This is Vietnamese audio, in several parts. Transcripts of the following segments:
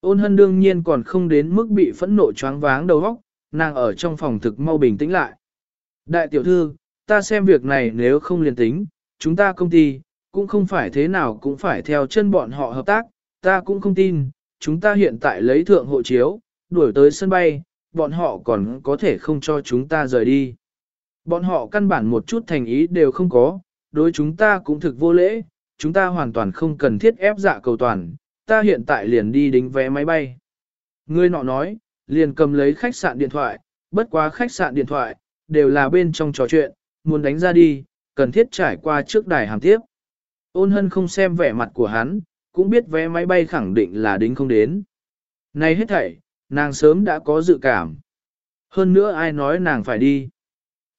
Ôn hân đương nhiên còn không đến mức bị phẫn nộ choáng váng đầu óc, nàng ở trong phòng thực mau bình tĩnh lại. Đại tiểu thư, ta xem việc này nếu không liền tính, chúng ta công ty, cũng không phải thế nào cũng phải theo chân bọn họ hợp tác, ta cũng không tin, chúng ta hiện tại lấy thượng hộ chiếu, đuổi tới sân bay, bọn họ còn có thể không cho chúng ta rời đi. Bọn họ căn bản một chút thành ý đều không có, đối chúng ta cũng thực vô lễ, chúng ta hoàn toàn không cần thiết ép dạ cầu toàn, ta hiện tại liền đi đính vé máy bay. Người nọ nói, liền cầm lấy khách sạn điện thoại, bất quá khách sạn điện thoại, đều là bên trong trò chuyện, muốn đánh ra đi, cần thiết trải qua trước đài hàm tiếp. Ôn hân không xem vẻ mặt của hắn, cũng biết vé máy bay khẳng định là đính không đến. Này hết thảy, nàng sớm đã có dự cảm. Hơn nữa ai nói nàng phải đi.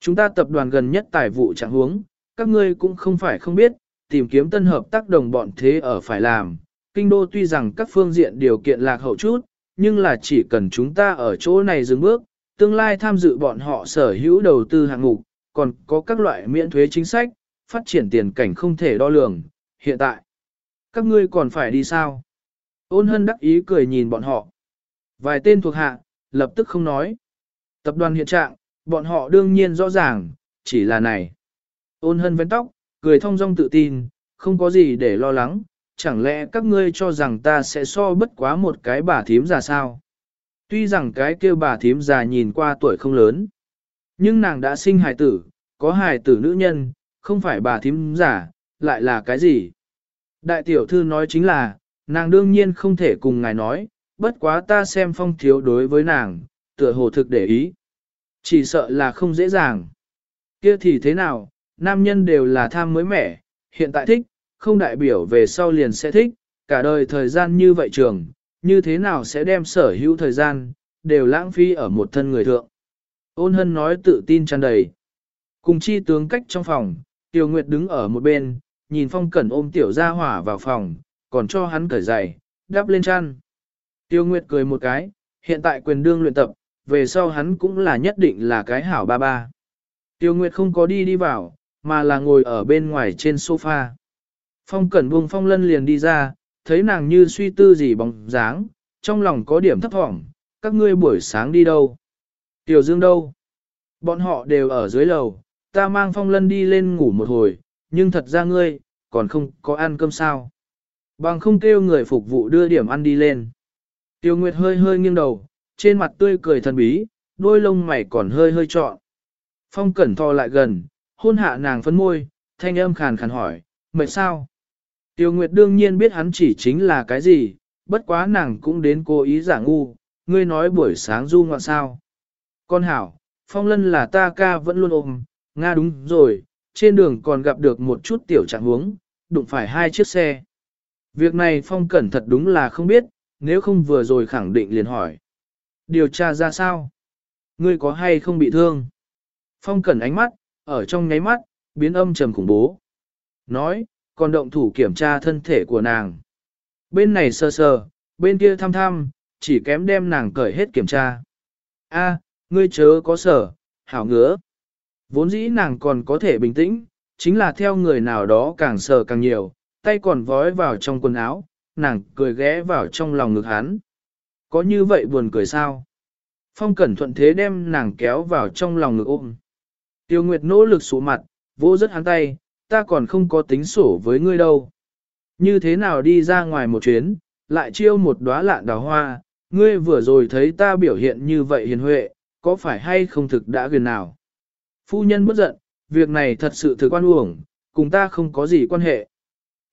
Chúng ta tập đoàn gần nhất tài vụ trạng huống, các ngươi cũng không phải không biết, tìm kiếm tân hợp tác đồng bọn thế ở phải làm. Kinh đô tuy rằng các phương diện điều kiện lạc hậu chút, nhưng là chỉ cần chúng ta ở chỗ này dừng bước, tương lai tham dự bọn họ sở hữu đầu tư hạng mục, còn có các loại miễn thuế chính sách, phát triển tiền cảnh không thể đo lường. Hiện tại, các ngươi còn phải đi sao? Ôn hân đắc ý cười nhìn bọn họ. Vài tên thuộc hạ, lập tức không nói. Tập đoàn hiện trạng, bọn họ đương nhiên rõ ràng, chỉ là này. Ôn hân vén tóc, cười thong dong tự tin, không có gì để lo lắng, chẳng lẽ các ngươi cho rằng ta sẽ so bất quá một cái bà thím già sao? Tuy rằng cái kia bà thím già nhìn qua tuổi không lớn, nhưng nàng đã sinh hài tử, có hài tử nữ nhân, không phải bà thím già, lại là cái gì? Đại tiểu thư nói chính là, nàng đương nhiên không thể cùng ngài nói, bất quá ta xem phong thiếu đối với nàng, tựa hồ thực để ý. Chỉ sợ là không dễ dàng. Kia thì thế nào, nam nhân đều là tham mới mẻ, hiện tại thích, không đại biểu về sau liền sẽ thích, cả đời thời gian như vậy trường, như thế nào sẽ đem sở hữu thời gian, đều lãng phí ở một thân người thượng. Ôn hân nói tự tin tràn đầy. Cùng chi tướng cách trong phòng, Tiêu Nguyệt đứng ở một bên, nhìn phong cẩn ôm tiểu gia hỏa vào phòng, còn cho hắn cởi giày, đắp lên chăn. Tiêu Nguyệt cười một cái, hiện tại quyền đương luyện tập, về sau hắn cũng là nhất định là cái hảo ba ba. Tiêu Nguyệt không có đi đi vào, mà là ngồi ở bên ngoài trên sofa. Phong cẩn buông phong lân liền đi ra, thấy nàng như suy tư gì bóng dáng, trong lòng có điểm thấp thỏm, các ngươi buổi sáng đi đâu? Tiểu Dương đâu? Bọn họ đều ở dưới lầu, ta mang phong lân đi lên ngủ một hồi, nhưng thật ra ngươi, còn không có ăn cơm sao. Bằng không kêu người phục vụ đưa điểm ăn đi lên. Tiêu Nguyệt hơi hơi nghiêng đầu, trên mặt tươi cười thần bí, đôi lông mày còn hơi hơi trọn. Phong cẩn thò lại gần, hôn hạ nàng phấn môi, thanh âm khàn khàn hỏi, mệt sao? Tiêu Nguyệt đương nhiên biết hắn chỉ chính là cái gì, bất quá nàng cũng đến cố ý giả ngu, ngươi nói buổi sáng du ngoạn sao. Con hảo, phong lân là ta ca vẫn luôn ôm, Nga đúng rồi, trên đường còn gặp được một chút tiểu trạng huống, đụng phải hai chiếc xe. Việc này phong cẩn thật đúng là không biết, nếu không vừa rồi khẳng định liền hỏi. Điều tra ra sao? Ngươi có hay không bị thương? Phong cẩn ánh mắt, ở trong nháy mắt, biến âm trầm khủng bố. Nói, còn động thủ kiểm tra thân thể của nàng. Bên này sơ sơ, bên kia thăm thăm, chỉ kém đem nàng cởi hết kiểm tra. A, ngươi chớ có sở, hảo ngứa. Vốn dĩ nàng còn có thể bình tĩnh, chính là theo người nào đó càng sờ càng nhiều, tay còn vói vào trong quần áo, nàng cười ghé vào trong lòng ngực hắn. Có như vậy buồn cười sao? Phong cẩn thuận thế đem nàng kéo vào trong lòng ngực ôm. Tiêu Nguyệt nỗ lực sụ mặt, vô rất hắn tay, ta còn không có tính sổ với ngươi đâu. Như thế nào đi ra ngoài một chuyến, lại chiêu một đóa lạn đào hoa, ngươi vừa rồi thấy ta biểu hiện như vậy hiền huệ, có phải hay không thực đã gần nào? Phu nhân bất giận, việc này thật sự thực quan uổng, cùng ta không có gì quan hệ.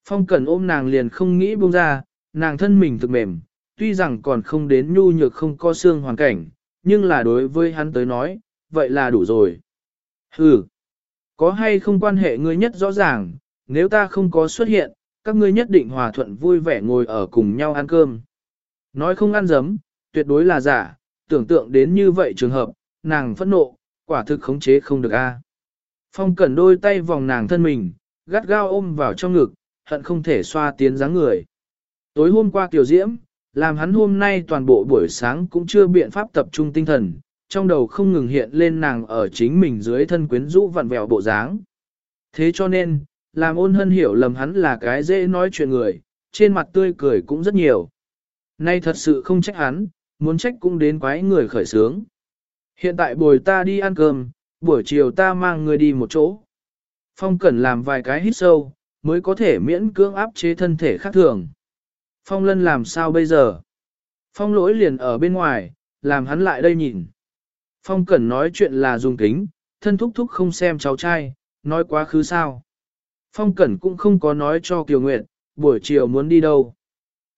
Phong Cẩn ôm nàng liền không nghĩ buông ra, nàng thân mình thực mềm, tuy rằng còn không đến nhu nhược không có xương hoàn cảnh, nhưng là đối với hắn tới nói, vậy là đủ rồi. Hừ, có hay không quan hệ ngươi nhất rõ ràng, nếu ta không có xuất hiện, các ngươi nhất định hòa thuận vui vẻ ngồi ở cùng nhau ăn cơm. Nói không ăn dấm, tuyệt đối là giả, tưởng tượng đến như vậy trường hợp, nàng phẫn nộ, quả thực khống chế không được a. Phong cẩn đôi tay vòng nàng thân mình, gắt gao ôm vào trong ngực, hận không thể xoa tiến dáng người. Tối hôm qua tiểu diễm, làm hắn hôm nay toàn bộ buổi sáng cũng chưa biện pháp tập trung tinh thần, trong đầu không ngừng hiện lên nàng ở chính mình dưới thân quyến rũ vặn vẹo bộ dáng. Thế cho nên, làm ôn hân hiểu lầm hắn là cái dễ nói chuyện người, trên mặt tươi cười cũng rất nhiều. Nay thật sự không trách hắn, muốn trách cũng đến quái người khởi sướng. Hiện tại bồi ta đi ăn cơm, buổi chiều ta mang người đi một chỗ. Phong cần làm vài cái hít sâu, mới có thể miễn cưỡng áp chế thân thể khác thường. Phong Lân làm sao bây giờ? Phong lỗi liền ở bên ngoài, làm hắn lại đây nhìn. Phong Cẩn nói chuyện là dùng kính, thân thúc thúc không xem cháu trai, nói quá khứ sao. Phong Cẩn cũng không có nói cho Kiều Nguyệt, buổi chiều muốn đi đâu.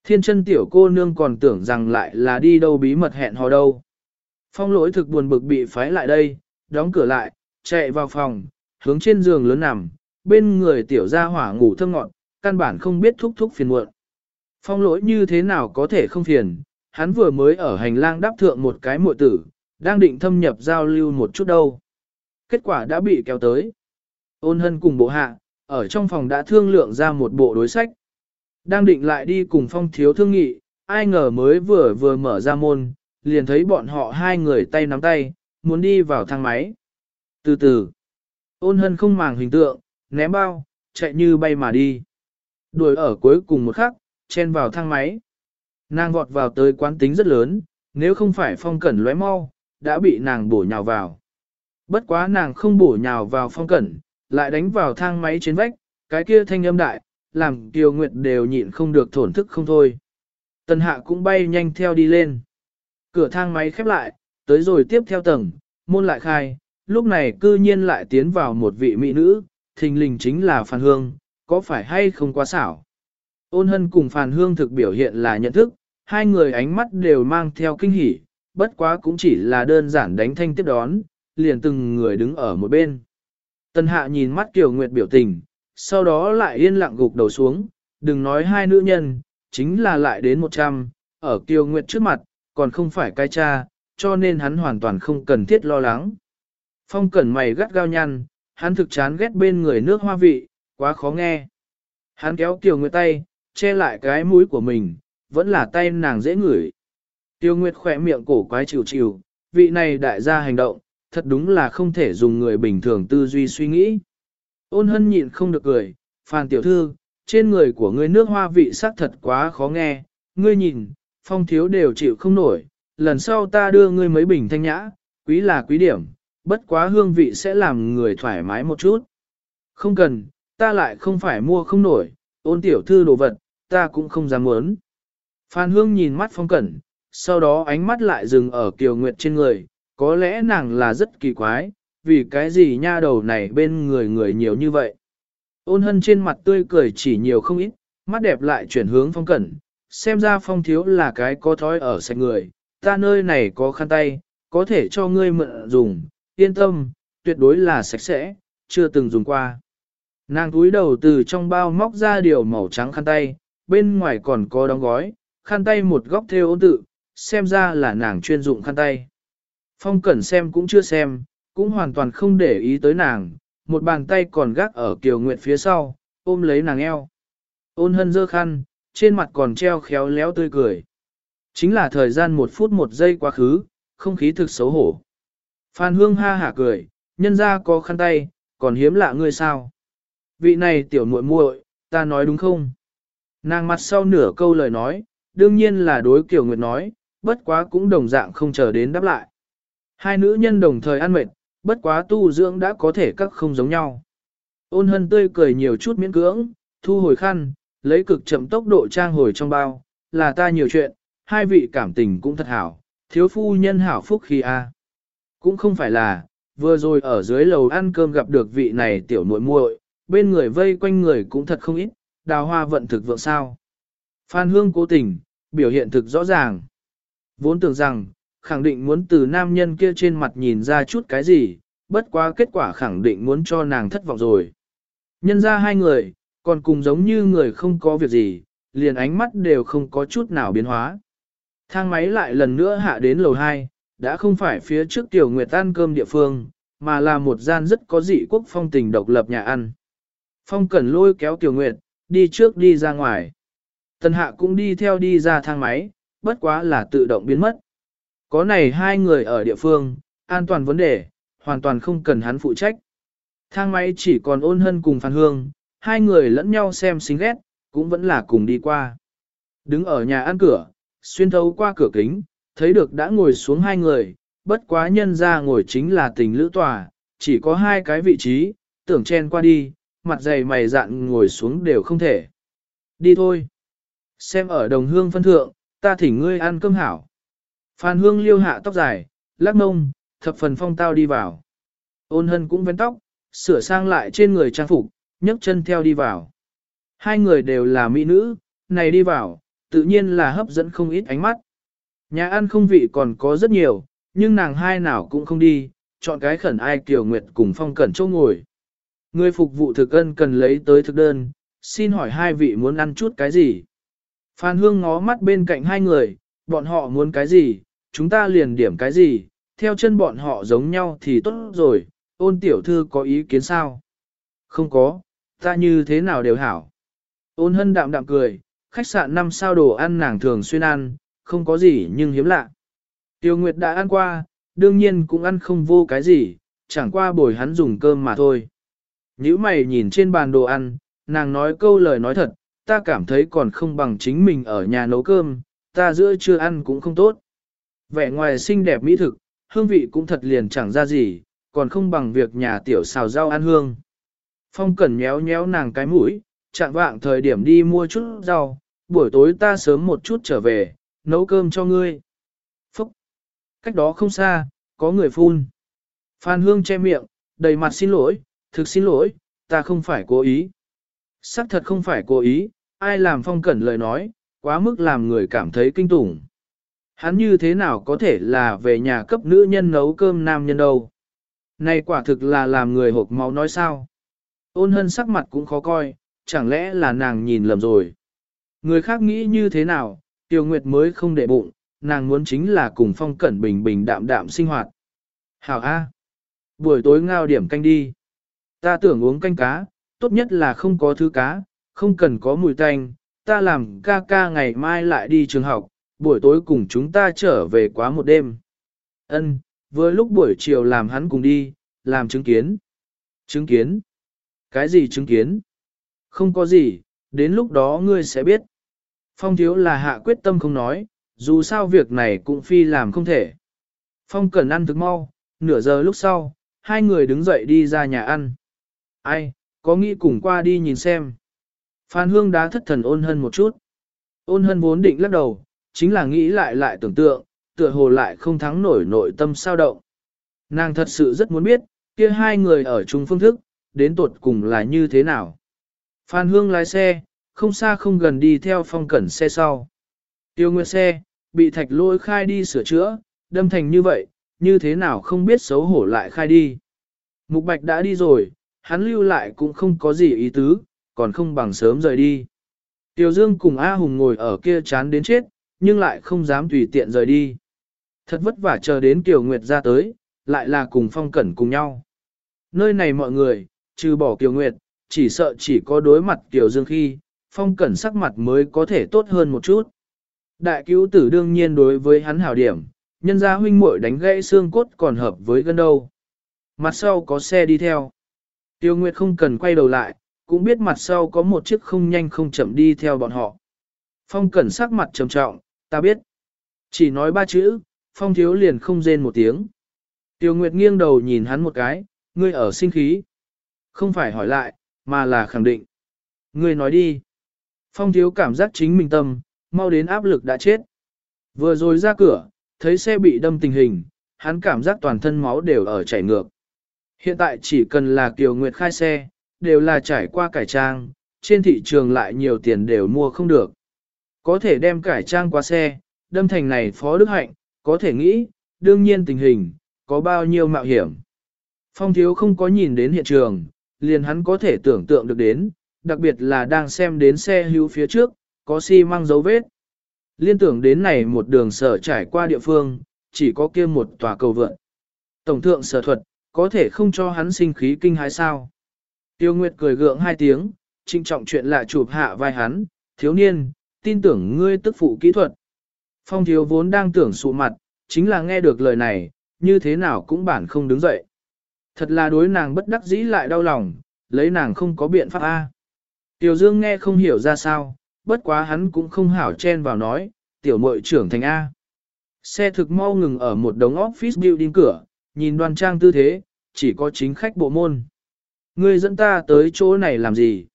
Thiên chân tiểu cô nương còn tưởng rằng lại là đi đâu bí mật hẹn hò đâu. Phong lỗi thực buồn bực bị phái lại đây, đóng cửa lại, chạy vào phòng, hướng trên giường lớn nằm, bên người tiểu gia hỏa ngủ thơ ngọn, căn bản không biết thúc thúc phiền muộn. Phong lỗi như thế nào có thể không phiền, hắn vừa mới ở hành lang đáp thượng một cái muội tử, đang định thâm nhập giao lưu một chút đâu. Kết quả đã bị kéo tới. Ôn hân cùng bộ hạ, ở trong phòng đã thương lượng ra một bộ đối sách. Đang định lại đi cùng phong thiếu thương nghị, ai ngờ mới vừa vừa mở ra môn, liền thấy bọn họ hai người tay nắm tay, muốn đi vào thang máy. Từ từ, ôn hân không màng hình tượng, ném bao, chạy như bay mà đi. Đuổi ở cuối cùng một khắc, chen vào thang máy. Nàng vọt vào tới quán tính rất lớn, nếu không phải phong cẩn lóe mau, đã bị nàng bổ nhào vào. Bất quá nàng không bổ nhào vào phong cẩn, lại đánh vào thang máy trên vách, cái kia thanh âm đại, làm Kiều Nguyệt đều nhịn không được thổn thức không thôi. Tần hạ cũng bay nhanh theo đi lên. Cửa thang máy khép lại, tới rồi tiếp theo tầng, môn lại khai, lúc này cư nhiên lại tiến vào một vị mỹ nữ, thình lình chính là Phan Hương, có phải hay không quá xảo. Ôn hân cùng Phan Hương thực biểu hiện là nhận thức, hai người ánh mắt đều mang theo kinh hỉ, bất quá cũng chỉ là đơn giản đánh thanh tiếp đón, liền từng người đứng ở một bên. Tân hạ nhìn mắt Kiều Nguyệt biểu tình, sau đó lại yên lặng gục đầu xuống, đừng nói hai nữ nhân, chính là lại đến một trăm, ở Kiều Nguyệt trước mặt, còn không phải cai cha, cho nên hắn hoàn toàn không cần thiết lo lắng. Phong cẩn mày gắt gao nhăn, hắn thực chán ghét bên người nước hoa vị, quá khó nghe. Hắn kéo Kiều Nguyệt tay, che lại cái mũi của mình, vẫn là tay nàng dễ ngửi. Tiêu Nguyệt khỏe miệng cổ quái chịu chịu, vị này đại gia hành động, thật đúng là không thể dùng người bình thường tư duy suy nghĩ. Ôn hân nhịn không được cười, Phan tiểu thư, trên người của ngươi nước hoa vị sắc thật quá khó nghe, ngươi nhìn, phong thiếu đều chịu không nổi, lần sau ta đưa ngươi mấy bình thanh nhã, quý là quý điểm, bất quá hương vị sẽ làm người thoải mái một chút. Không cần, ta lại không phải mua không nổi, ôn tiểu thư đồ vật, ta cũng không dám muốn. Phan Hương nhìn mắt phong cẩn, sau đó ánh mắt lại dừng ở Kiều Nguyệt trên người, có lẽ nàng là rất kỳ quái, vì cái gì nha đầu này bên người người nhiều như vậy. Ôn hân trên mặt tươi cười chỉ nhiều không ít, mắt đẹp lại chuyển hướng phong cẩn, xem ra phong thiếu là cái có thói ở sạch người, ta nơi này có khăn tay, có thể cho ngươi mượn dùng, yên tâm, tuyệt đối là sạch sẽ, chưa từng dùng qua. Nàng túi đầu từ trong bao móc ra điều màu trắng khăn tay, bên ngoài còn có đóng gói, khăn tay một góc theo ôn tự, xem ra là nàng chuyên dụng khăn tay. Phong Cẩn xem cũng chưa xem, cũng hoàn toàn không để ý tới nàng, một bàn tay còn gác ở Kiều Nguyệt phía sau, ôm lấy nàng eo. Ôn hân dơ khăn, trên mặt còn treo khéo léo tươi cười. Chính là thời gian một phút một giây quá khứ, không khí thực xấu hổ. Phan Hương ha hả cười, nhân ra có khăn tay, còn hiếm lạ ngươi sao? Vị này tiểu muội muội, ta nói đúng không? Nàng mặt sau nửa câu lời nói, đương nhiên là đối Kiều Nguyệt nói, bất quá cũng đồng dạng không chờ đến đáp lại. Hai nữ nhân đồng thời ăn mệt, bất quá tu dưỡng đã có thể các không giống nhau. Ôn hân tươi cười nhiều chút miễn cưỡng, thu hồi khăn, lấy cực chậm tốc độ trang hồi trong bao, là ta nhiều chuyện, hai vị cảm tình cũng thật hảo, thiếu phu nhân hảo phúc khi a. Cũng không phải là, vừa rồi ở dưới lầu ăn cơm gặp được vị này tiểu muội muội, bên người vây quanh người cũng thật không ít, đào hoa vận thực vượng sao. Phan Hương cố tình, biểu hiện thực rõ ràng. Vốn tưởng rằng, khẳng định muốn từ nam nhân kia trên mặt nhìn ra chút cái gì, bất quá kết quả khẳng định muốn cho nàng thất vọng rồi. Nhân ra hai người, còn cùng giống như người không có việc gì, liền ánh mắt đều không có chút nào biến hóa. Thang máy lại lần nữa hạ đến lầu 2, đã không phải phía trước tiểu nguyệt ăn cơm địa phương, mà là một gian rất có dị quốc phong tình độc lập nhà ăn. Phong cẩn lôi kéo tiểu nguyệt, đi trước đi ra ngoài. Tần hạ cũng đi theo đi ra thang máy, bất quá là tự động biến mất. Có này hai người ở địa phương, an toàn vấn đề, hoàn toàn không cần hắn phụ trách. Thang máy chỉ còn ôn hân cùng Phan Hương, hai người lẫn nhau xem xinh ghét, cũng vẫn là cùng đi qua. Đứng ở nhà ăn cửa, xuyên thấu qua cửa kính, thấy được đã ngồi xuống hai người, bất quá nhân ra ngồi chính là tình lữ tòa, chỉ có hai cái vị trí, tưởng chen qua đi, mặt dày mày dạn ngồi xuống đều không thể. Đi thôi. Xem ở đồng hương phân thượng, ta thỉnh ngươi ăn cơm hảo. Phan hương liêu hạ tóc dài, lắc nông, thập phần phong tao đi vào. Ôn hân cũng vén tóc, sửa sang lại trên người trang phục, nhấc chân theo đi vào. Hai người đều là mỹ nữ, này đi vào, tự nhiên là hấp dẫn không ít ánh mắt. Nhà ăn không vị còn có rất nhiều, nhưng nàng hai nào cũng không đi, chọn cái khẩn ai kiều nguyệt cùng phong cẩn chỗ ngồi. Người phục vụ thực ân cần lấy tới thực đơn, xin hỏi hai vị muốn ăn chút cái gì? Phan Hương ngó mắt bên cạnh hai người, bọn họ muốn cái gì, chúng ta liền điểm cái gì, theo chân bọn họ giống nhau thì tốt rồi, ôn tiểu thư có ý kiến sao? Không có, ta như thế nào đều hảo. Ôn hân đạm đạm cười, khách sạn năm sao đồ ăn nàng thường xuyên ăn, không có gì nhưng hiếm lạ. Tiêu Nguyệt đã ăn qua, đương nhiên cũng ăn không vô cái gì, chẳng qua bồi hắn dùng cơm mà thôi. Nếu mày nhìn trên bàn đồ ăn, nàng nói câu lời nói thật, ta cảm thấy còn không bằng chính mình ở nhà nấu cơm, ta giữa trưa ăn cũng không tốt. Vẻ ngoài xinh đẹp mỹ thực, hương vị cũng thật liền chẳng ra gì, còn không bằng việc nhà tiểu xào rau ăn hương. Phong cẩn nhéo nhéo nàng cái mũi, chạm vạng thời điểm đi mua chút rau, buổi tối ta sớm một chút trở về, nấu cơm cho ngươi. Phúc! Cách đó không xa, có người phun. Phan Hương che miệng, đầy mặt xin lỗi, thực xin lỗi, ta không phải cố ý. Sắc thật không phải cố ý, ai làm phong cẩn lời nói, quá mức làm người cảm thấy kinh tủng. Hắn như thế nào có thể là về nhà cấp nữ nhân nấu cơm nam nhân đâu. Này quả thực là làm người hộp máu nói sao. Ôn hân sắc mặt cũng khó coi, chẳng lẽ là nàng nhìn lầm rồi. Người khác nghĩ như thế nào, Tiêu Nguyệt mới không để bụng, nàng muốn chính là cùng phong cẩn bình bình đạm đạm sinh hoạt. Hảo A. Buổi tối ngao điểm canh đi. Ta tưởng uống canh cá, tốt nhất là không có thứ cá, không cần có mùi tanh, ta làm ca ca ngày mai lại đi trường học, buổi tối cùng chúng ta trở về quá một đêm. Ân, vừa lúc buổi chiều làm hắn cùng đi, làm chứng kiến. Chứng kiến? Cái gì chứng kiến? Không có gì, đến lúc đó ngươi sẽ biết. Phong thiếu là hạ quyết tâm không nói, dù sao việc này cũng phi làm không thể. Phong cần ăn thức mau, nửa giờ lúc sau, hai người đứng dậy đi ra nhà ăn. Ai, có nghĩ cùng qua đi nhìn xem. Phan Hương đá thất thần ôn hân một chút. Ôn hân vốn định lắc đầu, chính là nghĩ lại lại tưởng tượng, tựa hồ lại không thắng nổi nội tâm sao động. Nàng thật sự rất muốn biết, kia hai người ở chung phương thức, đến tuột cùng là như thế nào. Phan Hương lái xe, không xa không gần đi theo phong cẩn xe sau. Tiêu Nguyệt xe, bị thạch lôi khai đi sửa chữa, đâm thành như vậy, như thế nào không biết xấu hổ lại khai đi. Mục Bạch đã đi rồi, hắn lưu lại cũng không có gì ý tứ, còn không bằng sớm rời đi. Tiêu Dương cùng A Hùng ngồi ở kia chán đến chết, nhưng lại không dám tùy tiện rời đi. Thật vất vả chờ đến Kiều Nguyệt ra tới, lại là cùng phong cẩn cùng nhau. Nơi này mọi người, trừ bỏ Kiều Nguyệt, chỉ sợ chỉ có đối mặt Kiều Dương khi, phong cẩn sắc mặt mới có thể tốt hơn một chút. Đại cứu tử đương nhiên đối với hắn hảo điểm, nhân gia huynh muội đánh gãy xương cốt còn hợp với gân đâu. Mặt sau có xe đi theo. Tiêu Nguyệt không cần quay đầu lại, cũng biết mặt sau có một chiếc không nhanh không chậm đi theo bọn họ. Phong cẩn sắc mặt trầm trọng, ta biết. Chỉ nói ba chữ, phong thiếu liền không rên một tiếng. Tiêu Nguyệt nghiêng đầu nhìn hắn một cái, ngươi ở sinh khí. Không phải hỏi lại, mà là khẳng định. Ngươi nói đi. Phong thiếu cảm giác chính mình tâm, mau đến áp lực đã chết. Vừa rồi ra cửa, thấy xe bị đâm tình hình, hắn cảm giác toàn thân máu đều ở chảy ngược. Hiện tại chỉ cần là Kiều Nguyệt khai xe, đều là trải qua cải trang, trên thị trường lại nhiều tiền đều mua không được. Có thể đem cải trang qua xe, đâm thành này Phó Đức Hạnh, có thể nghĩ, đương nhiên tình hình, có bao nhiêu mạo hiểm. Phong thiếu không có nhìn đến hiện trường, liền hắn có thể tưởng tượng được đến, đặc biệt là đang xem đến xe hữu phía trước, có xi măng dấu vết. Liên tưởng đến này một đường sở trải qua địa phương, chỉ có kia một tòa cầu vượn. Tổng thượng sở thuật, có thể không cho hắn sinh khí kinh hãi sao. Tiêu Nguyệt cười gượng hai tiếng, trinh trọng chuyện lạ chụp hạ vai hắn, thiếu niên, tin tưởng ngươi tức phụ kỹ thuật. Phong thiếu vốn đang tưởng sụ mặt, chính là nghe được lời này, như thế nào cũng bản không đứng dậy. Thật là đối nàng bất đắc dĩ lại đau lòng, lấy nàng không có biện pháp A. Tiểu Dương nghe không hiểu ra sao, bất quá hắn cũng không hảo chen vào nói, tiểu muội trưởng thành A. Xe thực mau ngừng ở một đống office building cửa, nhìn đoan trang tư thế, chỉ có chính khách bộ môn. Ngươi dẫn ta tới chỗ này làm gì?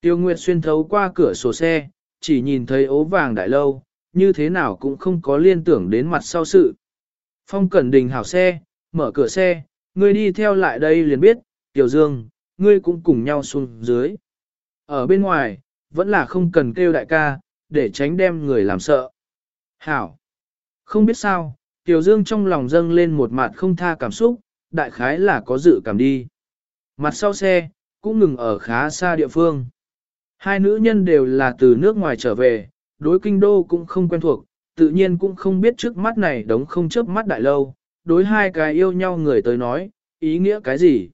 Tiêu Nguyệt xuyên thấu qua cửa sổ xe, chỉ nhìn thấy ố vàng đại lâu, như thế nào cũng không có liên tưởng đến mặt sau sự. Phong Cẩn Đình hảo xe, mở cửa xe, ngươi đi theo lại đây liền biết, Tiểu Dương, ngươi cũng cùng nhau xuống dưới. Ở bên ngoài, vẫn là không cần kêu đại ca, để tránh đem người làm sợ. Hảo! Không biết sao, Tiểu Dương trong lòng dâng lên một mặt không tha cảm xúc, đại khái là có dự cảm đi. Mặt sau xe, cũng ngừng ở khá xa địa phương. Hai nữ nhân đều là từ nước ngoài trở về, đối kinh đô cũng không quen thuộc, tự nhiên cũng không biết trước mắt này đống không chớp mắt đại lâu, đối hai cái yêu nhau người tới nói, ý nghĩa cái gì.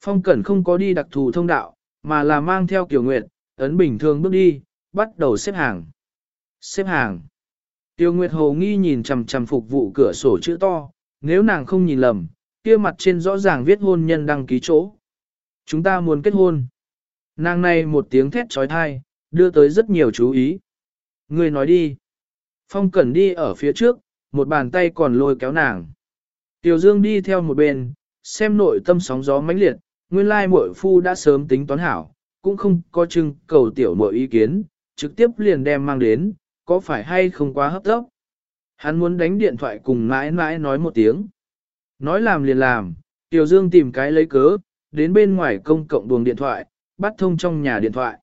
Phong Cẩn không có đi đặc thù thông đạo, mà là mang theo Kiều nguyệt, ấn bình thường bước đi, bắt đầu xếp hàng. Xếp hàng. Tiêu Nguyệt Hồ nghi nhìn chằm chằm phục vụ cửa sổ chữ to, nếu nàng không nhìn lầm, kia mặt trên rõ ràng viết hôn nhân đăng ký chỗ. Chúng ta muốn kết hôn. Nàng này một tiếng thét trói thai, đưa tới rất nhiều chú ý. Người nói đi. Phong Cẩn đi ở phía trước, một bàn tay còn lôi kéo nàng. Tiểu Dương đi theo một bên, xem nội tâm sóng gió mãnh liệt, nguyên lai muội phu đã sớm tính toán hảo, cũng không có trưng cầu tiểu muội ý kiến, trực tiếp liền đem mang đến, có phải hay không quá hấp tốc. Hắn muốn đánh điện thoại cùng mãi mãi nói một tiếng. Nói làm liền làm, Tiểu Dương tìm cái lấy cớ, đến bên ngoài công cộng buồng điện thoại, bắt thông trong nhà điện thoại.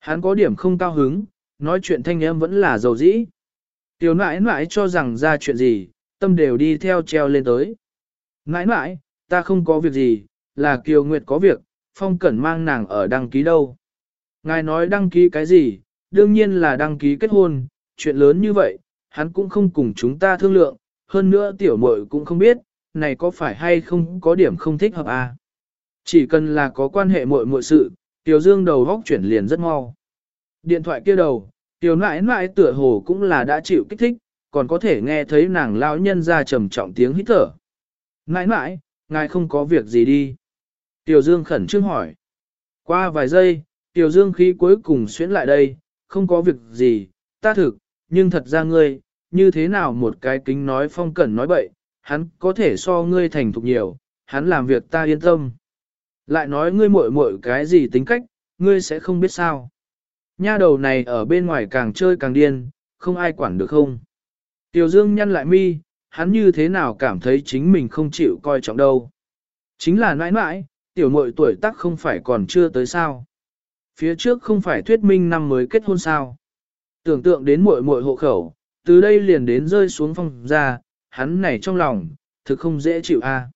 Hắn có điểm không cao hứng, nói chuyện thanh em vẫn là dầu dĩ. Tiểu nãi nãi cho rằng ra chuyện gì, tâm đều đi theo treo lên tới. Nãi nãi, ta không có việc gì, là Kiều Nguyệt có việc, Phong Cẩn mang nàng ở đăng ký đâu. Ngài nói đăng ký cái gì, đương nhiên là đăng ký kết hôn, chuyện lớn như vậy, hắn cũng không cùng chúng ta thương lượng, hơn nữa tiểu muội cũng không biết, này có phải hay không có điểm không thích hợp à. Chỉ cần là có quan hệ muội muội sự, Tiểu Dương đầu góc chuyển liền rất mau. Điện thoại kia đầu, Tiểu nãi nãi tựa hồ cũng là đã chịu kích thích, còn có thể nghe thấy nàng lão nhân ra trầm trọng tiếng hít thở. Nãi nãi, ngài không có việc gì đi. Tiểu Dương khẩn trương hỏi. Qua vài giây, Tiểu Dương khí cuối cùng xuyến lại đây, không có việc gì, ta thực, nhưng thật ra ngươi, như thế nào một cái kính nói phong cẩn nói bậy, hắn có thể so ngươi thành thục nhiều, hắn làm việc ta yên tâm. Lại nói ngươi muội muội cái gì tính cách, ngươi sẽ không biết sao. Nha đầu này ở bên ngoài càng chơi càng điên, không ai quản được không. Tiểu Dương nhăn lại mi, hắn như thế nào cảm thấy chính mình không chịu coi trọng đâu. Chính là nãi nãi, tiểu muội tuổi tác không phải còn chưa tới sao. Phía trước không phải thuyết minh năm mới kết hôn sao. Tưởng tượng đến muội muội hộ khẩu, từ đây liền đến rơi xuống phong ra, hắn này trong lòng, thực không dễ chịu a.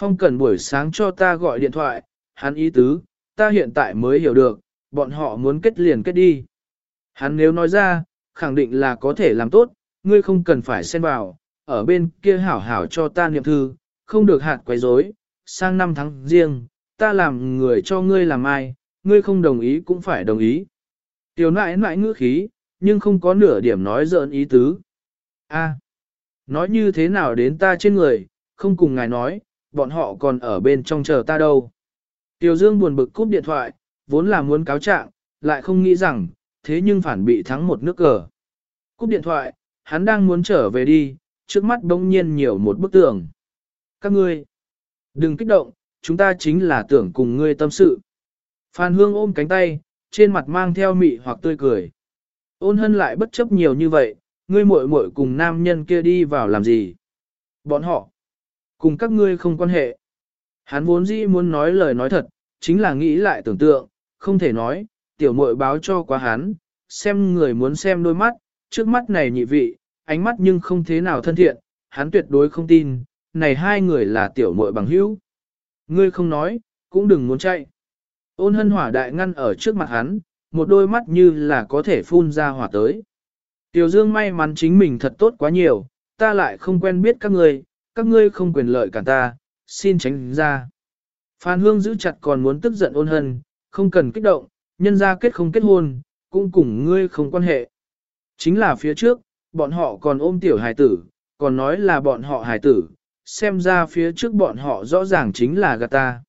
Phong cần buổi sáng cho ta gọi điện thoại, hắn ý tứ, ta hiện tại mới hiểu được, bọn họ muốn kết liền kết đi. Hắn nếu nói ra, khẳng định là có thể làm tốt, ngươi không cần phải xen vào, ở bên kia hảo hảo cho ta niệm thư, không được hạt quấy rối. sang năm tháng riêng, ta làm người cho ngươi làm ai, ngươi không đồng ý cũng phải đồng ý. Tiểu nại nại ngữ khí, nhưng không có nửa điểm nói giỡn ý tứ. A, nói như thế nào đến ta trên người, không cùng ngài nói, bọn họ còn ở bên trong chờ ta đâu. Tiểu Dương buồn bực cúp điện thoại, vốn là muốn cáo trạng, lại không nghĩ rằng, thế nhưng phản bị thắng một nước cờ. Cúp điện thoại, hắn đang muốn trở về đi, trước mắt bỗng nhiên nhiều một bức tường. Các ngươi, đừng kích động, chúng ta chính là tưởng cùng ngươi tâm sự. Phan Hương ôm cánh tay, trên mặt mang theo mị hoặc tươi cười. Ôn hân lại bất chấp nhiều như vậy, ngươi muội muội cùng nam nhân kia đi vào làm gì? Bọn họ, cùng các ngươi không quan hệ. Hắn vốn dĩ muốn nói lời nói thật, chính là nghĩ lại tưởng tượng, không thể nói, tiểu muội báo cho quá hắn, xem người muốn xem đôi mắt, trước mắt này nhị vị, ánh mắt nhưng không thế nào thân thiện, hắn tuyệt đối không tin, này hai người là tiểu muội bằng hữu. Ngươi không nói, cũng đừng muốn chạy. Ôn hân hỏa đại ngăn ở trước mặt hắn, một đôi mắt như là có thể phun ra hỏa tới. Tiểu Dương may mắn chính mình thật tốt quá nhiều, ta lại không quen biết các ngươi, các ngươi không quyền lợi cả ta, xin tránh ra. Phan Hương giữ chặt còn muốn tức giận ôn hân, không cần kích động, nhân ra kết không kết hôn, cũng cùng ngươi không quan hệ. Chính là phía trước, bọn họ còn ôm tiểu hài tử, còn nói là bọn họ hài tử, xem ra phía trước bọn họ rõ ràng chính là gạt ta.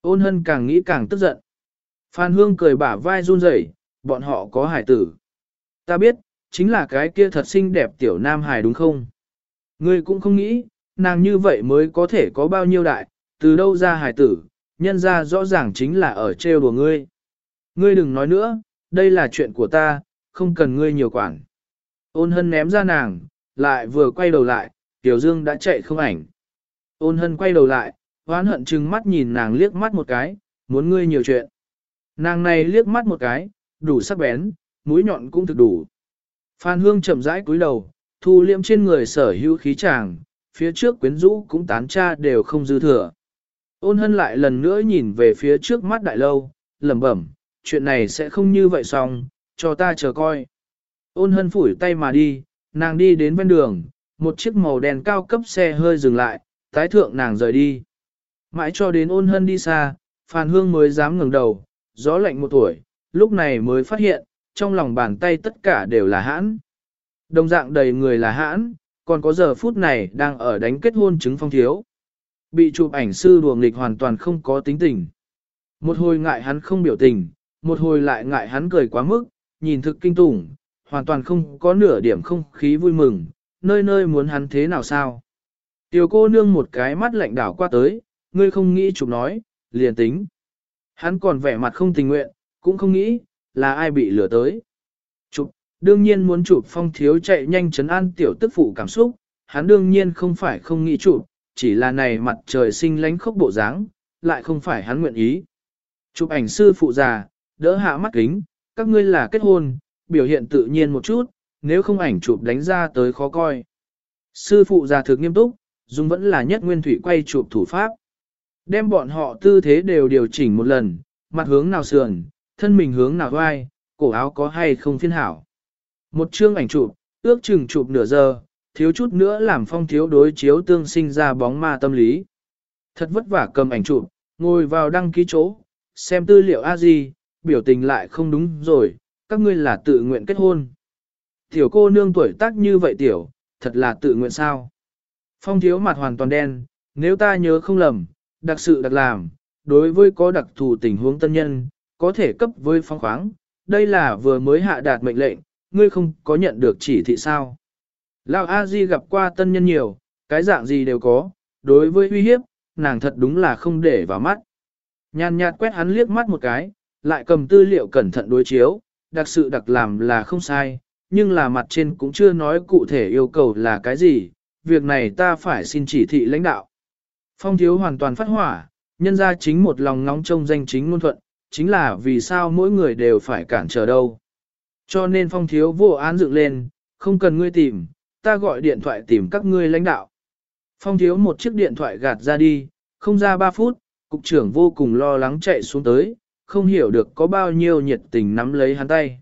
Ôn hân càng nghĩ càng tức giận. Phan Hương cười bả vai run rẩy, bọn họ có hài tử. Ta biết, chính là cái kia thật xinh đẹp tiểu nam hài đúng không? Ngươi cũng không nghĩ, nàng như vậy mới có thể có bao nhiêu đại, từ đâu ra hài tử, nhân ra rõ ràng chính là ở trêu đùa ngươi. Ngươi đừng nói nữa, đây là chuyện của ta, không cần ngươi nhiều quản. Ôn hân ném ra nàng, lại vừa quay đầu lại, Tiểu Dương đã chạy không ảnh. Ôn hân quay đầu lại, hoán hận chừng mắt nhìn nàng liếc mắt một cái, muốn ngươi nhiều chuyện. Nàng này liếc mắt một cái, đủ sắc bén, mũi nhọn cũng thực đủ. Phan Hương chậm rãi cúi đầu, thu liệm trên người sở hữu khí chàng, phía trước quyến rũ cũng tán tra đều không dư thừa. Ôn hân lại lần nữa nhìn về phía trước mắt đại lâu, lẩm bẩm, chuyện này sẽ không như vậy xong, cho ta chờ coi. Ôn hân phủi tay mà đi, nàng đi đến ven đường, một chiếc màu đèn cao cấp xe hơi dừng lại, tái thượng nàng rời đi. Mãi cho đến ôn hân đi xa, Phan Hương mới dám ngẩng đầu, gió lạnh một tuổi, lúc này mới phát hiện, trong lòng bàn tay tất cả đều là hãn. Đồng dạng đầy người là hãn, còn có giờ phút này đang ở đánh kết hôn chứng phong thiếu. Bị chụp ảnh sư đùa nghịch hoàn toàn không có tính tình. Một hồi ngại hắn không biểu tình, một hồi lại ngại hắn cười quá mức, nhìn thực kinh tủng, hoàn toàn không có nửa điểm không khí vui mừng, nơi nơi muốn hắn thế nào sao. Tiểu cô nương một cái mắt lạnh đảo qua tới, ngươi không nghĩ chụp nói, liền tính. Hắn còn vẻ mặt không tình nguyện, cũng không nghĩ, là ai bị lừa tới. Đương nhiên muốn chụp phong thiếu chạy nhanh chấn an tiểu tức phụ cảm xúc, hắn đương nhiên không phải không nghĩ chụp, chỉ là này mặt trời sinh lánh khốc bộ dáng, lại không phải hắn nguyện ý. Chụp ảnh sư phụ già, đỡ hạ mắt kính, các ngươi là kết hôn, biểu hiện tự nhiên một chút, nếu không ảnh chụp đánh ra tới khó coi. Sư phụ già thực nghiêm túc, dùng vẫn là nhất nguyên thủy quay chụp thủ pháp. Đem bọn họ tư thế đều điều chỉnh một lần, mặt hướng nào sườn, thân mình hướng nào vai, cổ áo có hay không phiên hảo. Một chương ảnh chụp, ước chừng chụp nửa giờ, thiếu chút nữa làm phong thiếu đối chiếu tương sinh ra bóng ma tâm lý. Thật vất vả cầm ảnh chụp, ngồi vào đăng ký chỗ, xem tư liệu a gì, biểu tình lại không đúng rồi, các ngươi là tự nguyện kết hôn. Tiểu cô nương tuổi tác như vậy tiểu, thật là tự nguyện sao. Phong thiếu mặt hoàn toàn đen, nếu ta nhớ không lầm, đặc sự đặc làm, đối với có đặc thù tình huống tân nhân, có thể cấp với phong khoáng, đây là vừa mới hạ đạt mệnh lệnh, ngươi không có nhận được chỉ thị sao. Lão A Di gặp qua tân nhân nhiều, cái dạng gì đều có, đối với uy hiếp, nàng thật đúng là không để vào mắt. Nhàn nhạt quét hắn liếc mắt một cái, lại cầm tư liệu cẩn thận đối chiếu, đặc sự đặc làm là không sai, nhưng là mặt trên cũng chưa nói cụ thể yêu cầu là cái gì, việc này ta phải xin chỉ thị lãnh đạo. Phong thiếu hoàn toàn phát hỏa, nhân ra chính một lòng ngóng trông danh chính ngôn thuận, chính là vì sao mỗi người đều phải cản trở đâu. Cho nên phong thiếu vô án dựng lên, không cần ngươi tìm, ta gọi điện thoại tìm các ngươi lãnh đạo. Phong thiếu một chiếc điện thoại gạt ra đi, không ra 3 phút, cục trưởng vô cùng lo lắng chạy xuống tới, không hiểu được có bao nhiêu nhiệt tình nắm lấy hắn tay.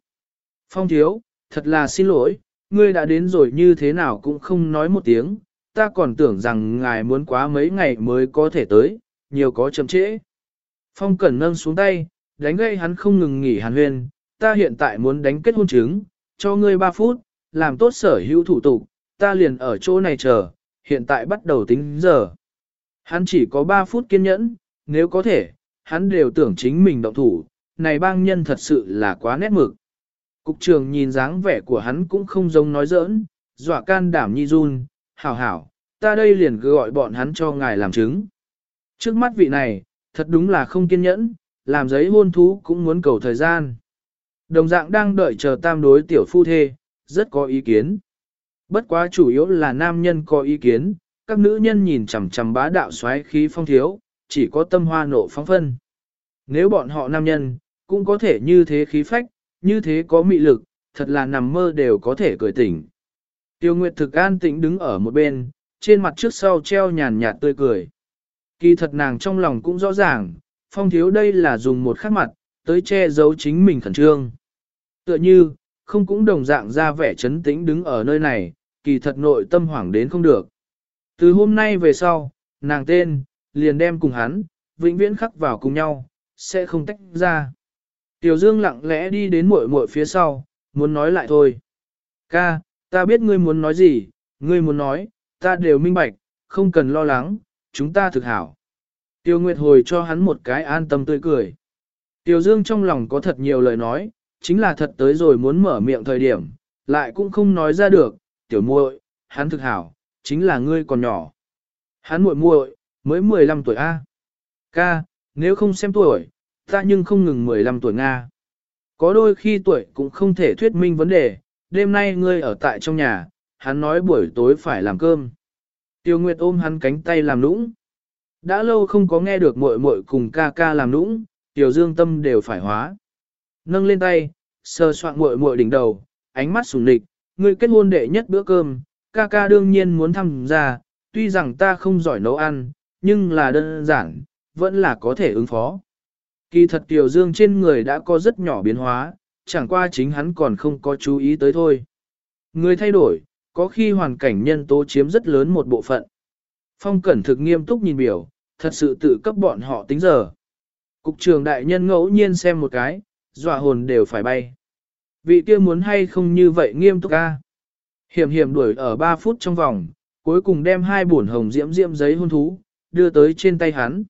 Phong thiếu, thật là xin lỗi, ngươi đã đến rồi như thế nào cũng không nói một tiếng, ta còn tưởng rằng ngài muốn quá mấy ngày mới có thể tới, nhiều có chậm trễ. Phong Cẩn nâng xuống tay, đánh gây hắn không ngừng nghỉ hàn huyền ta hiện tại muốn đánh kết hôn chứng, cho ngươi 3 phút, làm tốt sở hữu thủ tục, ta liền ở chỗ này chờ, hiện tại bắt đầu tính giờ. Hắn chỉ có 3 phút kiên nhẫn, nếu có thể, hắn đều tưởng chính mình động thủ, này bang nhân thật sự là quá nét mực. Cục trường nhìn dáng vẻ của hắn cũng không giống nói giỡn, dọa can đảm nhi run, hảo hảo, ta đây liền gọi bọn hắn cho ngài làm chứng. Trước mắt vị này, thật đúng là không kiên nhẫn, làm giấy hôn thú cũng muốn cầu thời gian. Đồng dạng đang đợi chờ tam đối tiểu phu thê, rất có ý kiến. Bất quá chủ yếu là nam nhân có ý kiến, các nữ nhân nhìn chằm chằm bá đạo xoáy khí phong thiếu, chỉ có tâm hoa nộ phóng phân. Nếu bọn họ nam nhân, cũng có thể như thế khí phách, như thế có mị lực, thật là nằm mơ đều có thể cười tỉnh. Tiêu Nguyệt thực an tĩnh đứng ở một bên, trên mặt trước sau treo nhàn nhạt tươi cười. Kỳ thật nàng trong lòng cũng rõ ràng, phong thiếu đây là dùng một khắc mặt, tới che giấu chính mình khẩn trương. Tựa như, không cũng đồng dạng ra vẻ chấn tĩnh đứng ở nơi này, kỳ thật nội tâm hoảng đến không được. Từ hôm nay về sau, nàng tên, liền đem cùng hắn, vĩnh viễn khắc vào cùng nhau, sẽ không tách ra. Tiểu Dương lặng lẽ đi đến muội muội phía sau, muốn nói lại thôi. Ca, ta biết ngươi muốn nói gì, ngươi muốn nói, ta đều minh bạch, không cần lo lắng, chúng ta thực hảo. Tiêu Nguyệt hồi cho hắn một cái an tâm tươi cười. Tiêu Dương trong lòng có thật nhiều lời nói, chính là thật tới rồi muốn mở miệng thời điểm, lại cũng không nói ra được, tiểu muội, hắn thực hảo, chính là ngươi còn nhỏ. Hắn muội muội, mới 15 tuổi A. Ca, nếu không xem tuổi, ta nhưng không ngừng 15 tuổi Nga. Có đôi khi tuổi cũng không thể thuyết minh vấn đề, đêm nay ngươi ở tại trong nhà, hắn nói buổi tối phải làm cơm. Tiêu Nguyệt ôm hắn cánh tay làm nũng. Đã lâu không có nghe được muội muội cùng ca ca làm nũng, Tiểu Dương tâm đều phải hóa. Nâng lên tay, sờ soạn muội muội đỉnh đầu, ánh mắt sùng địch, ngươi kết hôn đệ nhất bữa cơm, ca ca đương nhiên muốn tham gia, tuy rằng ta không giỏi nấu ăn, nhưng là đơn giản, vẫn là có thể ứng phó. Kỳ thật Tiểu Dương trên người đã có rất nhỏ biến hóa, chẳng qua chính hắn còn không có chú ý tới thôi. Người thay đổi, có khi hoàn cảnh nhân tố chiếm rất lớn một bộ phận. Phong Cẩn thực nghiêm túc nhìn biểu, thật sự tự cấp bọn họ tính giờ. Cục trường đại nhân ngẫu nhiên xem một cái, dọa hồn đều phải bay. Vị kia muốn hay không như vậy nghiêm túc ca. Hiểm hiểm đuổi ở 3 phút trong vòng, cuối cùng đem hai bổn hồng diễm diễm giấy hôn thú, đưa tới trên tay hắn.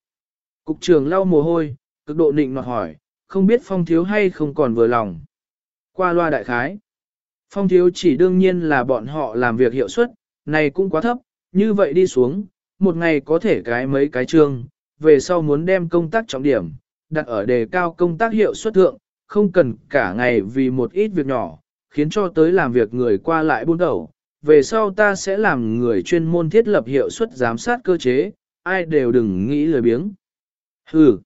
Cục trường lau mồ hôi, cực độ nịnh nọt hỏi, không biết phong thiếu hay không còn vừa lòng. Qua loa đại khái. Phong thiếu chỉ đương nhiên là bọn họ làm việc hiệu suất, này cũng quá thấp, như vậy đi xuống, một ngày có thể cái mấy cái chương, về sau muốn đem công tác trọng điểm, đặt ở đề cao công tác hiệu suất thượng, không cần cả ngày vì một ít việc nhỏ, khiến cho tới làm việc người qua lại buôn đầu. Về sau ta sẽ làm người chuyên môn thiết lập hiệu suất giám sát cơ chế, ai đều đừng nghĩ lười biếng. Hừ,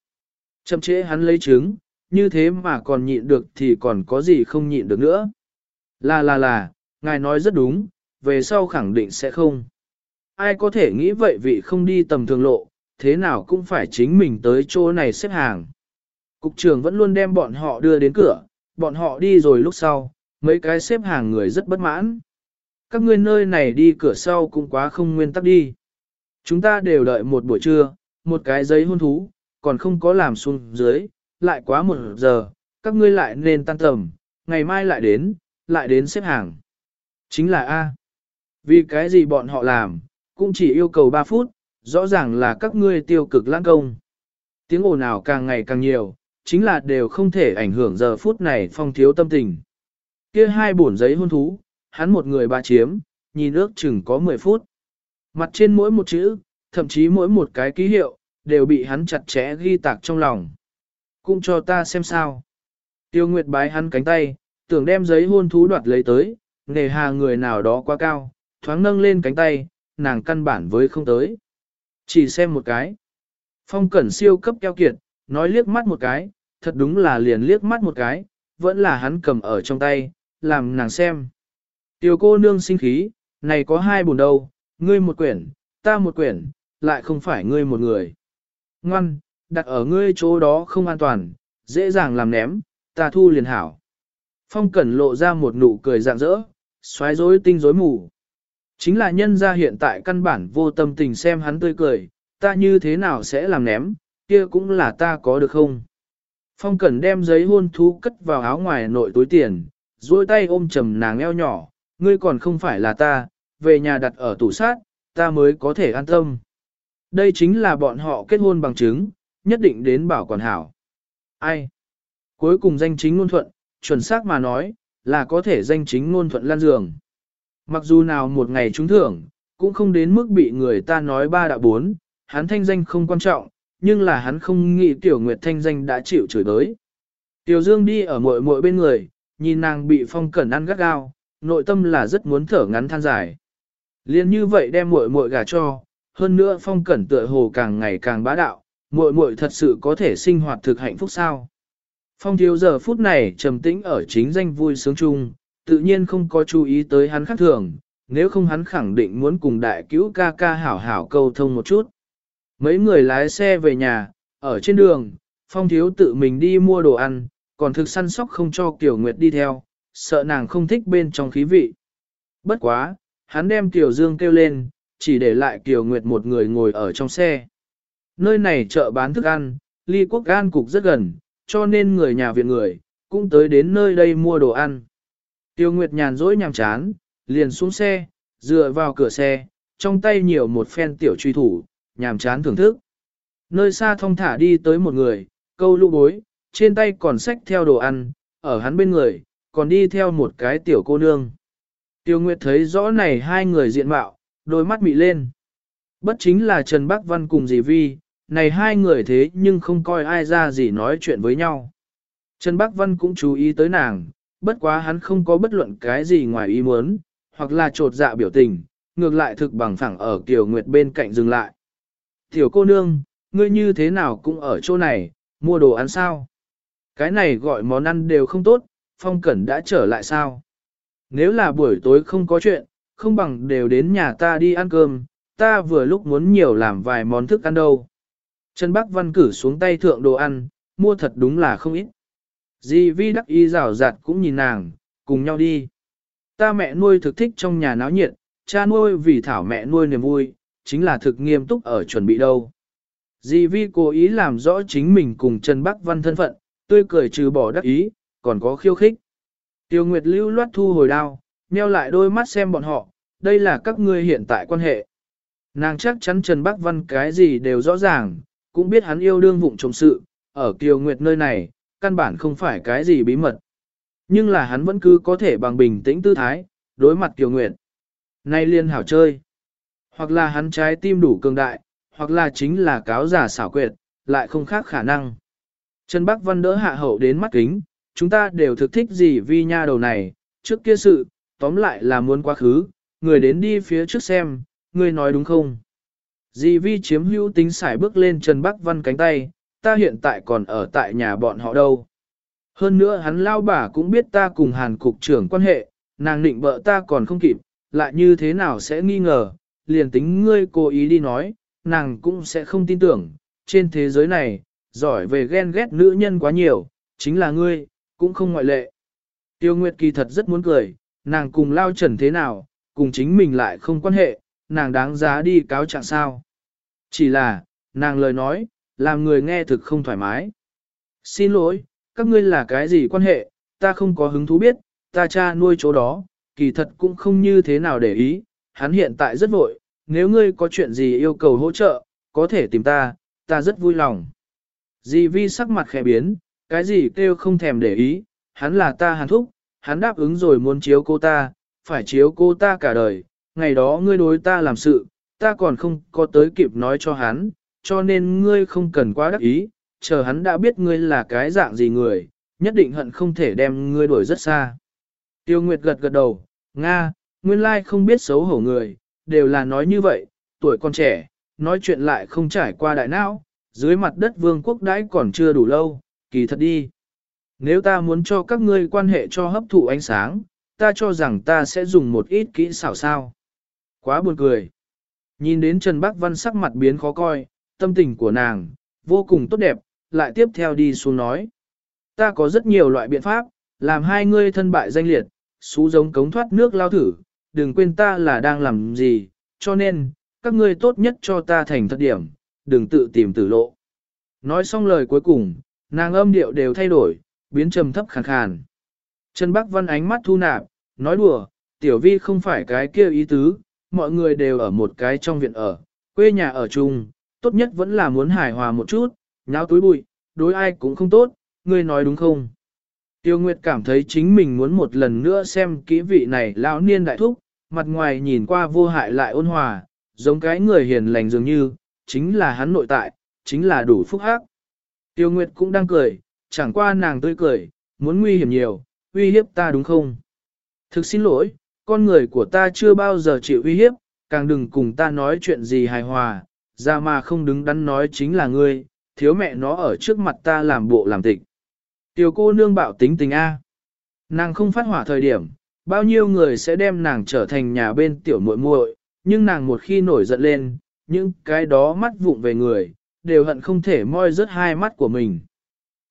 chậm chế hắn lấy trứng, như thế mà còn nhịn được thì còn có gì không nhịn được nữa. Là là là, ngài nói rất đúng, về sau khẳng định sẽ không. Ai có thể nghĩ vậy vị không đi tầm thường lộ, thế nào cũng phải chính mình tới chỗ này xếp hàng. Cục trưởng vẫn luôn đem bọn họ đưa đến cửa, bọn họ đi rồi lúc sau, mấy cái xếp hàng người rất bất mãn. Các ngươi nơi này đi cửa sau cũng quá không nguyên tắc đi. Chúng ta đều đợi một buổi trưa, một cái giấy hôn thú, còn không có làm xuống dưới, lại quá một giờ, các ngươi lại nên tan tầm, ngày mai lại đến, lại đến xếp hàng. Chính là A. Vì cái gì bọn họ làm, cũng chỉ yêu cầu 3 phút, rõ ràng là các ngươi tiêu cực lãng công. Tiếng ồn ào càng ngày càng nhiều, chính là đều không thể ảnh hưởng giờ phút này phong thiếu tâm tình. Kia hai bổn giấy hôn thú, hắn một người ba chiếm, nhìn ước chừng có 10 phút. Mặt trên mỗi một chữ, thậm chí mỗi một cái ký hiệu, đều bị hắn chặt chẽ ghi tạc trong lòng. Cũng cho ta xem sao. Tiêu Nguyệt bái hắn cánh tay, tưởng đem giấy hôn thú đoạt lấy tới, nề hà người nào đó quá cao, thoáng nâng lên cánh tay, nàng căn bản với không tới. Chỉ xem một cái. Phong cẩn siêu cấp keo kiệt, nói liếc mắt một cái, thật đúng là liền liếc mắt một cái, vẫn là hắn cầm ở trong tay, làm nàng xem. Tiểu cô nương sinh khí, này có hai bùn đâu, ngươi một quyển, ta một quyển, lại không phải ngươi một người. Ngoan, đặt ở ngươi chỗ đó không an toàn, dễ dàng làm ném, ta thu liền hảo. Phong cẩn lộ ra một nụ cười rạng rỡ, xoáy rối tinh rối mù. Chính là nhân ra hiện tại căn bản vô tâm tình xem hắn tươi cười, ta như thế nào sẽ làm ném, kia cũng là ta có được không? Phong Cẩn đem giấy hôn thú cất vào áo ngoài nội túi tiền, duỗi tay ôm chầm nàng eo nhỏ, ngươi còn không phải là ta, về nhà đặt ở tủ sát, ta mới có thể an tâm. Đây chính là bọn họ kết hôn bằng chứng, nhất định đến bảo quản hảo. Ai? Cuối cùng danh chính ngôn thuận, chuẩn xác mà nói, là có thể danh chính ngôn thuận lan giường. Mặc dù nào một ngày trúng thưởng, cũng không đến mức bị người ta nói ba đạo bốn, hắn thanh danh không quan trọng, nhưng là hắn không nghĩ Tiểu Nguyệt thanh danh đã chịu chửi tới. Tiểu Dương đi ở mội mội bên người, nhìn nàng bị phong cẩn ăn gắt gao, nội tâm là rất muốn thở ngắn than dài. Liên như vậy đem muội muội gả cho, hơn nữa phong cẩn tựa hồ càng ngày càng bá đạo, muội muội thật sự có thể sinh hoạt thực hạnh phúc sao. Phong thiếu giờ phút này trầm tĩnh ở chính danh vui sướng chung, tự nhiên không có chú ý tới hắn khác thường, nếu không hắn khẳng định muốn cùng đại cứu ca ca hảo hảo câu thông một chút. Mấy người lái xe về nhà, ở trên đường, Phong thiếu tự mình đi mua đồ ăn, còn thực săn sóc không cho Kiều Nguyệt đi theo, sợ nàng không thích bên trong khí vị. Bất quá, hắn đem Kiều Dương kêu lên, chỉ để lại Kiều Nguyệt một người ngồi ở trong xe. Nơi này chợ bán thức ăn, ly quốc gan cục rất gần, cho nên người nhà viện người, cũng tới đến nơi đây mua đồ ăn. Tiêu Nguyệt nhàn rỗi nhàm chán, liền xuống xe, dựa vào cửa xe, trong tay nhiều một phen tiểu truy thủ, nhàm chán thưởng thức. Nơi xa thông thả đi tới một người, câu lũ bối, trên tay còn xách theo đồ ăn, ở hắn bên người, còn đi theo một cái tiểu cô nương. Tiêu Nguyệt thấy rõ này hai người diện mạo, đôi mắt mị lên. Bất chính là Trần Bắc Văn cùng dì Vi, này hai người thế nhưng không coi ai ra gì nói chuyện với nhau. Trần Bắc Văn cũng chú ý tới nàng, bất quá hắn không có bất luận cái gì ngoài ý muốn, hoặc là trột dạ biểu tình, ngược lại thực bằng phẳng ở Kiều Nguyệt bên cạnh dừng lại. Tiểu cô nương, ngươi như thế nào cũng ở chỗ này, mua đồ ăn sao? Cái này gọi món ăn đều không tốt, Phong Cẩn đã trở lại sao? Nếu là buổi tối không có chuyện, không bằng đều đến nhà ta đi ăn cơm, ta vừa lúc muốn nhiều làm vài món thức ăn đâu. Trần Bắc Văn cử xuống tay thượng đồ ăn, mua thật đúng là không ít. Di vi đắc y rào rạt cũng nhìn nàng, cùng nhau đi. Ta mẹ nuôi thực thích trong nhà náo nhiệt, cha nuôi vì thảo mẹ nuôi niềm vui, chính là thực nghiêm túc ở chuẩn bị đâu. Di vi cố ý làm rõ chính mình cùng Trần Bắc Văn thân phận, tươi cười trừ bỏ đắc ý, còn có khiêu khích. Tiêu Nguyệt lưu loát thu hồi đao, nheo lại đôi mắt xem bọn họ, đây là các ngươi hiện tại quan hệ. Nàng chắc chắn Trần Bắc Văn cái gì đều rõ ràng, cũng biết hắn yêu đương vụng trộm sự, ở Kiều Nguyệt nơi này, căn bản không phải cái gì bí mật. Nhưng là hắn vẫn cứ có thể bằng bình tĩnh tư thái, đối mặt Kiều Nguyệt. Nay liên hảo chơi. Hoặc là hắn trái tim đủ cường đại, hoặc là chính là cáo giả xảo quyệt, lại không khác khả năng. Trần Bắc Văn đỡ hạ hậu đến mắt kính, chúng ta đều thực thích gì vi nha đầu này, trước kia sự, tóm lại là muốn quá khứ, người đến đi phía trước xem, người nói đúng không? Dì vi chiếm hữu tính xài bước lên Trần Bắc Văn cánh tay, ta hiện tại còn ở tại nhà bọn họ đâu. Hơn nữa hắn lao bà cũng biết ta cùng hàn cục trưởng quan hệ, nàng định bợ ta còn không kịp, lại như thế nào sẽ nghi ngờ, liền tính ngươi cố ý đi nói, nàng cũng sẽ không tin tưởng, trên thế giới này, giỏi về ghen ghét nữ nhân quá nhiều, chính là ngươi, cũng không ngoại lệ. Tiêu Nguyệt kỳ thật rất muốn cười, nàng cùng lao trần thế nào, cùng chính mình lại không quan hệ, nàng đáng giá đi cáo trạng sao. Chỉ là, nàng lời nói, làm người nghe thực không thoải mái. Xin lỗi, các ngươi là cái gì quan hệ, ta không có hứng thú biết, ta cha nuôi chỗ đó, kỳ thật cũng không như thế nào để ý, hắn hiện tại rất vội, nếu ngươi có chuyện gì yêu cầu hỗ trợ, có thể tìm ta, ta rất vui lòng. Dì vi sắc mặt khẽ biến, cái gì kêu không thèm để ý, hắn là ta hàn thúc, hắn đáp ứng rồi muốn chiếu cô ta, phải chiếu cô ta cả đời, ngày đó ngươi đối ta làm sự, ta còn không có tới kịp nói cho hắn, cho nên ngươi không cần quá đắc ý, chờ hắn đã biết ngươi là cái dạng gì người, nhất định hận không thể đem ngươi đuổi rất xa. Tiêu Nguyệt gật gật đầu, Nga, nguyên lai không biết xấu hổ người, đều là nói như vậy, tuổi còn trẻ, nói chuyện lại không trải qua đại não, dưới mặt đất vương quốc đãi còn chưa đủ lâu, kỳ thật đi. Nếu ta muốn cho các ngươi quan hệ cho hấp thụ ánh sáng, ta cho rằng ta sẽ dùng một ít kỹ xảo sao. Quá buồn cười. Nhìn đến Trần Bắc Văn sắc mặt biến khó coi, tâm tình của nàng, vô cùng tốt đẹp, lại tiếp theo đi xuống nói. Ta có rất nhiều loại biện pháp, làm hai ngươi thân bại danh liệt, xú giống cống thoát nước lao thử, đừng quên ta là đang làm gì, cho nên, các ngươi tốt nhất cho ta thành thật điểm, đừng tự tìm tử lộ. Nói xong lời cuối cùng, nàng âm điệu đều thay đổi, biến trầm thấp khàn khàn. Trần Bắc Văn ánh mắt thu nạp, nói đùa, tiểu vi không phải cái kia ý tứ, mọi người đều ở một cái trong viện ở, quê nhà ở chung, tốt nhất vẫn là muốn hài hòa một chút, nháo túi bụi, đối ai cũng không tốt, ngươi nói đúng không? Tiêu Nguyệt cảm thấy chính mình muốn một lần nữa xem kỹ vị này lão niên đại thúc, mặt ngoài nhìn qua vô hại lại ôn hòa, giống cái người hiền lành dường như, chính là hắn nội tại, chính là đủ phúc hắc. Tiêu Nguyệt cũng đang cười, chẳng qua nàng tươi cười, muốn nguy hiểm nhiều, uy hiếp ta đúng không? Thực xin lỗi, con người của ta chưa bao giờ chịu uy hiếp, càng đừng cùng ta nói chuyện gì hài hòa, ra mà không đứng đắn nói chính là ngươi, thiếu mẹ nó ở trước mặt ta làm bộ làm tịch. Tiểu cô nương bạo tính tình A. Nàng không phát hỏa thời điểm, bao nhiêu người sẽ đem nàng trở thành nhà bên tiểu muội muội, nhưng nàng một khi nổi giận lên, những cái đó mắt vụng về người, đều hận không thể moi rớt hai mắt của mình.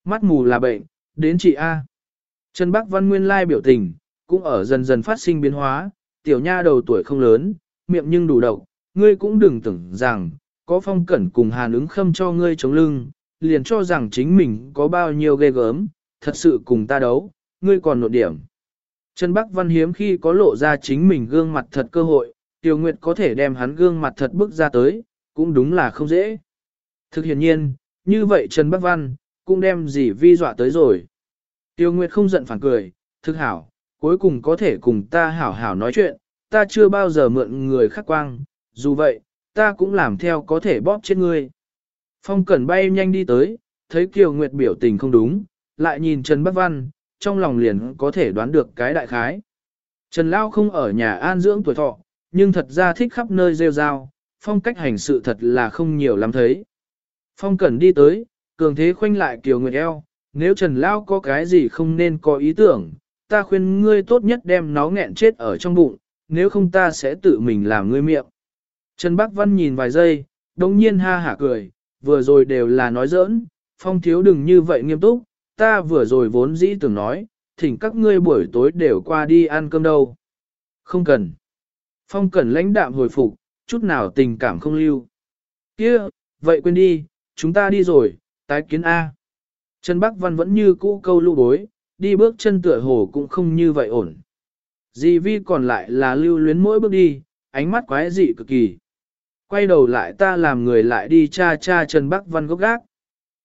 Mắt mù là bệnh, đến chị A. Trần Bắc Văn Nguyên lai biểu tình, cũng ở dần dần phát sinh biến hóa, tiểu nha đầu tuổi không lớn, miệng nhưng đủ độc, ngươi cũng đừng tưởng rằng, có phong cẩn cùng hàn ứng khâm cho ngươi chống lưng, liền cho rằng chính mình có bao nhiêu ghê gớm, thật sự cùng ta đấu, ngươi còn nộn điểm. Trần Bắc Văn hiếm khi có lộ ra chính mình gương mặt thật cơ hội, Tiêu Nguyệt có thể đem hắn gương mặt thật bước ra tới, cũng đúng là không dễ. Thực hiện nhiên, như vậy Trần Bắc Văn, cũng đem gì vi dọa tới rồi. Tiêu Nguyệt không giận phản cười, thực hảo, cuối cùng có thể cùng ta hảo hảo nói chuyện, ta chưa bao giờ mượn người khác quang, dù vậy, ta cũng làm theo có thể bóp chết ngươi. Phong Cẩn bay nhanh đi tới, thấy Kiều Nguyệt biểu tình không đúng, lại nhìn Trần Bắc Văn, trong lòng liền có thể đoán được cái đại khái. Trần Lao không ở nhà an dưỡng tuổi thọ, nhưng thật ra thích khắp nơi rêu rao, phong cách hành sự thật là không nhiều lắm thấy. Phong Cẩn đi tới, cường thế khoanh lại Kiều Nguyệt eo, nếu Trần Lao có cái gì không nên có ý tưởng, ta khuyên ngươi tốt nhất đem nó nghẹn chết ở trong bụng, nếu không ta sẽ tự mình làm ngươi miệng. Trần Bắc Văn nhìn vài giây, đồng nhiên ha hả cười, vừa rồi đều là nói giỡn, phong thiếu đừng như vậy nghiêm túc, ta vừa rồi vốn dĩ tưởng nói, thỉnh các ngươi buổi tối đều qua đi ăn cơm đâu. Không cần. Phong cần lãnh đạm hồi phục, chút nào tình cảm không lưu. kia vậy quên đi, chúng ta đi rồi, tái kiến A. Trần Bắc Văn vẫn như cũ câu lưu bối, đi bước chân tựa hồ cũng không như vậy ổn. di Vi còn lại là lưu luyến mỗi bước đi, ánh mắt quái dị cực kỳ. Quay đầu lại ta làm người lại đi cha cha Trần Bắc Văn gốc gác.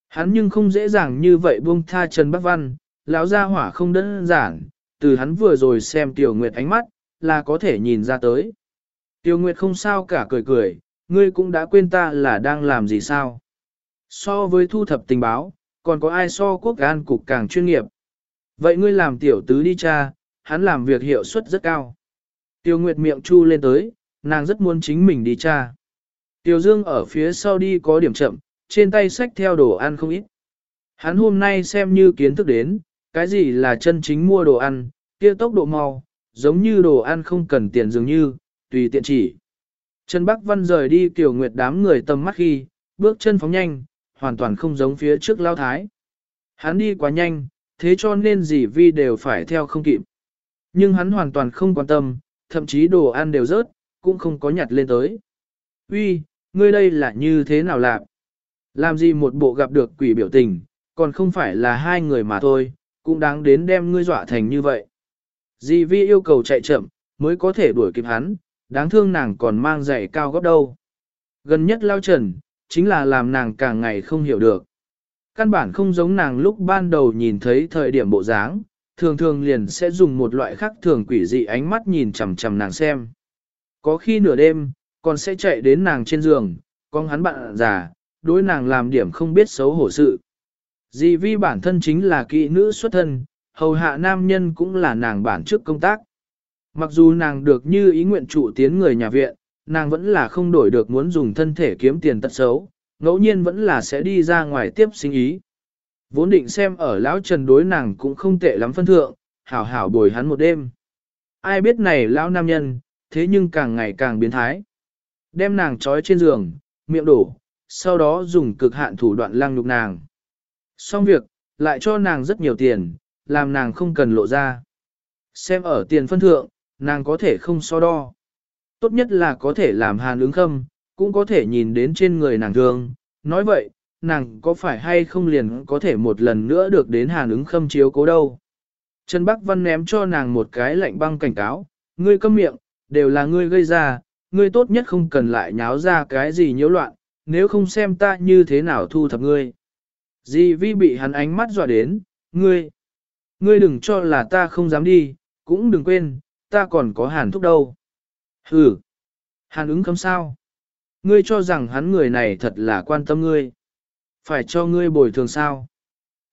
Hắn nhưng không dễ dàng như vậy buông tha Trần Bắc Văn, lão gia hỏa không đơn giản, từ hắn vừa rồi xem Tiểu Nguyệt ánh mắt, là có thể nhìn ra tới. Tiểu Nguyệt không sao cả cười cười, ngươi cũng đã quên ta là đang làm gì sao. So với thu thập tình báo, còn có ai so quốc an cục càng chuyên nghiệp. Vậy ngươi làm tiểu tứ đi cha, hắn làm việc hiệu suất rất cao. Tiêu Nguyệt miệng chu lên tới, nàng rất muốn chính mình đi cha. Tiêu Dương ở phía sau đi có điểm chậm, trên tay sách theo đồ ăn không ít. Hắn hôm nay xem như kiến thức đến, cái gì là chân chính mua đồ ăn, kia tốc độ mau, giống như đồ ăn không cần tiền dường như, tùy tiện chỉ. Trần Bắc Văn rời đi tiểu Nguyệt đám người tầm mắt khi, bước chân phóng nhanh, hoàn toàn không giống phía trước lao thái. Hắn đi quá nhanh, thế cho nên gì vi đều phải theo không kịp. Nhưng hắn hoàn toàn không quan tâm, thậm chí đồ ăn đều rớt, cũng không có nhặt lên tới. Uy, ngươi đây là như thế nào lạc? Làm gì một bộ gặp được quỷ biểu tình, còn không phải là hai người mà thôi, cũng đáng đến đem ngươi dọa thành như vậy. Dì Vi yêu cầu chạy chậm, mới có thể đuổi kịp hắn, đáng thương nàng còn mang giày cao gấp đâu. Gần nhất lao trần, chính là làm nàng càng ngày không hiểu được. Căn bản không giống nàng lúc ban đầu nhìn thấy thời điểm bộ dáng, thường thường liền sẽ dùng một loại khác thường quỷ dị ánh mắt nhìn chằm chằm nàng xem. Có khi nửa đêm, còn sẽ chạy đến nàng trên giường, con hắn bạn già, đối nàng làm điểm không biết xấu hổ sự. Dì vi bản thân chính là kỵ nữ xuất thân, hầu hạ nam nhân cũng là nàng bản trước công tác. Mặc dù nàng được như ý nguyện trụ tiến người nhà viện, nàng vẫn là không đổi được muốn dùng thân thể kiếm tiền tật xấu, ngẫu nhiên vẫn là sẽ đi ra ngoài tiếp sinh ý. Vốn định xem ở lão trần đối nàng cũng không tệ lắm phân thượng, hảo hảo bồi hắn một đêm. Ai biết này lão nam nhân, thế nhưng càng ngày càng biến thái. Đem nàng trói trên giường, miệng đổ, sau đó dùng cực hạn thủ đoạn lăng nhục nàng. Xong việc, lại cho nàng rất nhiều tiền, làm nàng không cần lộ ra. Xem ở tiền phân thượng, nàng có thể không so đo. Tốt nhất là có thể làm hàn ứng khâm, cũng có thể nhìn đến trên người nàng thương. Nói vậy, nàng có phải hay không liền có thể một lần nữa được đến hàn ứng khâm chiếu cố đâu. Trần Bắc Văn ném cho nàng một cái lạnh băng cảnh cáo, ngươi câm miệng, đều là ngươi gây ra, ngươi tốt nhất không cần lại nháo ra cái gì nhiễu loạn, nếu không xem ta như thế nào thu thập ngươi. Di vi bị hắn ánh mắt dọa đến, ngươi, ngươi đừng cho là ta không dám đi, cũng đừng quên, ta còn có hàn thúc đâu. Hừ, hàn ứng cấm sao? Ngươi cho rằng hắn người này thật là quan tâm ngươi. Phải cho ngươi bồi thường sao?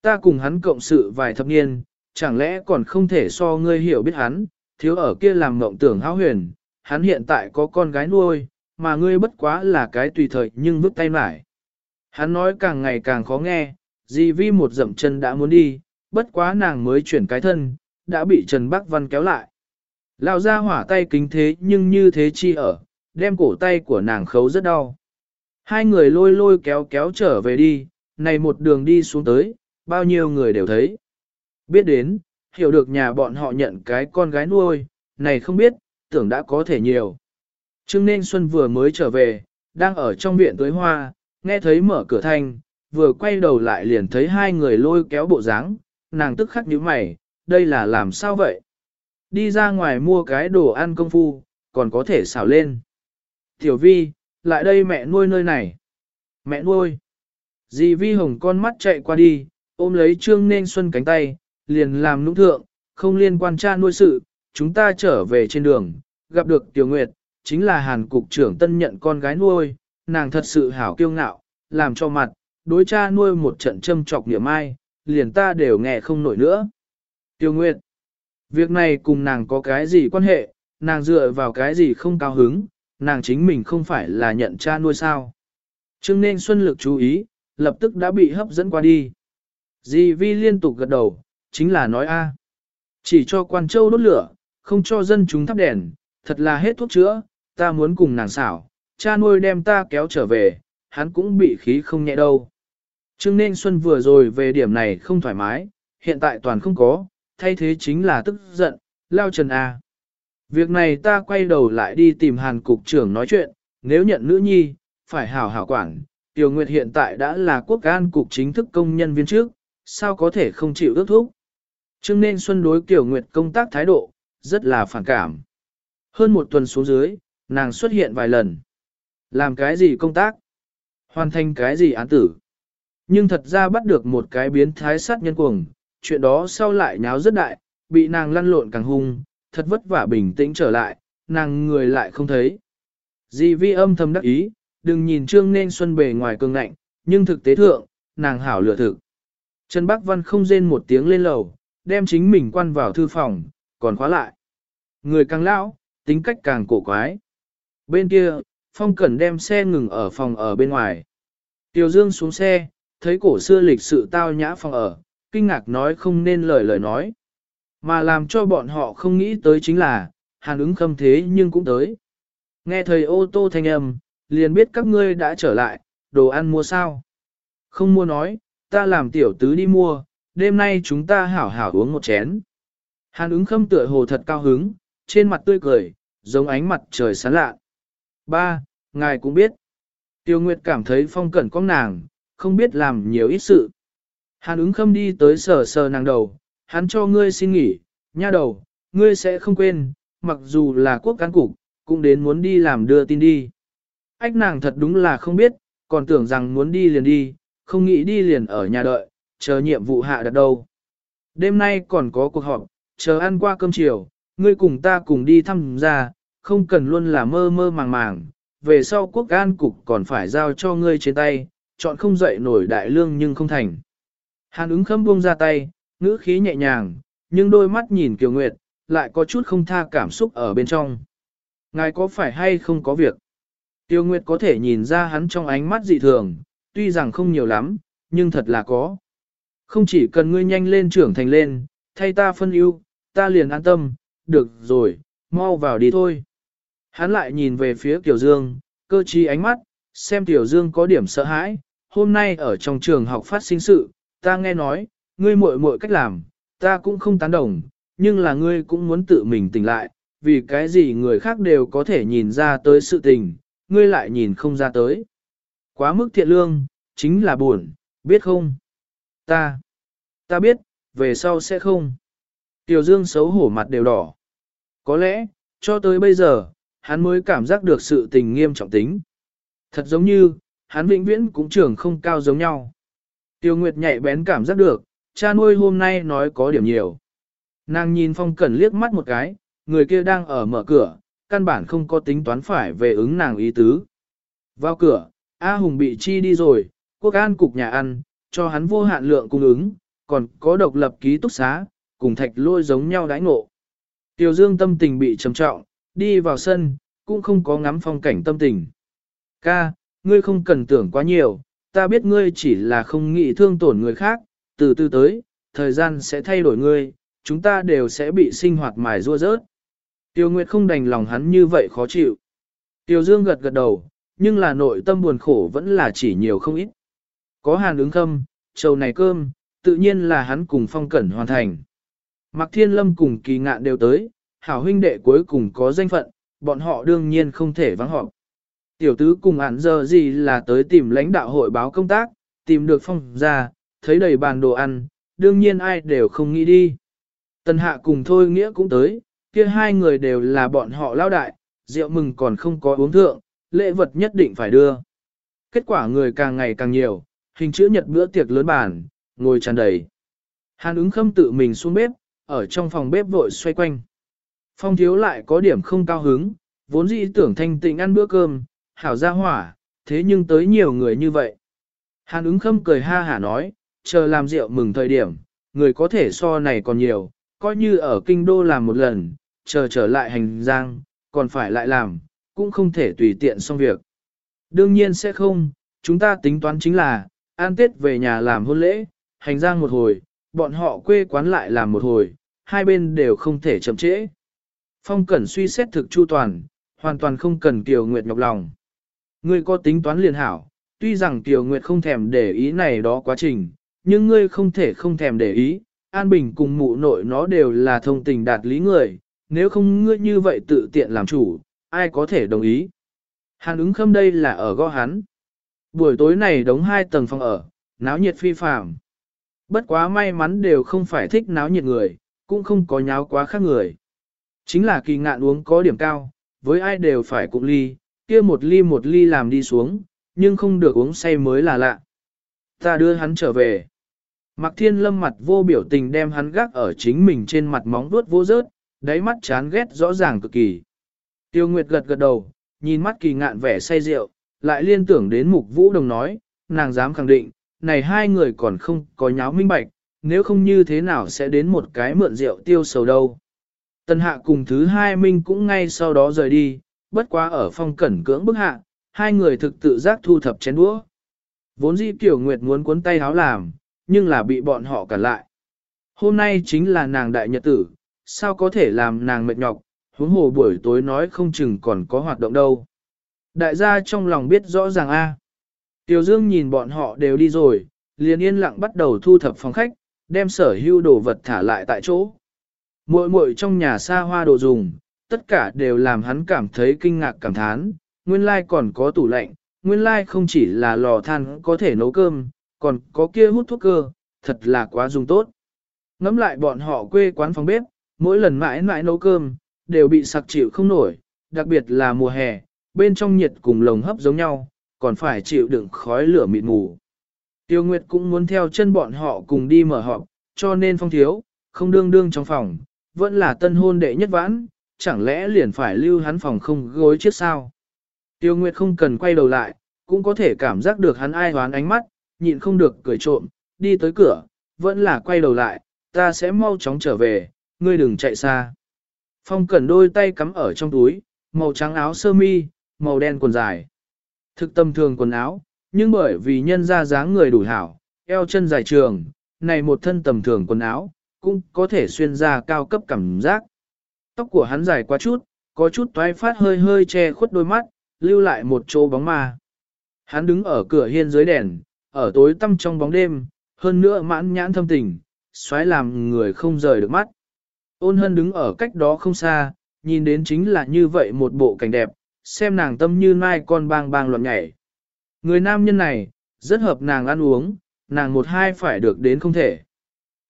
Ta cùng hắn cộng sự vài thập niên, chẳng lẽ còn không thể so ngươi hiểu biết hắn, thiếu ở kia làm mộng tưởng háo huyền, hắn hiện tại có con gái nuôi, mà ngươi bất quá là cái tùy thời nhưng vứt tay lại Hắn nói càng ngày càng khó nghe, Di Vi một dậm chân đã muốn đi, bất quá nàng mới chuyển cái thân, đã bị Trần Bắc Văn kéo lại. Lão ra hỏa tay kính thế nhưng như thế chi ở, đem cổ tay của nàng khấu rất đau. Hai người lôi lôi kéo kéo trở về đi, này một đường đi xuống tới, bao nhiêu người đều thấy. Biết đến, hiểu được nhà bọn họ nhận cái con gái nuôi, này không biết, tưởng đã có thể nhiều. Trương Nên Xuân vừa mới trở về, đang ở trong viện tưới hoa, nghe thấy mở cửa thanh, vừa quay đầu lại liền thấy hai người lôi kéo bộ dáng, nàng tức khắc nhíu mày, đây là làm sao vậy? Đi ra ngoài mua cái đồ ăn công phu, còn có thể xào lên. Tiểu vi, lại đây mẹ nuôi nơi này. Mẹ nuôi. Dì vi hồng con mắt chạy qua đi, ôm lấy trương nên xuân cánh tay, liền làm nũng thượng, không liên quan cha nuôi sự, chúng ta trở về trên đường, gặp được Tiểu Nguyệt, chính là Hàn cục trưởng tân nhận con gái nuôi, nàng thật sự hảo kiêu ngạo, làm cho mặt, đối cha nuôi một trận châm trọc niệm ai, liền ta đều nghe không nổi nữa. Tiêu Nguyệt, việc này cùng nàng có cái gì quan hệ, nàng dựa vào cái gì không cao hứng, nàng chính mình không phải là nhận cha nuôi sao. Trương nên xuân lực chú ý, lập tức đã bị hấp dẫn qua đi. Di vi liên tục gật đầu, chính là nói a, Chỉ cho quan châu đốt lửa, không cho dân chúng thắp đèn, thật là hết thuốc chữa, ta muốn cùng nàng xảo, cha nuôi đem ta kéo trở về, hắn cũng bị khí không nhẹ đâu. Trương Nên Xuân vừa rồi về điểm này không thoải mái, hiện tại toàn không có, thay thế chính là tức giận, lao trần A. Việc này ta quay đầu lại đi tìm Hàn Cục trưởng nói chuyện, nếu nhận nữ nhi, phải hảo hảo quản. Tiểu Nguyệt hiện tại đã là quốc an cục chính thức công nhân viên trước, sao có thể không chịu ước thúc. Trương Nên Xuân đối Tiểu Nguyệt công tác thái độ, rất là phản cảm. Hơn một tuần xuống dưới, nàng xuất hiện vài lần. Làm cái gì công tác? Hoàn thành cái gì án tử? Nhưng thật ra bắt được một cái biến thái sát nhân cuồng, chuyện đó sau lại nháo rất đại, bị nàng lăn lộn càng hung, thật vất vả bình tĩnh trở lại, nàng người lại không thấy. Di vi âm thầm đắc ý, đừng nhìn trương nên xuân bề ngoài cường ngạnh, nhưng thực tế thượng, nàng hảo lựa thực. Trần Bắc Văn không rên một tiếng lên lầu, đem chính mình quan vào thư phòng, còn khóa lại. Người càng lão, tính cách càng cổ quái. Bên kia, Phong Cẩn đem xe ngừng ở phòng ở bên ngoài. Tiểu Dương xuống xe, thấy cổ xưa lịch sự tao nhã phòng ở, kinh ngạc nói không nên lời lời nói. Mà làm cho bọn họ không nghĩ tới chính là, hàn ứng khâm thế nhưng cũng tới. Nghe thầy ô tô thanh âm, liền biết các ngươi đã trở lại, đồ ăn mua sao. Không mua nói, ta làm tiểu tứ đi mua, đêm nay chúng ta hảo hảo uống một chén. Hàn ứng khâm tựa hồ thật cao hứng, trên mặt tươi cười, giống ánh mặt trời sáng lạ. Ba, ngài cũng biết. Tiêu Nguyệt cảm thấy phong cẩn có nàng, không biết làm nhiều ít sự. Hàn ứng khâm đi tới sờ sờ nàng đầu, hắn cho ngươi xin nghỉ, nha đầu, ngươi sẽ không quên, mặc dù là quốc cán cục, cũng đến muốn đi làm đưa tin đi. Ách nàng thật đúng là không biết, còn tưởng rằng muốn đi liền đi, không nghĩ đi liền ở nhà đợi, chờ nhiệm vụ hạ đặt đâu. Đêm nay còn có cuộc họp, chờ ăn qua cơm chiều, ngươi cùng ta cùng đi thăm ra, không cần luôn là mơ mơ màng màng, về sau quốc an cục còn phải giao cho ngươi trên tay, chọn không dậy nổi đại lương nhưng không thành. Hàn ứng khâm buông ra tay, ngữ khí nhẹ nhàng, nhưng đôi mắt nhìn Kiều Nguyệt, lại có chút không tha cảm xúc ở bên trong. Ngài có phải hay không có việc? Tiêu Nguyệt có thể nhìn ra hắn trong ánh mắt dị thường, tuy rằng không nhiều lắm, nhưng thật là có. Không chỉ cần ngươi nhanh lên trưởng thành lên, thay ta phân ưu, ta liền an tâm, được rồi, mau vào đi thôi. Hắn lại nhìn về phía Tiểu Dương, cơ trí ánh mắt, xem Tiểu Dương có điểm sợ hãi, hôm nay ở trong trường học phát sinh sự, ta nghe nói, ngươi muội muội cách làm, ta cũng không tán đồng, nhưng là ngươi cũng muốn tự mình tỉnh lại, vì cái gì người khác đều có thể nhìn ra tới sự tình, ngươi lại nhìn không ra tới. Quá mức thiện lương, chính là buồn, biết không? Ta, ta biết, về sau sẽ không. Tiểu Dương xấu hổ mặt đều đỏ. Có lẽ, cho tới bây giờ, hắn mới cảm giác được sự tình nghiêm trọng tính. Thật giống như, hắn vĩnh viễn cũng trưởng không cao giống nhau. Tiêu Nguyệt nhạy bén cảm giác được, cha nuôi hôm nay nói có điểm nhiều. Nàng nhìn Phong Cẩn liếc mắt một cái, người kia đang ở mở cửa, căn bản không có tính toán phải về ứng nàng ý tứ. Vào cửa, A Hùng bị chi đi rồi, quốc an cục nhà ăn, cho hắn vô hạn lượng cung ứng, còn có độc lập ký túc xá, cùng thạch lôi giống nhau đãi ngộ. tiêu Dương tâm tình bị trầm trọng, đi vào sân, cũng không có ngắm phong cảnh tâm tình. Ca, ngươi không cần tưởng quá nhiều, ta biết ngươi chỉ là không nghĩ thương tổn người khác, từ từ tới, thời gian sẽ thay đổi ngươi, chúng ta đều sẽ bị sinh hoạt mài rua rớt. Tiêu Nguyệt không đành lòng hắn như vậy khó chịu. Tiêu Dương gật gật đầu, nhưng là nội tâm buồn khổ vẫn là chỉ nhiều không ít. Có hàn ứng khâm, trầu này cơm, tự nhiên là hắn cùng phong cẩn hoàn thành. Mạc Thiên Lâm cùng kỳ ngạn đều tới, hảo huynh đệ cuối cùng có danh phận, bọn họ đương nhiên không thể vắng họp. Tiểu tứ cùng ản giờ gì là tới tìm lãnh đạo hội báo công tác, tìm được phong ra, thấy đầy bàn đồ ăn, đương nhiên ai đều không nghĩ đi. Tần hạ cùng thôi nghĩa cũng tới, kia hai người đều là bọn họ lao đại, rượu mừng còn không có uống thượng, lễ vật nhất định phải đưa. Kết quả người càng ngày càng nhiều, hình chữ nhật bữa tiệc lớn bàn, ngồi tràn đầy. Hàn ứng khâm tự mình xuống bếp, ở trong phòng bếp vội xoay quanh. Phong thiếu lại có điểm không cao hứng, vốn dĩ tưởng thanh tịnh ăn bữa cơm, hảo ra hỏa, thế nhưng tới nhiều người như vậy. Hàn ứng khâm cười ha hả nói, chờ làm rượu mừng thời điểm, người có thể so này còn nhiều, coi như ở kinh đô làm một lần, chờ trở lại hành giang, còn phải lại làm, cũng không thể tùy tiện xong việc. Đương nhiên sẽ không, chúng ta tính toán chính là, an tết về nhà làm hôn lễ, hành giang một hồi, bọn họ quê quán lại làm một hồi, hai bên đều không thể chậm trễ. Phong Cẩn suy xét thực chu toàn, hoàn toàn không cần Kiều Nguyệt nhọc lòng. Ngươi có tính toán liền hảo, tuy rằng Kiều Nguyệt không thèm để ý này đó quá trình, nhưng ngươi không thể không thèm để ý, An Bình cùng mụ nội nó đều là thông tình đạt lý người, nếu không ngươi như vậy tự tiện làm chủ, ai có thể đồng ý. Hàn ứng khâm đây là ở gõ hắn. Buổi tối này đóng hai tầng phòng ở, náo nhiệt phi phạm. Bất quá may mắn đều không phải thích náo nhiệt người, cũng không có nháo quá khác người. Chính là kỳ ngạn uống có điểm cao, với ai đều phải cụng ly, kia một ly một ly làm đi xuống, nhưng không được uống say mới là lạ. Ta đưa hắn trở về. Mạc Thiên Lâm mặt vô biểu tình đem hắn gác ở chính mình trên mặt móng vuốt vô rớt, đáy mắt chán ghét rõ ràng cực kỳ. Tiêu Nguyệt gật gật đầu, nhìn mắt kỳ ngạn vẻ say rượu, lại liên tưởng đến mục vũ đồng nói, nàng dám khẳng định, này hai người còn không có nháo minh bạch, nếu không như thế nào sẽ đến một cái mượn rượu tiêu sầu đâu. Tần hạ cùng thứ hai minh cũng ngay sau đó rời đi, bất quá ở phong cẩn cưỡng bức hạ, hai người thực tự giác thu thập chén đũa. Vốn dĩ Tiểu Nguyệt muốn cuốn tay háo làm, nhưng là bị bọn họ cản lại. Hôm nay chính là nàng đại nhật tử, sao có thể làm nàng mệt nhọc, huống hồ buổi tối nói không chừng còn có hoạt động đâu. Đại gia trong lòng biết rõ ràng a. Tiểu Dương nhìn bọn họ đều đi rồi, liền yên lặng bắt đầu thu thập phòng khách, đem sở hữu đồ vật thả lại tại chỗ. Muội muội trong nhà xa hoa đồ dùng, tất cả đều làm hắn cảm thấy kinh ngạc cảm thán, nguyên lai còn có tủ lạnh, nguyên lai không chỉ là lò than có thể nấu cơm, còn có kia hút thuốc cơ, thật là quá dùng tốt. Ngắm lại bọn họ quê quán phòng bếp, mỗi lần mãi mãi nấu cơm, đều bị sặc chịu không nổi, đặc biệt là mùa hè, bên trong nhiệt cùng lồng hấp giống nhau, còn phải chịu đựng khói lửa mịt mù. Tiêu Nguyệt cũng muốn theo chân bọn họ cùng đi mở họp, cho nên phong thiếu, không đương đương trong phòng, vẫn là tân hôn đệ nhất vãn, chẳng lẽ liền phải lưu hắn phòng không gối chiếc sao. Tiêu Nguyệt không cần quay đầu lại, cũng có thể cảm giác được hắn ai hoán ánh mắt, nhịn không được cười trộm, đi tới cửa, vẫn là quay đầu lại, ta sẽ mau chóng trở về, ngươi đừng chạy xa. Phong cẩn đôi tay cắm ở trong túi, màu trắng áo sơ mi, màu đen quần dài. Thực tâm thường quần áo, nhưng bởi vì nhân ra dáng người đủ hảo, eo chân dài trường, này một thân tầm thường quần áo, cũng có thể xuyên ra cao cấp cảm giác. Tóc của hắn dài quá chút, có chút toái phát hơi hơi che khuất đôi mắt, lưu lại một chỗ bóng ma. Hắn đứng ở cửa hiên dưới đèn, ở tối tăm trong bóng đêm, hơn nữa mãn nhãn thâm tình, xoáy làm người không rời được mắt. Ôn hân đứng ở cách đó không xa, nhìn đến chính là như vậy một bộ cảnh đẹp, xem nàng tâm như mai con bang bang loạn nhảy. Người nam nhân này, rất hợp nàng ăn uống, nàng một hai phải được đến không thể.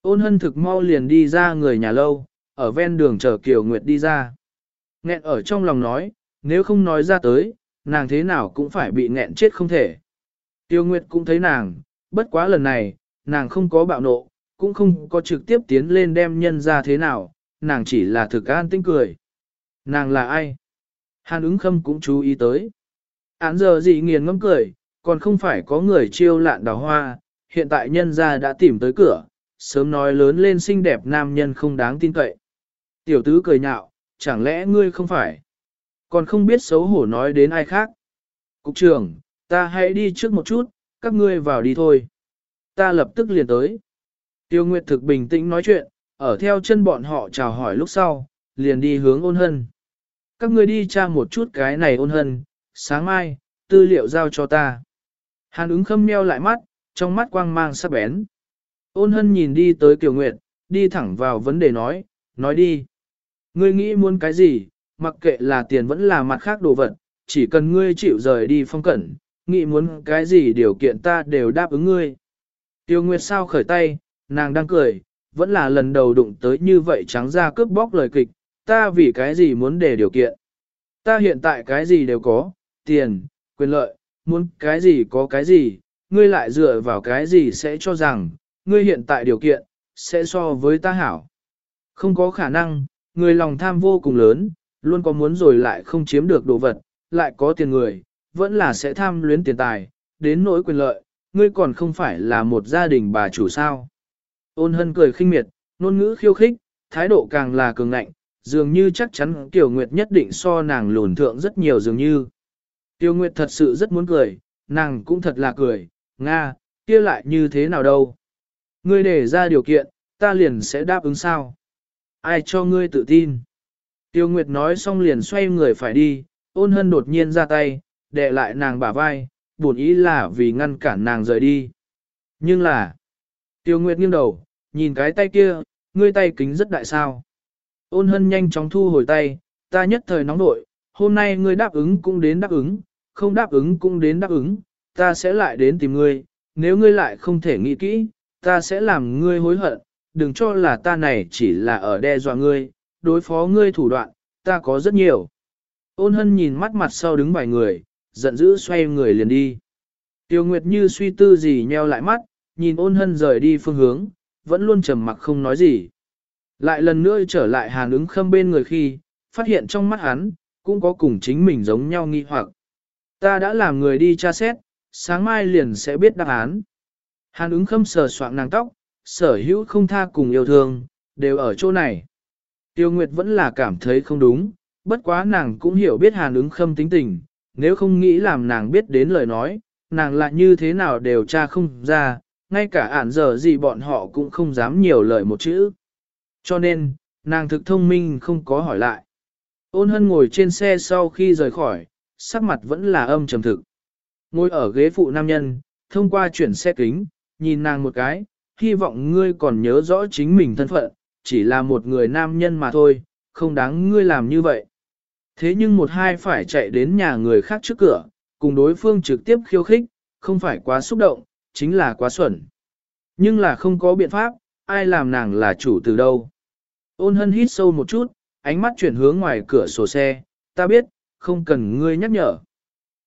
Ôn hân thực mau liền đi ra người nhà lâu, ở ven đường chờ Kiều Nguyệt đi ra. Nghẹn ở trong lòng nói, nếu không nói ra tới, nàng thế nào cũng phải bị nghẹn chết không thể. Tiêu Nguyệt cũng thấy nàng, bất quá lần này, nàng không có bạo nộ, cũng không có trực tiếp tiến lên đem nhân ra thế nào, nàng chỉ là thực an tinh cười. Nàng là ai? Hàn ứng khâm cũng chú ý tới. Án giờ gì nghiền ngâm cười, còn không phải có người chiêu lạn đào hoa, hiện tại nhân ra đã tìm tới cửa, sớm nói lớn lên xinh đẹp nam nhân không đáng tin cậy. Tiểu tứ cười nhạo, chẳng lẽ ngươi không phải? Còn không biết xấu hổ nói đến ai khác. Cục trưởng, ta hãy đi trước một chút, các ngươi vào đi thôi. Ta lập tức liền tới. Tiêu Nguyệt thực bình tĩnh nói chuyện, ở theo chân bọn họ chào hỏi lúc sau, liền đi hướng ôn hân. Các ngươi đi tra một chút cái này ôn hân, sáng mai, tư liệu giao cho ta. Hàn ứng khâm meo lại mắt, trong mắt quang mang sắc bén. Ôn hân nhìn đi tới Kiều Nguyệt, đi thẳng vào vấn đề nói, nói đi. Ngươi nghĩ muốn cái gì, mặc kệ là tiền vẫn là mặt khác đồ vật, chỉ cần ngươi chịu rời đi phong cẩn, nghĩ muốn cái gì điều kiện ta đều đáp ứng ngươi. Tiêu Nguyệt sao khởi tay, nàng đang cười, vẫn là lần đầu đụng tới như vậy trắng ra cướp bóc lời kịch, ta vì cái gì muốn để điều kiện. Ta hiện tại cái gì đều có, tiền, quyền lợi, muốn cái gì có cái gì, ngươi lại dựa vào cái gì sẽ cho rằng, ngươi hiện tại điều kiện, sẽ so với ta hảo. Không có khả năng, người lòng tham vô cùng lớn, luôn có muốn rồi lại không chiếm được đồ vật, lại có tiền người, vẫn là sẽ tham luyến tiền tài, đến nỗi quyền lợi, ngươi còn không phải là một gia đình bà chủ sao. Ôn hân cười khinh miệt, ngôn ngữ khiêu khích, thái độ càng là cường ngạnh, dường như chắc chắn Tiểu Nguyệt nhất định so nàng lùn thượng rất nhiều dường như. Tiêu Nguyệt thật sự rất muốn cười, nàng cũng thật là cười, Nga, kia lại như thế nào đâu. Ngươi để ra điều kiện, ta liền sẽ đáp ứng sao. Ai cho ngươi tự tin. Tiêu Nguyệt nói xong liền xoay người phải đi, ôn hân đột nhiên ra tay, đè lại nàng bả vai, buồn ý là vì ngăn cản nàng rời đi. Nhưng là, Tiêu Nguyệt nghiêng đầu, nhìn cái tay kia, ngươi tay kính rất đại sao. Ôn hân nhanh chóng thu hồi tay, ta nhất thời nóng nội, hôm nay ngươi đáp ứng cũng đến đáp ứng, không đáp ứng cũng đến đáp ứng, ta sẽ lại đến tìm ngươi, nếu ngươi lại không thể nghĩ kỹ, ta sẽ làm ngươi hối hận, đừng cho là ta này chỉ là ở đe dọa ngươi, đối phó ngươi thủ đoạn, ta có rất nhiều. Ôn hân nhìn mắt mặt sau đứng vài người, giận dữ xoay người liền đi. Tiêu Nguyệt như suy tư gì nheo lại mắt, nhìn ôn hân rời đi phương hướng, vẫn luôn trầm mặc không nói gì. Lại lần nữa trở lại hàn ứng khâm bên người khi, phát hiện trong mắt hắn, cũng có cùng chính mình giống nhau nghi hoặc. Ta đã làm người đi tra xét, sáng mai liền sẽ biết đáp án. Hàn ứng khâm sờ soạn nàng tóc, sở hữu không tha cùng yêu thương, đều ở chỗ này. Tiêu Nguyệt vẫn là cảm thấy không đúng, bất quá nàng cũng hiểu biết hàn ứng khâm tính tình, nếu không nghĩ làm nàng biết đến lời nói, nàng lại như thế nào đều tra không ra, ngay cả ản giờ gì bọn họ cũng không dám nhiều lời một chữ. Cho nên, nàng thực thông minh không có hỏi lại. Ôn hân ngồi trên xe sau khi rời khỏi, sắc mặt vẫn là âm trầm thực. Ngồi ở ghế phụ nam nhân, thông qua chuyển xe kính, nhìn nàng một cái, hy vọng ngươi còn nhớ rõ chính mình thân phận, chỉ là một người nam nhân mà thôi, không đáng ngươi làm như vậy. Thế nhưng một hai phải chạy đến nhà người khác trước cửa, cùng đối phương trực tiếp khiêu khích, không phải quá xúc động, chính là quá xuẩn. Nhưng là không có biện pháp, ai làm nàng là chủ từ đâu. Ôn hân hít sâu một chút, ánh mắt chuyển hướng ngoài cửa sổ xe, ta biết, không cần ngươi nhắc nhở.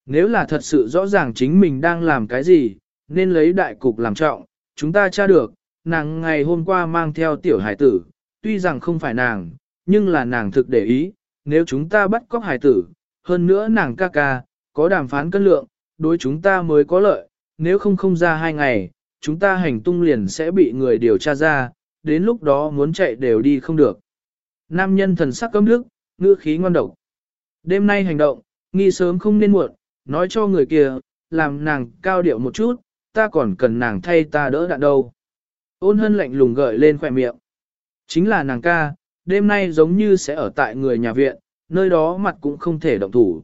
Nếu là thật sự rõ ràng chính mình đang làm cái gì, nên lấy đại cục làm trọng, chúng ta tra được, nàng ngày hôm qua mang theo tiểu hải tử, tuy rằng không phải nàng, nhưng là nàng thực để ý, nếu chúng ta bắt cóc hải tử, hơn nữa nàng ca ca, có đàm phán cân lượng, đối chúng ta mới có lợi, nếu không không ra hai ngày, chúng ta hành tung liền sẽ bị người điều tra ra, đến lúc đó muốn chạy đều đi không được. Nam nhân thần sắc cấm đức, ngữ khí ngon độc. Đêm nay hành động, nghi sớm không nên muộn, nói cho người kia, làm nàng cao điệu một chút, ta còn cần nàng thay ta đỡ đạn đâu. Ôn hân lạnh lùng gợi lên khỏe miệng. Chính là nàng ca, đêm nay giống như sẽ ở tại người nhà viện, nơi đó mặt cũng không thể động thủ.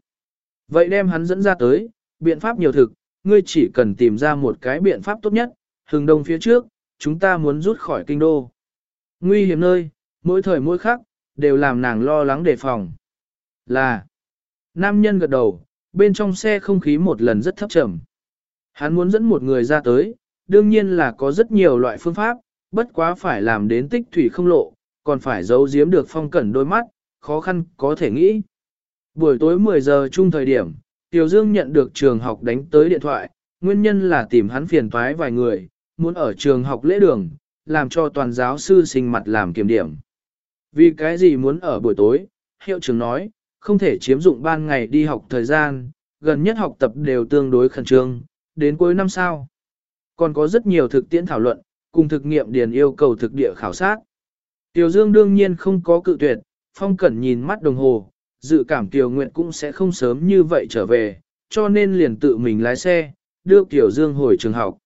Vậy đem hắn dẫn ra tới, biện pháp nhiều thực, ngươi chỉ cần tìm ra một cái biện pháp tốt nhất, hừng đông phía trước, chúng ta muốn rút khỏi kinh đô. Nguy hiểm nơi, mỗi thời mỗi khắc, đều làm nàng lo lắng đề phòng. Là, nam nhân gật đầu, bên trong xe không khí một lần rất thấp trầm. Hắn muốn dẫn một người ra tới, đương nhiên là có rất nhiều loại phương pháp, bất quá phải làm đến tích thủy không lộ, còn phải giấu giếm được phong cẩn đôi mắt, khó khăn có thể nghĩ. Buổi tối 10 giờ chung thời điểm, Tiểu Dương nhận được trường học đánh tới điện thoại, nguyên nhân là tìm hắn phiền toái vài người, muốn ở trường học lễ đường, làm cho toàn giáo sư sinh mặt làm kiểm điểm. Vì cái gì muốn ở buổi tối, hiệu trưởng nói, không thể chiếm dụng ban ngày đi học thời gian, gần nhất học tập đều tương đối khẩn trương, đến cuối năm sau. Còn có rất nhiều thực tiễn thảo luận, cùng thực nghiệm điền yêu cầu thực địa khảo sát. Tiểu Dương đương nhiên không có cự tuyệt, Phong Cẩn nhìn mắt đồng hồ, dự cảm Tiểu Nguyệt cũng sẽ không sớm như vậy trở về, cho nên liền tự mình lái xe, đưa Tiểu Dương hồi trường học.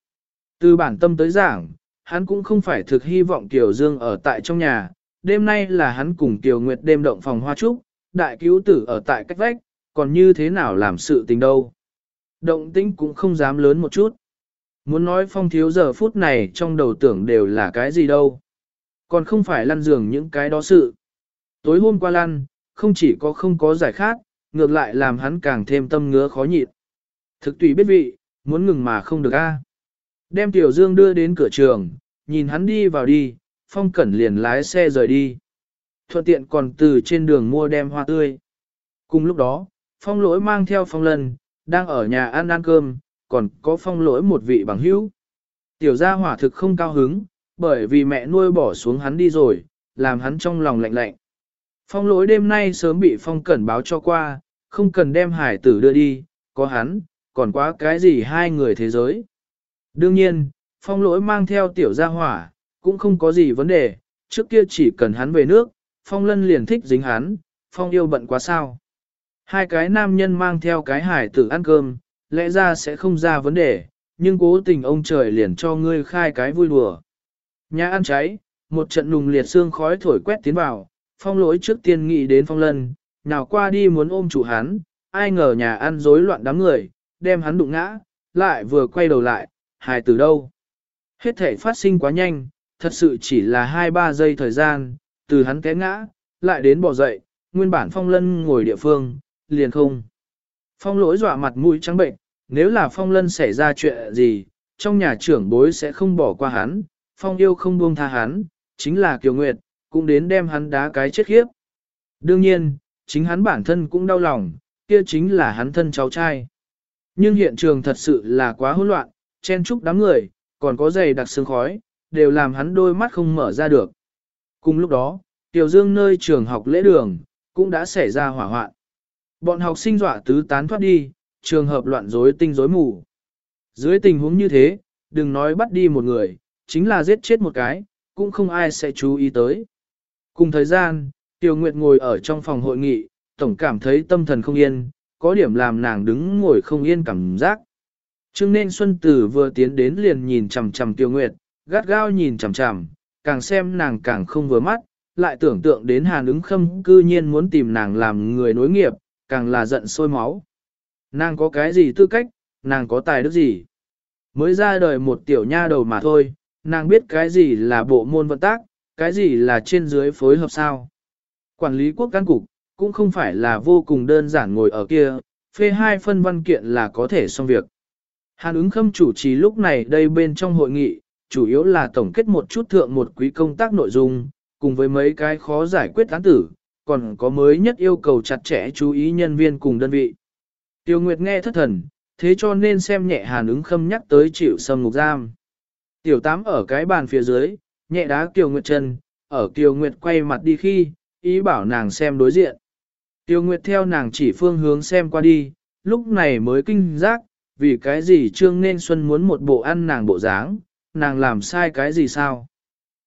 Từ bản tâm tới giảng, hắn cũng không phải thực hy vọng Tiểu Dương ở tại trong nhà, đêm nay là hắn cùng Tiểu Nguyệt đêm động phòng hoa trúc, đại cứu tử ở tại cách vách, còn như thế nào làm sự tình đâu. Động tĩnh cũng không dám lớn một chút. Muốn nói phong thiếu giờ phút này trong đầu tưởng đều là cái gì đâu. Còn không phải lăn giường những cái đó sự. Tối hôm qua lăn, không chỉ có không có giải khát, ngược lại làm hắn càng thêm tâm ngứa khó nhịn. Thực tùy biết vị, muốn ngừng mà không được a. Đem Tiểu Dương đưa đến cửa trường, nhìn hắn đi vào đi, Phong Cẩn liền lái xe rời đi. Thuận tiện còn từ trên đường mua đem hoa tươi. Cùng lúc đó, Phong lỗi mang theo Phong lần, đang ở nhà ăn ăn cơm, còn có Phong lỗi một vị bằng hữu. Tiểu gia hỏa thực không cao hứng, bởi vì mẹ nuôi bỏ xuống hắn đi rồi, làm hắn trong lòng lạnh lạnh. Phong lỗi đêm nay sớm bị phong cẩn báo cho qua, không cần đem hải tử đưa đi, có hắn, còn quá cái gì hai người thế giới. Đương nhiên, phong lỗi mang theo tiểu gia hỏa, cũng không có gì vấn đề, trước kia chỉ cần hắn về nước, phong lân liền thích dính hắn, phong yêu bận quá sao. Hai cái nam nhân mang theo cái hải tử ăn cơm, lẽ ra sẽ không ra vấn đề, nhưng cố tình ông trời liền cho ngươi khai cái vui đùa. Nhà ăn cháy, một trận nùng liệt xương khói thổi quét tiến vào, phong lỗi trước tiên nghĩ đến phong lân, nào qua đi muốn ôm chủ hắn, ai ngờ nhà ăn rối loạn đám người, đem hắn đụng ngã, lại vừa quay đầu lại, hài từ đâu. Hết thể phát sinh quá nhanh, thật sự chỉ là 2-3 giây thời gian, từ hắn té ngã, lại đến bỏ dậy, nguyên bản phong lân ngồi địa phương, liền không. Phong lỗi dọa mặt mũi trắng bệnh, nếu là phong lân xảy ra chuyện gì, trong nhà trưởng bối sẽ không bỏ qua hắn, phong yêu không buông tha hắn, chính là Kiều Nguyệt, cũng đến đem hắn đá cái chết khiếp. Đương nhiên, chính hắn bản thân cũng đau lòng, kia chính là hắn thân cháu trai. Nhưng hiện trường thật sự là quá hỗn loạn, chen chúc đám người, còn có dày đặc sương khói, đều làm hắn đôi mắt không mở ra được. Cùng lúc đó, Tiểu Dương nơi trường học lễ đường, cũng đã xảy ra hỏa hoạn. Bọn học sinh dọa tứ tán thoát đi, trường hợp loạn rối tinh rối mù. Dưới tình huống như thế, đừng nói bắt đi một người, chính là giết chết một cái, cũng không ai sẽ chú ý tới. Cùng thời gian, Tiểu Nguyệt ngồi ở trong phòng hội nghị, tổng cảm thấy tâm thần không yên, có điểm làm nàng đứng ngồi không yên cảm giác. Trương nên Xuân Tử vừa tiến đến liền nhìn chằm chằm Tiêu Nguyệt, gắt gao nhìn chằm chằm, càng xem nàng càng không vừa mắt, lại tưởng tượng đến Hàn ứng khâm cư nhiên muốn tìm nàng làm người nối nghiệp, càng là giận sôi máu. Nàng có cái gì tư cách, nàng có tài đức gì? Mới ra đời một tiểu nha đầu mà thôi, nàng biết cái gì là bộ môn vận tác, cái gì là trên dưới phối hợp sao. Quản lý quốc căn cục, cũng không phải là vô cùng đơn giản ngồi ở kia, phê hai phân văn kiện là có thể xong việc. Hàn ứng khâm chủ trì lúc này đây bên trong hội nghị, chủ yếu là tổng kết một chút thượng một quý công tác nội dung, cùng với mấy cái khó giải quyết án tử, còn có mới nhất yêu cầu chặt chẽ chú ý nhân viên cùng đơn vị. Tiêu Nguyệt nghe thất thần, thế cho nên xem nhẹ hàn ứng khâm nhắc tới chịu sâm ngục giam. Tiểu tám ở cái bàn phía dưới, nhẹ đá Kiều Nguyệt chân, ở Kiều Nguyệt quay mặt đi khi, ý bảo nàng xem đối diện. Tiêu Nguyệt theo nàng chỉ phương hướng xem qua đi, lúc này mới kinh giác, vì cái gì Trương Nên Xuân muốn một bộ ăn nàng bộ dáng, nàng làm sai cái gì sao?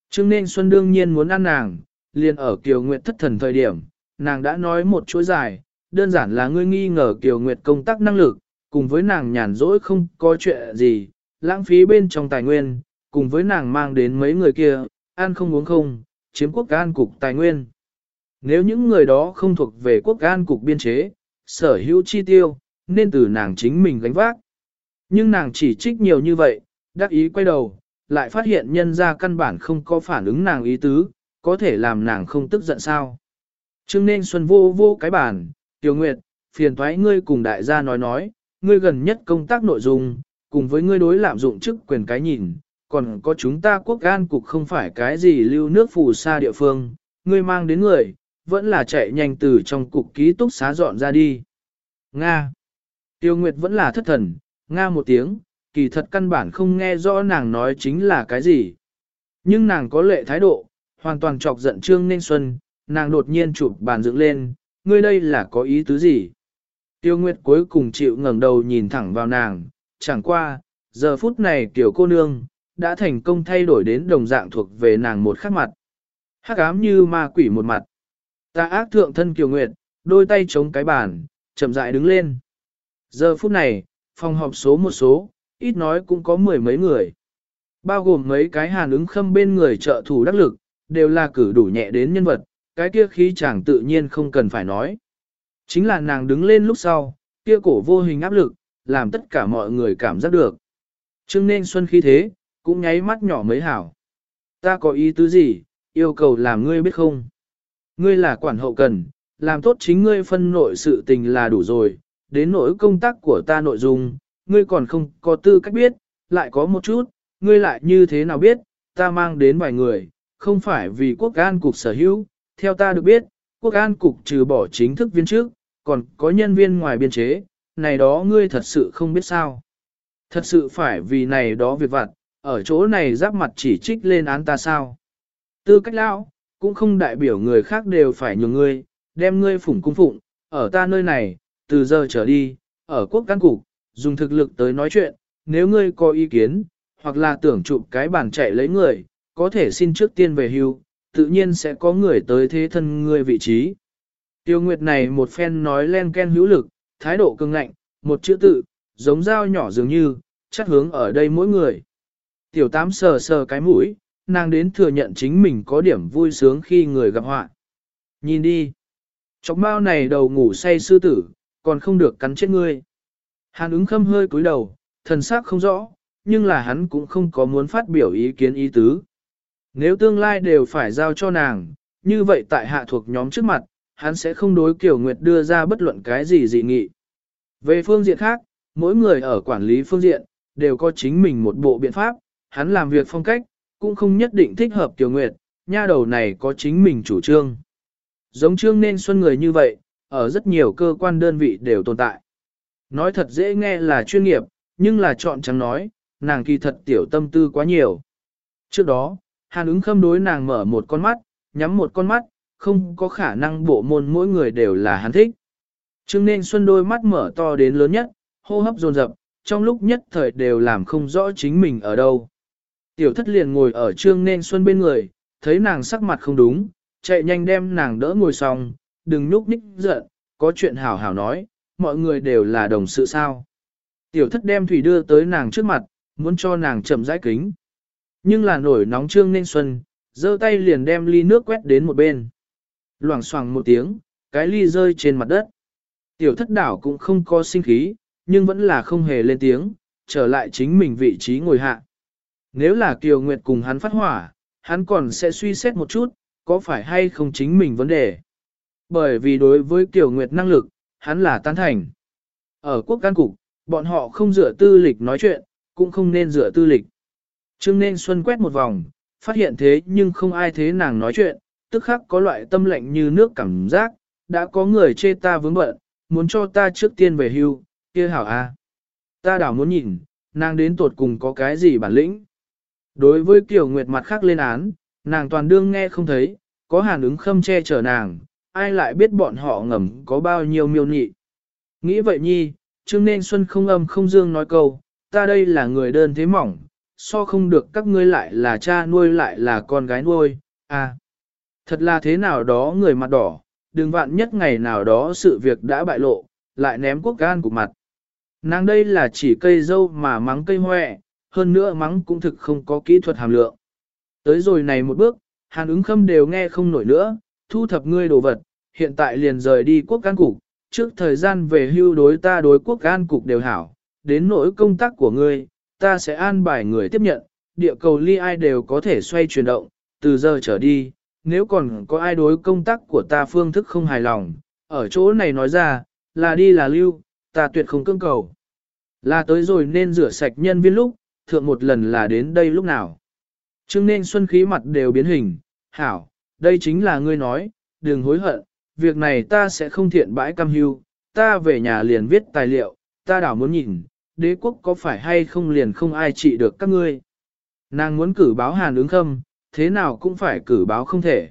Trương Nên Xuân đương nhiên muốn ăn nàng, liền ở Kiều Nguyệt thất thần thời điểm, nàng đã nói một chuỗi dài, đơn giản là ngươi nghi ngờ Kiều Nguyệt công tác năng lực, cùng với nàng nhàn rỗi không có chuyện gì, lãng phí bên trong tài nguyên, cùng với nàng mang đến mấy người kia, ăn không uống không, chiếm quốc an cục tài nguyên. Nếu những người đó không thuộc về quốc an cục biên chế, sở hữu chi tiêu, nên từ nàng chính mình gánh vác. Nhưng nàng chỉ trích nhiều như vậy, đắc ý quay đầu, lại phát hiện nhân ra căn bản không có phản ứng nàng ý tứ, có thể làm nàng không tức giận sao. Trương nên xuân vô vô cái bản, Tiểu Nguyệt, phiền thoái ngươi cùng đại gia nói nói, ngươi gần nhất công tác nội dung, cùng với ngươi đối lạm dụng chức quyền cái nhìn, còn có chúng ta quốc gan cục không phải cái gì lưu nước phù sa địa phương, ngươi mang đến người, vẫn là chạy nhanh từ trong cục ký túc xá dọn ra đi. Nga. Tiêu Nguyệt vẫn là thất thần, Nga một tiếng, kỳ thật căn bản không nghe rõ nàng nói chính là cái gì. Nhưng nàng có lệ thái độ, hoàn toàn chọc giận Trương Ninh Xuân, nàng đột nhiên chụp bàn dựng lên, ngươi đây là có ý tứ gì? Tiêu Nguyệt cuối cùng chịu ngẩng đầu nhìn thẳng vào nàng, chẳng qua, giờ phút này tiểu cô nương, đã thành công thay đổi đến đồng dạng thuộc về nàng một khắc mặt. Hắc ám như ma quỷ một mặt. Ta ác thượng thân Kiều Nguyệt, đôi tay chống cái bàn, chậm rãi đứng lên. Giờ phút này, phòng họp số một số, ít nói cũng có mười mấy người. Bao gồm mấy cái hàn ứng khâm bên người trợ thủ đắc lực, đều là cử đủ nhẹ đến nhân vật, cái kia khí chẳng tự nhiên không cần phải nói. Chính là nàng đứng lên lúc sau, kia cổ vô hình áp lực, làm tất cả mọi người cảm giác được. Trương nên xuân khí thế, cũng nháy mắt nhỏ mấy hảo. Ta có ý tứ gì, yêu cầu làm ngươi biết không? Ngươi là quản hậu cần, làm tốt chính ngươi phân nội sự tình là đủ rồi, đến nỗi công tác của ta nội dung, ngươi còn không có tư cách biết, lại có một chút, ngươi lại như thế nào biết, ta mang đến vài người, không phải vì quốc an cục sở hữu, theo ta được biết, quốc an cục trừ bỏ chính thức viên trước, còn có nhân viên ngoài biên chế, này đó ngươi thật sự không biết sao. Thật sự phải vì này đó việc vặt, ở chỗ này giáp mặt chỉ trích lên án ta sao. Tư cách lão, cũng không đại biểu người khác đều phải nhường ngươi, đem ngươi phủng cung phụng, ở ta nơi này, từ giờ trở đi, ở quốc căn cục, dùng thực lực tới nói chuyện, nếu ngươi có ý kiến, hoặc là tưởng chụp cái bàn chạy lấy người, có thể xin trước tiên về hưu, tự nhiên sẽ có người tới thế thân ngươi vị trí. Tiêu Nguyệt này một phen nói len ken hữu lực, thái độ cứng ngạnh, một chữ tự, giống dao nhỏ dường như, chắc hướng ở đây mỗi người. Tiểu tám sờ sờ cái mũi, nàng đến thừa nhận chính mình có điểm vui sướng khi người gặp họa. Nhìn đi. Chọc bao này đầu ngủ say sư tử, còn không được cắn chết ngươi. Hàn ứng khâm hơi cúi đầu, thần sắc không rõ, nhưng là hắn cũng không có muốn phát biểu ý kiến ý tứ. Nếu tương lai đều phải giao cho nàng, như vậy tại hạ thuộc nhóm trước mặt, hắn sẽ không đối Kiều Nguyệt đưa ra bất luận cái gì dị nghị. Về phương diện khác, mỗi người ở quản lý phương diện, đều có chính mình một bộ biện pháp, hắn làm việc phong cách, cũng không nhất định thích hợp Kiều Nguyệt, nha đầu này có chính mình chủ trương. Giống trương nên xuân người như vậy, ở rất nhiều cơ quan đơn vị đều tồn tại. Nói thật dễ nghe là chuyên nghiệp, nhưng là chọn chẳng nói, nàng kỳ thật tiểu tâm tư quá nhiều. Trước đó, Hàn ứng khâm đối nàng mở một con mắt, nhắm một con mắt, không có khả năng bộ môn mỗi người đều là hắn thích. Trương nên xuân đôi mắt mở to đến lớn nhất, hô hấp dồn dập, trong lúc nhất thời đều làm không rõ chính mình ở đâu. Tiểu thất liền ngồi ở trương nên xuân bên người, thấy nàng sắc mặt không đúng, chạy nhanh đem nàng đỡ ngồi xong, đừng nhúc nhích giận, có chuyện hảo hảo nói, mọi người đều là đồng sự sao. Tiểu thất đem thủy đưa tới nàng trước mặt, muốn cho nàng chậm rãi kính. Nhưng là nổi nóng trương nên xuân, giơ tay liền đem ly nước quét đến một bên. Loảng xoảng một tiếng, cái ly rơi trên mặt đất. Tiểu thất đảo cũng không có sinh khí, nhưng vẫn là không hề lên tiếng, trở lại chính mình vị trí ngồi hạ. Nếu là Kiều Nguyệt cùng hắn phát hỏa, hắn còn sẽ suy xét một chút, có phải hay không chính mình vấn đề. Bởi vì đối với Kiều Nguyệt năng lực, hắn là tán thành. Ở quốc can cục, bọn họ không dựa tư lịch nói chuyện, cũng không nên dựa tư lịch. Trương nên xuân quét một vòng, phát hiện thế nhưng không ai thế nàng nói chuyện, tức khắc có loại tâm lệnh như nước cảm giác, đã có người chê ta vướng bận, muốn cho ta trước tiên về hưu, kia hảo a. Ta đảo muốn nhìn, nàng đến tột cùng có cái gì bản lĩnh. Đối với Kiều Nguyệt mặt khác lên án, nàng toàn đương nghe không thấy, có hàn ứng khâm che chở nàng, ai lại biết bọn họ ngầm có bao nhiêu miêu nhị. Nghĩ vậy nhi, Trương Nên Xuân không âm không dương nói câu, ta đây là người đơn thế mỏng, so không được các ngươi lại là cha nuôi lại là con gái nuôi, à. Thật là thế nào đó người mặt đỏ, đừng vạn nhất ngày nào đó sự việc đã bại lộ, lại ném quốc gan của mặt. Nàng đây là chỉ cây dâu mà mắng cây hoẹ, hơn nữa mắng cũng thực không có kỹ thuật hàm lượng. Tới rồi này một bước, hàn ứng khâm đều nghe không nổi nữa, thu thập ngươi đồ vật, hiện tại liền rời đi quốc can cục, trước thời gian về hưu đối ta đối quốc can cục đều hảo, đến nỗi công tác của ngươi, ta sẽ an bài người tiếp nhận, địa cầu ly ai đều có thể xoay chuyển động, từ giờ trở đi, nếu còn có ai đối công tác của ta phương thức không hài lòng, ở chỗ này nói ra, là đi là lưu, ta tuyệt không cưỡng cầu. Là tới rồi nên rửa sạch nhân viên lúc, thượng một lần là đến đây lúc nào. Trương nên xuân khí mặt đều biến hình, hảo, đây chính là ngươi nói, đừng hối hận, việc này ta sẽ không thiện bãi cam hưu, ta về nhà liền viết tài liệu, ta đảo muốn nhìn, đế quốc có phải hay không liền không ai trị được các ngươi. Nàng muốn cử báo hàn ứng khâm, thế nào cũng phải cử báo không thể.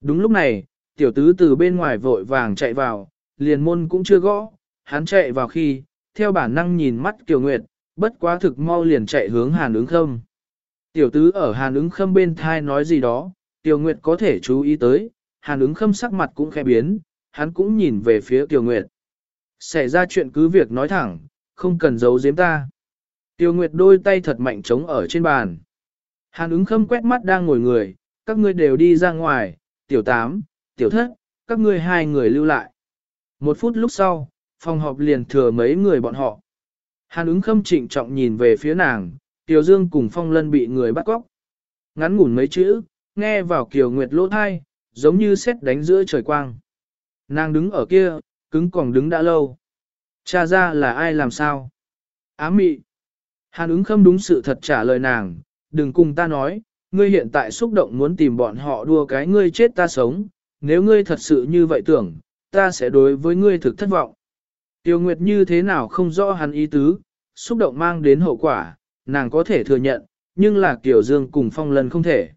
Đúng lúc này, tiểu tứ từ bên ngoài vội vàng chạy vào, liền môn cũng chưa gõ, hắn chạy vào khi, theo bản năng nhìn mắt Kiều Nguyệt, bất quá thực mau liền chạy hướng hàn ứng khâm. Tiểu tứ ở hàn ứng khâm bên thai nói gì đó, Kiều Nguyệt có thể chú ý tới, hàn ứng khâm sắc mặt cũng khẽ biến, hắn cũng nhìn về phía Kiều Nguyệt. Xảy ra chuyện cứ việc nói thẳng, không cần giấu giếm ta. Tiêu Nguyệt đôi tay thật mạnh trống ở trên bàn. Hàn ứng khâm quét mắt đang ngồi người, các ngươi đều đi ra ngoài, tiểu tám, tiểu thất, các ngươi hai người lưu lại. Một phút lúc sau, phòng họp liền thừa mấy người bọn họ. Hàn ứng khâm trịnh trọng nhìn về phía nàng, Tiểu Dương cùng Phong Lân bị người bắt cóc. Ngắn ngủn mấy chữ, nghe vào Kiều Nguyệt lỗ thai, giống như xét đánh giữa trời quang. Nàng đứng ở kia, cứng còn đứng đã lâu. Cha ra là ai làm sao? Ám mị. Hàn ứng khâm đúng sự thật trả lời nàng, đừng cùng ta nói, ngươi hiện tại xúc động muốn tìm bọn họ đua cái ngươi chết ta sống, nếu ngươi thật sự như vậy tưởng, ta sẽ đối với ngươi thực thất vọng. Tiêu Nguyệt như thế nào không rõ hắn ý tứ, xúc động mang đến hậu quả, nàng có thể thừa nhận, nhưng là Kiều Dương cùng Phong Lân không thể.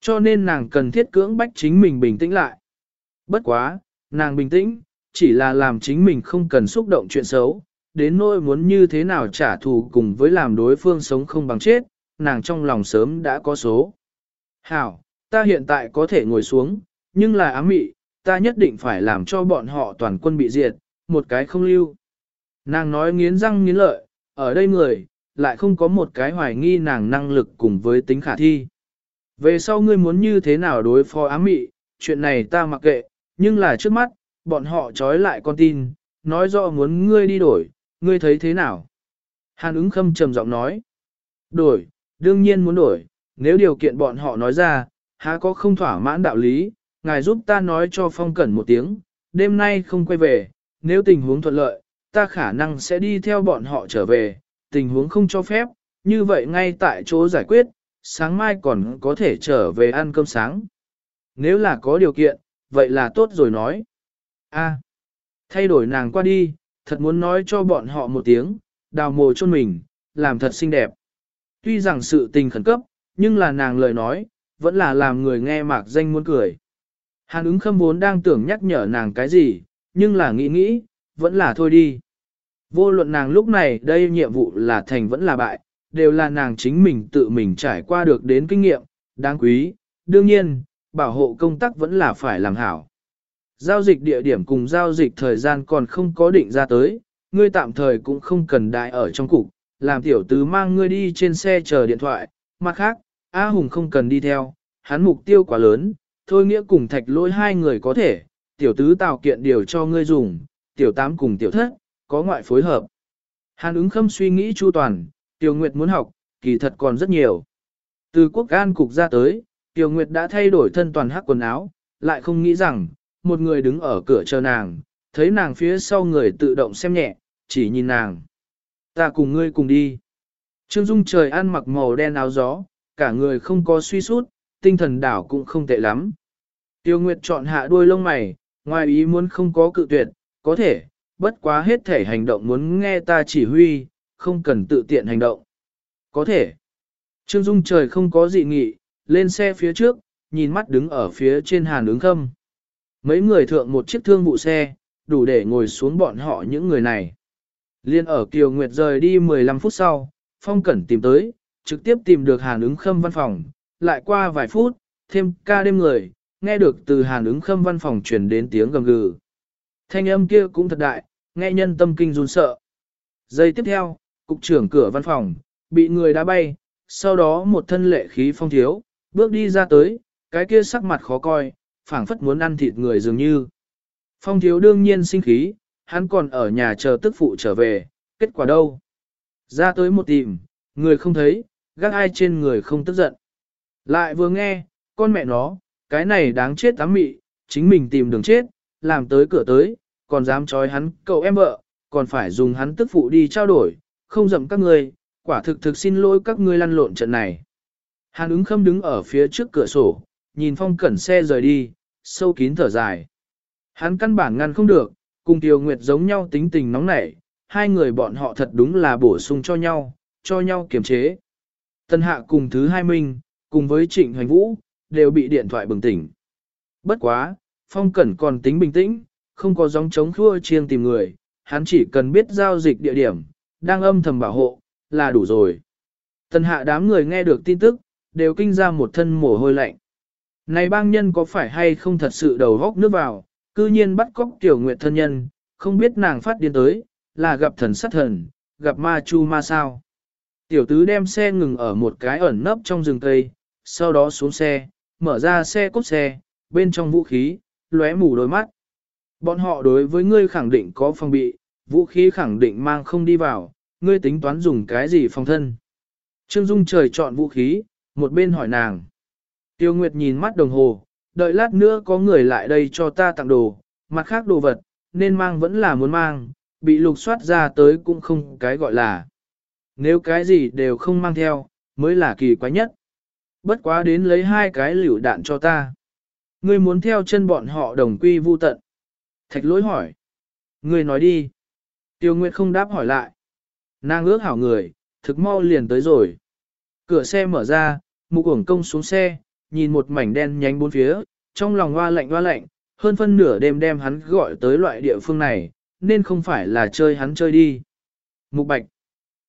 Cho nên nàng cần thiết cưỡng bách chính mình bình tĩnh lại. Bất quá, nàng bình tĩnh, chỉ là làm chính mình không cần xúc động chuyện xấu, đến nỗi muốn như thế nào trả thù cùng với làm đối phương sống không bằng chết, nàng trong lòng sớm đã có số. Hảo, ta hiện tại có thể ngồi xuống, nhưng là ám mị, ta nhất định phải làm cho bọn họ toàn quân bị diệt, một cái không lưu. Nàng nói nghiến răng nghiến lợi, ở đây người, lại không có một cái hoài nghi nàng năng lực cùng với tính khả thi. Về sau ngươi muốn như thế nào đối phó ám mị, chuyện này ta mặc kệ, nhưng là trước mắt, bọn họ trói lại con tin, nói rõ muốn ngươi đi đổi, ngươi thấy thế nào? Hàn ứng khâm trầm giọng nói. Đổi, đương nhiên muốn đổi, nếu điều kiện bọn họ nói ra, há có không thỏa mãn đạo lý, ngài giúp ta nói cho phong cẩn một tiếng, đêm nay không quay về, nếu tình huống thuận lợi, ta khả năng sẽ đi theo bọn họ trở về, tình huống không cho phép, như vậy ngay tại chỗ giải quyết, sáng mai còn có thể trở về ăn cơm sáng. Nếu là có điều kiện, vậy là tốt rồi nói. A, thay đổi nàng qua đi, thật muốn nói cho bọn họ một tiếng, đào mồ chôn mình, làm thật xinh đẹp. Tuy rằng sự tình khẩn cấp, nhưng là nàng lời nói, vẫn là làm người nghe mạc danh muốn cười. Hàn ứng khâm vốn đang tưởng nhắc nhở nàng cái gì, nhưng là nghĩ nghĩ, vẫn là thôi đi. Vô luận nàng lúc này đây nhiệm vụ là thành vẫn là bại, đều là nàng chính mình tự mình trải qua được đến kinh nghiệm, đáng quý, đương nhiên, bảo hộ công tác vẫn là phải làm hảo. Giao dịch địa điểm cùng giao dịch thời gian còn không có định ra tới, ngươi tạm thời cũng không cần đại ở trong cục, làm tiểu tứ mang ngươi đi trên xe chờ điện thoại, mặt khác, A Hùng không cần đi theo, hắn mục tiêu quá lớn, thôi nghĩa cùng thạch lỗi hai người có thể, tiểu tứ tạo kiện điều cho ngươi dùng, tiểu tám cùng tiểu thất, có ngoại phối hợp. Hàn ứng khâm suy nghĩ chu toàn, tiểu nguyệt muốn học, kỳ thật còn rất nhiều. Từ quốc an cục ra tới, tiểu nguyệt đã thay đổi thân toàn hắc quần áo, lại không nghĩ rằng, một người đứng ở cửa chờ nàng, thấy nàng phía sau người tự động xem nhẹ, chỉ nhìn nàng. Ta cùng ngươi cùng đi. Trương Dung trời ăn mặc màu đen áo gió, cả người không có suy sút, tinh thần đảo cũng không tệ lắm. Tiêu Nguyệt chọn hạ đuôi lông mày, ngoài ý muốn không có cự tuyệt, có thể, bất quá hết thể hành động muốn nghe ta chỉ huy, không cần tự tiện hành động. Có thể. Trương Dung trời không có dị nghị, lên xe phía trước, nhìn mắt đứng ở phía trên hàn ứng khâm. Mấy người thượng một chiếc thương vụ xe, đủ để ngồi xuống bọn họ những người này. Liên ở Kiều Nguyệt rời đi 15 phút sau, Phong Cẩn tìm tới, trực tiếp tìm được Hàn ứng khâm văn phòng, lại qua vài phút, thêm ca đêm người, nghe được từ Hàn ứng khâm văn phòng truyền đến tiếng gầm gừ. Thanh âm kia cũng thật đại, nghe nhân tâm kinh run sợ. Giây tiếp theo, cục trưởng cửa văn phòng, bị người đá bay, sau đó một thân lệ khí phong thiếu, bước đi ra tới, cái kia sắc mặt khó coi, phảng phất muốn ăn thịt người dường như. Phong thiếu đương nhiên sinh khí, hắn còn ở nhà chờ tức phụ trở về, kết quả đâu? Ra tới một tìm, người không thấy, gác ai trên người không tức giận. Lại vừa nghe, con mẹ nó, cái này đáng chết tám mị, chính mình tìm đường chết, làm tới cửa tới, còn dám trói hắn cậu em vợ, còn phải dùng hắn tức phụ đi trao đổi, không dậm các ngươi, quả thực thực xin lỗi các ngươi lăn lộn trận này. Hàn ứng khâm đứng ở phía trước cửa sổ, nhìn phong cẩn xe rời đi, sâu kín thở dài. Hắn căn bản ngăn không được, cùng Tiêu Nguyệt giống nhau tính tình nóng nảy, hai người bọn họ thật đúng là bổ sung cho nhau, cho nhau kiềm chế. Tân hạ cùng thứ hai minh, cùng với trịnh hoành vũ, đều bị điện thoại bừng tỉnh. Bất quá, phong cẩn còn tính bình tĩnh, không có gióng chống khua chiêng tìm người, hắn chỉ cần biết giao dịch địa điểm, đang âm thầm bảo hộ, là đủ rồi. Tần hạ đám người nghe được tin tức, đều kinh ra một thân mồ hôi lạnh. Này bang nhân có phải hay không thật sự đầu góc nước vào, cư nhiên bắt cóc tiểu nguyệt thân nhân, không biết nàng phát điên tới, là gặp thần sát thần, gặp ma chu ma sao. Tiểu tứ đem xe ngừng ở một cái ẩn nấp trong rừng cây, sau đó xuống xe, mở ra xe cốt xe, bên trong vũ khí, lóe mù đôi mắt. Bọn họ đối với ngươi khẳng định có phòng bị, vũ khí khẳng định mang không đi vào, ngươi tính toán dùng cái gì phòng thân. Trương Dung trời chọn vũ khí, một bên hỏi nàng. Tiêu Nguyệt nhìn mắt đồng hồ, đợi lát nữa có người lại đây cho ta tặng đồ, mặt khác đồ vật, nên mang vẫn là muốn mang, bị lục soát ra tới cũng không cái gọi là. Nếu cái gì đều không mang theo, mới là kỳ quái nhất. Bất quá đến lấy hai cái liều đạn cho ta. Ngươi muốn theo chân bọn họ đồng quy vu tận. Thạch lỗi hỏi. Ngươi nói đi. Tiêu Nguyệt không đáp hỏi lại. Nàng ước hảo người, thực mau liền tới rồi. Cửa xe mở ra, mục ổng công xuống xe, nhìn một mảnh đen nhánh bốn phía, trong lòng hoa lạnh hoa lạnh, hơn phân nửa đêm đem hắn gọi tới loại địa phương này, nên không phải là chơi hắn chơi đi. Mục Bạch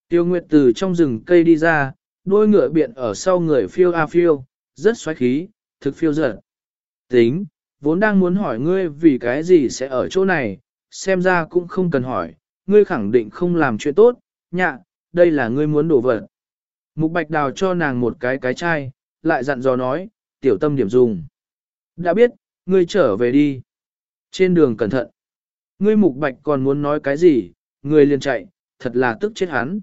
Tiêu Nguyệt từ trong rừng cây đi ra, đôi ngựa biện ở sau người phiêu a phiêu, rất xoáy khí, thực phiêu dở. Tính, vốn đang muốn hỏi ngươi vì cái gì sẽ ở chỗ này, xem ra cũng không cần hỏi, ngươi khẳng định không làm chuyện tốt, nhạ, đây là ngươi muốn đổ vật. Mục Bạch đào cho nàng một cái cái chai, lại dặn dò nói, tiểu tâm điểm dùng. Đã biết, ngươi trở về đi. Trên đường cẩn thận. Ngươi Mục Bạch còn muốn nói cái gì, ngươi liền chạy, thật là tức chết hắn.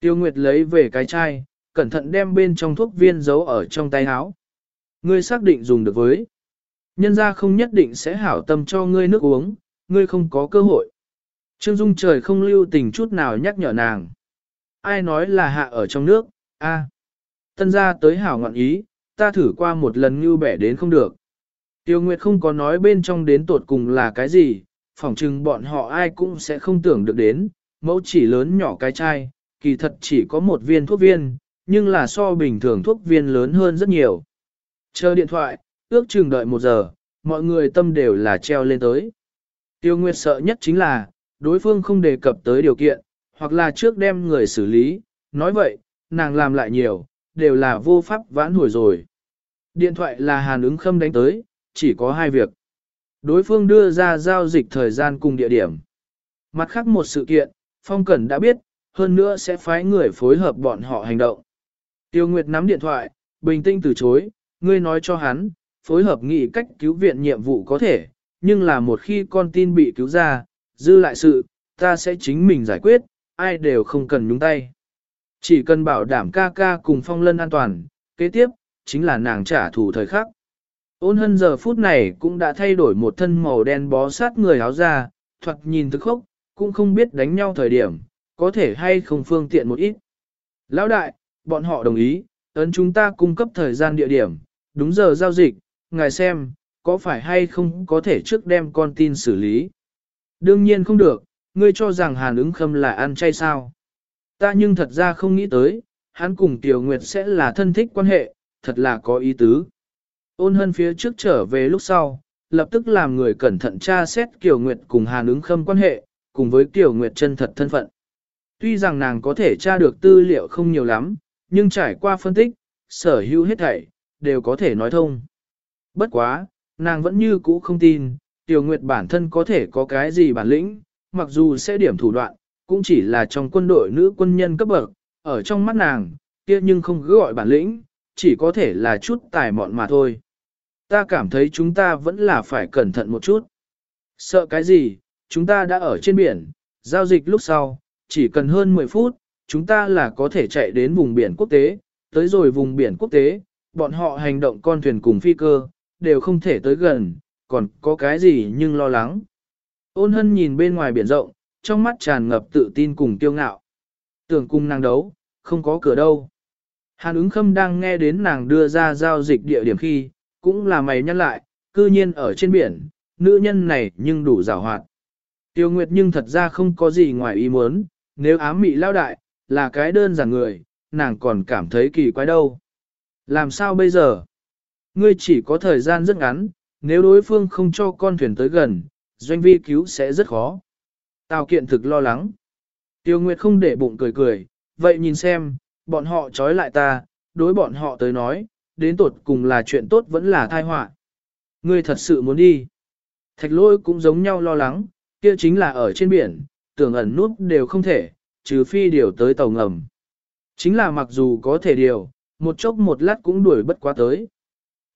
Tiêu Nguyệt lấy về cái chai, cẩn thận đem bên trong thuốc viên giấu ở trong tay áo. Ngươi xác định dùng được với. Nhân ra không nhất định sẽ hảo tâm cho ngươi nước uống, ngươi không có cơ hội. Trương Dung trời không lưu tình chút nào nhắc nhở nàng. Ai nói là hạ ở trong nước, a Tân ra tới hảo ngọn ý, ta thử qua một lần như bẻ đến không được. Tiêu Nguyệt không có nói bên trong đến tột cùng là cái gì, phỏng chừng bọn họ ai cũng sẽ không tưởng được đến, mẫu chỉ lớn nhỏ cái chai, kỳ thật chỉ có một viên thuốc viên, nhưng là so bình thường thuốc viên lớn hơn rất nhiều. Chờ điện thoại, ước chừng đợi một giờ, mọi người tâm đều là treo lên tới. Tiêu Nguyệt sợ nhất chính là, đối phương không đề cập tới điều kiện, hoặc là trước đem người xử lý, nói vậy, nàng làm lại nhiều, đều là vô pháp vãn hồi rồi. Điện thoại là Hàn ứng khâm đánh tới, chỉ có hai việc. Đối phương đưa ra giao dịch thời gian cùng địa điểm. Mặt khác một sự kiện, Phong Cẩn đã biết, hơn nữa sẽ phái người phối hợp bọn họ hành động. Tiêu Nguyệt nắm điện thoại, bình tĩnh từ chối, ngươi nói cho hắn, phối hợp nghị cách cứu viện nhiệm vụ có thể, nhưng là một khi con tin bị cứu ra, dư lại sự, ta sẽ chính mình giải quyết, ai đều không cần nhúng tay. Chỉ cần bảo đảm ca ca cùng phong lân an toàn, kế tiếp, chính là nàng trả thù thời khắc. Ôn hân giờ phút này cũng đã thay đổi một thân màu đen bó sát người áo ra, thoạt nhìn thức khốc, cũng không biết đánh nhau thời điểm, có thể hay không phương tiện một ít. Lão đại, bọn họ đồng ý, ấn chúng ta cung cấp thời gian địa điểm, đúng giờ giao dịch, ngài xem, có phải hay không có thể trước đem con tin xử lý. Đương nhiên không được, ngươi cho rằng Hàn ứng khâm là ăn chay sao. Ta nhưng thật ra không nghĩ tới, hắn cùng Tiểu Nguyệt sẽ là thân thích quan hệ, thật là có ý tứ. Ôn hân phía trước trở về lúc sau, lập tức làm người cẩn thận tra xét Kiều Nguyệt cùng Hàn ứng khâm quan hệ, cùng với Kiều Nguyệt chân thật thân phận. Tuy rằng nàng có thể tra được tư liệu không nhiều lắm, nhưng trải qua phân tích, sở hữu hết thảy, đều có thể nói thông. Bất quá, nàng vẫn như cũ không tin, Tiểu Nguyệt bản thân có thể có cái gì bản lĩnh, mặc dù sẽ điểm thủ đoạn, cũng chỉ là trong quân đội nữ quân nhân cấp bậc, ở trong mắt nàng, kia nhưng không cứ gọi bản lĩnh, chỉ có thể là chút tài mọn mà thôi. Ta cảm thấy chúng ta vẫn là phải cẩn thận một chút. Sợ cái gì, chúng ta đã ở trên biển, giao dịch lúc sau, chỉ cần hơn 10 phút, chúng ta là có thể chạy đến vùng biển quốc tế, tới rồi vùng biển quốc tế, bọn họ hành động con thuyền cùng phi cơ, đều không thể tới gần, còn có cái gì nhưng lo lắng. Ôn hân nhìn bên ngoài biển rộng, trong mắt tràn ngập tự tin cùng kiêu ngạo. Tưởng cùng nàng đấu, không có cửa đâu. Hàn ứng khâm đang nghe đến nàng đưa ra giao dịch địa điểm khi, cũng là mày nhắc lại, cư nhiên ở trên biển, nữ nhân này nhưng đủ rào hoạt. Tiêu Nguyệt nhưng thật ra không có gì ngoài ý muốn, nếu ám mị lao đại, là cái đơn giản người, nàng còn cảm thấy kỳ quái đâu. Làm sao bây giờ? Ngươi chỉ có thời gian rất ngắn, nếu đối phương không cho con thuyền tới gần, doanh vi cứu sẽ rất khó. Tào kiện thực lo lắng. Tiêu Nguyệt không để bụng cười cười, vậy nhìn xem, bọn họ trói lại ta, đối bọn họ tới nói, đến tột cùng là chuyện tốt vẫn là tai họa. Ngươi thật sự muốn đi. Thạch lôi cũng giống nhau lo lắng, kia chính là ở trên biển, tưởng ẩn nút đều không thể, trừ phi điều tới tàu ngầm. Chính là mặc dù có thể điều, một chốc một lát cũng đuổi bất quá tới.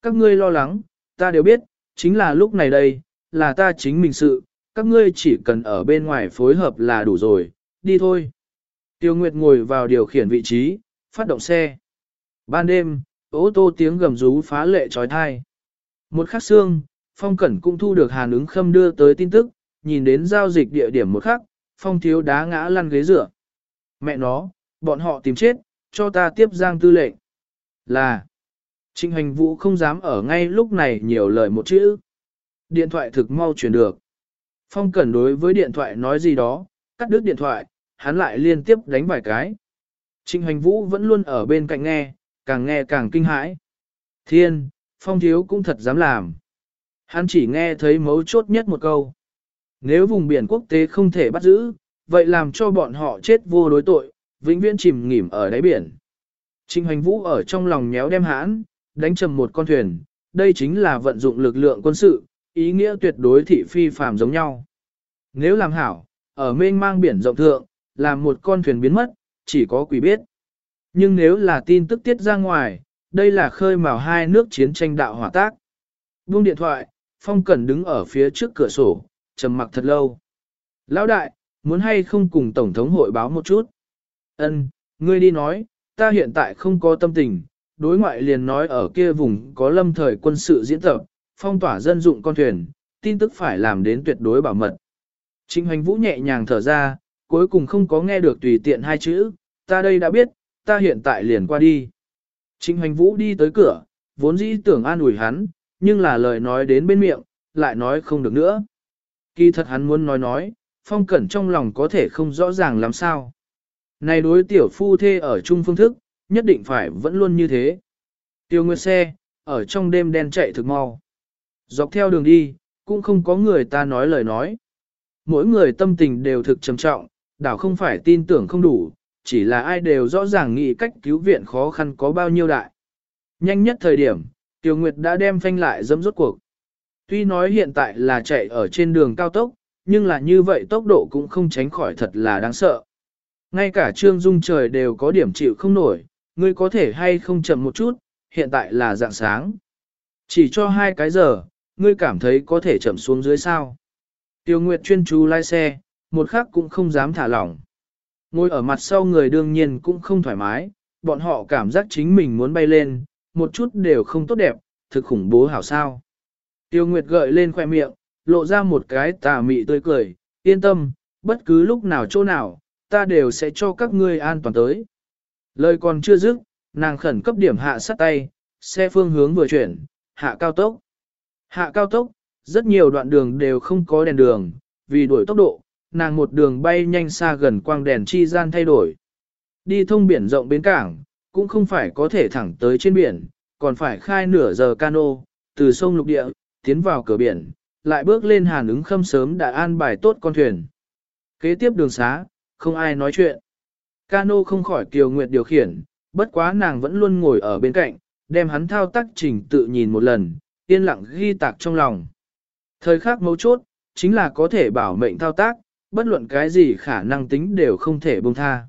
Các ngươi lo lắng, ta đều biết, chính là lúc này đây, là ta chính mình sự, các ngươi chỉ cần ở bên ngoài phối hợp là đủ rồi, đi thôi. Tiêu Nguyệt ngồi vào điều khiển vị trí, phát động xe. Ban đêm, ô tô tiếng gầm rú phá lệ trói thai. Một khắc xương, Phong Cẩn cũng thu được Hàn ứng khâm đưa tới tin tức, nhìn đến giao dịch địa điểm một khắc, Phong thiếu đá ngã lăn ghế dựa. Mẹ nó, bọn họ tìm chết, cho ta tiếp giang tư lệnh. Là, Trịnh hành vũ không dám ở ngay lúc này nhiều lời một chữ. Điện thoại thực mau chuyển được. Phong Cẩn đối với điện thoại nói gì đó, cắt đứt điện thoại, hắn lại liên tiếp đánh vài cái. Trịnh Hoành vũ vẫn luôn ở bên cạnh nghe, càng nghe càng kinh hãi. Thiên, phong thiếu cũng thật dám làm. Hắn chỉ nghe thấy mấu chốt nhất một câu. Nếu vùng biển quốc tế không thể bắt giữ, vậy làm cho bọn họ chết vô đối tội, vĩnh viễn chìm nghỉm ở đáy biển. Trịnh hoành vũ ở trong lòng nhéo đem hãn, đánh trầm một con thuyền, đây chính là vận dụng lực lượng quân sự, ý nghĩa tuyệt đối thị phi phàm giống nhau. Nếu làm hảo, ở mênh mang biển rộng thượng, làm một con thuyền biến mất, chỉ có quỷ biết. Nhưng nếu là tin tức tiết ra ngoài, đây là khơi mào hai nước chiến tranh đạo hỏa tác. Buông điện thoại, Phong Cẩn đứng ở phía trước cửa sổ, trầm mặc thật lâu. Lão đại, muốn hay không cùng Tổng thống hội báo một chút? Ân, ngươi đi nói, ta hiện tại không có tâm tình, đối ngoại liền nói ở kia vùng có lâm thời quân sự diễn tập, phong tỏa dân dụng con thuyền, tin tức phải làm đến tuyệt đối bảo mật. Trịnh hoành vũ nhẹ nhàng thở ra, cuối cùng không có nghe được tùy tiện hai chữ, ta đây đã biết, ta hiện tại liền qua đi. Trịnh hoành vũ đi tới cửa, vốn dĩ tưởng an ủi hắn, nhưng là lời nói đến bên miệng, lại nói không được nữa. Kỳ thật hắn muốn nói nói, phong cẩn trong lòng có thể không rõ ràng làm sao. Này đối tiểu phu thê ở chung phương thức, nhất định phải vẫn luôn như thế. Tiêu nguyệt xe, ở trong đêm đen chạy thực mau. Dọc theo đường đi, cũng không có người ta nói lời nói. Mỗi người tâm tình đều thực trầm trọng, đảo không phải tin tưởng không đủ, chỉ là ai đều rõ ràng nghĩ cách cứu viện khó khăn có bao nhiêu đại. Nhanh nhất thời điểm, Tiêu Nguyệt đã đem phanh lại dâm rốt cuộc. Tuy nói hiện tại là chạy ở trên đường cao tốc, nhưng là như vậy tốc độ cũng không tránh khỏi thật là đáng sợ. Ngay cả Trương Dung trời đều có điểm chịu không nổi, ngươi có thể hay không chậm một chút, hiện tại là dạng sáng. Chỉ cho hai cái giờ, ngươi cảm thấy có thể chậm xuống dưới sao. Tiêu Nguyệt chuyên chú lái xe, một khắc cũng không dám thả lỏng. Ngồi ở mặt sau người đương nhiên cũng không thoải mái, bọn họ cảm giác chính mình muốn bay lên, một chút đều không tốt đẹp, thực khủng bố hảo sao. Tiêu Nguyệt gợi lên khoe miệng, lộ ra một cái tà mị tươi cười, yên tâm, bất cứ lúc nào chỗ nào, ta đều sẽ cho các ngươi an toàn tới. Lời còn chưa dứt, nàng khẩn cấp điểm hạ sát tay, xe phương hướng vừa chuyển, hạ cao tốc. Hạ cao tốc, rất nhiều đoạn đường đều không có đèn đường, vì đổi tốc độ, nàng một đường bay nhanh xa gần quang đèn chi gian thay đổi. Đi thông biển rộng bến cảng, cũng không phải có thể thẳng tới trên biển, còn phải khai nửa giờ cano, từ sông lục địa, tiến vào cửa biển, lại bước lên hàn ứng khâm sớm đã an bài tốt con thuyền. Kế tiếp đường xá, không ai nói chuyện. Cano không khỏi Kiều Nguyệt điều khiển, bất quá nàng vẫn luôn ngồi ở bên cạnh, đem hắn thao tác trình tự nhìn một lần, yên lặng ghi tạc trong lòng. Thời khắc mấu chốt, chính là có thể bảo mệnh thao tác, bất luận cái gì khả năng tính đều không thể buông tha.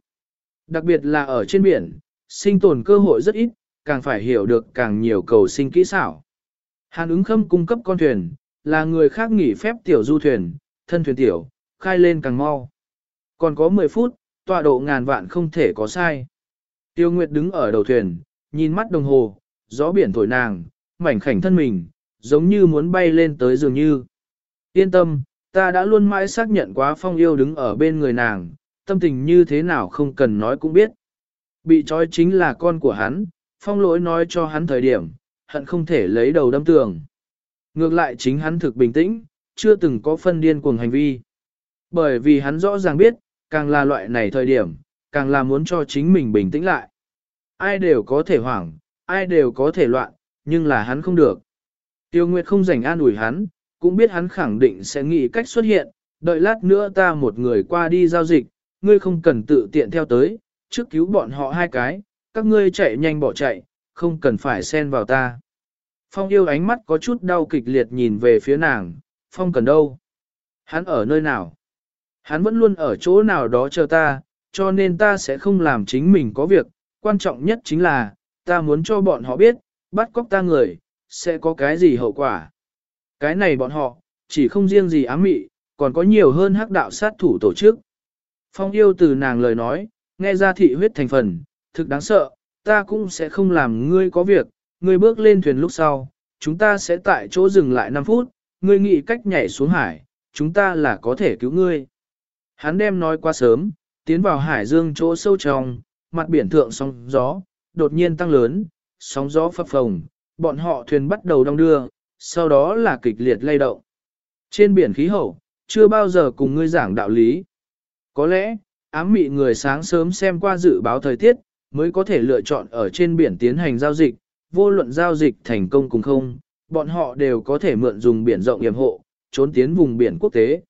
Đặc biệt là ở trên biển, sinh tồn cơ hội rất ít, càng phải hiểu được càng nhiều cầu sinh kỹ xảo. Hàn ứng khâm cung cấp con thuyền, là người khác nghỉ phép tiểu du thuyền, thân thuyền tiểu, khai lên càng mau. Còn có 10 phút, tọa độ ngàn vạn không thể có sai. Tiêu Nguyệt đứng ở đầu thuyền, nhìn mắt đồng hồ, gió biển thổi nàng, mảnh khảnh thân mình, giống như muốn bay lên tới dường như. Yên tâm, ta đã luôn mãi xác nhận quá phong yêu đứng ở bên người nàng, tâm tình như thế nào không cần nói cũng biết. Bị trói chính là con của hắn, phong lỗi nói cho hắn thời điểm, hận không thể lấy đầu đâm tường. Ngược lại chính hắn thực bình tĩnh, chưa từng có phân điên cuồng hành vi. Bởi vì hắn rõ ràng biết, càng là loại này thời điểm, càng là muốn cho chính mình bình tĩnh lại. Ai đều có thể hoảng, ai đều có thể loạn, nhưng là hắn không được. Tiêu Nguyệt không rảnh an ủi hắn, cũng biết hắn khẳng định sẽ nghĩ cách xuất hiện, đợi lát nữa ta một người qua đi giao dịch, ngươi không cần tự tiện theo tới, trước cứu bọn họ hai cái, các ngươi chạy nhanh bỏ chạy, không cần phải xen vào ta. Phong yêu ánh mắt có chút đau kịch liệt nhìn về phía nàng, Phong cần đâu? Hắn ở nơi nào? Hắn vẫn luôn ở chỗ nào đó chờ ta, cho nên ta sẽ không làm chính mình có việc, quan trọng nhất chính là, ta muốn cho bọn họ biết, bắt cóc ta người, sẽ có cái gì hậu quả. Cái này bọn họ, chỉ không riêng gì ám mị, còn có nhiều hơn hắc đạo sát thủ tổ chức. Phong yêu từ nàng lời nói, nghe ra thị huyết thành phần, thực đáng sợ, ta cũng sẽ không làm ngươi có việc, ngươi bước lên thuyền lúc sau, chúng ta sẽ tại chỗ dừng lại 5 phút, ngươi nghĩ cách nhảy xuống hải, chúng ta là có thể cứu ngươi. Hắn đem nói quá sớm, tiến vào hải dương chỗ sâu trong, mặt biển thượng sóng gió, đột nhiên tăng lớn, sóng gió phập phồng, bọn họ thuyền bắt đầu đong đưa, sau đó là kịch liệt lay động. Trên biển khí hậu, chưa bao giờ cùng ngươi giảng đạo lý. Có lẽ, ám mị người sáng sớm xem qua dự báo thời tiết, mới có thể lựa chọn ở trên biển tiến hành giao dịch, vô luận giao dịch thành công cùng không, bọn họ đều có thể mượn dùng biển rộng yểm hộ, trốn tiến vùng biển quốc tế.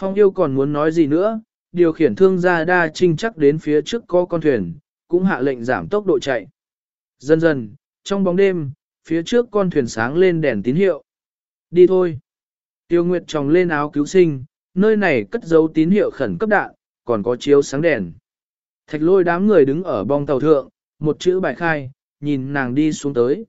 Phong yêu còn muốn nói gì nữa, điều khiển thương gia đa trinh chắc đến phía trước có con thuyền, cũng hạ lệnh giảm tốc độ chạy. Dần dần, trong bóng đêm, phía trước con thuyền sáng lên đèn tín hiệu. Đi thôi. Tiêu Nguyệt tròng lên áo cứu sinh, nơi này cất giấu tín hiệu khẩn cấp đạn, còn có chiếu sáng đèn. Thạch lôi đám người đứng ở bong tàu thượng, một chữ bài khai, nhìn nàng đi xuống tới.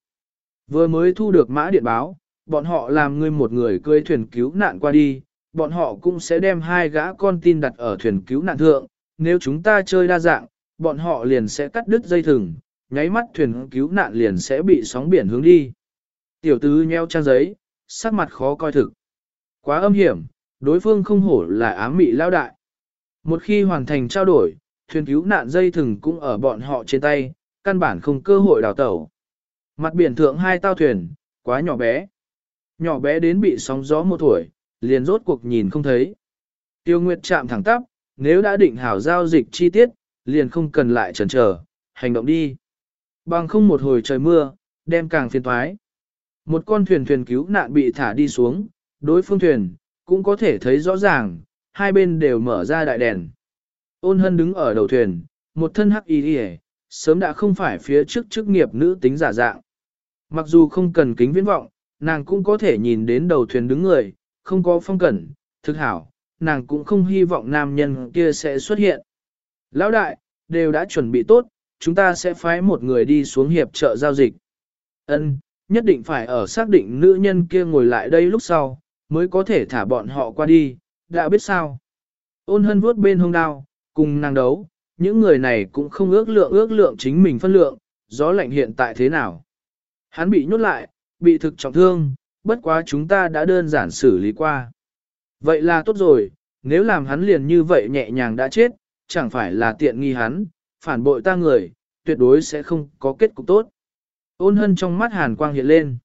Vừa mới thu được mã điện báo, bọn họ làm ngươi một người cưỡi thuyền cứu nạn qua đi, bọn họ cũng sẽ đem hai gã con tin đặt ở thuyền cứu nạn thượng, nếu chúng ta chơi đa dạng, bọn họ liền sẽ cắt đứt dây thừng, nháy mắt thuyền cứu nạn liền sẽ bị sóng biển hướng đi. Tiểu tứ nheo trang giấy, sắc mặt khó coi thực. Quá âm hiểm, đối phương không hổ là ám mị lao đại. Một khi hoàn thành trao đổi, thuyền cứu nạn dây thừng cũng ở bọn họ trên tay, căn bản không cơ hội đào tẩu. Mặt biển thượng hai tao thuyền, quá nhỏ bé. Nhỏ bé đến bị sóng gió một tuổi, liền rốt cuộc nhìn không thấy. Tiêu Nguyệt chạm thẳng tắp, nếu đã định hảo giao dịch chi tiết, liền không cần lại chần chờ, hành động đi. Bằng không một hồi trời mưa, đem càng phiền thoái. Một con thuyền thuyền cứu nạn bị thả đi xuống, đối phương thuyền, cũng có thể thấy rõ ràng, hai bên đều mở ra đại đèn. Ôn hân đứng ở đầu thuyền, một thân hắc y đi sớm đã không phải phía trước chức nghiệp nữ tính giả dạng. Mặc dù không cần kính viễn vọng, nàng cũng có thể nhìn đến đầu thuyền đứng người, không có phong cẩn, thực hảo, nàng cũng không hy vọng nam nhân kia sẽ xuất hiện. Lão đại, đều đã chuẩn bị tốt, chúng ta sẽ phái một người đi xuống hiệp trợ giao dịch. Ân, nhất định phải ở xác định nữ nhân kia ngồi lại đây lúc sau, mới có thể thả bọn họ qua đi, đã biết sao. Ôn hân vuốt bên hông đao, cùng nàng đấu, những người này cũng không ước lượng ước lượng chính mình phân lượng, gió lạnh hiện tại thế nào. Hắn bị nhốt lại, bị thực trọng thương, bất quá chúng ta đã đơn giản xử lý qua. Vậy là tốt rồi, nếu làm hắn liền như vậy nhẹ nhàng đã chết, chẳng phải là tiện nghi hắn, phản bội ta người, tuyệt đối sẽ không có kết cục tốt. Ôn hân trong mắt hàn quang hiện lên.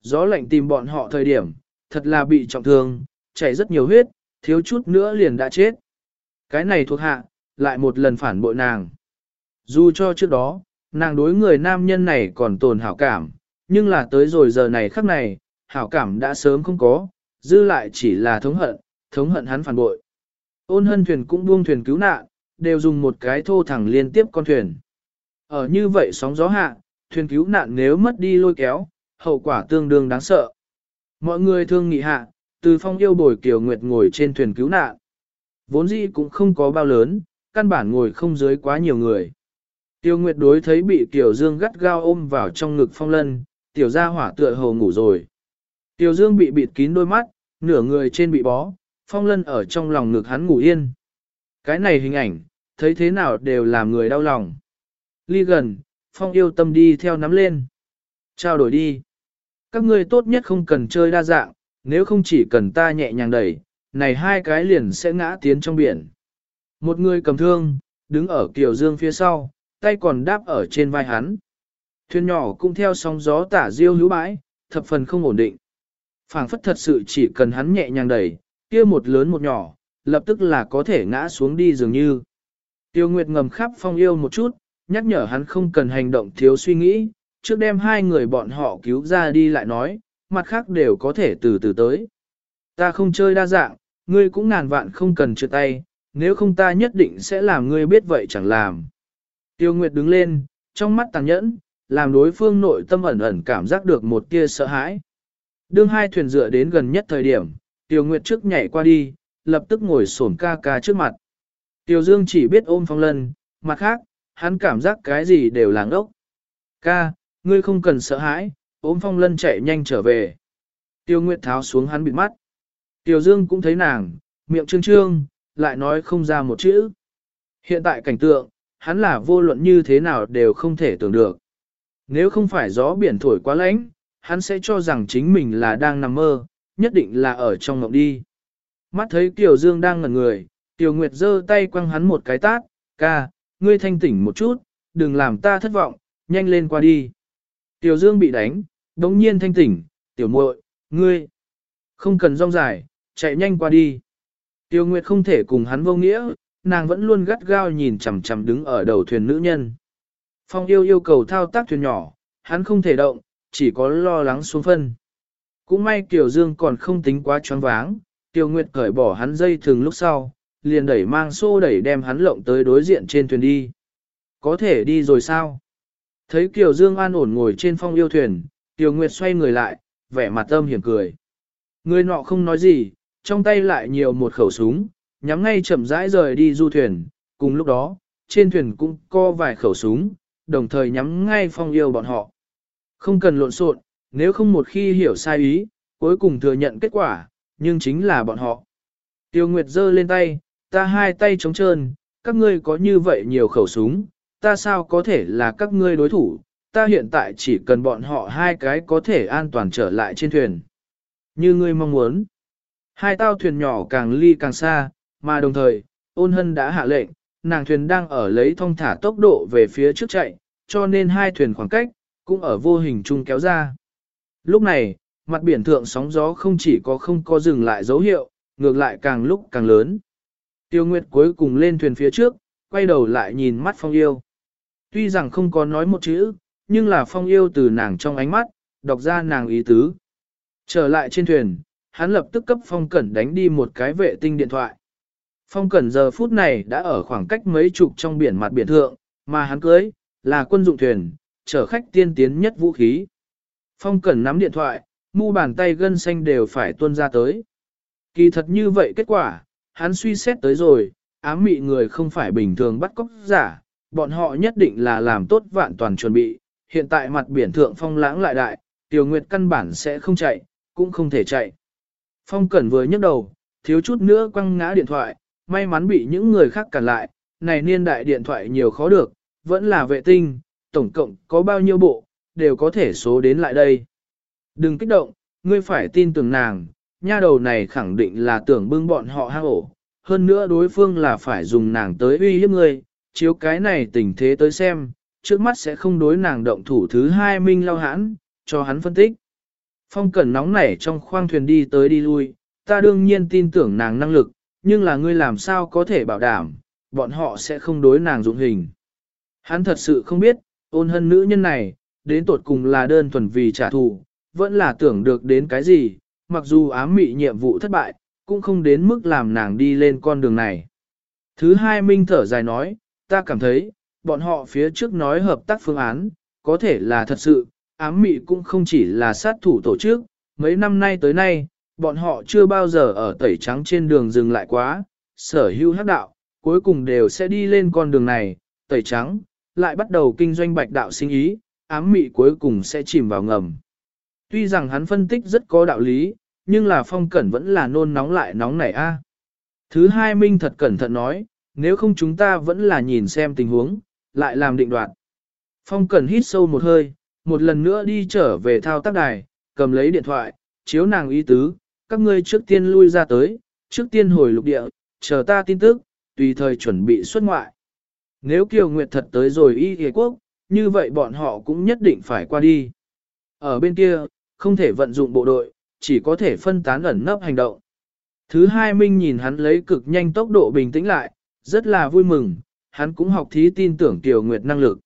Gió lạnh tìm bọn họ thời điểm, thật là bị trọng thương, chảy rất nhiều huyết, thiếu chút nữa liền đã chết. Cái này thuộc hạ, lại một lần phản bội nàng. Dù cho trước đó, nàng đối người nam nhân này còn tồn hảo cảm, nhưng là tới rồi giờ này khắc này, hảo cảm đã sớm không có, dư lại chỉ là thống hận, thống hận hắn phản bội. Ôn hân thuyền cũng buông thuyền cứu nạn, đều dùng một cái thô thẳng liên tiếp con thuyền. Ở như vậy sóng gió hạ, thuyền cứu nạn nếu mất đi lôi kéo, hậu quả tương đương đáng sợ. Mọi người thương nghị hạ, từ phong yêu bồi Kiều Nguyệt ngồi trên thuyền cứu nạn. Vốn dĩ cũng không có bao lớn, căn bản ngồi không dưới quá nhiều người. Tiêu Nguyệt đối thấy bị Tiểu Dương gắt gao ôm vào trong ngực phong lân, Tiểu gia hỏa tựa hồ ngủ rồi. Tiểu Dương bị bịt kín đôi mắt, nửa người trên bị bó, phong lân ở trong lòng ngực hắn ngủ yên. Cái này hình ảnh, thấy thế nào đều làm người đau lòng. Ly gần, phong yêu tâm đi theo nắm lên. Trao đổi đi. Các ngươi tốt nhất không cần chơi đa dạng, nếu không chỉ cần ta nhẹ nhàng đẩy, này hai cái liền sẽ ngã tiến trong biển. Một người cầm thương, đứng ở Kiều Dương phía sau, tay còn đáp ở trên vai hắn. Thuyền nhỏ cũng theo sóng gió tả diêu hữu bãi, thập phần không ổn định. phảng phất thật sự chỉ cần hắn nhẹ nhàng đẩy, kia một lớn một nhỏ, lập tức là có thể ngã xuống đi dường như. Tiêu Nguyệt ngầm khắp phong yêu một chút, nhắc nhở hắn không cần hành động thiếu suy nghĩ, trước đem hai người bọn họ cứu ra đi lại nói, mặt khác đều có thể từ từ tới. Ta không chơi đa dạng, ngươi cũng ngàn vạn không cần trượt tay, nếu không ta nhất định sẽ làm ngươi biết vậy chẳng làm. Tiêu Nguyệt đứng lên, trong mắt tàn nhẫn, làm đối phương nội tâm ẩn ẩn cảm giác được một tia sợ hãi. Đương hai thuyền dựa đến gần nhất thời điểm, Tiêu Nguyệt trước nhảy qua đi, lập tức ngồi xổm ca ca trước mặt. Tiêu Dương chỉ biết ôm phong lân, mặt khác, hắn cảm giác cái gì đều là ốc. Ca, ngươi không cần sợ hãi, ôm phong lân chạy nhanh trở về. Tiêu Nguyệt tháo xuống hắn bịt mắt. Tiêu Dương cũng thấy nàng, miệng trương trương, lại nói không ra một chữ. Hiện tại cảnh tượng, hắn là vô luận như thế nào đều không thể tưởng được. Nếu không phải gió biển thổi quá lạnh, hắn sẽ cho rằng chính mình là đang nằm mơ, nhất định là ở trong mộng đi. Mắt thấy Kiều Dương đang ngẩn người, Tiểu Nguyệt giơ tay quăng hắn một cái tát, ca, ngươi thanh tỉnh một chút, đừng làm ta thất vọng, nhanh lên qua đi. Tiểu Dương bị đánh, đống nhiên thanh tỉnh, tiểu muội, ngươi, không cần rong dài, chạy nhanh qua đi. Tiểu Nguyệt không thể cùng hắn vô nghĩa, nàng vẫn luôn gắt gao nhìn chằm chằm đứng ở đầu thuyền nữ nhân. Phong yêu yêu cầu thao tác thuyền nhỏ, hắn không thể động, chỉ có lo lắng xuống phân. Cũng may Kiều Dương còn không tính quá choáng váng, Tiêu Nguyệt cởi bỏ hắn dây thường lúc sau, liền đẩy mang xô đẩy đem hắn lộng tới đối diện trên thuyền đi. Có thể đi rồi sao? Thấy Kiều Dương an ổn ngồi trên phong yêu thuyền, Tiêu Nguyệt xoay người lại, vẻ mặt âm hiểm cười. Người nọ không nói gì, trong tay lại nhiều một khẩu súng, nhắm ngay chậm rãi rời đi du thuyền, cùng lúc đó, trên thuyền cũng có vài khẩu súng, đồng thời nhắm ngay phong yêu bọn họ. Không cần lộn xộn, nếu không một khi hiểu sai ý, cuối cùng thừa nhận kết quả, nhưng chính là bọn họ. Tiêu Nguyệt giơ lên tay, ta hai tay trống trơn, các ngươi có như vậy nhiều khẩu súng, ta sao có thể là các ngươi đối thủ, ta hiện tại chỉ cần bọn họ hai cái có thể an toàn trở lại trên thuyền. Như ngươi mong muốn. Hai tao thuyền nhỏ càng ly càng xa, mà đồng thời, ôn hân đã hạ lệnh, nàng thuyền đang ở lấy thông thả tốc độ về phía trước chạy, cho nên hai thuyền khoảng cách, cũng ở vô hình chung kéo ra. Lúc này, mặt biển thượng sóng gió không chỉ có không có dừng lại dấu hiệu, ngược lại càng lúc càng lớn. Tiêu Nguyệt cuối cùng lên thuyền phía trước, quay đầu lại nhìn mắt phong yêu. Tuy rằng không có nói một chữ, nhưng là phong yêu từ nàng trong ánh mắt, đọc ra nàng ý tứ. Trở lại trên thuyền, hắn lập tức cấp phong cẩn đánh đi một cái vệ tinh điện thoại. Phong cẩn giờ phút này đã ở khoảng cách mấy chục trong biển mặt biển thượng, mà hắn cưới, là quân dụng thuyền, chở khách tiên tiến nhất vũ khí. Phong cẩn nắm điện thoại, mu bàn tay gân xanh đều phải tuôn ra tới. Kỳ thật như vậy kết quả, hắn suy xét tới rồi, ám mị người không phải bình thường bắt cóc giả, bọn họ nhất định là làm tốt vạn toàn chuẩn bị, hiện tại mặt biển thượng phong lãng lại đại, tiểu nguyệt căn bản sẽ không chạy, cũng không thể chạy. Phong cẩn vừa nhấc đầu, thiếu chút nữa quăng ngã điện thoại, may mắn bị những người khác cản lại, này niên đại điện thoại nhiều khó được, vẫn là vệ tinh, tổng cộng có bao nhiêu bộ, đều có thể số đến lại đây. Đừng kích động, ngươi phải tin tưởng nàng, nha đầu này khẳng định là tưởng bưng bọn họ hang ổ. Hơn nữa đối phương là phải dùng nàng tới uy hiếp ngươi, chiếu cái này tình thế tới xem, trước mắt sẽ không đối nàng động thủ thứ hai minh lao hãn, cho hắn phân tích. Phong cẩn nóng nảy trong khoang thuyền đi tới đi lui, ta đương nhiên tin tưởng nàng năng lực, nhưng là ngươi làm sao có thể bảo đảm, bọn họ sẽ không đối nàng dụng hình. Hắn thật sự không biết, ôn hân nữ nhân này, đến tột cùng là đơn thuần vì trả thù, vẫn là tưởng được đến cái gì, mặc dù ám mị nhiệm vụ thất bại, cũng không đến mức làm nàng đi lên con đường này. Thứ hai Minh thở dài nói, ta cảm thấy, bọn họ phía trước nói hợp tác phương án, có thể là thật sự, ám mị cũng không chỉ là sát thủ tổ chức, mấy năm nay tới nay, bọn họ chưa bao giờ ở tẩy trắng trên đường dừng lại quá, sở hữu hắc đạo, cuối cùng đều sẽ đi lên con đường này, tẩy trắng, lại bắt đầu kinh doanh bạch đạo sinh ý, ám mị cuối cùng sẽ chìm vào ngầm. Tuy rằng hắn phân tích rất có đạo lý, nhưng là phong cẩn vẫn là nôn nóng lại nóng nảy a. Thứ hai Minh thật cẩn thận nói, nếu không chúng ta vẫn là nhìn xem tình huống, lại làm định đoạt. Phong cẩn hít sâu một hơi, một lần nữa đi trở về thao tác đài, cầm lấy điện thoại, chiếu nàng ý tứ, các ngươi trước tiên lui ra tới, trước tiên hồi lục địa, chờ ta tin tức, tùy thời chuẩn bị xuất ngoại. Nếu Kiều Nguyệt thật tới rồi y Hề quốc, như vậy bọn họ cũng nhất định phải qua đi. Ở bên kia, không thể vận dụng bộ đội, chỉ có thể phân tán ẩn nấp hành động. Thứ hai Minh nhìn hắn lấy cực nhanh tốc độ bình tĩnh lại, rất là vui mừng, hắn cũng học thí tin tưởng Tiểu Nguyệt năng lực.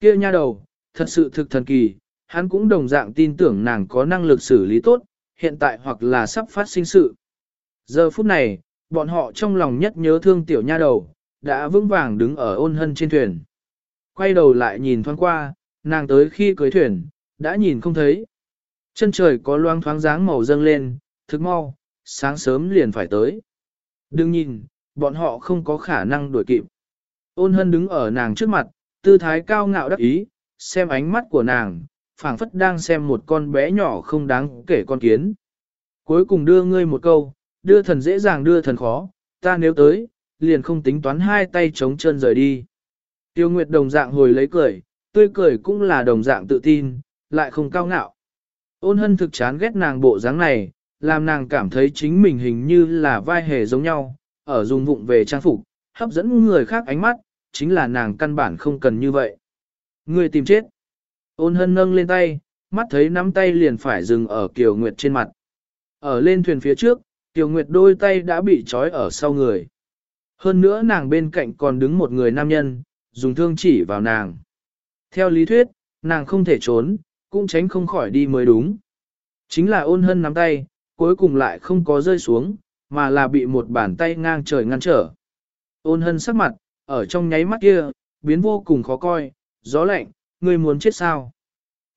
Kia nha đầu, thật sự thực thần kỳ, hắn cũng đồng dạng tin tưởng nàng có năng lực xử lý tốt, hiện tại hoặc là sắp phát sinh sự. Giờ phút này, bọn họ trong lòng nhất nhớ thương tiểu nha đầu, đã vững vàng đứng ở ôn hân trên thuyền. Quay đầu lại nhìn thoáng qua, nàng tới khi cưới thuyền, đã nhìn không thấy. Chân trời có loang thoáng dáng màu dâng lên, thức mau, sáng sớm liền phải tới. Đừng nhìn, bọn họ không có khả năng đuổi kịp. Ôn hân đứng ở nàng trước mặt, tư thái cao ngạo đắc ý, xem ánh mắt của nàng, phảng phất đang xem một con bé nhỏ không đáng kể con kiến. Cuối cùng đưa ngươi một câu, đưa thần dễ dàng đưa thần khó, ta nếu tới, liền không tính toán hai tay chống chân rời đi. Tiêu Nguyệt đồng dạng hồi lấy cười, tươi cười cũng là đồng dạng tự tin, lại không cao ngạo. Ôn hân thực chán ghét nàng bộ dáng này, làm nàng cảm thấy chính mình hình như là vai hề giống nhau, ở dùng vụng về trang phục, hấp dẫn người khác ánh mắt, chính là nàng căn bản không cần như vậy. Người tìm chết. Ôn hân nâng lên tay, mắt thấy nắm tay liền phải dừng ở Kiều Nguyệt trên mặt. Ở lên thuyền phía trước, Kiều Nguyệt đôi tay đã bị trói ở sau người. Hơn nữa nàng bên cạnh còn đứng một người nam nhân, dùng thương chỉ vào nàng. Theo lý thuyết, nàng không thể trốn, cũng tránh không khỏi đi mới đúng. Chính là ôn hân nắm tay, cuối cùng lại không có rơi xuống, mà là bị một bàn tay ngang trời ngăn trở. Ôn hân sắc mặt, ở trong nháy mắt kia, biến vô cùng khó coi, gió lạnh, ngươi muốn chết sao?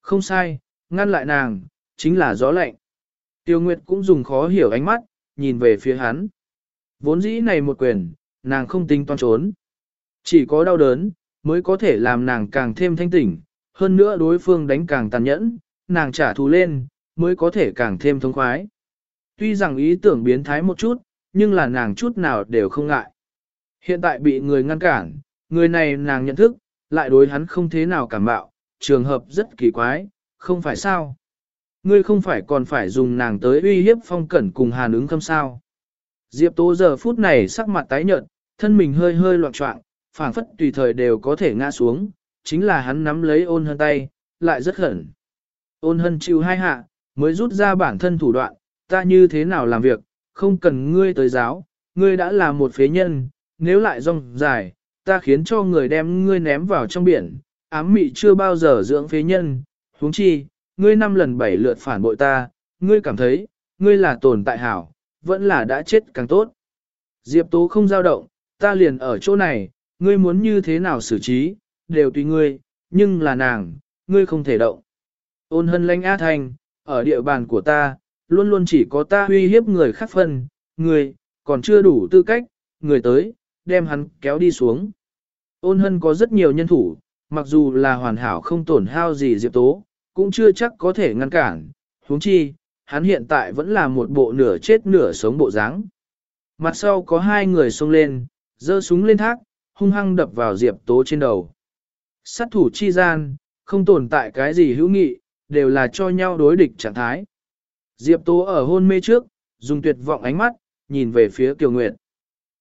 Không sai, ngăn lại nàng, chính là gió lạnh. Tiêu Nguyệt cũng dùng khó hiểu ánh mắt, nhìn về phía hắn. Vốn dĩ này một quyền, nàng không tính toan trốn. Chỉ có đau đớn, mới có thể làm nàng càng thêm thanh tỉnh, hơn nữa đối phương đánh càng tàn nhẫn, nàng trả thù lên, mới có thể càng thêm thông khoái. Tuy rằng ý tưởng biến thái một chút, nhưng là nàng chút nào đều không ngại. Hiện tại bị người ngăn cản, người này nàng nhận thức, lại đối hắn không thế nào cảm bạo, trường hợp rất kỳ quái, không phải sao. Ngươi không phải còn phải dùng nàng tới uy hiếp phong cẩn cùng hàn ứng khâm sao. Diệp tố giờ phút này sắc mặt tái nhợt, thân mình hơi hơi loạn trọng, phảng phất tùy thời đều có thể ngã xuống, chính là hắn nắm lấy ôn hân tay, lại rất khẩn. Ôn hân chịu hai hạ, mới rút ra bản thân thủ đoạn, ta như thế nào làm việc, không cần ngươi tới giáo, ngươi đã là một phế nhân, nếu lại rong dài, ta khiến cho người đem ngươi ném vào trong biển, ám mị chưa bao giờ dưỡng phế nhân, huống chi, ngươi năm lần bảy lượt phản bội ta, ngươi cảm thấy, ngươi là tồn tại hảo, vẫn là đã chết càng tốt. Diệp Tố không dao động, ta liền ở chỗ này, ngươi muốn như thế nào xử trí, đều tùy ngươi, nhưng là nàng, ngươi không thể động. Ôn hân lãnh á thành, ở địa bàn của ta, luôn luôn chỉ có ta uy hiếp người khác phân, người, còn chưa đủ tư cách, người tới, đem hắn kéo đi xuống. Ôn hân có rất nhiều nhân thủ, mặc dù là hoàn hảo không tổn hao gì Diệp Tố, cũng chưa chắc có thể ngăn cản, huống chi, hắn hiện tại vẫn là một bộ nửa chết nửa sống bộ dáng. Mặt sau có hai người xông lên, giơ súng lên thác, hung hăng đập vào Diệp Tố trên đầu. Sát thủ chi gian, không tồn tại cái gì hữu nghị, đều là cho nhau đối địch trạng thái. Diệp Tố ở hôn mê trước, dùng tuyệt vọng ánh mắt, nhìn về phía Kiều Nguyệt.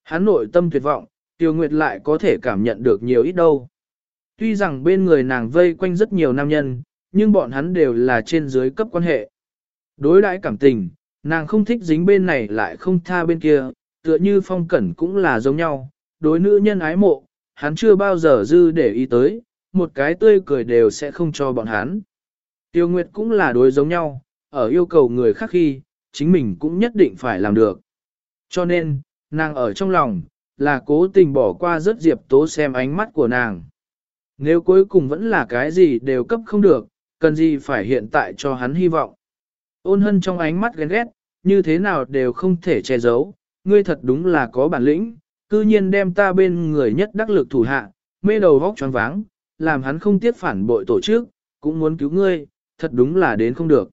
Hắn nội tâm tuyệt vọng, Kiều Nguyệt lại có thể cảm nhận được nhiều ít đâu. Tuy rằng bên người nàng vây quanh rất nhiều nam nhân, nhưng bọn hắn đều là trên dưới cấp quan hệ. Đối đãi cảm tình, nàng không thích dính bên này lại không tha bên kia, tựa như phong cẩn cũng là giống nhau, đối nữ nhân ái mộ, hắn chưa bao giờ dư để ý tới, một cái tươi cười đều sẽ không cho bọn hắn. Tiêu Nguyệt cũng là đối giống nhau, ở yêu cầu người khác khi, chính mình cũng nhất định phải làm được. Cho nên, nàng ở trong lòng, là cố tình bỏ qua rất Diệp Tố xem ánh mắt của nàng. Nếu cuối cùng vẫn là cái gì đều cấp không được, cần gì phải hiện tại cho hắn hy vọng. Ôn hân trong ánh mắt ghen ghét, như thế nào đều không thể che giấu, ngươi thật đúng là có bản lĩnh, cư nhiên đem ta bên người nhất đắc lực thủ hạ, mê đầu vóc choáng váng, làm hắn không tiếc phản bội tổ chức, cũng muốn cứu ngươi, thật đúng là đến không được.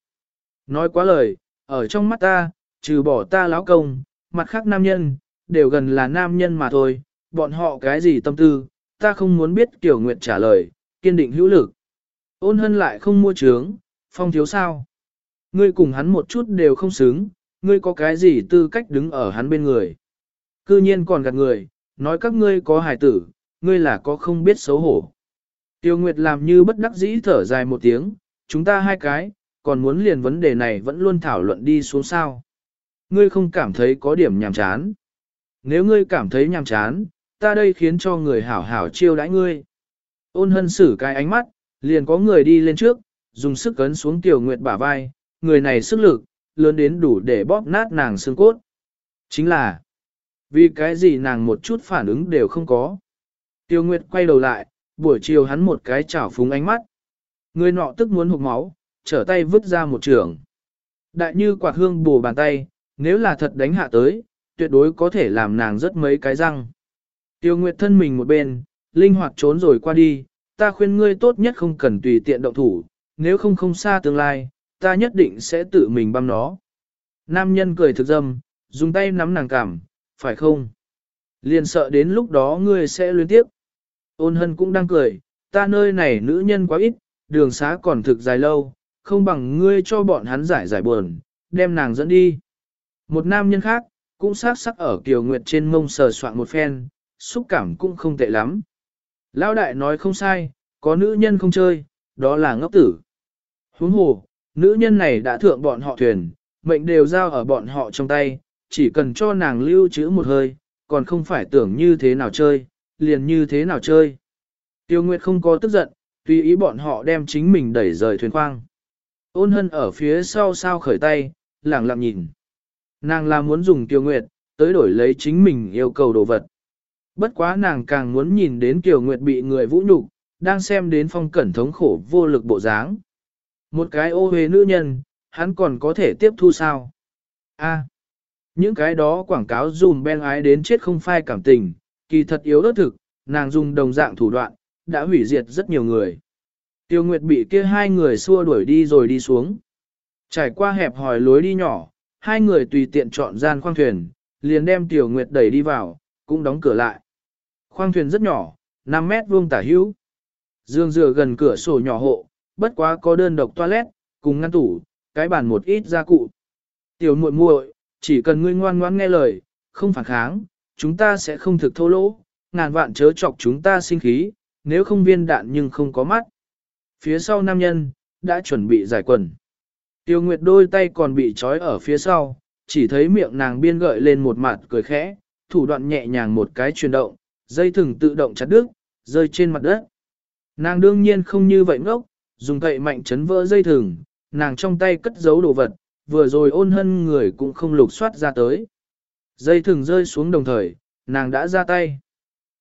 Nói quá lời, ở trong mắt ta, trừ bỏ ta lão công, mặt khác nam nhân, đều gần là nam nhân mà thôi, bọn họ cái gì tâm tư, ta không muốn biết Tiểu Nguyệt trả lời, kiên định hữu lực. Ôn hân lại không mua trướng, phong thiếu sao. Ngươi cùng hắn một chút đều không xứng, ngươi có cái gì tư cách đứng ở hắn bên người. Cư nhiên còn gạt người, nói các ngươi có hài tử, ngươi là có không biết xấu hổ. Tiêu Nguyệt làm như bất đắc dĩ thở dài một tiếng, chúng ta hai cái, còn muốn liền vấn đề này vẫn luôn thảo luận đi xuống sao. Ngươi không cảm thấy có điểm nhàm chán. Nếu ngươi cảm thấy nhàm chán, ta đây khiến cho người hảo hảo chiêu đãi ngươi. Ôn hân xử cái ánh mắt, liền có người đi lên trước, dùng sức cấn xuống Tiểu Nguyệt bả vai, người này sức lực, lớn đến đủ để bóp nát nàng xương cốt. Chính là, vì cái gì nàng một chút phản ứng đều không có. Tiêu Nguyệt quay đầu lại, buổi chiều hắn một cái chảo phúng ánh mắt. Người nọ tức muốn hụt máu, trở tay vứt ra một trường. Đại như quạt hương bù bàn tay, nếu là thật đánh hạ tới, tuyệt đối có thể làm nàng rất mấy cái răng. Tiêu Nguyệt thân mình một bên, linh hoạt trốn rồi qua đi, ta khuyên ngươi tốt nhất không cần tùy tiện động thủ, nếu không không xa tương lai, ta nhất định sẽ tự mình băm nó. Nam nhân cười thực dâm, dùng tay nắm nàng cảm, phải không? Liền sợ đến lúc đó ngươi sẽ luyến tiếp. Ôn hân cũng đang cười, ta nơi này nữ nhân quá ít, đường xá còn thực dài lâu, không bằng ngươi cho bọn hắn giải giải buồn, đem nàng dẫn đi. Một nam nhân khác, cũng sát sắc ở Kiều Nguyệt trên mông sờ soạn một phen, xúc cảm cũng không tệ lắm. Lão đại nói không sai, có nữ nhân không chơi, đó là ngốc tử. Huống hồ, nữ nhân này đã thượng bọn họ thuyền, mệnh đều giao ở bọn họ trong tay, chỉ cần cho nàng lưu trữ một hơi, còn không phải tưởng như thế nào chơi, liền như thế nào chơi. Tiêu Nguyệt không có tức giận, tùy ý bọn họ đem chính mình đẩy rời thuyền khoang. Ôn hân ở phía sau sao khởi tay, lẳng lặng nhìn. Nàng là muốn dùng Tiêu Nguyệt, tới đổi lấy chính mình yêu cầu đồ vật. Bất quá nàng càng muốn nhìn đến Tiêu Nguyệt bị người vũ nhục, đang xem đến phong cẩn thống khổ vô lực bộ dáng. Một cái ô hề nữ nhân, hắn còn có thể tiếp thu sao? A. những cái đó quảng cáo dùm ben ái đến chết không phai cảm tình, kỳ thật yếu ớt thực, nàng dùng đồng dạng thủ đoạn, đã hủy diệt rất nhiều người. Tiêu Nguyệt bị kia hai người xua đuổi đi rồi đi xuống. Trải qua hẹp hòi lối đi nhỏ, hai người tùy tiện chọn gian khoang thuyền, liền đem Tiểu Nguyệt đẩy đi vào, cũng đóng cửa lại. Khoang thuyền rất nhỏ, 5 mét vuông tả hữu. Dương dựa gần cửa sổ nhỏ hộ, bất quá có đơn độc toilet, cùng ngăn tủ, cái bàn một ít gia cụ. Tiểu muội muội, chỉ cần ngươi ngoan ngoãn nghe lời, không phản kháng, chúng ta sẽ không thực thô lỗ, ngàn vạn chớ chọc chúng ta sinh khí, nếu không viên đạn nhưng không có mắt. Phía sau nam nhân, đã chuẩn bị giải quần. Tiêu Nguyệt đôi tay còn bị trói ở phía sau, chỉ thấy miệng nàng biên gợi lên một mặt cười khẽ, thủ đoạn nhẹ nhàng một cái chuyển động, dây thừng tự động chặt đứt, rơi trên mặt đất. Nàng đương nhiên không như vậy ngốc, dùng cậy mạnh chấn vỡ dây thừng, nàng trong tay cất giấu đồ vật, vừa rồi ôn hân người cũng không lục soát ra tới. Dây thừng rơi xuống đồng thời, nàng đã ra tay.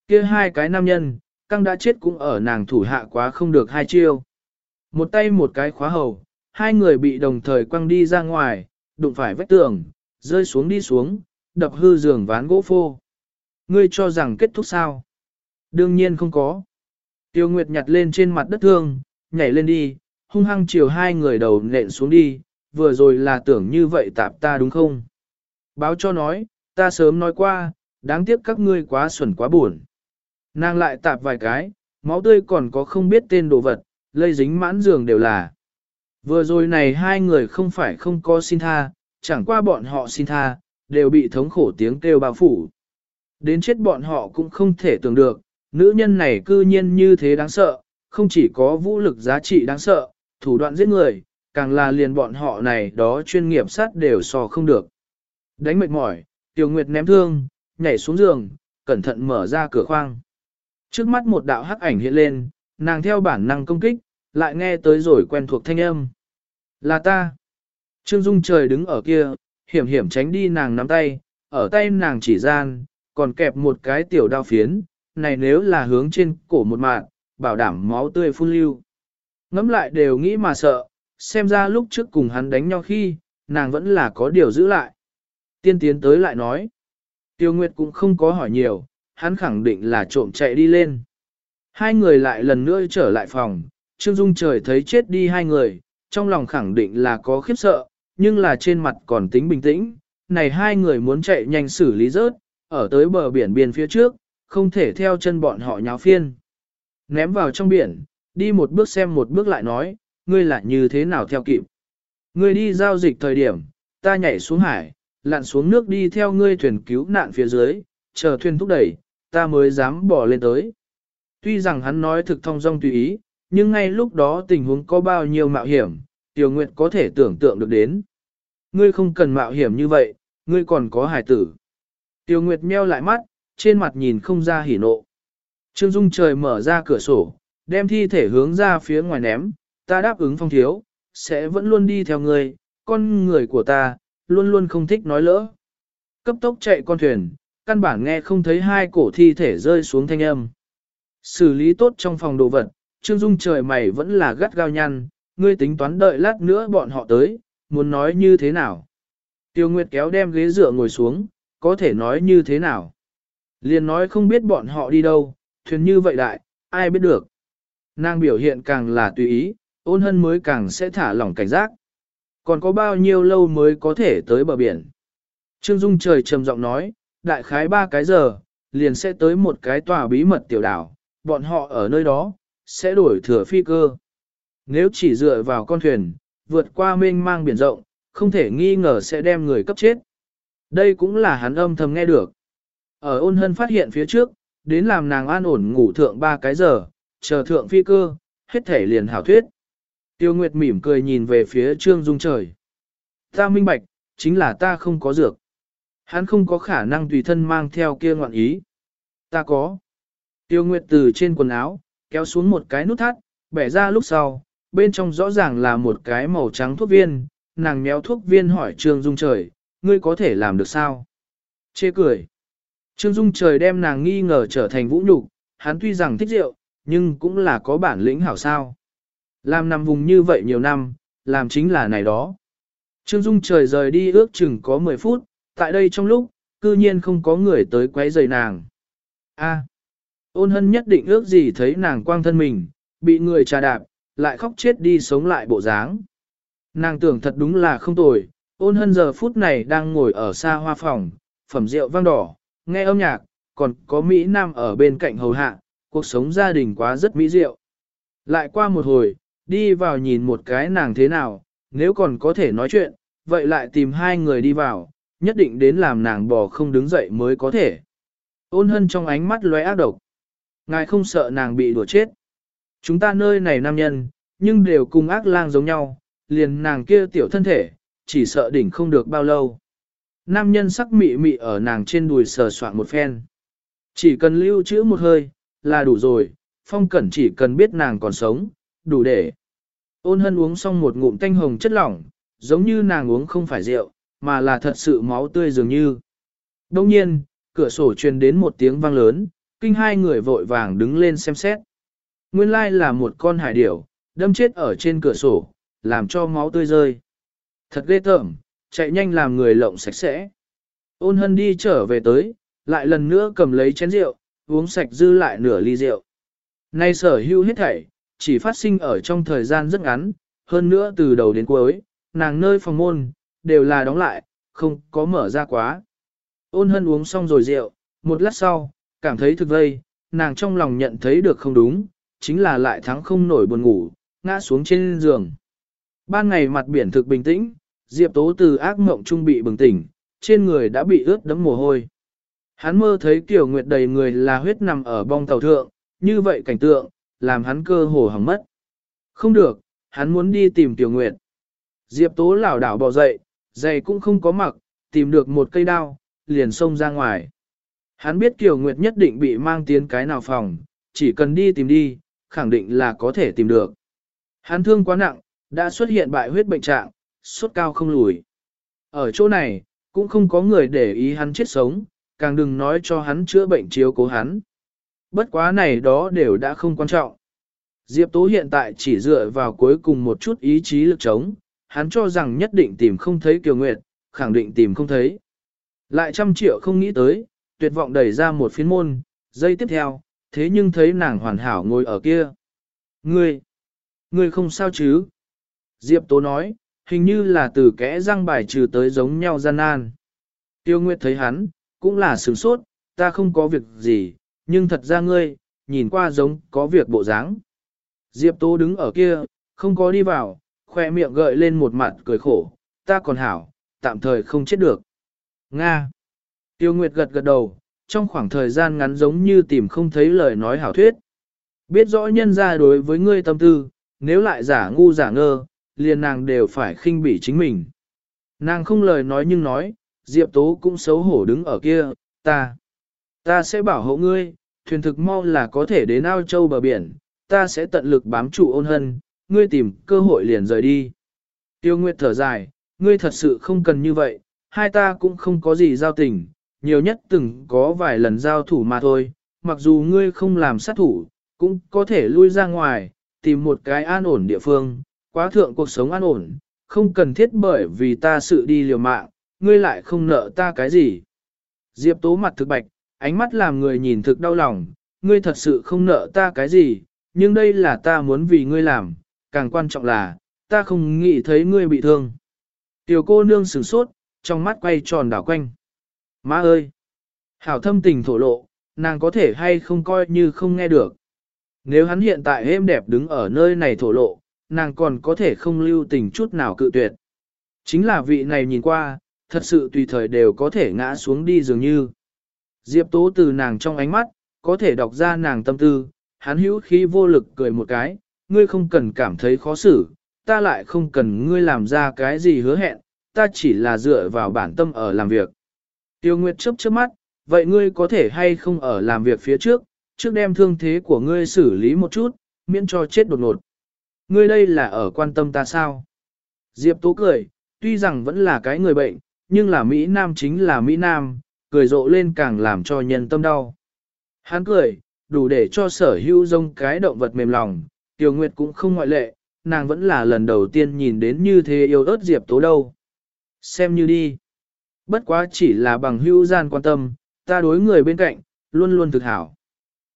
kia hai cái nam nhân, căng đã chết cũng ở nàng thủ hạ quá không được hai chiêu. Một tay một cái khóa hầu, hai người bị đồng thời quăng đi ra ngoài, đụng phải vách tường, rơi xuống đi xuống, đập hư giường ván gỗ phô. Ngươi cho rằng kết thúc sao? Đương nhiên không có. Tiêu Nguyệt nhặt lên trên mặt đất thương, nhảy lên đi, hung hăng chiều hai người đầu nện xuống đi, vừa rồi là tưởng như vậy tạp ta đúng không? Báo cho nói, ta sớm nói qua, đáng tiếc các ngươi quá xuẩn quá buồn. Nàng lại tạp vài cái, máu tươi còn có không biết tên đồ vật, lây dính mãn giường đều là. Vừa rồi này hai người không phải không có xin tha, chẳng qua bọn họ xin tha, đều bị thống khổ tiếng kêu bao phủ. Đến chết bọn họ cũng không thể tưởng được, nữ nhân này cư nhiên như thế đáng sợ, không chỉ có vũ lực giá trị đáng sợ, thủ đoạn giết người, càng là liền bọn họ này đó chuyên nghiệp sát đều so không được. Đánh mệt mỏi, Tiểu Nguyệt ném thương, nhảy xuống giường, cẩn thận mở ra cửa khoang. Trước mắt một đạo hắc ảnh hiện lên, nàng theo bản năng công kích, lại nghe tới rồi quen thuộc thanh âm. Là ta. Trương Dung trời đứng ở kia, hiểm hiểm tránh đi nàng nắm tay, ở tay nàng chỉ gian, còn kẹp một cái tiểu đao phiến, này nếu là hướng trên cổ một mạng, bảo đảm máu tươi phun lưu. Ngắm lại đều nghĩ mà sợ, xem ra lúc trước cùng hắn đánh nhau khi, nàng vẫn là có điều giữ lại. Tiên tiến tới lại nói, Tiêu Nguyệt cũng không có hỏi nhiều, hắn khẳng định là trộm chạy đi lên. Hai người lại lần nữa trở lại phòng, Trương Dung trời thấy chết đi hai người, trong lòng khẳng định là có khiếp sợ, nhưng là trên mặt còn tính bình tĩnh. Này hai người muốn chạy nhanh xử lý rớt, ở tới bờ biển biên phía trước, không thể theo chân bọn họ nháo phiên. Ném vào trong biển, đi một bước xem một bước lại nói, ngươi là như thế nào theo kịp. Ngươi đi giao dịch thời điểm, ta nhảy xuống hải, lặn xuống nước đi theo ngươi thuyền cứu nạn phía dưới, chờ thuyền thúc đẩy, ta mới dám bỏ lên tới. Tuy rằng hắn nói thực thông dong tùy ý, nhưng ngay lúc đó tình huống có bao nhiêu mạo hiểm, Tiểu Nguyệt có thể tưởng tượng được đến. Ngươi không cần mạo hiểm như vậy, ngươi còn có hải tử. Tiểu Nguyệt meo lại mắt, trên mặt nhìn không ra hỉ nộ. Trương Dung trời mở ra cửa sổ, đem thi thể hướng ra phía ngoài ném, ta đáp ứng phong thiếu, sẽ vẫn luôn đi theo ngươi, con người của ta, luôn luôn không thích nói lỡ. Cấp tốc chạy con thuyền, căn bản nghe không thấy hai cổ thi thể rơi xuống thanh âm. Xử lý tốt trong phòng đồ vật, Trương Dung trời mày vẫn là gắt gao nhăn, ngươi tính toán đợi lát nữa bọn họ tới, muốn nói như thế nào. Tiêu Nguyệt kéo đem ghế dựa ngồi xuống, có thể nói như thế nào. Liền nói không biết bọn họ đi đâu, thuyền như vậy đại, ai biết được. Nàng biểu hiện càng là tùy ý, ôn hân mới càng sẽ thả lỏng cảnh giác. Còn có bao nhiêu lâu mới có thể tới bờ biển. Trương Dung trời trầm giọng nói, đại khái ba cái giờ, liền sẽ tới một cái tòa bí mật tiểu đảo, bọn họ ở nơi đó, sẽ đổi thừa phi cơ. Nếu chỉ dựa vào con thuyền, vượt qua mênh mang biển rộng, không thể nghi ngờ sẽ đem người cấp chết. Đây cũng là hắn âm thầm nghe được. Ở ôn hân phát hiện phía trước, đến làm nàng an ổn ngủ thượng ba cái giờ, chờ thượng phi cơ, hết thể liền hảo thuyết. Tiêu Nguyệt mỉm cười nhìn về phía Trương Dung trời. Ta minh bạch, chính là ta không có dược. Hắn không có khả năng tùy thân mang theo kia ngoạn ý. Ta có. Tiêu Nguyệt từ trên quần áo, kéo xuống một cái nút thắt, bẻ ra lúc sau, bên trong rõ ràng là một cái màu trắng thuốc viên, nàng méo thuốc viên hỏi Trương Dung Trời, ngươi có thể làm được sao? Chê cười. Trương Dung Trời đem nàng nghi ngờ trở thành vũ nhục, hắn tuy rằng thích rượu, nhưng cũng là có bản lĩnh hảo sao. Làm nằm vùng như vậy nhiều năm, làm chính là này đó. Trương Dung Trời rời đi ước chừng có 10 phút, tại đây trong lúc, cư nhiên không có người tới quấy rầy nàng. A. ôn hân nhất định ước gì thấy nàng quang thân mình, bị người trà đạp, lại khóc chết đi sống lại bộ dáng. Nàng tưởng thật đúng là không tồi, ôn hân giờ phút này đang ngồi ở xa hoa phòng, phẩm rượu vang đỏ, nghe âm nhạc, còn có Mỹ Nam ở bên cạnh hầu hạ, cuộc sống gia đình quá rất mỹ diệu. Lại qua một hồi, đi vào nhìn một cái nàng thế nào, nếu còn có thể nói chuyện, vậy lại tìm hai người đi vào, nhất định đến làm nàng bò không đứng dậy mới có thể. Ôn hân trong ánh mắt lóe ác độc. Ngài không sợ nàng bị đùa chết. Chúng ta nơi này nam nhân, nhưng đều cùng ác lang giống nhau, liền nàng kia tiểu thân thể, chỉ sợ đỉnh không được bao lâu. Nam nhân sắc mị mị ở nàng trên đùi sờ soạn một phen. Chỉ cần lưu trữ một hơi, là đủ rồi, phong cẩn chỉ cần biết nàng còn sống, đủ để. Ôn hân uống xong một ngụm canh hồng chất lỏng, giống như nàng uống không phải rượu, mà là thật sự máu tươi dường như. Đông nhiên, cửa sổ truyền đến một tiếng vang lớn, kinh hai người vội vàng đứng lên xem xét. Nguyên lai là một con hải điểu, đâm chết ở trên cửa sổ, làm cho máu tươi rơi. Thật ghê tởm, chạy nhanh làm người lộng sạch sẽ. Ôn hân đi trở về tới, lại lần nữa cầm lấy chén rượu, uống sạch dư lại nửa ly rượu. Nay sở hữu hết thảy, chỉ phát sinh ở trong thời gian rất ngắn, hơn nữa từ đầu đến cuối, nàng nơi phòng môn, đều là đóng lại, không có mở ra quá. Ôn hân uống xong rồi rượu, một lát sau, cảm thấy thực vây, nàng trong lòng nhận thấy được không đúng, chính là lại thắng không nổi buồn ngủ, ngã xuống trên giường. Ban ngày mặt biển thực bình tĩnh, Diệp Tố từ ác mộng trung bị bừng tỉnh, trên người đã bị ướt đẫm mồ hôi. Hắn mơ thấy Kiều Nguyệt đầy người là huyết nằm ở bong tàu thượng, như vậy cảnh tượng, làm hắn cơ hồ hỏng mất. Không được, hắn muốn đi tìm Tiểu Nguyệt. Diệp Tố lảo đảo bò dậy, giày cũng không có mặc, tìm được một cây đao, liền xông ra ngoài. Hắn biết Tiểu Nguyệt nhất định bị mang tiến cái nào phòng, chỉ cần đi tìm đi, khẳng định là có thể tìm được. Hắn thương quá nặng, đã xuất hiện bại huyết bệnh trạng, sốt cao không lùi. Ở chỗ này, cũng không có người để ý hắn chết sống, càng đừng nói cho hắn chữa bệnh chiếu cố hắn. Bất quá này đó đều đã không quan trọng. Diệp Tố hiện tại chỉ dựa vào cuối cùng một chút ý chí lực chống, hắn cho rằng nhất định tìm không thấy Kiều Nguyệt, khẳng định tìm không thấy. Lại trăm triệu không nghĩ tới, tuyệt vọng đẩy ra một phiến môn, giây tiếp theo, thế nhưng thấy nàng hoàn hảo ngồi ở kia. Ngươi, ngươi không sao chứ? Diệp Tố nói, hình như là từ kẽ răng bài trừ tới giống nhau gian nan. Tiêu Nguyệt thấy hắn, cũng là sửng sốt, ta không có việc gì, nhưng thật ra ngươi, nhìn qua giống có việc bộ dáng. Diệp Tố đứng ở kia, không có đi vào, khoe miệng gợi lên một mặt cười khổ, ta còn hảo, tạm thời không chết được. Nga. Tiêu Nguyệt gật gật đầu, trong khoảng thời gian ngắn giống như tìm không thấy lời nói hảo thuyết. Biết rõ nhân ra đối với ngươi tâm tư, nếu lại giả ngu giả ngơ, liền nàng đều phải khinh bỉ chính mình. Nàng không lời nói nhưng nói, Diệp Tố cũng xấu hổ đứng ở kia, ta, ta sẽ bảo hộ ngươi, thuyền thực mau là có thể đến ao châu bờ biển, ta sẽ tận lực bám trụ ôn hân, ngươi tìm cơ hội liền rời đi. Tiêu Nguyệt thở dài, ngươi thật sự không cần như vậy, hai ta cũng không có gì giao tình, nhiều nhất từng có vài lần giao thủ mà thôi, mặc dù ngươi không làm sát thủ, cũng có thể lui ra ngoài, tìm một cái an ổn địa phương, quá thượng cuộc sống an ổn, không cần thiết bởi vì ta sự đi liều mạng, ngươi lại không nợ ta cái gì. Diệp tố mặt thực bạch, ánh mắt làm người nhìn thực đau lòng, ngươi thật sự không nợ ta cái gì, nhưng đây là ta muốn vì ngươi làm, càng quan trọng là, ta không nghĩ thấy ngươi bị thương. Tiểu cô nương sửng sốt, trong mắt quay tròn đảo quanh. Má ơi! Hảo thâm tình thổ lộ, nàng có thể hay không coi như không nghe được. Nếu hắn hiện tại êm đẹp đứng ở nơi này thổ lộ, nàng còn có thể không lưu tình chút nào cự tuyệt. Chính là vị này nhìn qua, thật sự tùy thời đều có thể ngã xuống đi dường như. Diệp tố từ nàng trong ánh mắt, có thể đọc ra nàng tâm tư, hắn hữu khí vô lực cười một cái, ngươi không cần cảm thấy khó xử, ta lại không cần ngươi làm ra cái gì hứa hẹn, ta chỉ là dựa vào bản tâm ở làm việc. Tiêu Nguyệt chớp chớp mắt, vậy ngươi có thể hay không ở làm việc phía trước, trước đem thương thế của ngươi xử lý một chút, miễn cho chết đột ngột. Ngươi đây là ở quan tâm ta sao? Diệp Tố cười, tuy rằng vẫn là cái người bệnh, nhưng là Mỹ Nam chính là Mỹ Nam, cười rộ lên càng làm cho nhân tâm đau. Hắn cười, đủ để cho sở hữu rông cái động vật mềm lòng, Tiêu Nguyệt cũng không ngoại lệ, nàng vẫn là lần đầu tiên nhìn đến như thế yêu ớt Diệp Tố đâu. Xem như đi. Bất quá chỉ là bằng hữu gian quan tâm, ta đối người bên cạnh, luôn luôn thực hảo.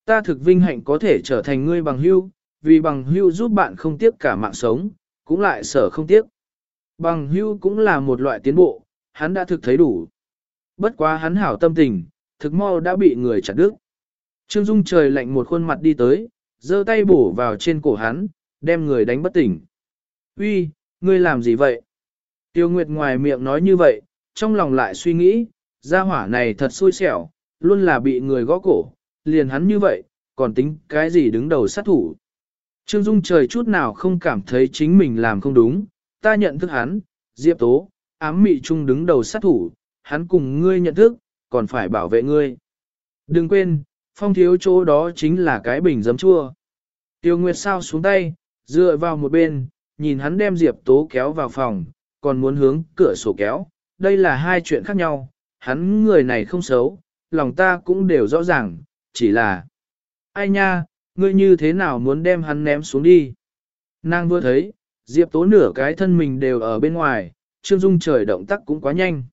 Ta thực vinh hạnh có thể trở thành ngươi bằng hữu, vì bằng hữu giúp bạn không tiếc cả mạng sống, cũng lại sở không tiếc. Bằng hữu cũng là một loại tiến bộ, hắn đã thực thấy đủ. Bất quá hắn hảo tâm tình, thực mau đã bị người chặt đứt. Trương Dung trời lạnh một khuôn mặt đi tới, giơ tay bổ vào trên cổ hắn, đem người đánh bất tỉnh. Uy, ngươi làm gì vậy? Tiêu Nguyệt ngoài miệng nói như vậy, trong lòng lại suy nghĩ, gia hỏa này thật xui xẻo, luôn là bị người gõ cổ, liền hắn như vậy, còn tính cái gì đứng đầu sát thủ. Trương Dung trời chút nào không cảm thấy chính mình làm không đúng, ta nhận thức hắn, Diệp Tố, ám mị trung đứng đầu sát thủ, hắn cùng ngươi nhận thức, còn phải bảo vệ ngươi. Đừng quên, phong thiếu chỗ đó chính là cái bình giấm chua. Tiêu Nguyệt sao xuống tay, dựa vào một bên, nhìn hắn đem Diệp Tố kéo vào phòng, còn muốn hướng cửa sổ kéo, đây là hai chuyện khác nhau, hắn người này không xấu, lòng ta cũng đều rõ ràng, chỉ là... Ai nha, ngươi như thế nào muốn đem hắn ném xuống đi? Nàng vừa thấy, Diệp Tố nửa cái thân mình đều ở bên ngoài, Trương Dung trời động tác cũng quá nhanh.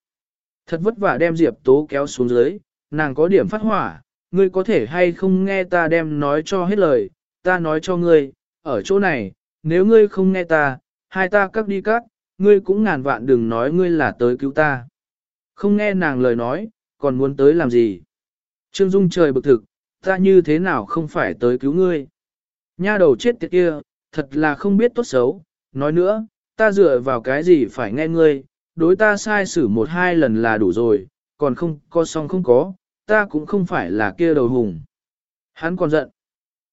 Thật vất vả đem Diệp Tố kéo xuống dưới, nàng có điểm phát hỏa, ngươi có thể hay không nghe ta đem nói cho hết lời, ta nói cho ngươi, ở chỗ này, nếu ngươi không nghe ta, hai ta cắt đi cắt, ngươi cũng ngàn vạn đừng nói ngươi là tới cứu ta. Không nghe nàng lời nói, còn muốn tới làm gì? Trương Dung trời bực thực, ta như thế nào không phải tới cứu ngươi? Nha đầu chết tiệt kia, thật là không biết tốt xấu, nói nữa, ta dựa vào cái gì phải nghe ngươi, đối ta sai xử một hai lần là đủ rồi, còn không có xong không có, ta cũng không phải là kia đầu hùng. Hắn còn giận.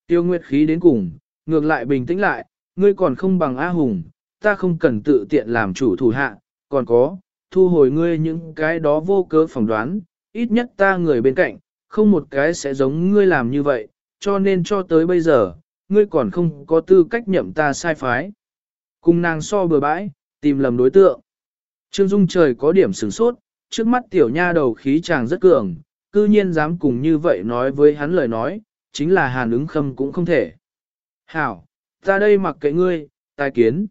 Tiêu Nguyệt khí đến cùng, ngược lại bình tĩnh lại, ngươi còn không bằng A Hùng, ta không cần tự tiện làm chủ thủ hạ, còn có, thu hồi ngươi những cái đó vô cớ phỏng đoán, ít nhất ta người bên cạnh, không một cái sẽ giống ngươi làm như vậy, cho nên cho tới bây giờ, ngươi còn không có tư cách nhậm ta sai phái. Cùng nàng so bừa bãi, tìm lầm đối tượng. Trương Dung trời có điểm sửng sốt, trước mắt tiểu nha đầu khí chàng rất cường, cư nhiên dám cùng như vậy nói với hắn lời nói, chính là hàn ứng khâm cũng không thể. Hảo, ta đây mặc kệ ngươi, tai kiến.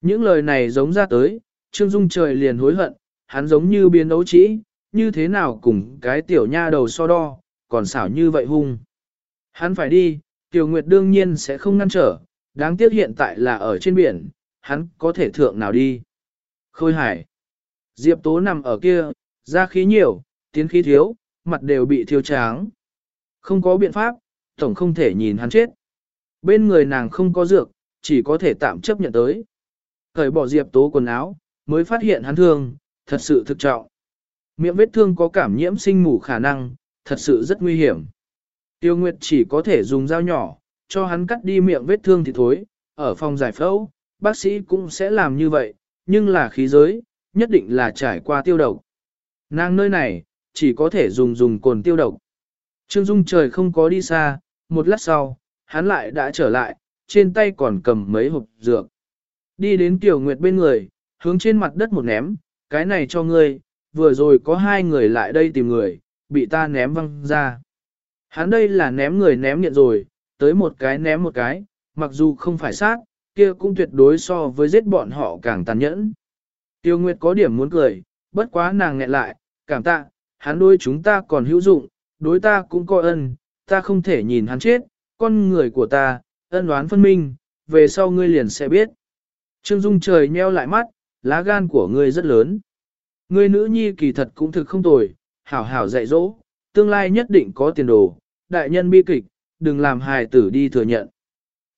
Những lời này giống ra tới, Trương Dung trời liền hối hận, hắn giống như biến đấu trĩ, như thế nào cùng cái tiểu nha đầu so đo, còn xảo như vậy hung. Hắn phải đi, Tiểu Nguyệt đương nhiên sẽ không ngăn trở, đáng tiếc hiện tại là ở trên biển, hắn có thể thượng nào đi. Khôi hải. Diệp Tố nằm ở kia, ra khí nhiều, tiến khí thiếu, mặt đều bị thiêu tráng. Không có biện pháp, tổng không thể nhìn hắn chết. Bên người nàng không có dược, chỉ có thể tạm chấp nhận tới. Thời bỏ Diệp Tố quần áo, mới phát hiện hắn thương, thật sự thực trọng. Miệng vết thương có cảm nhiễm sinh mủ khả năng, thật sự rất nguy hiểm. Tiêu Nguyệt chỉ có thể dùng dao nhỏ, cho hắn cắt đi miệng vết thương thì thối, ở phòng giải phẫu, bác sĩ cũng sẽ làm như vậy, nhưng là khí giới, nhất định là trải qua tiêu độc. Nàng nơi này, chỉ có thể dùng dùng cồn tiêu độc. Trương Dung trời không có đi xa, một lát sau, hắn lại đã trở lại, trên tay còn cầm mấy hộp dược. Đi đến Tiểu Nguyệt bên người, hướng trên mặt đất một ném, cái này cho ngươi, vừa rồi có hai người lại đây tìm người, bị ta ném văng ra. Hắn đây là ném người ném nghiện rồi, tới một cái ném một cái, mặc dù không phải sát, kia cũng tuyệt đối so với giết bọn họ càng tàn nhẫn. Tiêu Nguyệt có điểm muốn cười, bất quá nàng nghẹn lại, cảm tạ, hắn đối chúng ta còn hữu dụng, đối ta cũng có ân, ta không thể nhìn hắn chết, con người của ta, ân oán phân minh, về sau ngươi liền sẽ biết. Trương Dung trời nheo lại mắt, lá gan của ngươi rất lớn. Ngươi nữ nhi kỳ thật cũng thực không tồi, hảo hảo dạy dỗ, tương lai nhất định có tiền đồ, đại nhân bi kịch, đừng làm hài tử đi thừa nhận.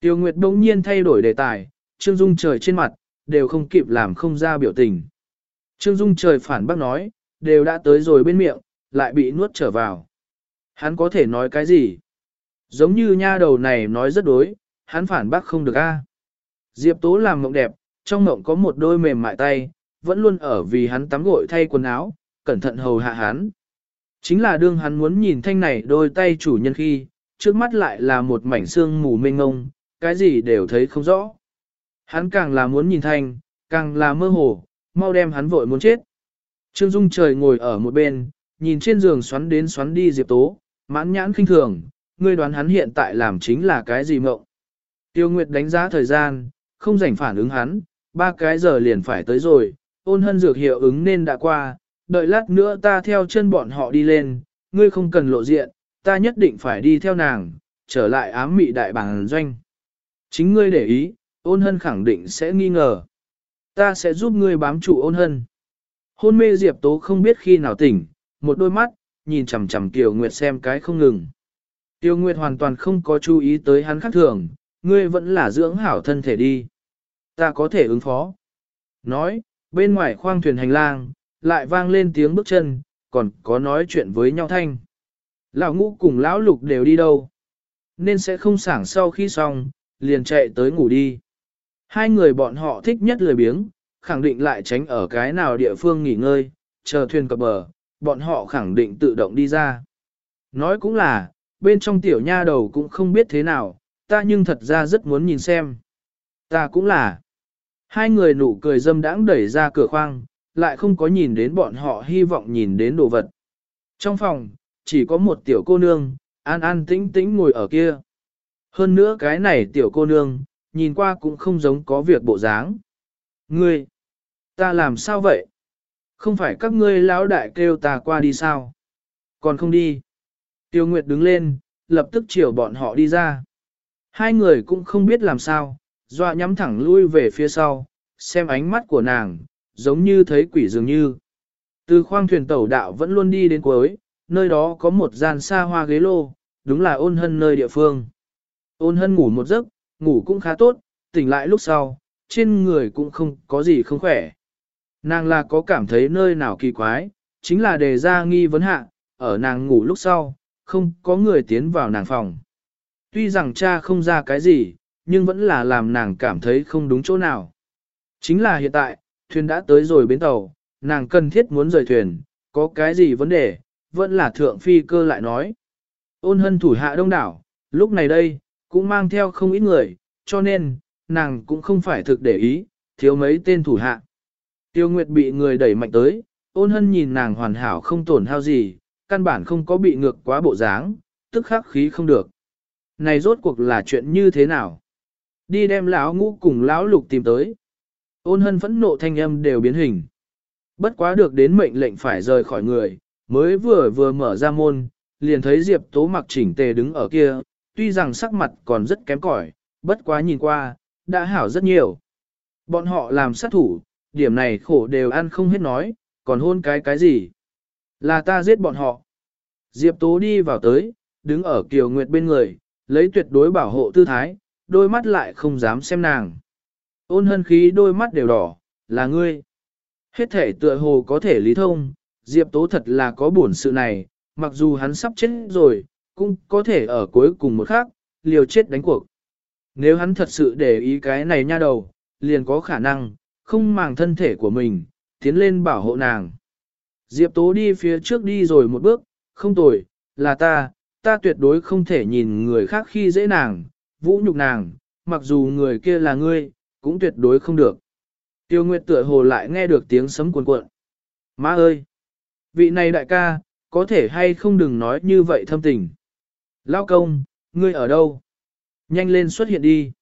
Tiêu Nguyệt bỗng nhiên thay đổi đề tài, Trương Dung trời trên mặt, đều không kịp làm không ra biểu tình. Trương Dung trời phản bác nói, đều đã tới rồi bên miệng, lại bị nuốt trở vào. Hắn có thể nói cái gì? Giống như nha đầu này nói rất đối, hắn phản bác không được a. Diệp Tố làm mộng đẹp, trong mộng có một đôi mềm mại tay, vẫn luôn ở vì hắn tắm gội thay quần áo, cẩn thận hầu hạ hắn. Chính là đương hắn muốn nhìn thanh này đôi tay chủ nhân khi, trước mắt lại là một mảnh xương mù mênh ngông, cái gì đều thấy không rõ. Hắn càng là muốn nhìn thanh, càng là mơ hồ, mau đem hắn vội muốn chết. Trương Dung trời ngồi ở một bên, nhìn trên giường xoắn đến xoắn đi Diệp Tố, mãn nhãn khinh thường, ngươi đoán hắn hiện tại làm chính là cái gì mộng. Tiêu Nguyệt đánh giá thời gian, không rảnh phản ứng hắn, ba cái giờ liền phải tới rồi, ôn hân dược hiệu ứng nên đã qua, đợi lát nữa ta theo chân bọn họ đi lên, ngươi không cần lộ diện, ta nhất định phải đi theo nàng, trở lại ám mị đại bảng doanh. Chính ngươi để ý, ôn hân khẳng định sẽ nghi ngờ. Ta sẽ giúp ngươi bám trụ ôn hân. Hôn mê Diệp Tố không biết khi nào tỉnh, một đôi mắt, nhìn chằm chằm tiêu Nguyệt xem cái không ngừng. Tiêu Nguyệt hoàn toàn không có chú ý tới hắn khác thường, ngươi vẫn là dưỡng hảo thân thể đi. Ta có thể ứng phó. Nói, bên ngoài khoang thuyền hành lang, lại vang lên tiếng bước chân, còn có nói chuyện với nhau thanh. Lão ngũ cùng lão lục đều đi đâu? Nên sẽ không sảng sau khi xong, liền chạy tới ngủ đi. Hai người bọn họ thích nhất lười biếng, khẳng định lại tránh ở cái nào địa phương nghỉ ngơi, chờ thuyền cập bờ, bọn họ khẳng định tự động đi ra. Nói cũng là, bên trong tiểu nha đầu cũng không biết thế nào, ta nhưng thật ra rất muốn nhìn xem. Ta cũng là. Hai người nụ cười dâm đãng đẩy ra cửa khoang, lại không có nhìn đến bọn họ hy vọng nhìn đến đồ vật. Trong phòng, chỉ có một tiểu cô nương, an an tĩnh tĩnh ngồi ở kia. Hơn nữa cái này tiểu cô nương, nhìn qua cũng không giống có việc bộ dáng. Ngươi, ta làm sao vậy? Không phải các ngươi lão đại kêu ta qua đi sao? Còn không đi. Tiêu Nguyệt đứng lên, lập tức chiều bọn họ đi ra. Hai người cũng không biết làm sao, dọa nhắm thẳng lui về phía sau, xem ánh mắt của nàng, giống như thấy quỷ dường như. Từ khoang thuyền tàu đạo vẫn luôn đi đến cuối, nơi đó có một gian xa hoa ghế lô, đúng là ôn hân nơi địa phương. Ôn hân ngủ một giấc, ngủ cũng khá tốt, tỉnh lại lúc sau, trên người cũng không có gì không khỏe. Nàng là có cảm thấy nơi nào kỳ quái, chính là đề ra nghi vấn hạ, ở nàng ngủ lúc sau, không có người tiến vào nàng phòng. Tuy rằng cha không ra cái gì, nhưng vẫn là làm nàng cảm thấy không đúng chỗ nào. Chính là hiện tại, thuyền đã tới rồi bến tàu, nàng cần thiết muốn rời thuyền, có cái gì vấn đề, vẫn là thượng phi cơ lại nói. Ôn hân thủ hạ đông đảo, lúc này đây, cũng mang theo không ít người, cho nên, nàng cũng không phải thực để ý, thiếu mấy tên thủ hạ. Tiêu Nguyệt bị người đẩy mạnh tới, ôn hân nhìn nàng hoàn hảo không tổn hao gì, căn bản không có bị ngược quá bộ dáng, tức khắc khí không được. Này rốt cuộc là chuyện như thế nào? Đi đem lão ngũ cùng lão lục tìm tới. Ôn hân phẫn nộ thanh âm đều biến hình. Bất quá được đến mệnh lệnh phải rời khỏi người, mới vừa vừa mở ra môn, liền thấy Diệp Tố mặc chỉnh tề đứng ở kia, tuy rằng sắc mặt còn rất kém cỏi, bất quá nhìn qua, đã hảo rất nhiều. Bọn họ làm sát thủ, điểm này khổ đều ăn không hết nói, còn hôn cái cái gì? Là ta giết bọn họ. Diệp Tố đi vào tới, đứng ở Kiều Nguyệt bên người, lấy tuyệt đối bảo hộ tư thái, đôi mắt lại không dám xem nàng. Ôn hân khí đôi mắt đều đỏ, là ngươi. Hết thể tựa hồ có thể lý thông, Diệp Tố thật là có buồn sự này, mặc dù hắn sắp chết rồi, cũng có thể ở cuối cùng một khắc, liều chết đánh cuộc. Nếu hắn thật sự để ý cái này nha đầu, liền có khả năng, không màng thân thể của mình, tiến lên bảo hộ nàng. Diệp Tố đi phía trước đi rồi một bước, không tồi, là ta, ta tuyệt đối không thể nhìn người khác khi dễ nàng, vũ nhục nàng, mặc dù người kia là ngươi, cũng tuyệt đối không được. Tiêu Nguyệt tựa hồ lại nghe được tiếng sấm cuồn cuộn. Má ơi! Vị này đại ca, có thể hay không đừng nói như vậy thâm tình. Lao công, ngươi ở đâu? Nhanh lên xuất hiện đi.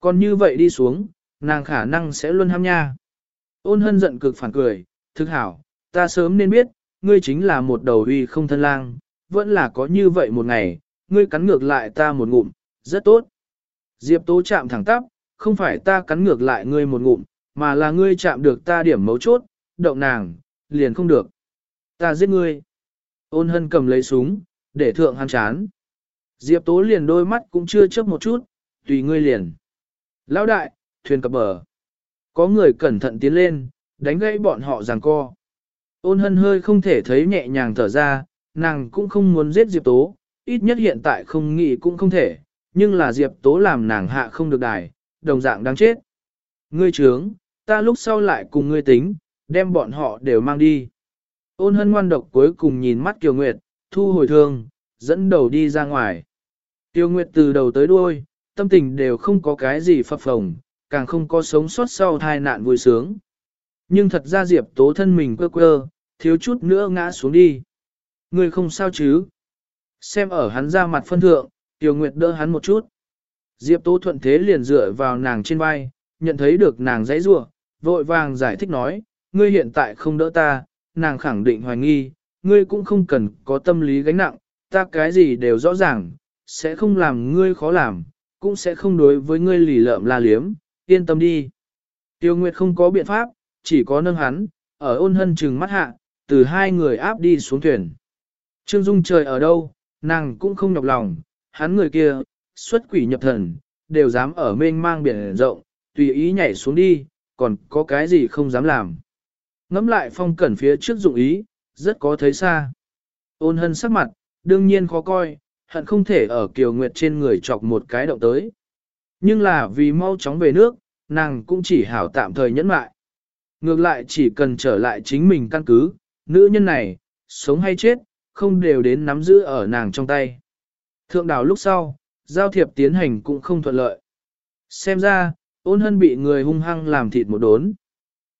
Còn như vậy đi xuống, nàng khả năng sẽ luôn ham nha. Ôn hân giận cực phản cười, thực hảo, ta sớm nên biết, ngươi chính là một đầu uy không thân lang, vẫn là có như vậy một ngày, ngươi cắn ngược lại ta một ngụm, rất tốt. Diệp tố chạm thẳng tắp, không phải ta cắn ngược lại ngươi một ngụm, mà là ngươi chạm được ta điểm mấu chốt, động nàng, liền không được. Ta giết ngươi. Ôn hân cầm lấy súng, để thượng hắn chán. Diệp tố liền đôi mắt cũng chưa chớp một chút, tùy ngươi liền. Lão đại, thuyền cập bờ. Có người cẩn thận tiến lên, đánh gãy bọn họ giằng co. Ôn hân hơi không thể thấy nhẹ nhàng thở ra, nàng cũng không muốn giết Diệp Tố, ít nhất hiện tại không nghĩ cũng không thể, nhưng là Diệp Tố làm nàng hạ không được đài, đồng dạng đáng chết. Ngươi trướng, ta lúc sau lại cùng ngươi tính, đem bọn họ đều mang đi. Ôn hân ngoan độc cuối cùng nhìn mắt Kiều Nguyệt, thu hồi thương, dẫn đầu đi ra ngoài. Tiêu Nguyệt từ đầu tới đuôi, tâm tình đều không có cái gì phập phồng, càng không có sống sót sau tai nạn vui sướng. Nhưng thật ra Diệp Tố thân mình quơ quơ, thiếu chút nữa ngã xuống đi. Người không sao chứ? Xem ở hắn ra mặt phân thượng, Tiêu Nguyệt đỡ hắn một chút. Diệp Tố thuận thế liền dựa vào nàng trên vai, nhận thấy được nàng dãy rủa, vội vàng giải thích nói, ngươi hiện tại không đỡ ta, nàng khẳng định hoài nghi, ngươi cũng không cần có tâm lý gánh nặng, ta cái gì đều rõ ràng, sẽ không làm ngươi khó làm, cũng sẽ không đối với ngươi lì lợm la liếm, yên tâm đi. Tiêu Nguyệt không có biện pháp, chỉ có nâng hắn, ở ôn hân trừng mắt hạ, từ hai người áp đi xuống thuyền. Trương Dung trời ở đâu, nàng cũng không nhọc lòng, hắn người kia, xuất quỷ nhập thần, đều dám ở mênh mang biển rộng, tùy ý nhảy xuống đi, còn có cái gì không dám làm. Ngắm lại phong cẩn phía trước dụng ý, rất có thấy xa. Ôn hân sắc mặt, đương nhiên khó coi, hận không thể ở kiều nguyệt trên người chọc một cái động tới. Nhưng là vì mau chóng về nước, nàng cũng chỉ hảo tạm thời nhẫn mại. Ngược lại chỉ cần trở lại chính mình căn cứ, nữ nhân này, sống hay chết, không đều đến nắm giữ ở nàng trong tay. Thượng đảo lúc sau, giao thiệp tiến hành cũng không thuận lợi. Xem ra, ôn hân bị người hung hăng làm thịt một đốn.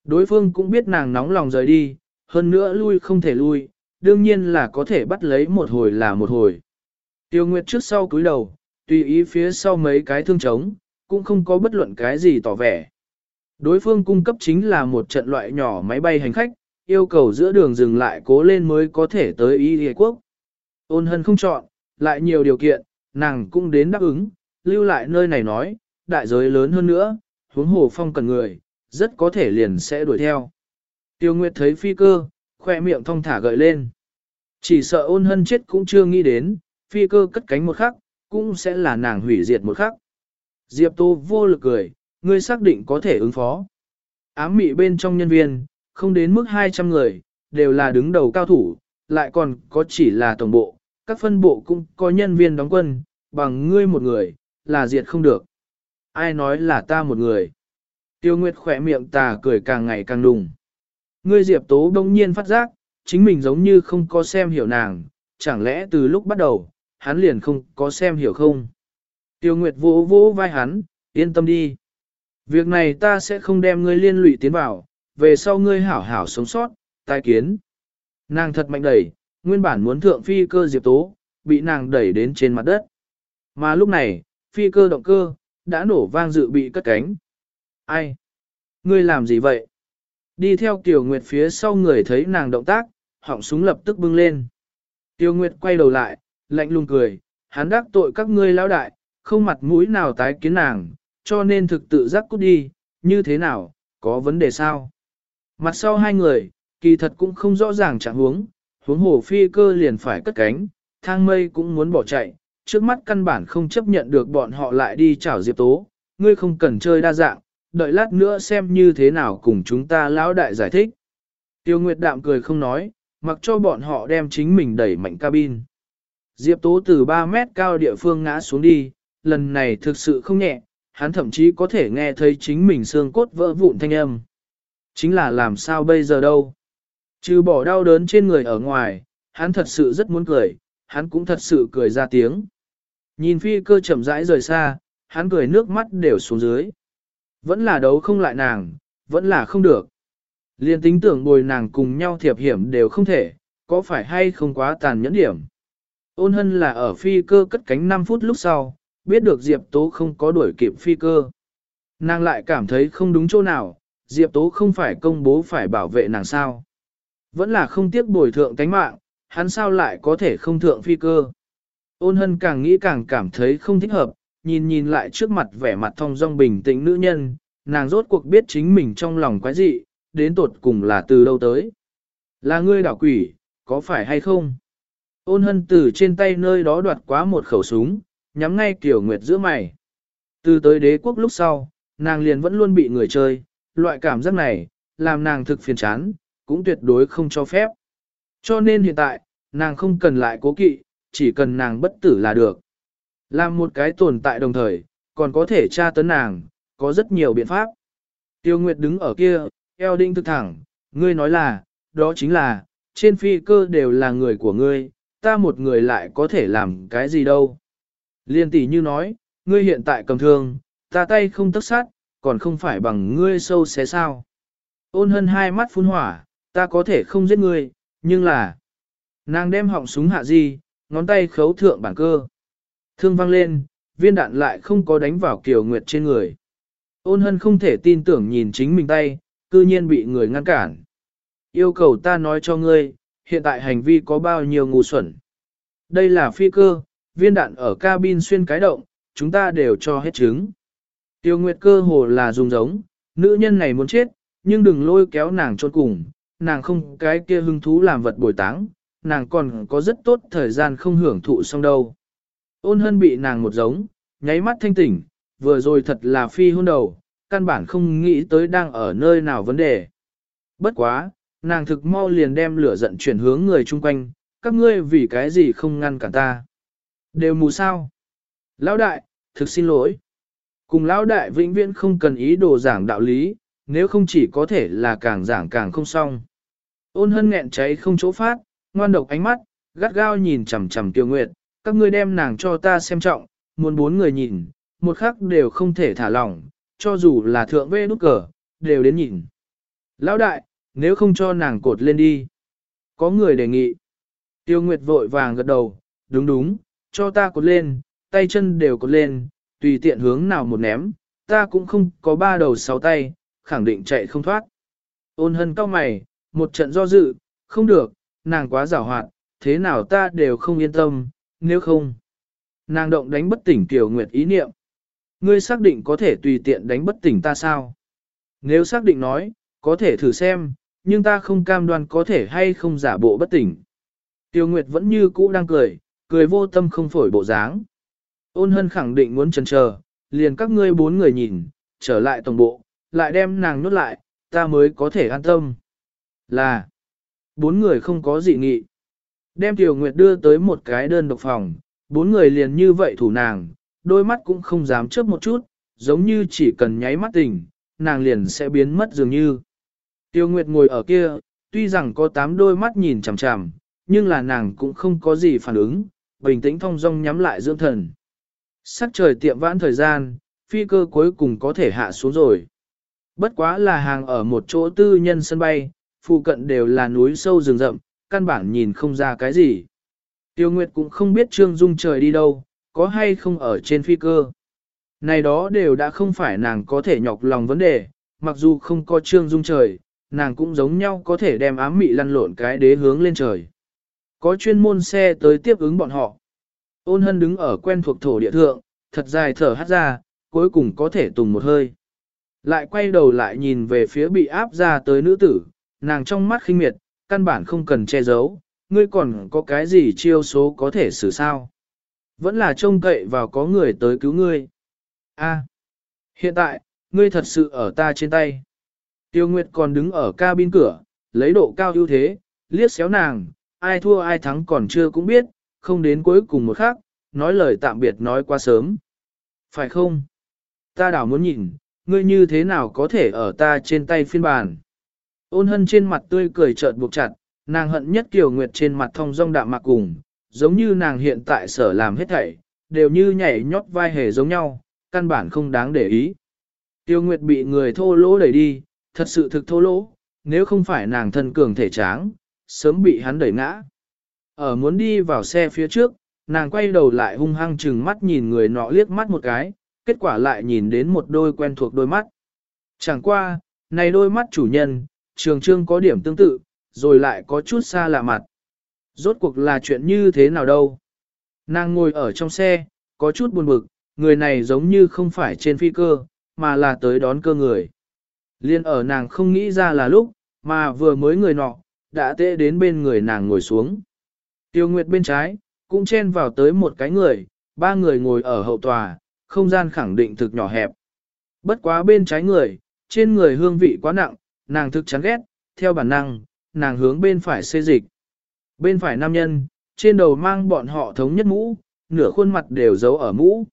Đối phương cũng biết nàng nóng lòng rời đi, hơn nữa lui không thể lui, đương nhiên là có thể bắt lấy một hồi là một hồi. Tiêu Nguyệt trước sau cúi đầu, tùy ý phía sau mấy cái thương trống, cũng không có bất luận cái gì tỏ vẻ. Đối phương cung cấp chính là một trận loại nhỏ máy bay hành khách, yêu cầu giữa đường dừng lại cố lên mới có thể tới Y Địa Quốc. Ôn hân không chọn, lại nhiều điều kiện, nàng cũng đến đáp ứng, lưu lại nơi này nói, đại giới lớn hơn nữa, huống hồ phong cần người, rất có thể liền sẽ đuổi theo. Tiêu Nguyệt thấy phi cơ, khoe miệng thong thả gợi lên. Chỉ sợ ôn hân chết cũng chưa nghĩ đến, phi cơ cất cánh một khắc, cũng sẽ là nàng hủy diệt một khắc. Diệp Tô vô lực cười, ngươi xác định có thể ứng phó. Ám mị bên trong nhân viên, không đến mức 200 người, đều là đứng đầu cao thủ, lại còn có chỉ là tổng bộ, các phân bộ cũng có nhân viên đóng quân, bằng ngươi một người, là diệt không được. Ai nói là ta một người? Tiêu Nguyệt khỏe miệng tà cười càng ngày càng đùng. Ngươi Diệp Tố đông nhiên phát giác, chính mình giống như không có xem hiểu nàng, chẳng lẽ từ lúc bắt đầu, hắn liền không có xem hiểu không? Tiêu Nguyệt vỗ vỗ vai hắn, yên tâm đi. Việc này ta sẽ không đem ngươi liên lụy tiến vào, về sau ngươi hảo hảo sống sót, tai kiến. Nàng thật mạnh đẩy, nguyên bản muốn thượng phi cơ Diệp Tố, bị nàng đẩy đến trên mặt đất. Mà lúc này, phi cơ động cơ, đã nổ vang dự bị cất cánh. Ai? Ngươi làm gì vậy? Đi theo Tiểu Nguyệt phía sau người thấy nàng động tác, họng súng lập tức bưng lên. Tiêu Nguyệt quay đầu lại, lạnh lùng cười, hắn đắc tội các ngươi lão đại, không mặt mũi nào tái kiến nàng, cho nên thực tự giác cút đi, như thế nào, có vấn đề sao? Mặt sau hai người, kỳ thật cũng không rõ ràng trạng huống, huống hồ phi cơ liền phải cất cánh, thang mây cũng muốn bỏ chạy, trước mắt căn bản không chấp nhận được bọn họ lại đi chảo Diệp Tố, ngươi không cần chơi đa dạng, đợi lát nữa xem như thế nào cùng chúng ta lão đại giải thích. Tiêu Nguyệt đạm cười không nói, mặc cho bọn họ đem chính mình đẩy mạnh cabin. Diệp Tố từ 3 mét cao địa phương ngã xuống đi, lần này thực sự không nhẹ, hắn thậm chí có thể nghe thấy chính mình xương cốt vỡ vụn thanh âm. Chính là làm sao bây giờ đâu. Trừ bỏ đau đớn trên người ở ngoài, hắn thật sự rất muốn cười, hắn cũng thật sự cười ra tiếng. Nhìn phi cơ chậm rãi rời xa, hắn cười nước mắt đều xuống dưới. Vẫn là đấu không lại nàng, vẫn là không được. Liên tính tưởng bồi nàng cùng nhau thiệp hiểm đều không thể, có phải hay không quá tàn nhẫn điểm. Ôn hân là ở phi cơ cất cánh 5 phút lúc sau, biết được Diệp Tố không có đuổi kịp phi cơ. Nàng lại cảm thấy không đúng chỗ nào, Diệp Tố không phải công bố phải bảo vệ nàng sao. Vẫn là không tiếc bồi thượng tánh mạng, hắn sao lại có thể không thượng phi cơ. Ôn hân càng nghĩ càng cảm thấy không thích hợp, nhìn nhìn lại trước mặt vẻ mặt thong dong bình tĩnh nữ nhân, nàng rốt cuộc biết chính mình trong lòng quái dị, đến tột cùng là từ đâu tới. Là ngươi đảo quỷ, có phải hay không? Ôn hân từ trên tay nơi đó đoạt quá một khẩu súng, nhắm ngay kiểu nguyệt giữa mày. Từ tới đế quốc lúc sau, nàng liền vẫn luôn bị người chơi, loại cảm giác này, làm nàng thực phiền chán, cũng tuyệt đối không cho phép. Cho nên hiện tại, nàng không cần lại cố kỵ, chỉ cần nàng bất tử là được. Làm một cái tồn tại đồng thời, còn có thể tra tấn nàng, có rất nhiều biện pháp. Tiêu Nguyệt đứng ở kia, eo đinh thực thẳng, ngươi nói là, đó chính là, trên phi cơ đều là người của ngươi, ta một người lại có thể làm cái gì đâu. Liên tỷ như nói, ngươi hiện tại cầm thương, ta tay không tất sát, còn không phải bằng ngươi sâu xé sao. Ôn hân hai mắt phun hỏa, ta có thể không giết ngươi, nhưng là... Nàng đem họng súng hạ di, ngón tay khấu thượng bản cơ. Thương văng lên, viên đạn lại không có đánh vào Kiều Nguyệt trên người. Ôn hân không thể tin tưởng nhìn chính mình tay, cư nhiên bị người ngăn cản. Yêu cầu ta nói cho ngươi, hiện tại hành vi có bao nhiêu ngu xuẩn. Đây là phi cơ, viên đạn ở cabin xuyên cái động, chúng ta đều cho hết trứng. Tiêu Nguyệt cơ hồ là dùng giống, nữ nhân này muốn chết, nhưng đừng lôi kéo nàng trôn cùng, nàng không cái kia hứng thú làm vật bồi táng, nàng còn có rất tốt thời gian không hưởng thụ xong đâu. Ôn hân bị nàng một giống, nháy mắt thanh tỉnh, vừa rồi thật là phi hôn đầu, căn bản không nghĩ tới đang ở nơi nào vấn đề. Bất quá, nàng thực mau liền đem lửa giận chuyển hướng người chung quanh, các ngươi vì cái gì không ngăn cản ta. Đều mù sao. Lão đại, thực xin lỗi. Cùng lão đại vĩnh viễn không cần ý đồ giảng đạo lý, nếu không chỉ có thể là càng giảng càng không xong. Ôn hân nghẹn cháy không chỗ phát, ngoan độc ánh mắt, gắt gao nhìn chằm chằm tiêu nguyệt, các ngươi đem nàng cho ta xem trọng, muốn bốn người nhìn, một khắc đều không thể thả lỏng, cho dù là thượng vê nút cờ, đều đến nhìn. Lão đại, nếu không cho nàng cột lên đi. Có người đề nghị. Tiêu Nguyệt vội vàng gật đầu, đúng đúng, cho ta cột lên, tay chân đều cột lên, tùy tiện hướng nào một ném, ta cũng không có ba đầu sáu tay, khẳng định chạy không thoát. Ôn hân cao mày, một trận do dự, không được, nàng quá giảo hoạt, thế nào ta đều không yên tâm, nếu không. Nàng động đánh bất tỉnh Kiều Nguyệt ý niệm. Ngươi xác định có thể tùy tiện đánh bất tỉnh ta sao? Nếu xác định nói, có thể thử xem, nhưng ta không cam đoan có thể hay không giả bộ bất tỉnh. Tiêu Nguyệt vẫn như cũ đang cười, cười vô tâm không phổi bộ dáng. Ôn hân khẳng định muốn chần chờ, liền các ngươi bốn người nhìn, trở lại tổng bộ, lại đem nàng nhốt lại, ta mới có thể an tâm. Là, bốn người không có dị nghị. Đem Tiểu Nguyệt đưa tới một cái đơn độc phòng, bốn người liền như vậy thủ nàng, đôi mắt cũng không dám chớp một chút, giống như chỉ cần nháy mắt tỉnh, nàng liền sẽ biến mất dường như. Tiêu Nguyệt ngồi ở kia, tuy rằng có tám đôi mắt nhìn chằm chằm, nhưng là nàng cũng không có gì phản ứng, bình tĩnh thong dong nhắm lại dưỡng thần. Sắc trời tiệm vãn thời gian, phi cơ cuối cùng có thể hạ xuống rồi. Bất quá là hàng ở một chỗ tư nhân sân bay, phụ cận đều là núi sâu rừng rậm, căn bản nhìn không ra cái gì. Tiêu Nguyệt cũng không biết Trương Dung trời đi đâu, có hay không ở trên phi cơ. Này đó đều đã không phải nàng có thể nhọc lòng vấn đề, mặc dù không có Trương Dung trời, nàng cũng giống nhau có thể đem ám mị lăn lộn cái đế hướng lên trời. Có chuyên môn xe tới tiếp ứng bọn họ. Ôn hân đứng ở quen thuộc thổ địa thượng, thật dài thở hát ra, cuối cùng có thể tùng một hơi. Lại quay đầu lại nhìn về phía bị áp ra tới nữ tử, nàng trong mắt khinh miệt, căn bản không cần che giấu, ngươi còn có cái gì chiêu số có thể xử sao. Vẫn là trông cậy vào có người tới cứu ngươi. A, hiện tại, ngươi thật sự ở ta trên tay. Tiêu Nguyệt còn đứng ở cabin cửa, lấy độ cao ưu thế, liếc xéo nàng, ai thua ai thắng còn chưa cũng biết, không đến cuối cùng một khắc, nói lời tạm biệt nói quá sớm. Phải không? Ta đảo muốn nhìn, ngươi như thế nào có thể ở ta trên tay phiên bản. Ôn hân trên mặt tươi cười chợt buộc chặt, nàng hận nhất Kiều Nguyệt trên mặt thông dong đạm mạc cùng, giống như nàng hiện tại sở làm hết thảy, đều như nhảy nhót vai hề giống nhau, căn bản không đáng để ý. Tiêu Nguyệt bị người thô lỗ đẩy đi, thật sự thực thô lỗ, nếu không phải nàng thân cường thể tráng, sớm bị hắn đẩy ngã. Ở muốn đi vào xe phía trước, nàng quay đầu lại hung hăng chừng mắt nhìn người nọ liếc mắt một cái, kết quả lại nhìn đến một đôi quen thuộc đôi mắt. Chẳng qua, này đôi mắt chủ nhân, trường trương có điểm tương tự, rồi lại có chút xa lạ mặt. Rốt cuộc là chuyện như thế nào đâu? Nàng ngồi ở trong xe, có chút buồn bực, người này giống như không phải trên phi cơ, mà là tới đón cơ người. Liên ở nàng không nghĩ ra là lúc, mà vừa mới người nọ, đã tệ đến bên người nàng ngồi xuống. Tiêu Nguyệt bên trái, cũng chen vào tới một cái người, ba người ngồi ở hậu tòa, không gian khẳng định thực nhỏ hẹp. Bất quá bên trái người, trên người hương vị quá nặng, nàng thực chán ghét, theo bản năng, nàng hướng bên phải xê dịch. Bên phải nam nhân, trên đầu mang bọn họ thống nhất mũ, nửa khuôn mặt đều giấu ở mũ.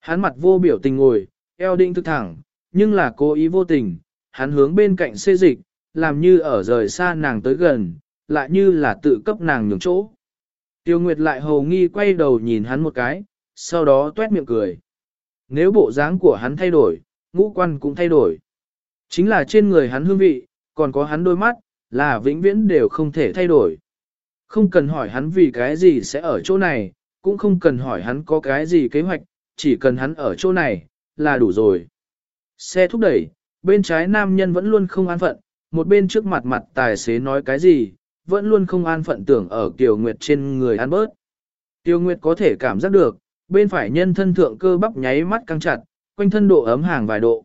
Hắn mặt vô biểu tình ngồi, eo định thực thẳng, nhưng là cố ý vô tình, hắn hướng bên cạnh xê dịch, làm như ở rời xa nàng tới gần, lại như là tự cấp nàng nhường chỗ. Tiêu Nguyệt lại hầu nghi quay đầu nhìn hắn một cái, sau đó tuét miệng cười. nếu bộ dáng của hắn thay đổi, ngũ quan cũng thay đổi. Chính là trên người hắn hương vị, còn có hắn đôi mắt, là vĩnh viễn đều không thể thay đổi. Không cần hỏi hắn vì cái gì sẽ ở chỗ này, cũng không cần hỏi hắn có cái gì kế hoạch, chỉ cần hắn ở chỗ này, là đủ rồi. Xe thúc đẩy, bên trái nam nhân vẫn luôn không an phận, một bên trước mặt mặt tài xế nói cái gì, vẫn luôn không an phận tưởng ở Kiều Nguyệt trên người ăn bớt. Kiều Nguyệt có thể cảm giác được, bên phải nhân thân thượng cơ bắp nháy mắt căng chặt, quanh thân độ ấm hàng vài độ.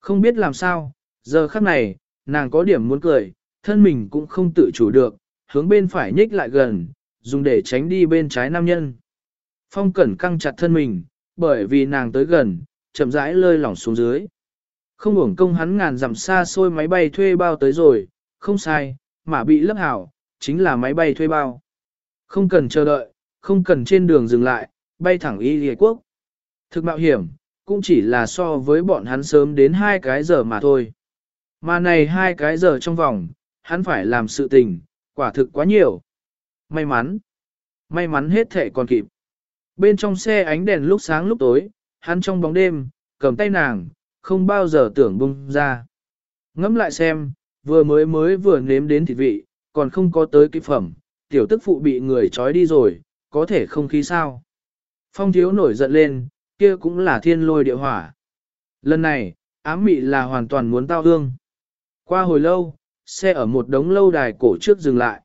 Không biết làm sao, giờ khắc này, nàng có điểm muốn cười, thân mình cũng không tự chủ được, hướng bên phải nhích lại gần, dùng để tránh đi bên trái nam nhân. Phong cẩn căng chặt thân mình, bởi vì nàng tới gần, chậm rãi lơi lỏng xuống dưới. Không uổng công hắn ngàn dặm xa xôi máy bay thuê bao tới rồi, không sai, mà bị lấp hảo, chính là máy bay thuê bao. Không cần chờ đợi, không cần trên đường dừng lại, bay thẳng y địa quốc. Thực mạo hiểm, cũng chỉ là so với bọn hắn sớm đến hai cái giờ mà thôi. Mà này hai cái giờ trong vòng, hắn phải làm sự tình, quả thực quá nhiều. May mắn, may mắn hết thể còn kịp. Bên trong xe ánh đèn lúc sáng lúc tối, hắn trong bóng đêm, cầm tay nàng, không bao giờ tưởng bung ra. Ngẫm lại xem, vừa mới mới vừa nếm đến thịt vị, còn không có tới kịp phẩm, tiểu tức phụ bị người trói đi rồi, có thể không khí sao. Phong thiếu nổi giận lên, kia cũng là thiên lôi địa hỏa. Lần này, ám mị là hoàn toàn muốn tao hương. Qua hồi lâu, xe ở một đống lâu đài cổ trước dừng lại.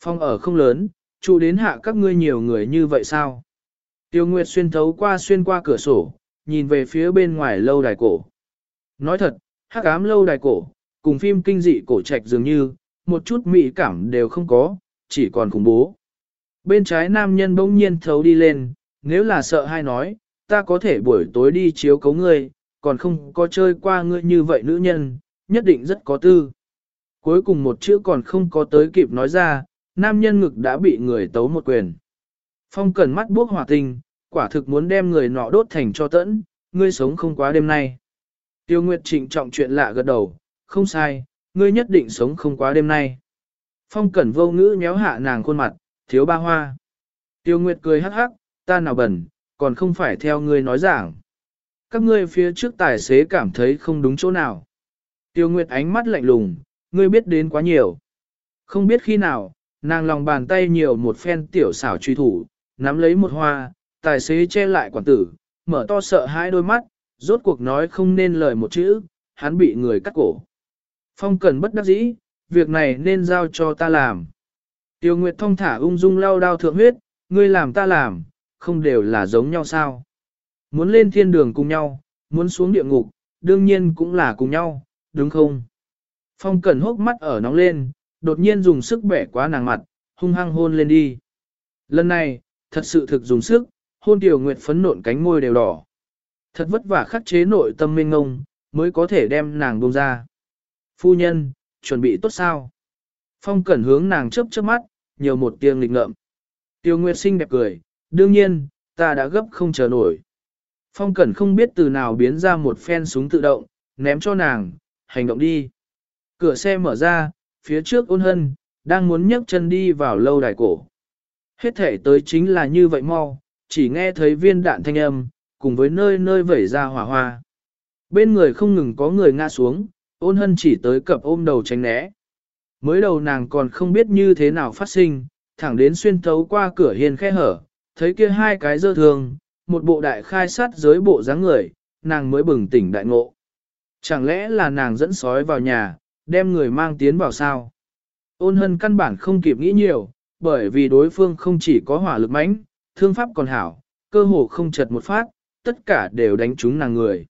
Phong ở không lớn, trụ đến hạ các ngươi nhiều người như vậy sao? Tiêu Nguyệt xuyên thấu qua xuyên qua cửa sổ, nhìn về phía bên ngoài lâu đài cổ. Nói thật, hắc ám lâu đài cổ, cùng phim kinh dị cổ trạch dường như, một chút mỹ cảm đều không có, chỉ còn khủng bố. Bên trái nam nhân bỗng nhiên thấu đi lên, nếu là sợ hay nói, ta có thể buổi tối đi chiếu cấu ngươi, còn không có chơi qua ngươi như vậy nữ nhân, nhất định rất có tư. Cuối cùng một chữ còn không có tới kịp nói ra, nam nhân ngực đã bị người tấu một quyền. Phong cần mắt bước hỏa tình, quả thực muốn đem người nọ đốt thành cho tẫn, ngươi sống không quá đêm nay. Tiêu Nguyệt trịnh trọng chuyện lạ gật đầu, không sai, ngươi nhất định sống không quá đêm nay. Phong cẩn vô ngữ nhéo hạ nàng khuôn mặt, thiếu ba hoa. Tiêu Nguyệt cười hắc hắc, ta nào bẩn, còn không phải theo ngươi nói giảng. Các ngươi phía trước tài xế cảm thấy không đúng chỗ nào. Tiêu Nguyệt ánh mắt lạnh lùng, ngươi biết đến quá nhiều. Không biết khi nào, nàng lòng bàn tay nhiều một phen tiểu xảo truy thủ, nắm lấy một hoa, tài xế che lại quản tử, mở to sợ hai đôi mắt, rốt cuộc nói không nên lời một chữ, hắn bị người cắt cổ. Phong cần bất đắc dĩ, việc này nên giao cho ta làm. Tiêu Nguyệt thông thả ung dung lau đao thượng huyết, ngươi làm ta làm, không đều là giống nhau sao. Muốn lên thiên đường cùng nhau, muốn xuống địa ngục, đương nhiên cũng là cùng nhau, đúng không? Phong Cẩn hốc mắt ở nóng lên, đột nhiên dùng sức bẻ quá nàng mặt, hung hăng hôn lên đi. Lần này, thật sự thực dùng sức, hôn Tiểu Nguyệt phấn nộn cánh môi đều đỏ. Thật vất vả khắc chế nội tâm mênh ngông, mới có thể đem nàng buông ra. Phu nhân, chuẩn bị tốt sao? Phong Cẩn hướng nàng chớp chớp mắt, nhiều một tiếng lịch ngợm. Tiêu Nguyệt xinh đẹp cười, đương nhiên, ta đã gấp không chờ nổi. Phong Cẩn không biết từ nào biến ra một phen súng tự động, ném cho nàng, hành động đi. Cửa xe mở ra, phía trước ôn hân, đang muốn nhấc chân đi vào lâu đài cổ. Hết thể tới chính là như vậy mau, chỉ nghe thấy viên đạn thanh âm, cùng với nơi nơi vẩy ra hỏa hoa. Bên người không ngừng có người ngã xuống, ôn hân chỉ tới cập ôm đầu tránh né. Mới đầu nàng còn không biết như thế nào phát sinh, thẳng đến xuyên thấu qua cửa hiên khe hở, thấy kia hai cái dơ thường, một bộ đại khai sát giới bộ dáng người, nàng mới bừng tỉnh đại ngộ. Chẳng lẽ là nàng dẫn sói vào nhà, đem người mang tiến vào sao? Ôn hân căn bản không kịp nghĩ nhiều, bởi vì đối phương không chỉ có hỏa lực mãnh, thương pháp còn hảo, cơ hồ không chật một phát, tất cả đều đánh trúng nàng người.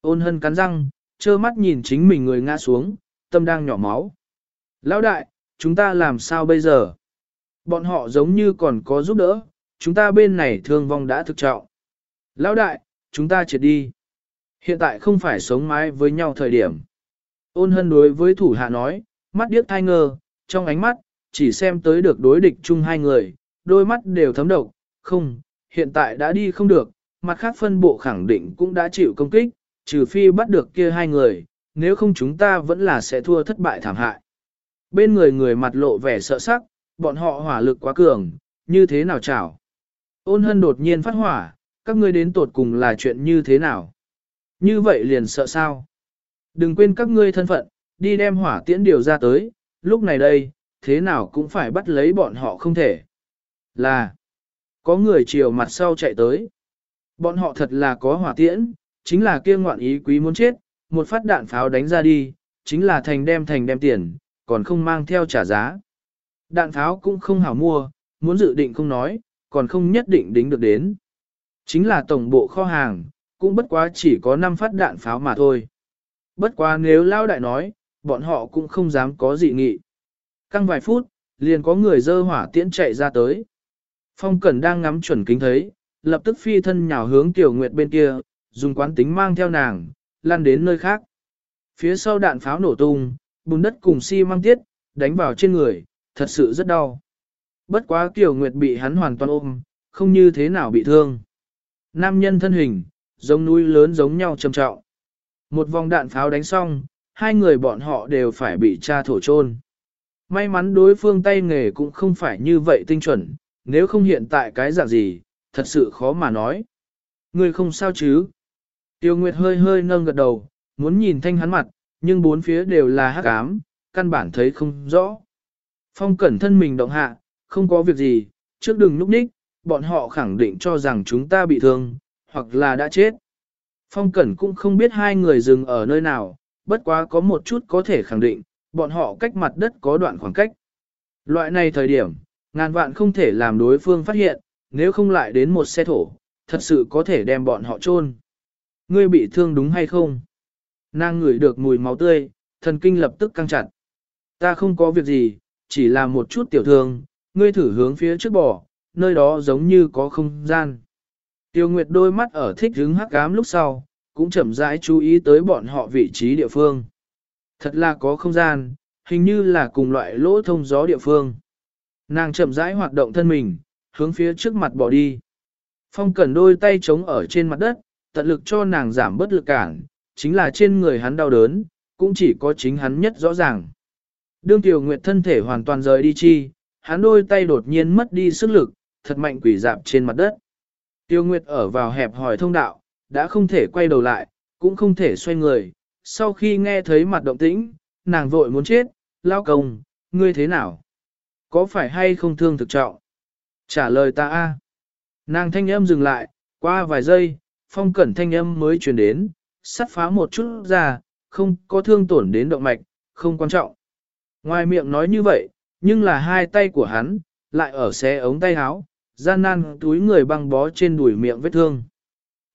Ôn hân cắn răng, trơ mắt nhìn chính mình người ngã xuống, tâm đang nhỏ máu. Lão đại, chúng ta làm sao bây giờ? Bọn họ giống như còn có giúp đỡ, chúng ta bên này thương vong đã thực trọng. Lão đại, chúng ta triệt đi. Hiện tại không phải sống mái với nhau thời điểm. Ôn hân đối với thủ hạ nói, mắt điếc thai ngơ, trong ánh mắt, chỉ xem tới được đối địch chung hai người, đôi mắt đều thấm độc, không, hiện tại đã đi không được, mặt khác phân bộ khẳng định cũng đã chịu công kích, trừ phi bắt được kia hai người, nếu không chúng ta vẫn là sẽ thua thất bại thảm hại. Bên người người mặt lộ vẻ sợ sắc, bọn họ hỏa lực quá cường, như thế nào chảo. Ôn hân đột nhiên phát hỏa, các ngươi đến tột cùng là chuyện như thế nào? Như vậy liền sợ sao? Đừng quên các ngươi thân phận, đi đem hỏa tiễn điều ra tới, lúc này đây, thế nào cũng phải bắt lấy bọn họ không thể. Là, có người chiều mặt sau chạy tới. Bọn họ thật là có hỏa tiễn, chính là kia ngoạn ý quý muốn chết, một phát đạn pháo đánh ra đi, chính là thành đem thành đem tiền, còn không mang theo trả giá. Đạn pháo cũng không hảo mua, muốn dự định không nói, còn không nhất định đính được đến. Chính là tổng bộ kho hàng, cũng bất quá chỉ có 5 phát đạn pháo mà thôi. Bất quá nếu lao đại nói, bọn họ cũng không dám có dị nghị. Căng vài phút, liền có người dơ hỏa tiễn chạy ra tới. Phong Cẩn đang ngắm chuẩn kính thấy, lập tức phi thân nhào hướng Tiểu Nguyệt bên kia, dùng quán tính mang theo nàng, lăn đến nơi khác. Phía sau đạn pháo nổ tung, bùn đất cùng xi si mang tiết, đánh vào trên người, thật sự rất đau. Bất quá Tiểu Nguyệt bị hắn hoàn toàn ôm, không như thế nào bị thương. Nam nhân thân hình, giống núi lớn giống nhau trầm trọng. Một vòng đạn pháo đánh xong, hai người bọn họ đều phải bị cha thổ chôn. May mắn đối phương tay nghề cũng không phải như vậy tinh chuẩn, nếu không hiện tại cái dạng gì, thật sự khó mà nói. Người không sao chứ? Tiêu Nguyệt hơi hơi nâng gật đầu, muốn nhìn thanh hắn mặt, nhưng bốn phía đều là hắc ám, căn bản thấy không rõ. Phong cẩn thân mình động hạ, không có việc gì, trước đừng núp ních, bọn họ khẳng định cho rằng chúng ta bị thương, hoặc là đã chết. Phong cẩn cũng không biết hai người dừng ở nơi nào, bất quá có một chút có thể khẳng định, bọn họ cách mặt đất có đoạn khoảng cách. Loại này thời điểm, ngàn vạn không thể làm đối phương phát hiện, nếu không lại đến một xe thổ, thật sự có thể đem bọn họ chôn. Ngươi bị thương đúng hay không? Nàng ngửi được mùi máu tươi, thần kinh lập tức căng chặt. Ta không có việc gì, chỉ là một chút tiểu thương, ngươi thử hướng phía trước bỏ, nơi đó giống như có không gian. Tiêu Nguyệt đôi mắt ở thích hứng hắc ám lúc sau, cũng chậm rãi chú ý tới bọn họ vị trí địa phương. Thật là có không gian, hình như là cùng loại lỗ thông gió địa phương. Nàng chậm rãi hoạt động thân mình, hướng phía trước mặt bỏ đi. Phong cẩn đôi tay chống ở trên mặt đất, tận lực cho nàng giảm bớt lực cản, chính là trên người hắn đau đớn, cũng chỉ có chính hắn nhất rõ ràng. Đương Tiểu Nguyệt thân thể hoàn toàn rời đi chi, hắn đôi tay đột nhiên mất đi sức lực, thật mạnh quỷ dạp trên mặt đất. Tiêu Nguyệt ở vào hẹp hỏi thông đạo, đã không thể quay đầu lại, cũng không thể xoay người. Sau khi nghe thấy mặt động tĩnh, nàng vội muốn chết, lao công, ngươi thế nào? Có phải hay không thương thực trọng? Trả lời ta a. Nàng thanh âm dừng lại, qua vài giây, phong cẩn thanh âm mới truyền đến, sắt phá một chút ra, không có thương tổn đến động mạch, không quan trọng. Ngoài miệng nói như vậy, nhưng là hai tay của hắn, lại ở xé ống tay áo, gian nan túi người băng bó trên đùi miệng vết thương.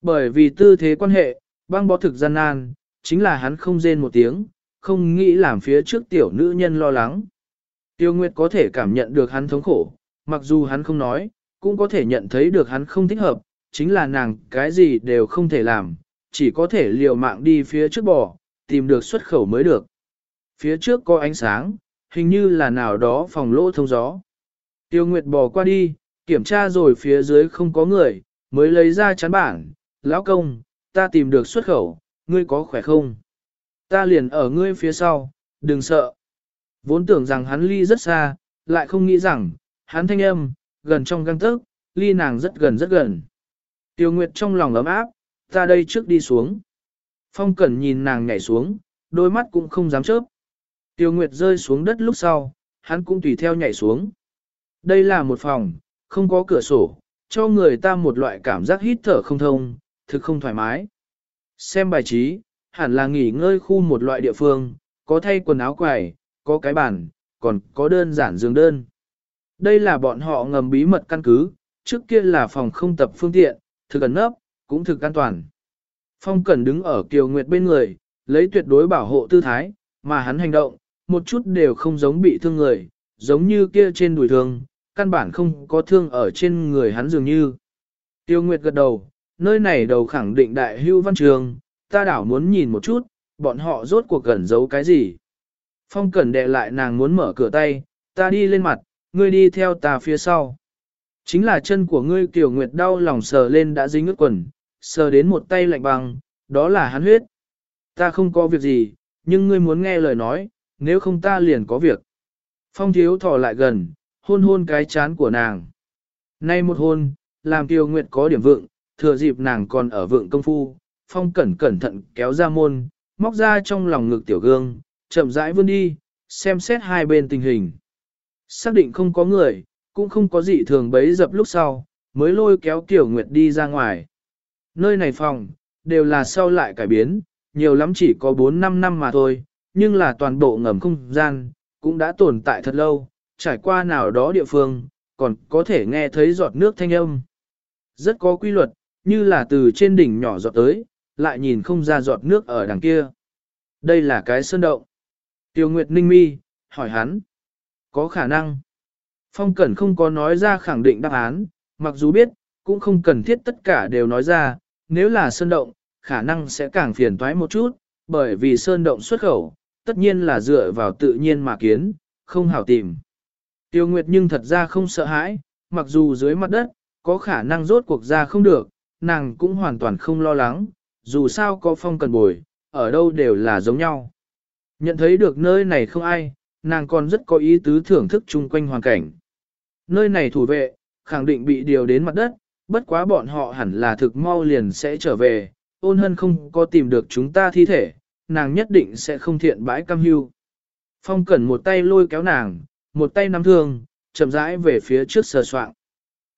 Bởi vì tư thế quan hệ, băng bó thực gian nan, chính là hắn không rên một tiếng, không nghĩ làm phía trước tiểu nữ nhân lo lắng. Tiêu Nguyệt có thể cảm nhận được hắn thống khổ, mặc dù hắn không nói, cũng có thể nhận thấy được hắn không thích hợp, chính là nàng cái gì đều không thể làm, chỉ có thể liều mạng đi phía trước bò, tìm được xuất khẩu mới được. Phía trước có ánh sáng, hình như là nào đó phòng lỗ thông gió. Tiêu Nguyệt bò qua đi, kiểm tra rồi phía dưới không có người, mới lấy ra chắn bảng, lão công, ta tìm được xuất khẩu, ngươi có khỏe không? Ta liền ở ngươi phía sau, đừng sợ. Vốn tưởng rằng hắn ly rất xa, lại không nghĩ rằng, hắn thanh âm, gần trong găng tức, ly nàng rất gần rất gần. Tiêu Nguyệt trong lòng ấm áp, ta đây trước đi xuống. Phong Cẩn nhìn nàng nhảy xuống, đôi mắt cũng không dám chớp. Tiêu Nguyệt rơi xuống đất lúc sau, hắn cũng tùy theo nhảy xuống. Đây là một phòng, không có cửa sổ, cho người ta một loại cảm giác hít thở không thông, thực không thoải mái. Xem bài trí, hẳn là nghỉ ngơi khu một loại địa phương, có thay quần áo quài, có cái bàn, còn có đơn giản giường đơn. Đây là bọn họ ngầm bí mật căn cứ, trước kia là phòng không tập phương tiện, thực ẩn nấp, cũng thực an toàn. Phong Cẩn đứng ở Kiều Nguyệt bên người, lấy tuyệt đối bảo hộ tư thái, mà hắn hành động, một chút đều không giống bị thương người, giống như kia trên đùi thương, căn bản không có thương ở trên người hắn dường như. Tiêu Nguyệt gật đầu, nơi này đầu khẳng định đại hưu văn trường, ta đảo muốn nhìn một chút, bọn họ rốt cuộc gần giấu cái gì. Phong cẩn đệ lại nàng muốn mở cửa tay, ta đi lên mặt, ngươi đi theo ta phía sau. Chính là chân của ngươi Kiều Nguyệt đau lòng sờ lên đã dính ướt quần, sờ đến một tay lạnh băng, đó là hắn huyết. Ta không có việc gì, nhưng ngươi muốn nghe lời nói, nếu không ta liền có việc. Phong thiếu thò lại gần, hôn hôn cái chán của nàng. Nay một hôn, làm Kiều Nguyệt có điểm vượng, thừa dịp nàng còn ở vượng công phu, phong cẩn cẩn thận kéo ra môn, móc ra trong lòng ngực tiểu gương, chậm rãi vươn đi, xem xét hai bên tình hình. Xác định không có người, cũng không có gì thường bấy dập lúc sau, mới lôi kéo Tiểu Nguyệt đi ra ngoài. Nơi này phòng, đều là sau lại cải biến, nhiều lắm chỉ có 4-5 năm mà thôi, nhưng là toàn bộ ngầm không gian, cũng đã tồn tại thật lâu, trải qua nào đó địa phương, còn có thể nghe thấy giọt nước thanh âm. Rất có quy luật, như là từ trên đỉnh nhỏ giọt tới, lại nhìn không ra giọt nước ở đằng kia. Đây là cái sơn động. Tiêu Nguyệt Ninh Mi, hỏi hắn. Có khả năng. Phong Cẩn không có nói ra khẳng định đáp án, mặc dù biết, cũng không cần thiết tất cả đều nói ra, nếu là sơn động, khả năng sẽ càng phiền toái một chút, bởi vì sơn động xuất khẩu, tất nhiên là dựa vào tự nhiên mà kiến, không hảo tìm. Tiêu Nguyệt nhưng thật ra không sợ hãi, mặc dù dưới mặt đất, có khả năng rốt cuộc ra không được, nàng cũng hoàn toàn không lo lắng, dù sao có phong cần bồi, ở đâu đều là giống nhau. Nhận thấy được nơi này không ai, nàng còn rất có ý tứ thưởng thức chung quanh hoàn cảnh. Nơi này thủ vệ, khẳng định bị điều đến mặt đất, bất quá bọn họ hẳn là thực mau liền sẽ trở về, ôn hân không có tìm được chúng ta thi thể, nàng nhất định sẽ không thiện bãi cam hưu. Phong cẩn một tay lôi kéo nàng, một tay nắm thương, chậm rãi về phía trước sờ soạn.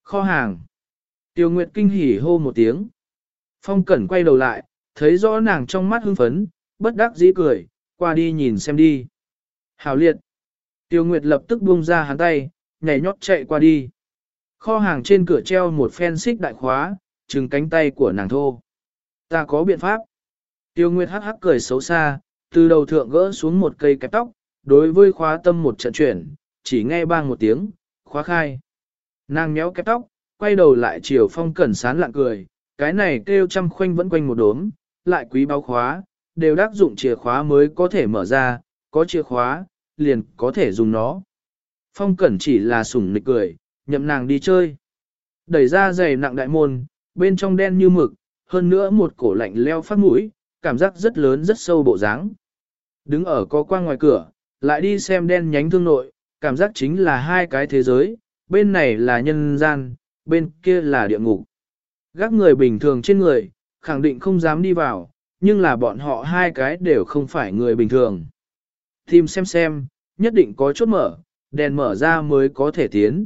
Kho hàng. Tiêu Nguyệt kinh hỉ hô một tiếng. Phong cẩn quay đầu lại, thấy rõ nàng trong mắt hưng phấn, bất đắc dĩ cười, qua đi nhìn xem đi. Hảo liệt. Tiêu Nguyệt lập tức buông ra hắn tay, nhảy nhót chạy qua đi. Kho hàng trên cửa treo một phen xích đại khóa, trừng cánh tay của nàng thô. Ta có biện pháp. Tiêu Nguyệt hắc hắc cười xấu xa, từ đầu thượng gỡ xuống một cây kẹp tóc, đối với khóa tâm một trận chuyển, chỉ nghe bang một tiếng, khóa khai. Nàng méo kẹp tóc, quay đầu lại chiều phong cẩn sán lạng cười, cái này kêu trăm khoanh vẫn quanh một đốm, lại quý báo khóa, đều đắc dụng chìa khóa mới có thể mở ra, có chìa khóa, liền có thể dùng nó. Phong cẩn chỉ là sủng nịch cười, nhậm nàng đi chơi. Đẩy ra giày nặng đại môn, bên trong đen như mực, hơn nữa một cổ lạnh leo phát mũi, cảm giác rất lớn rất sâu bộ dáng. Đứng ở có quang ngoài cửa, lại đi xem đen nhánh thương nội, cảm giác chính là hai cái thế giới, bên này là nhân gian, bên kia là địa ngục. Gác người bình thường trên người, khẳng định không dám đi vào, nhưng là bọn họ hai cái đều không phải người bình thường. Tìm xem xem, nhất định có chốt mở, đèn mở ra mới có thể tiến.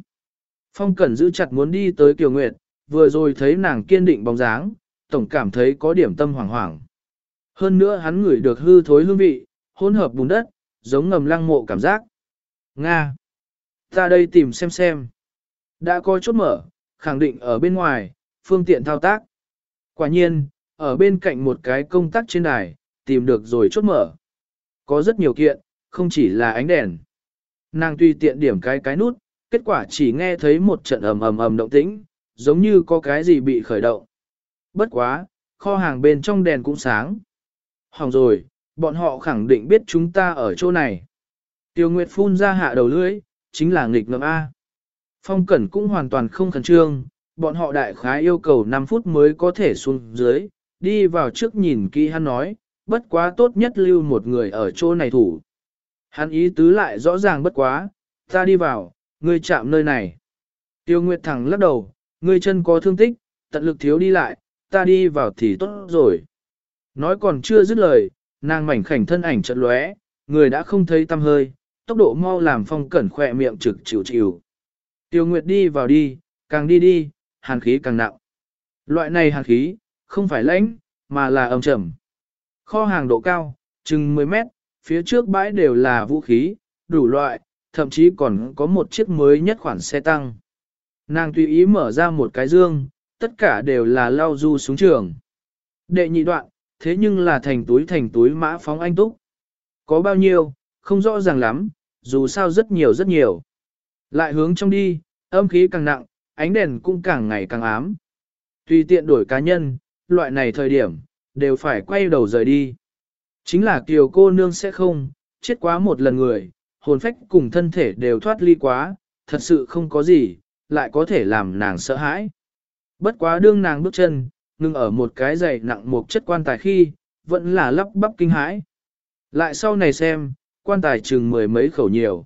Phong Cẩn giữ chặt muốn đi tới Kiều Nguyệt, vừa rồi thấy nàng kiên định bóng dáng, tổng cảm thấy có điểm tâm hoảng hoảng. Hơn nữa hắn ngửi được hư thối hương vị, hỗn hợp bùn đất, giống ngầm lăng mộ cảm giác. Nga! Ta đây tìm xem xem. Đã có chốt mở, khẳng định ở bên ngoài, phương tiện thao tác. Quả nhiên, ở bên cạnh một cái công tắc trên đài, tìm được rồi chốt mở. Có rất nhiều kiện, không chỉ là ánh đèn. Nàng tùy tiện điểm cái cái nút, kết quả chỉ nghe thấy một trận ầm ầm ầm động tĩnh, giống như có cái gì bị khởi động. Bất quá, kho hàng bên trong đèn cũng sáng. Hỏng rồi, bọn họ khẳng định biết chúng ta ở chỗ này. Tiêu Nguyệt phun ra hạ đầu lưỡi, chính là nghịch ngợm A. Phong Cẩn cũng hoàn toàn không khẩn trương, bọn họ đại khái yêu cầu 5 phút mới có thể xuống dưới, đi vào trước nhìn kỹ hắn nói, bất quá tốt nhất lưu một người ở chỗ này thủ. Hắn ý tứ lại rõ ràng bất quá, ta đi vào, ngươi chạm nơi này. Tiêu Nguyệt thẳng lắc đầu, ngươi chân có thương tích, tận lực thiếu đi lại, ta đi vào thì tốt rồi. Nói còn chưa dứt lời, nàng mảnh khảnh thân ảnh chợt lóe, người đã không thấy tâm hơi, tốc độ mau làm phong cẩn khỏe miệng trực chịu chịu. Tiêu Nguyệt đi vào đi, càng đi đi, hàn khí càng nặng. Loại này hàn khí, không phải lãnh, mà là âm trầm. Kho hàng độ cao, chừng 10 mét, phía trước bãi đều là vũ khí, đủ loại, thậm chí còn có một chiếc mới nhất khoản xe tăng. Nàng tùy ý mở ra một cái dương, tất cả đều là lao du xuống trường. Đệ nhị đoạn, thế nhưng là thành túi thành túi mã phóng anh túc. Có bao nhiêu, không rõ ràng lắm, dù sao rất nhiều rất nhiều. Lại hướng trong đi, âm khí càng nặng, ánh đèn cũng càng ngày càng ám. Tùy tiện đổi cá nhân, loại này thời điểm, đều phải quay đầu rời đi. Chính là kiều cô nương sẽ không, chết quá một lần người, hồn phách cùng thân thể đều thoát ly quá, thật sự không có gì, lại có thể làm nàng sợ hãi. Bất quá đương nàng bước chân, ngưng ở một cái giày nặng một chất quan tài khi, vẫn là lắp bắp kinh hãi. Lại sau này xem, quan tài chừng mười mấy khẩu nhiều.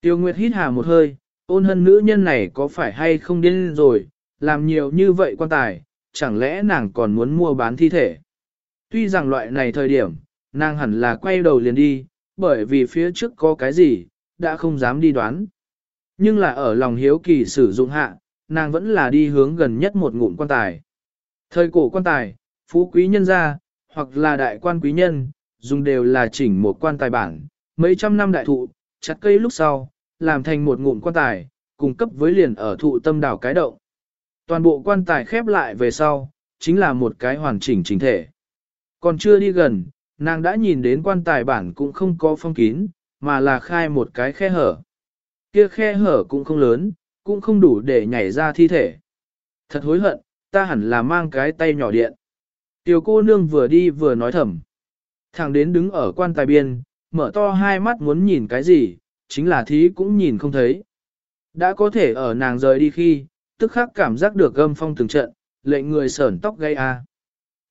Tiêu Nguyệt hít hà một hơi, ôn hân nữ nhân này có phải hay không điên rồi, làm nhiều như vậy quan tài, chẳng lẽ nàng còn muốn mua bán thi thể. Tuy rằng loại này thời điểm, nàng hẳn là quay đầu liền đi, bởi vì phía trước có cái gì, đã không dám đi đoán. Nhưng là ở lòng hiếu kỳ sử dụng hạ, nàng vẫn là đi hướng gần nhất một ngụm quan tài. Thời cổ quan tài, phú quý nhân gia, hoặc là đại quan quý nhân, dùng đều là chỉnh một quan tài bản, mấy trăm năm đại thụ, chặt cây lúc sau, làm thành một ngụm quan tài, cung cấp với liền ở thụ tâm đảo cái động. Toàn bộ quan tài khép lại về sau, chính là một cái hoàn chỉnh chính thể. Còn chưa đi gần, nàng đã nhìn đến quan tài bản cũng không có phong kín, mà là khai một cái khe hở. Kia khe hở cũng không lớn, cũng không đủ để nhảy ra thi thể. Thật hối hận, ta hẳn là mang cái tay nhỏ điện. Tiểu cô nương vừa đi vừa nói thầm. Thằng đến đứng ở quan tài biên, mở to hai mắt muốn nhìn cái gì, chính là thí cũng nhìn không thấy. Đã có thể ở nàng rời đi khi, tức khắc cảm giác được gâm phong từng trận, lệnh người sởn tóc gây a.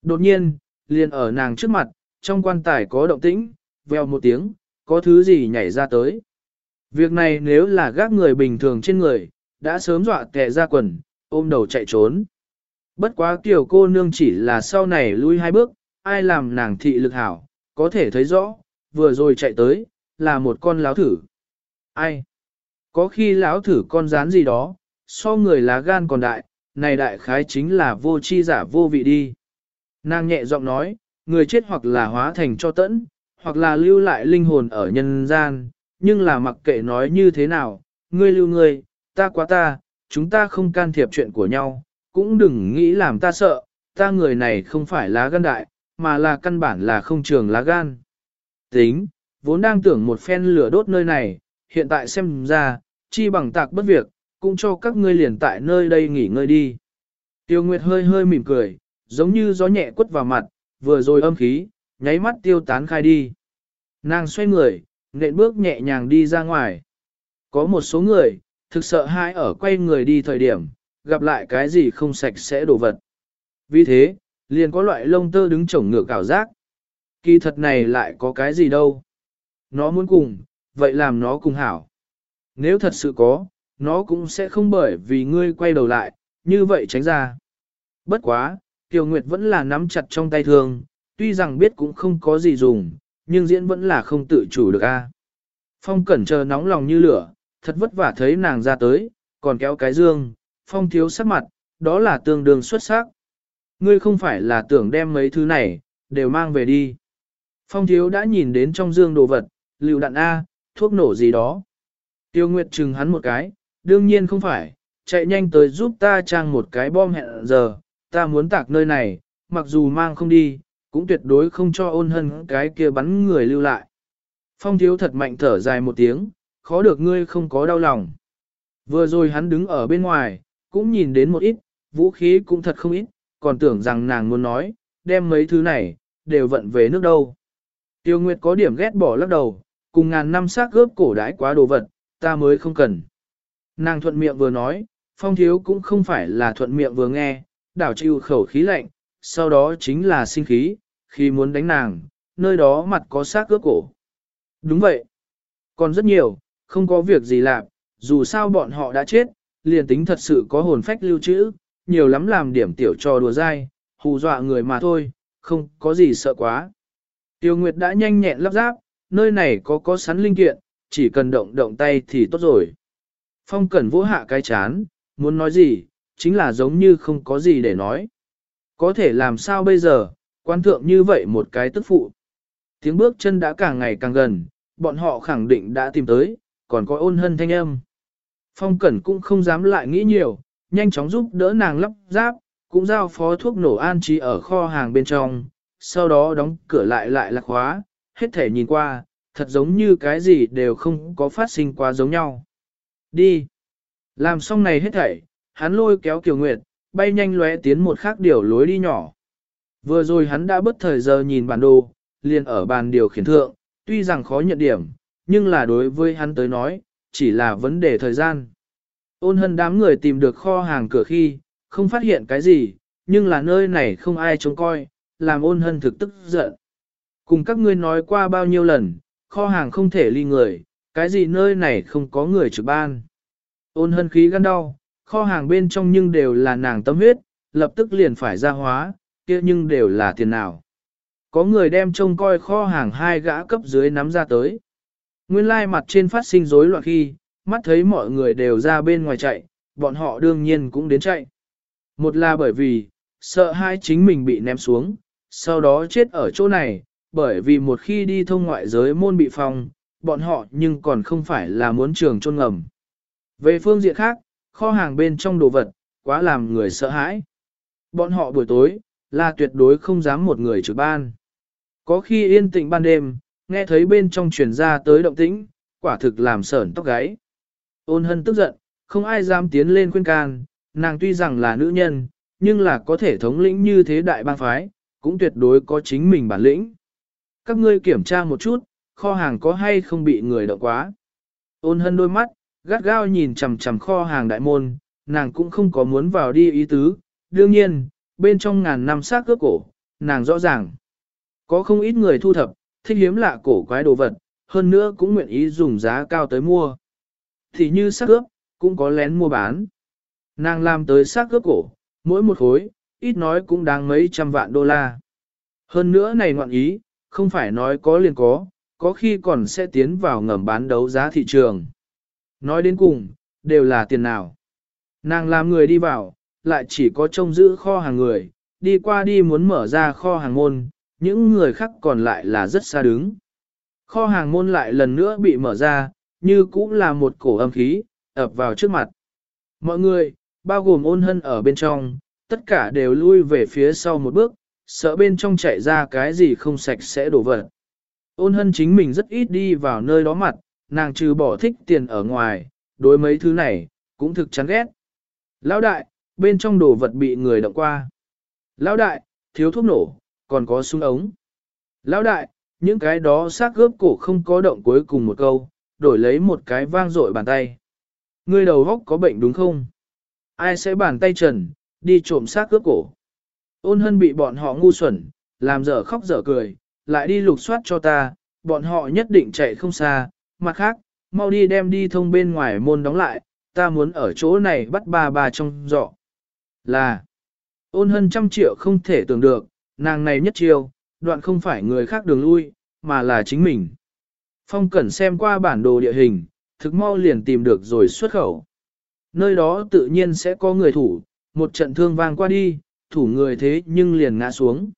Đột nhiên, liền ở nàng trước mặt, trong quan tài có động tĩnh, veo một tiếng, có thứ gì nhảy ra tới. Việc này nếu là gác người bình thường trên người, đã sớm dọa kẹ ra quần, ôm đầu chạy trốn. Bất quá tiểu cô nương chỉ là sau này lui hai bước, ai làm nàng thị lực hảo, có thể thấy rõ, vừa rồi chạy tới, là một con láo thử. Ai? Có khi lão thử con rán gì đó, so người lá gan còn đại, này đại khái chính là vô chi giả vô vị đi. Nàng nhẹ giọng nói, người chết hoặc là hóa thành cho tẫn, hoặc là lưu lại linh hồn ở nhân gian, nhưng là mặc kệ nói như thế nào, ngươi lưu ngươi, ta quá ta, chúng ta không can thiệp chuyện của nhau, cũng đừng nghĩ làm ta sợ, ta người này không phải lá gan đại, mà là căn bản là không trường lá gan. Tính, vốn đang tưởng một phen lửa đốt nơi này, hiện tại xem ra, chi bằng tạc bất việc, cũng cho các ngươi liền tại nơi đây nghỉ ngơi đi. Tiêu Nguyệt hơi hơi mỉm cười, giống như gió nhẹ quất vào mặt, vừa rồi âm khí, nháy mắt tiêu tán khai đi. Nàng xoay người, nện bước nhẹ nhàng đi ra ngoài. Có một số người, thực sợ hãi ở quay người đi thời điểm, gặp lại cái gì không sạch sẽ đổ vật. Vì thế, liền có loại lông tơ đứng chổng ngược cảo giác. Kỳ thật này lại có cái gì đâu. Nó muốn cùng, vậy làm nó cùng hảo. Nếu thật sự có, nó cũng sẽ không bởi vì ngươi quay đầu lại, như vậy tránh ra. Bất quá, Kiều Nguyệt vẫn là nắm chặt trong tay thương, tuy rằng biết cũng không có gì dùng, nhưng diễn vẫn là không tự chủ được a. Phong cẩn chờ nóng lòng như lửa, thật vất vả thấy nàng ra tới, còn kéo cái dương, phong thiếu sắc mặt, đó là tương đương xuất sắc. Ngươi không phải là tưởng đem mấy thứ này, đều mang về đi. Phong thiếu đã nhìn đến trong dương đồ vật, lựu đạn A, thuốc nổ gì đó. Tiêu Nguyệt chừng hắn một cái, đương nhiên không phải, chạy nhanh tới giúp ta trang một cái bom hẹn giờ, ta muốn tạc nơi này, mặc dù mang không đi, cũng tuyệt đối không cho ôn hân cái kia bắn người lưu lại. Phong thiếu thật mạnh thở dài một tiếng, khó được ngươi không có đau lòng. Vừa rồi hắn đứng ở bên ngoài, cũng nhìn đến một ít, vũ khí cũng thật không ít, còn tưởng rằng nàng muốn nói, đem mấy thứ này, đều vận về nước đâu. Tiêu Nguyệt có điểm ghét bỏ lắc đầu, cùng ngàn năm xác gớp cổ đái quá đồ vật, ta mới không cần. Nàng thuận miệng vừa nói, phong thiếu cũng không phải là thuận miệng vừa nghe, đảo chịu khẩu khí lạnh, sau đó chính là sinh khí, khi muốn đánh nàng, nơi đó mặt có xác cướp cổ. Đúng vậy. Còn rất nhiều, không có việc gì làm, dù sao bọn họ đã chết, liền tính thật sự có hồn phách lưu trữ, nhiều lắm làm điểm tiểu trò đùa dai, hù dọa người mà thôi, không có gì sợ quá. Tiêu Nguyệt đã nhanh nhẹn lắp ráp, nơi này có có sắn linh kiện, chỉ cần động động tay thì tốt rồi. Phong Cẩn vỗ hạ cái chán, muốn nói gì, chính là giống như không có gì để nói. Có thể làm sao bây giờ, quan thượng như vậy một cái tức phụ. Tiếng bước chân đã càng ngày càng gần, bọn họ khẳng định đã tìm tới, còn có ôn hân thanh âm. Phong Cẩn cũng không dám lại nghĩ nhiều, nhanh chóng giúp đỡ nàng lắp ráp, cũng giao phó thuốc nổ an trí ở kho hàng bên trong, sau đó đóng cửa lại lại lạc khóa, hết thể nhìn qua, thật giống như cái gì đều không có phát sinh quá giống nhau. Đi. Làm xong này hết thảy, hắn lôi kéo Kiều Nguyệt, bay nhanh lóe tiến một khác điều lối đi nhỏ. Vừa rồi hắn đã bất thời giờ nhìn bản đồ, liền ở bàn điều khiển thượng, tuy rằng khó nhận điểm, nhưng là đối với hắn tới nói, chỉ là vấn đề thời gian. Ôn hân đám người tìm được kho hàng cửa khi, không phát hiện cái gì, nhưng là nơi này không ai trông coi, làm ôn hân thực tức giận. Cùng các ngươi nói qua bao nhiêu lần, kho hàng không thể ly người, cái gì nơi này không có người trực ban. Ôn hân khí gan đau, kho hàng bên trong nhưng đều là nàng tâm huyết, lập tức liền phải ra hóa, kia nhưng đều là tiền nào. Có người đem trông coi kho hàng hai gã cấp dưới nắm ra tới. Nguyên lai mặt trên phát sinh rối loạn khi, mắt thấy mọi người đều ra bên ngoài chạy, bọn họ đương nhiên cũng đến chạy. Một là bởi vì, sợ hai chính mình bị ném xuống, sau đó chết ở chỗ này, bởi vì một khi đi thông ngoại giới môn bị phong, bọn họ nhưng còn không phải là muốn trường trôn ngầm. Về phương diện khác, kho hàng bên trong đồ vật, quá làm người sợ hãi. Bọn họ buổi tối, là tuyệt đối không dám một người trực ban. Có khi yên tĩnh ban đêm, nghe thấy bên trong truyền ra tới động tĩnh, quả thực làm sởn tóc gáy. Ôn hân tức giận, không ai dám tiến lên khuyên can, nàng tuy rằng là nữ nhân, nhưng là có thể thống lĩnh như thế đại bang phái, cũng tuyệt đối có chính mình bản lĩnh. Các ngươi kiểm tra một chút, kho hàng có hay không bị người động quá. Ôn hân đôi mắt, gắt gao nhìn chằm chằm kho hàng đại môn, nàng cũng không có muốn vào đi ý tứ, đương nhiên, bên trong ngàn năm xác cướp cổ, nàng rõ ràng. Có không ít người thu thập, thích hiếm lạ cổ quái đồ vật, hơn nữa cũng nguyện ý dùng giá cao tới mua. Thì như xác cướp, cũng có lén mua bán. Nàng làm tới xác cướp cổ, mỗi một khối, ít nói cũng đáng mấy trăm vạn đô la. Hơn nữa này ngoạn ý, không phải nói có liền có, có khi còn sẽ tiến vào ngầm bán đấu giá thị trường. Nói đến cùng, đều là tiền nào. Nàng làm người đi vào, lại chỉ có trông giữ kho hàng người, đi qua đi muốn mở ra kho hàng môn, những người khác còn lại là rất xa đứng. Kho hàng môn lại lần nữa bị mở ra, như cũng là một cổ âm khí, ập vào trước mặt. Mọi người, bao gồm ôn hân ở bên trong, tất cả đều lui về phía sau một bước, sợ bên trong chạy ra cái gì không sạch sẽ đổ vật. Ôn hân chính mình rất ít đi vào nơi đó mặt, nàng trừ bỏ thích tiền ở ngoài, đối mấy thứ này, cũng thực chán ghét. Lão đại, bên trong đồ vật bị người động qua. Lão đại, thiếu thuốc nổ, còn có súng ống. Lão đại, những cái đó xác gớp cổ không có động cuối cùng một câu, đổi lấy một cái vang dội bàn tay. Ngươi đầu góc có bệnh đúng không? Ai sẽ bàn tay trần, đi trộm xác cướp cổ? Ôn hân bị bọn họ ngu xuẩn, làm dở khóc dở cười, lại đi lục soát cho ta, bọn họ nhất định chạy không xa, mặt khác, mau đi đem đi thông bên ngoài môn đóng lại, ta muốn ở chỗ này bắt ba bà trong dọ. Là, ôn hơn trăm triệu không thể tưởng được, nàng này nhất chiêu, đoạn không phải người khác đường lui, mà là chính mình. Phong Cẩn xem qua bản đồ địa hình, thực mau liền tìm được rồi xuất khẩu. Nơi đó tự nhiên sẽ có người thủ, một trận thương vang qua đi, thủ người thế nhưng liền ngã xuống.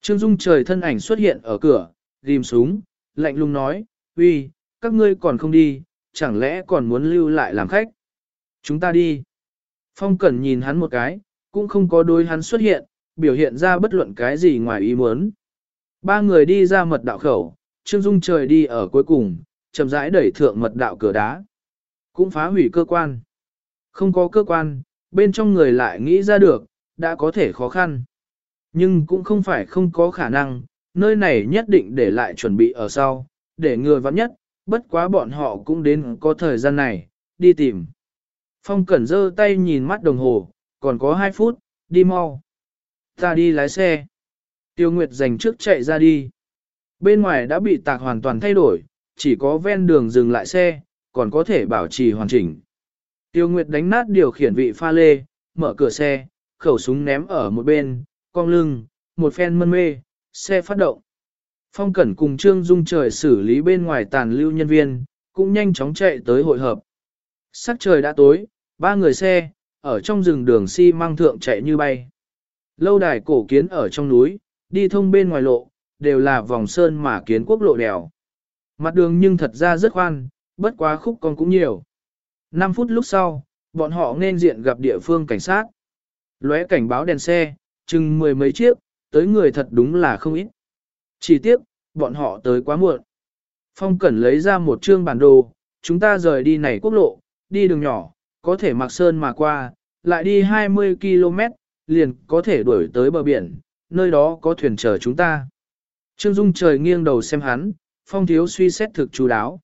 Trương Dung trời thân ảnh xuất hiện ở cửa, ghim súng, lạnh lùng nói, uy, các ngươi còn không đi, chẳng lẽ còn muốn lưu lại làm khách? Chúng ta đi. Phong Cẩn nhìn hắn một cái, cũng không có đôi hắn xuất hiện, biểu hiện ra bất luận cái gì ngoài ý muốn. Ba người đi ra mật đạo khẩu, Trương Dung trời đi ở cuối cùng, chậm rãi đẩy thượng mật đạo cửa đá. Cũng phá hủy cơ quan. Không có cơ quan, bên trong người lại nghĩ ra được, đã có thể khó khăn. Nhưng cũng không phải không có khả năng, nơi này nhất định để lại chuẩn bị ở sau, để người vắng nhất, bất quá bọn họ cũng đến có thời gian này, đi tìm. Phong Cẩn giơ tay nhìn mắt đồng hồ, còn có 2 phút, đi mau. Ta đi lái xe. Tiêu Nguyệt dành trước chạy ra đi. Bên ngoài đã bị tạc hoàn toàn thay đổi, chỉ có ven đường dừng lại xe, còn có thể bảo trì hoàn chỉnh. Tiêu Nguyệt đánh nát điều khiển vị pha lê, mở cửa xe, khẩu súng ném ở một bên, cong lưng, một phen mân mê, xe phát động. Phong Cẩn cùng Trương Dung trời xử lý bên ngoài tàn lưu nhân viên, cũng nhanh chóng chạy tới hội hợp. Sắc trời đã tối, ba người xe, ở trong rừng đường xi si mang thượng chạy như bay. Lâu đài cổ kiến ở trong núi, đi thông bên ngoài lộ, đều là vòng sơn mà kiến quốc lộ đèo. Mặt đường nhưng thật ra rất khoan, bất quá khúc còn cũng nhiều. 5 phút lúc sau, bọn họ nên diện gặp địa phương cảnh sát. Lóe cảnh báo đèn xe, chừng mười mấy chiếc, tới người thật đúng là không ít. Chỉ tiếc, bọn họ tới quá muộn. Phong Cẩn lấy ra một chương bản đồ, chúng ta rời đi này quốc lộ, đi đường nhỏ, có thể mặc sơn mà qua, lại đi 20 km, liền có thể đuổi tới bờ biển, nơi đó có thuyền chờ chúng ta. Trương Dung trời nghiêng đầu xem hắn, Phong Thiếu suy xét thực chú đáo.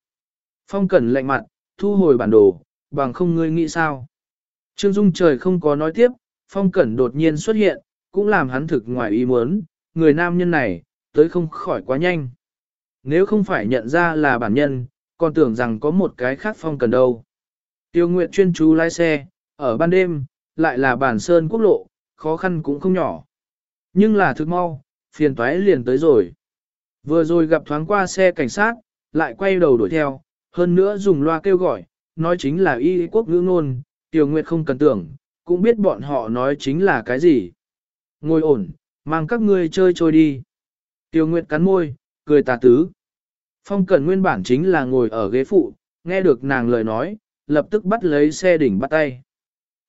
Phong Cẩn lạnh mặt, thu hồi bản đồ, bằng không ngươi nghĩ sao. Trương Dung trời không có nói tiếp, Phong Cẩn đột nhiên xuất hiện, cũng làm hắn thực ngoài ý muốn, người nam nhân này, tới không khỏi quá nhanh. Nếu không phải nhận ra là bản nhân, còn tưởng rằng có một cái khác Phong cần đâu. Tiêu Nguyệt chuyên chú lái xe, ở ban đêm, lại là bản sơn quốc lộ, khó khăn cũng không nhỏ. Nhưng là thực mau, phiền toái liền tới rồi. Vừa rồi gặp thoáng qua xe cảnh sát, lại quay đầu đuổi theo, hơn nữa dùng loa kêu gọi, nói chính là y quốc ngữ ngôn, Tiêu Nguyệt không cần tưởng, cũng biết bọn họ nói chính là cái gì. Ngồi ổn, mang các ngươi chơi trôi đi. Tiêu Nguyệt cắn môi, cười tà tứ. Phong Cẩn nguyên bản chính là ngồi ở ghế phụ, nghe được nàng lời nói, lập tức bắt lấy xe đỉnh bắt tay.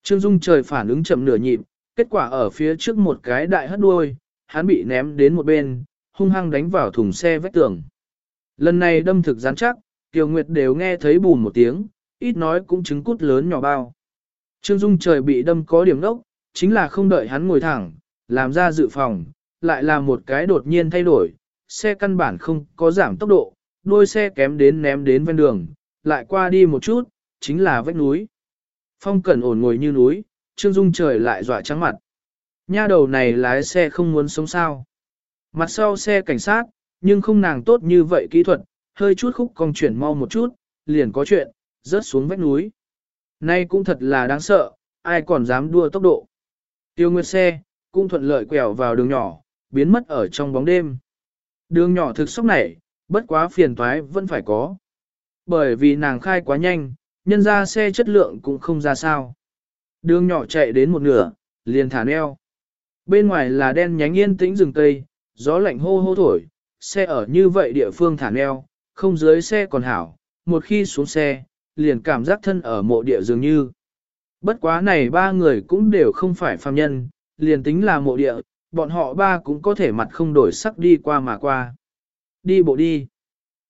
Trương Dung trời phản ứng chậm nửa nhịp, kết quả ở phía trước một cái đại hất đuôi, hắn bị ném đến một bên, hung hăng đánh vào thùng xe vách tường. Lần này đâm thực rắn chắc, Tiêu Nguyệt đều nghe thấy bùn một tiếng, ít nói cũng trứng cút lớn nhỏ bao. Trương Dung trời bị đâm có điểm đốc, chính là không đợi hắn ngồi thẳng, làm ra dự phòng, lại là một cái đột nhiên thay đổi, xe căn bản không có giảm tốc độ, đôi xe kém đến ném đến ven đường, lại qua đi một chút, chính là vách núi. Phong cẩn ổn ngồi như núi, Trương Dung trời lại dọa trắng mặt. Nha đầu này lái xe không muốn sống sao. Mặt sau xe cảnh sát, nhưng không nàng tốt như vậy kỹ thuật, hơi chút khúc cong chuyển mau một chút, liền có chuyện, rớt xuống vách núi. Nay cũng thật là đáng sợ, ai còn dám đua tốc độ. Tiêu Nguyệt xe, cũng thuận lợi quẹo vào đường nhỏ, biến mất ở trong bóng đêm. Đường nhỏ thực sốc nảy, bất quá phiền toái vẫn phải có. Bởi vì nàng khai quá nhanh, nhân ra xe chất lượng cũng không ra sao. Đường nhỏ chạy đến một nửa, liền thả neo. Bên ngoài là đen nhánh yên tĩnh rừng cây, gió lạnh hô hô thổi, xe ở như vậy địa phương thả neo, không dưới xe còn hảo, một khi xuống xe, liền cảm giác thân ở mộ địa dường như. Bất quá này ba người cũng đều không phải phàm nhân, liền tính là mộ địa, bọn họ ba cũng có thể mặt không đổi sắc đi qua mà qua. Đi bộ đi.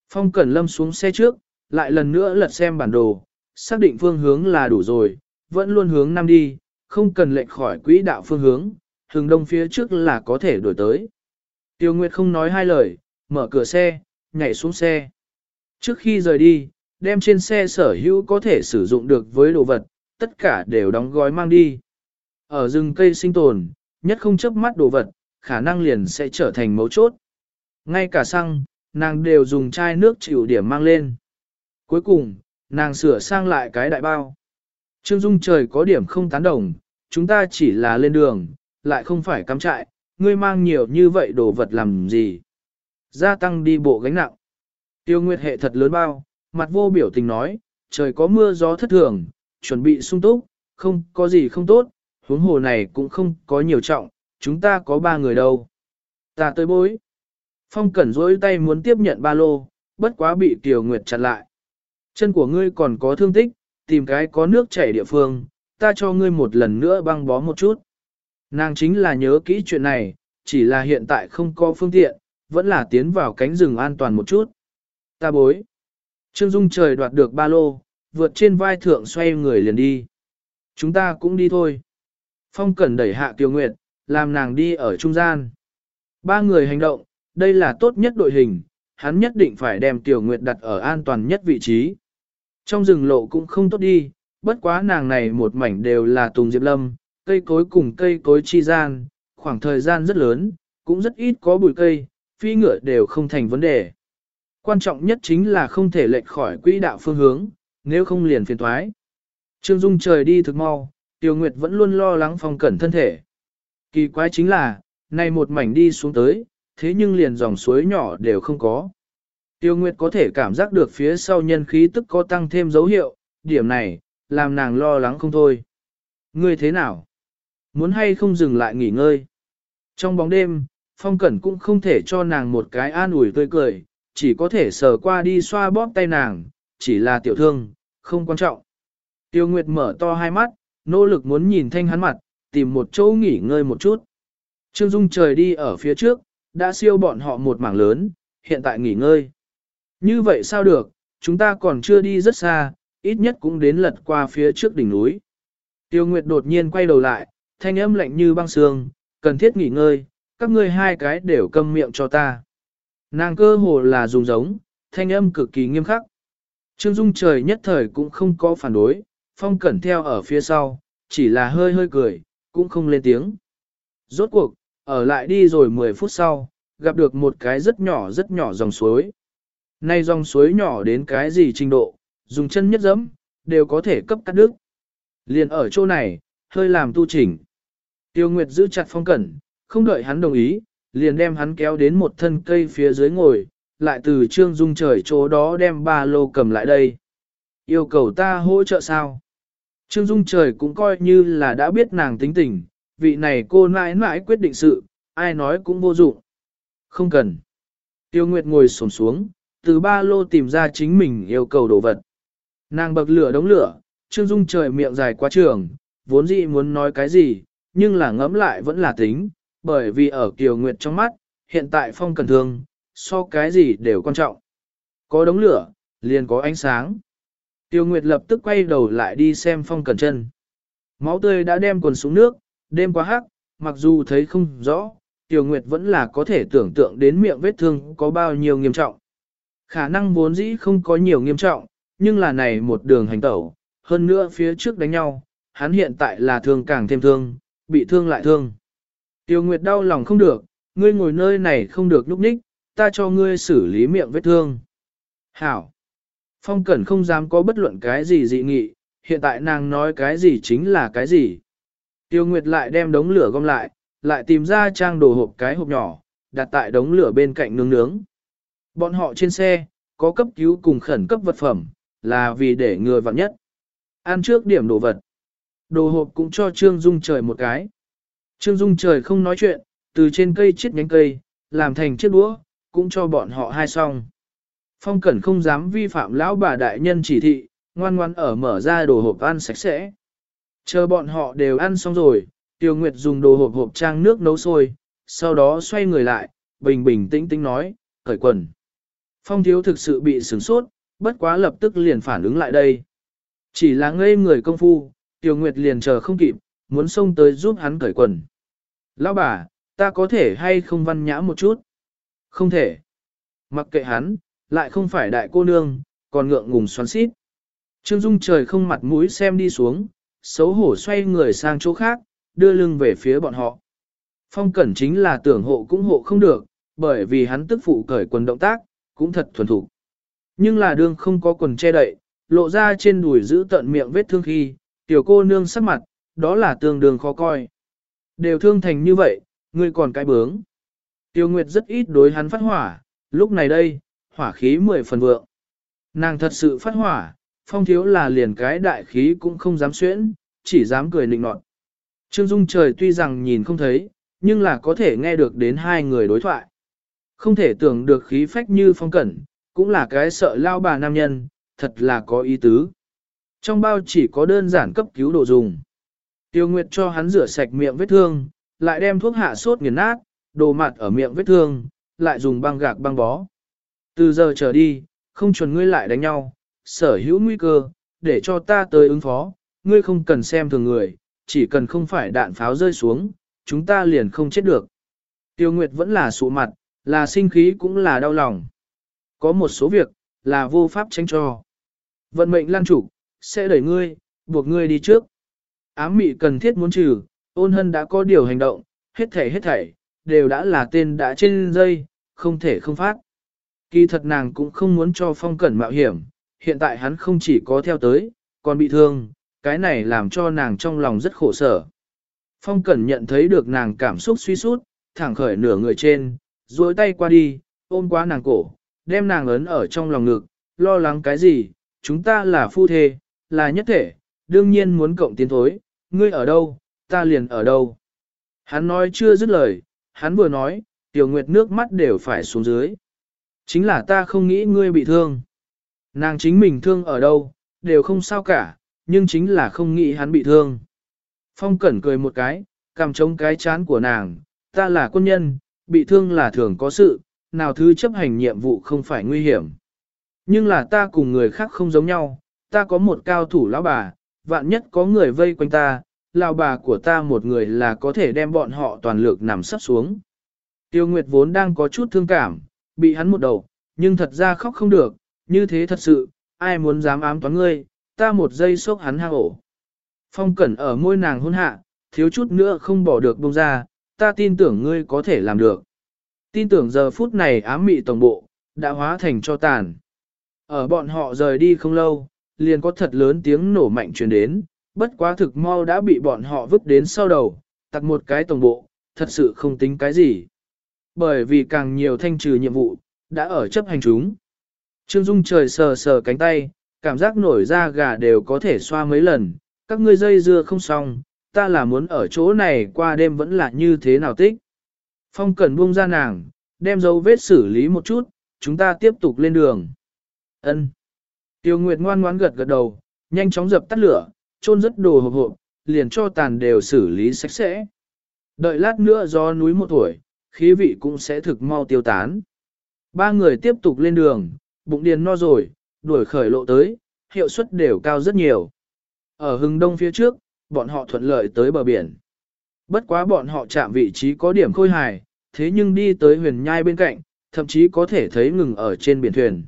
Phong Cẩn Lâm xuống xe trước, lại lần nữa lật xem bản đồ, xác định phương hướng là đủ rồi, vẫn luôn hướng nam đi, không cần lệch khỏi quỹ đạo phương hướng, hướng đông phía trước là có thể đổi tới. Tiêu Nguyệt không nói hai lời, mở cửa xe, nhảy xuống xe. Trước khi rời đi, đem trên xe sở hữu có thể sử dụng được với đồ vật, tất cả đều đóng gói mang đi. Ở rừng cây sinh tồn, nhất không chấp mắt đồ vật, khả năng liền sẽ trở thành mấu chốt. Ngay cả xăng, nàng đều dùng chai nước chịu điểm mang lên. Cuối cùng, nàng sửa sang lại cái đại bao. Trương Dung trời có điểm không tán đồng, chúng ta chỉ là lên đường, lại không phải cắm trại, ngươi mang nhiều như vậy đồ vật làm gì. Gia tăng đi bộ gánh nặng. Tiêu Nguyệt hệ thật lớn bao, mặt vô biểu tình nói, trời có mưa gió thất thường, chuẩn bị sung túc, không có gì không tốt, huống hồ này cũng không có nhiều trọng, chúng ta có ba người đâu. Ta tới bối. Phong cẩn rỗi tay muốn tiếp nhận ba lô, bất quá bị Kiều Nguyệt chặn lại. Chân của ngươi còn có thương tích, tìm cái có nước chảy địa phương, ta cho ngươi một lần nữa băng bó một chút. Nàng chính là nhớ kỹ chuyện này, chỉ là hiện tại không có phương tiện, vẫn là tiến vào cánh rừng an toàn một chút. Ta bối. Trương Dung trời đoạt được ba lô, vượt trên vai thượng xoay người liền đi. Chúng ta cũng đi thôi. Phong Cẩn đẩy hạ Tiêu Nguyệt, làm nàng đi ở trung gian. Ba người hành động, đây là tốt nhất đội hình, hắn nhất định phải đem Tiểu Nguyệt đặt ở an toàn nhất vị trí. Trong rừng lộ cũng không tốt đi, bất quá nàng này một mảnh đều là tùng diệp lâm, cây cối cùng cây cối chi gian, khoảng thời gian rất lớn, cũng rất ít có bụi cây, phi ngựa đều không thành vấn đề. Quan trọng nhất chính là không thể lệch khỏi quỹ đạo phương hướng, nếu không liền phiền thoái. Trương Dung trời đi thực mau, Tiêu Nguyệt vẫn luôn lo lắng phong cẩn thân thể. Kỳ quái chính là, này một mảnh đi xuống tới, thế nhưng liền dòng suối nhỏ đều không có. Tiêu Nguyệt có thể cảm giác được phía sau nhân khí tức có tăng thêm dấu hiệu, điểm này, làm nàng lo lắng không thôi. Ngươi thế nào? Muốn hay không dừng lại nghỉ ngơi? Trong bóng đêm, Phong Cẩn cũng không thể cho nàng một cái an ủi tươi cười, chỉ có thể sờ qua đi xoa bóp tay nàng, chỉ là tiểu thương, không quan trọng. Tiêu Nguyệt mở to hai mắt, nỗ lực muốn nhìn thanh hắn mặt, tìm một chỗ nghỉ ngơi một chút. Trương Dung trời đi ở phía trước, đã siêu bọn họ một mảng lớn, hiện tại nghỉ ngơi. Như vậy sao được, chúng ta còn chưa đi rất xa, ít nhất cũng đến lật qua phía trước đỉnh núi. Tiêu Nguyệt đột nhiên quay đầu lại, thanh âm lạnh như băng sương, cần thiết nghỉ ngơi, các ngươi hai cái đều câm miệng cho ta. Nàng cơ hồ là dùng giống, thanh âm cực kỳ nghiêm khắc. Trương Dung trời nhất thời cũng không có phản đối, phong cẩn theo ở phía sau, chỉ là hơi hơi cười, cũng không lên tiếng. Rốt cuộc, ở lại đi rồi 10 phút sau, gặp được một cái rất nhỏ rất nhỏ dòng suối. Nay dòng suối nhỏ đến cái gì trình độ, dùng chân nhất dẫm, đều có thể cấp cắt đứt. Liền ở chỗ này, hơi làm tu chỉnh. Tiêu Nguyệt giữ chặt phong cẩn, không đợi hắn đồng ý, liền đem hắn kéo đến một thân cây phía dưới ngồi, lại từ trương dung trời chỗ đó đem ba lô cầm lại đây. Yêu cầu ta hỗ trợ sao? Trương dung trời cũng coi như là đã biết nàng tính tình, vị này cô mãi mãi quyết định sự, ai nói cũng vô dụng. Không cần. Tiêu Nguyệt ngồi xổm xuống, từ ba lô tìm ra chính mình yêu cầu đồ vật. Nàng bậc lửa đống lửa, Trương Dung trời miệng dài quá trường, vốn dĩ muốn nói cái gì, nhưng là ngẫm lại vẫn là tính, bởi vì ở Kiều Nguyệt trong mắt, hiện tại phong cần thương, so cái gì đều quan trọng. Có đống lửa, liền có ánh sáng. Tiêu Nguyệt lập tức quay đầu lại đi xem phong Cẩn chân. Máu tươi đã đem quần xuống nước, đêm quá hắc, mặc dù thấy không rõ, Tiêu Nguyệt vẫn là có thể tưởng tượng đến miệng vết thương có bao nhiêu nghiêm trọng. Khả năng vốn dĩ không có nhiều nghiêm trọng, nhưng là này một đường hành tẩu, hơn nữa phía trước đánh nhau, hắn hiện tại là thương càng thêm thương, bị thương lại thương. Tiêu Nguyệt đau lòng không được, ngươi ngồi nơi này không được núp ních, ta cho ngươi xử lý miệng vết thương. Hảo! Phong Cẩn không dám có bất luận cái gì dị nghị, hiện tại nàng nói cái gì chính là cái gì. Tiêu Nguyệt lại đem đống lửa gom lại, lại tìm ra trang đồ hộp cái hộp nhỏ, đặt tại đống lửa bên cạnh nướng nướng. Bọn họ trên xe, có cấp cứu cùng khẩn cấp vật phẩm, là vì để người vặn nhất. Ăn trước điểm đồ vật. Đồ hộp cũng cho Trương Dung trời một cái. Trương Dung trời không nói chuyện, từ trên cây chiết nhánh cây, làm thành chiếc đũa, cũng cho bọn họ hai xong. Phong Cẩn không dám vi phạm lão bà đại nhân chỉ thị, ngoan ngoan ở mở ra đồ hộp ăn sạch sẽ. Chờ bọn họ đều ăn xong rồi, Tiêu Nguyệt dùng đồ hộp hộp trang nước nấu sôi, sau đó xoay người lại, bình bình tĩnh tĩnh nói, cởi quần. Phong thiếu thực sự bị sửng sốt, bất quá lập tức liền phản ứng lại đây. Chỉ là ngây người công phu, Tiêu Nguyệt liền chờ không kịp, muốn xông tới giúp hắn cởi quần. Lão bà, ta có thể hay không văn nhã một chút? Không thể. Mặc kệ hắn, lại không phải đại cô nương, còn ngượng ngùng xoắn xít. Trương Dung trời không mặt mũi xem đi xuống, xấu hổ xoay người sang chỗ khác, đưa lưng về phía bọn họ. Phong cẩn chính là tưởng hộ cũng hộ không được, bởi vì hắn tức phụ cởi quần động tác, cũng thật thuần thủ. Nhưng là đương không có quần che đậy, lộ ra trên đùi giữ tận miệng vết thương khi, tiểu cô nương sắc mặt, đó là tương đương khó coi. Đều thương thành như vậy, ngươi còn cái bướng. Tiêu Nguyệt rất ít đối hắn phát hỏa, lúc này đây, hỏa khí mười phần vượng. Nàng thật sự phát hỏa, phong thiếu là liền cái đại khí cũng không dám xuyễn, chỉ dám cười nịnh nọt. Trương Dung trời tuy rằng nhìn không thấy, nhưng là có thể nghe được đến hai người đối thoại. Không thể tưởng được khí phách như phong cẩn, cũng là cái sợ lao bà nam nhân, thật là có ý tứ. Trong bao chỉ có đơn giản cấp cứu đồ dùng. Tiêu Nguyệt cho hắn rửa sạch miệng vết thương, lại đem thuốc hạ sốt nghiền nát, đồ mặt ở miệng vết thương, lại dùng băng gạc băng bó. Từ giờ trở đi, không chuẩn ngươi lại đánh nhau, sở hữu nguy cơ, để cho ta tới ứng phó, ngươi không cần xem thường người, chỉ cần không phải đạn pháo rơi xuống, chúng ta liền không chết được. Tiêu Nguyệt vẫn là sụ mặt, là sinh khí cũng là đau lòng. Có một số việc, là vô pháp tránh cho. Vận mệnh lan chủ, sẽ đẩy ngươi, buộc ngươi đi trước. Ám mị cần thiết muốn trừ, ôn hân đã có điều hành động, hết thảy hết thảy, đều đã là tên đã trên dây, không thể không phát. Kỳ thật nàng cũng không muốn cho phong cẩn mạo hiểm, hiện tại hắn không chỉ có theo tới, còn bị thương, cái này làm cho nàng trong lòng rất khổ sở. Phong cẩn nhận thấy được nàng cảm xúc suy sút, thẳng khởi nửa người trên, duỗi tay qua đi, ôm qua nàng cổ, đem nàng ấn ở trong lòng ngực, lo lắng cái gì, chúng ta là phu thê, là nhất thể, đương nhiên muốn cộng tiến thối, ngươi ở đâu, ta liền ở đâu. Hắn nói chưa dứt lời, hắn vừa nói, tiểu nguyệt nước mắt đều phải xuống dưới. Chính là ta không nghĩ ngươi bị thương. Nàng chính mình thương ở đâu, đều không sao cả, nhưng chính là không nghĩ hắn bị thương. Phong Cẩn cười một cái, cầm trống cái chán của nàng, ta là quân nhân, bị thương là thường có sự, nào thứ chấp hành nhiệm vụ không phải nguy hiểm. Nhưng là ta cùng người khác không giống nhau, ta có một cao thủ lão bà, vạn nhất có người vây quanh ta, lão bà của ta một người là có thể đem bọn họ toàn lực nằm sắp xuống. Tiêu Nguyệt vốn đang có chút thương cảm, bị hắn một đầu, nhưng thật ra khóc không được, như thế thật sự, ai muốn dám ám toán ngươi, ta một giây sốc hắn hang ổ. Phong cẩn ở môi nàng hôn hạ, thiếu chút nữa không bỏ được bông ra, ta tin tưởng ngươi có thể làm được. Tin tưởng giờ phút này ám mị tổng bộ, đã hóa thành cho tàn. Ở bọn họ rời đi không lâu, liền có thật lớn tiếng nổ mạnh truyền đến, bất quá thực mau đã bị bọn họ vứt đến sau đầu, tặc một cái tổng bộ, thật sự không tính cái gì. Bởi vì càng nhiều thanh trừ nhiệm vụ, đã ở chấp hành chúng. Trương Dung trời sờ sờ cánh tay, cảm giác nổi da gà đều có thể xoa mấy lần, các ngươi dây dưa không xong, ta là muốn ở chỗ này qua đêm vẫn là như thế nào tích. Phong cần buông ra nàng, đem dấu vết xử lý một chút, chúng ta tiếp tục lên đường. Ân. Tiêu Nguyệt ngoan ngoãn gật gật đầu, nhanh chóng dập tắt lửa, trôn rất đồ hộp hộp, liền cho tàn đều xử lý sạch sẽ. Đợi lát nữa do núi một tuổi, khí vị cũng sẽ thực mau tiêu tán. Ba người tiếp tục lên đường, bụng điền no rồi, đuổi khởi lộ tới, hiệu suất đều cao rất nhiều. Ở hừng đông phía trước, bọn họ thuận lợi tới bờ biển. Bất quá bọn họ chạm vị trí có điểm khôi hài, thế nhưng đi tới huyền nhai bên cạnh, thậm chí có thể thấy ngừng ở trên biển thuyền.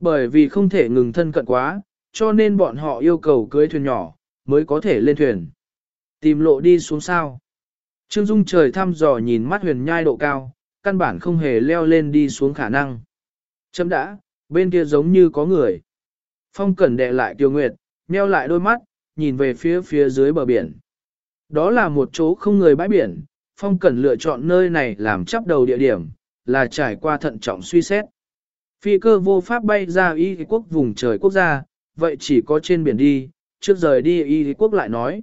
Bởi vì không thể ngừng thân cận quá, cho nên bọn họ yêu cầu cưới thuyền nhỏ, mới có thể lên thuyền. Tìm lộ đi xuống sao. Trương Dung trời thăm dò nhìn mắt huyền nhai độ cao, căn bản không hề leo lên đi xuống khả năng. Chấm đã, bên kia giống như có người. Phong cẩn đệ lại tiêu nguyệt, meo lại đôi mắt, nhìn về phía phía dưới bờ biển. Đó là một chỗ không người bãi biển, Phong Cẩn lựa chọn nơi này làm chắp đầu địa điểm, là trải qua thận trọng suy xét. Phi cơ vô pháp bay ra y quốc vùng trời quốc gia, vậy chỉ có trên biển đi, trước rời đi y quốc lại nói.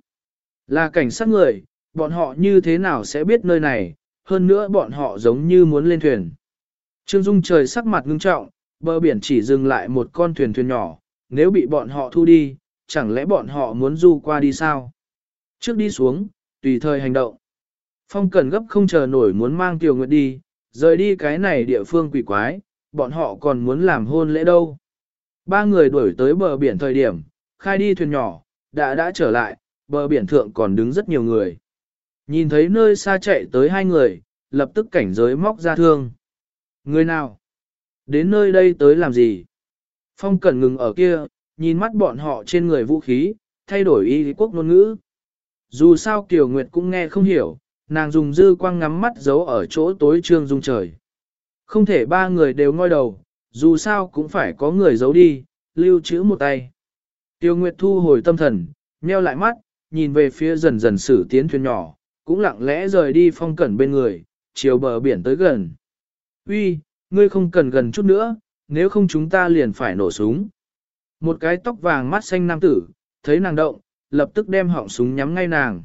Là cảnh sát người, bọn họ như thế nào sẽ biết nơi này, hơn nữa bọn họ giống như muốn lên thuyền. Trương Dung trời sắc mặt ngưng trọng, bờ biển chỉ dừng lại một con thuyền thuyền nhỏ, nếu bị bọn họ thu đi, chẳng lẽ bọn họ muốn du qua đi sao? Trước đi xuống, tùy thời hành động. Phong Cẩn gấp không chờ nổi muốn mang Tiểu Nguyệt đi, rời đi cái này địa phương quỷ quái, bọn họ còn muốn làm hôn lễ đâu. Ba người đuổi tới bờ biển thời điểm, khai đi thuyền nhỏ, đã đã trở lại, bờ biển thượng còn đứng rất nhiều người. Nhìn thấy nơi xa chạy tới hai người, lập tức cảnh giới móc ra thương. Người nào? Đến nơi đây tới làm gì? Phong Cẩn ngừng ở kia, nhìn mắt bọn họ trên người vũ khí, thay đổi y quốc ngôn ngữ. Dù sao Kiều Nguyệt cũng nghe không hiểu, nàng dùng dư quang ngắm mắt giấu ở chỗ tối trương dung trời. Không thể ba người đều ngoi đầu, dù sao cũng phải có người giấu đi, lưu trữ một tay. Tiêu Nguyệt thu hồi tâm thần, nheo lại mắt, nhìn về phía dần dần sử tiến thuyền nhỏ, cũng lặng lẽ rời đi phong cẩn bên người, chiều bờ biển tới gần. Uy, ngươi không cần gần chút nữa, nếu không chúng ta liền phải nổ súng. Một cái tóc vàng mắt xanh nam tử, thấy nàng động, lập tức đem họng súng nhắm ngay nàng.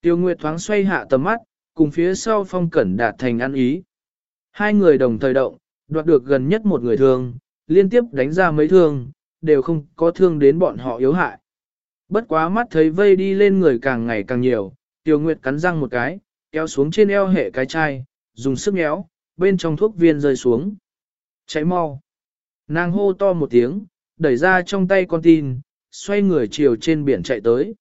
Tiêu Nguyệt thoáng xoay hạ tầm mắt, cùng phía sau phong cẩn đạt thành ăn ý. Hai người đồng thời động, đoạt được gần nhất một người thương, liên tiếp đánh ra mấy thương, đều không có thương đến bọn họ yếu hại. Bất quá mắt thấy vây đi lên người càng ngày càng nhiều, Tiêu Nguyệt cắn răng một cái, kéo xuống trên eo hệ cái chai, dùng sức nhéo, bên trong thuốc viên rơi xuống. Cháy mau. Nàng hô to một tiếng, đẩy ra trong tay con tin, xoay người chiều trên biển chạy tới.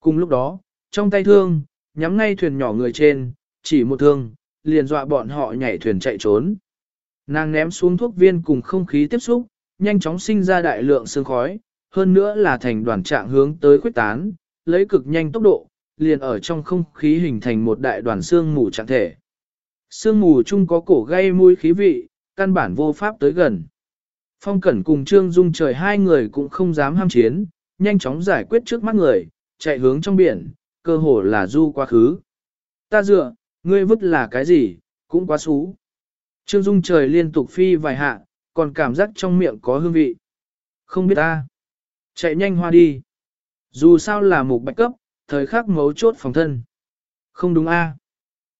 Cùng lúc đó, trong tay thương, nhắm ngay thuyền nhỏ người trên, chỉ một thương, liền dọa bọn họ nhảy thuyền chạy trốn. Nàng ném xuống thuốc viên cùng không khí tiếp xúc, nhanh chóng sinh ra đại lượng sương khói, hơn nữa là thành đoàn trạng hướng tới khuếch tán, lấy cực nhanh tốc độ, liền ở trong không khí hình thành một đại đoàn sương mù trạng thể. Sương mù chung có cổ gây mũi khí vị, căn bản vô pháp tới gần. Phong Cẩn cùng Trương Dung trời hai người cũng không dám ham chiến, nhanh chóng giải quyết trước mắt người, chạy hướng trong biển, cơ hồ là du quá khứ. Ta dựa, ngươi vứt là cái gì, cũng quá xú. Trương Dung trời liên tục phi vài hạ, còn cảm giác trong miệng có hương vị. Không biết ta. Chạy nhanh hoa đi. Dù sao là mục bạch cấp, thời khắc mấu chốt phòng thân. Không đúng a.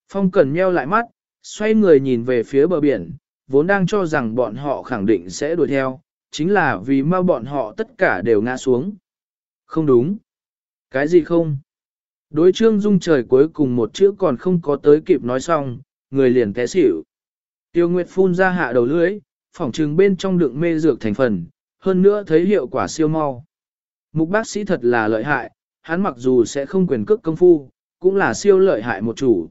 Phong Cẩn nheo lại mắt, xoay người nhìn về phía bờ biển, vốn đang cho rằng bọn họ khẳng định sẽ đuổi theo, chính là vì mau bọn họ tất cả đều ngã xuống. Không đúng. Cái gì không? Đối trương dung trời cuối cùng một chữ còn không có tới kịp nói xong, người liền té xỉu. Tiêu Nguyệt phun ra hạ đầu lưỡi, phỏng trừng bên trong đựng mê dược thành phần, hơn nữa thấy hiệu quả siêu mau. Mục bác sĩ thật là lợi hại, hắn mặc dù sẽ không quyền cước công phu, cũng là siêu lợi hại một chủ.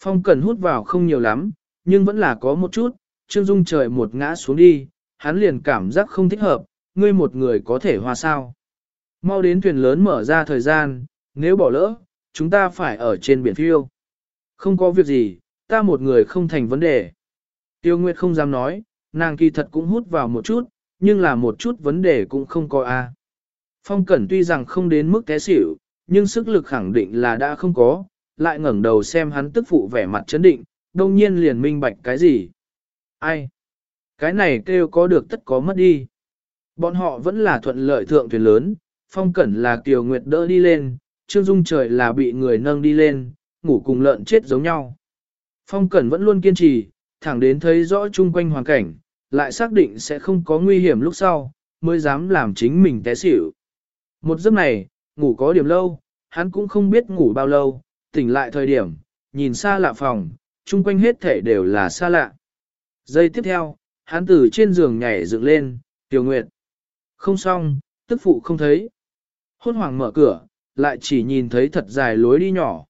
Phong cần hút vào không nhiều lắm, nhưng vẫn là có một chút, Trương Dung trời một ngã xuống đi, hắn liền cảm giác không thích hợp, ngươi một người có thể hòa sao. Mau đến thuyền lớn mở ra thời gian, nếu bỏ lỡ, chúng ta phải ở trên biển phiêu. Không có việc gì, ta một người không thành vấn đề. Tiêu Nguyệt không dám nói, nàng kỳ thật cũng hút vào một chút, nhưng là một chút vấn đề cũng không có a. Phong Cẩn tuy rằng không đến mức té xỉu, nhưng sức lực khẳng định là đã không có, lại ngẩng đầu xem hắn tức phụ vẻ mặt chấn định, đông nhiên liền minh bạch cái gì. Ai? Cái này kêu có được tất có mất đi. Bọn họ vẫn là thuận lợi thượng thuyền lớn, phong cẩn là kiều nguyệt đỡ đi lên, trương dung trời là bị người nâng đi lên, ngủ cùng lợn chết giống nhau. Phong cẩn vẫn luôn kiên trì, thẳng đến thấy rõ chung quanh hoàn cảnh, lại xác định sẽ không có nguy hiểm lúc sau, mới dám làm chính mình té xỉu. Một giấc này, ngủ có điểm lâu, hắn cũng không biết ngủ bao lâu, tỉnh lại thời điểm, nhìn xa lạ phòng, chung quanh hết thể đều là xa lạ. Giây tiếp theo, hắn từ trên giường nhảy dựng lên, tiểu nguyệt. Không xong, tức phụ không thấy. Hốt hoảng mở cửa, lại chỉ nhìn thấy thật dài lối đi nhỏ.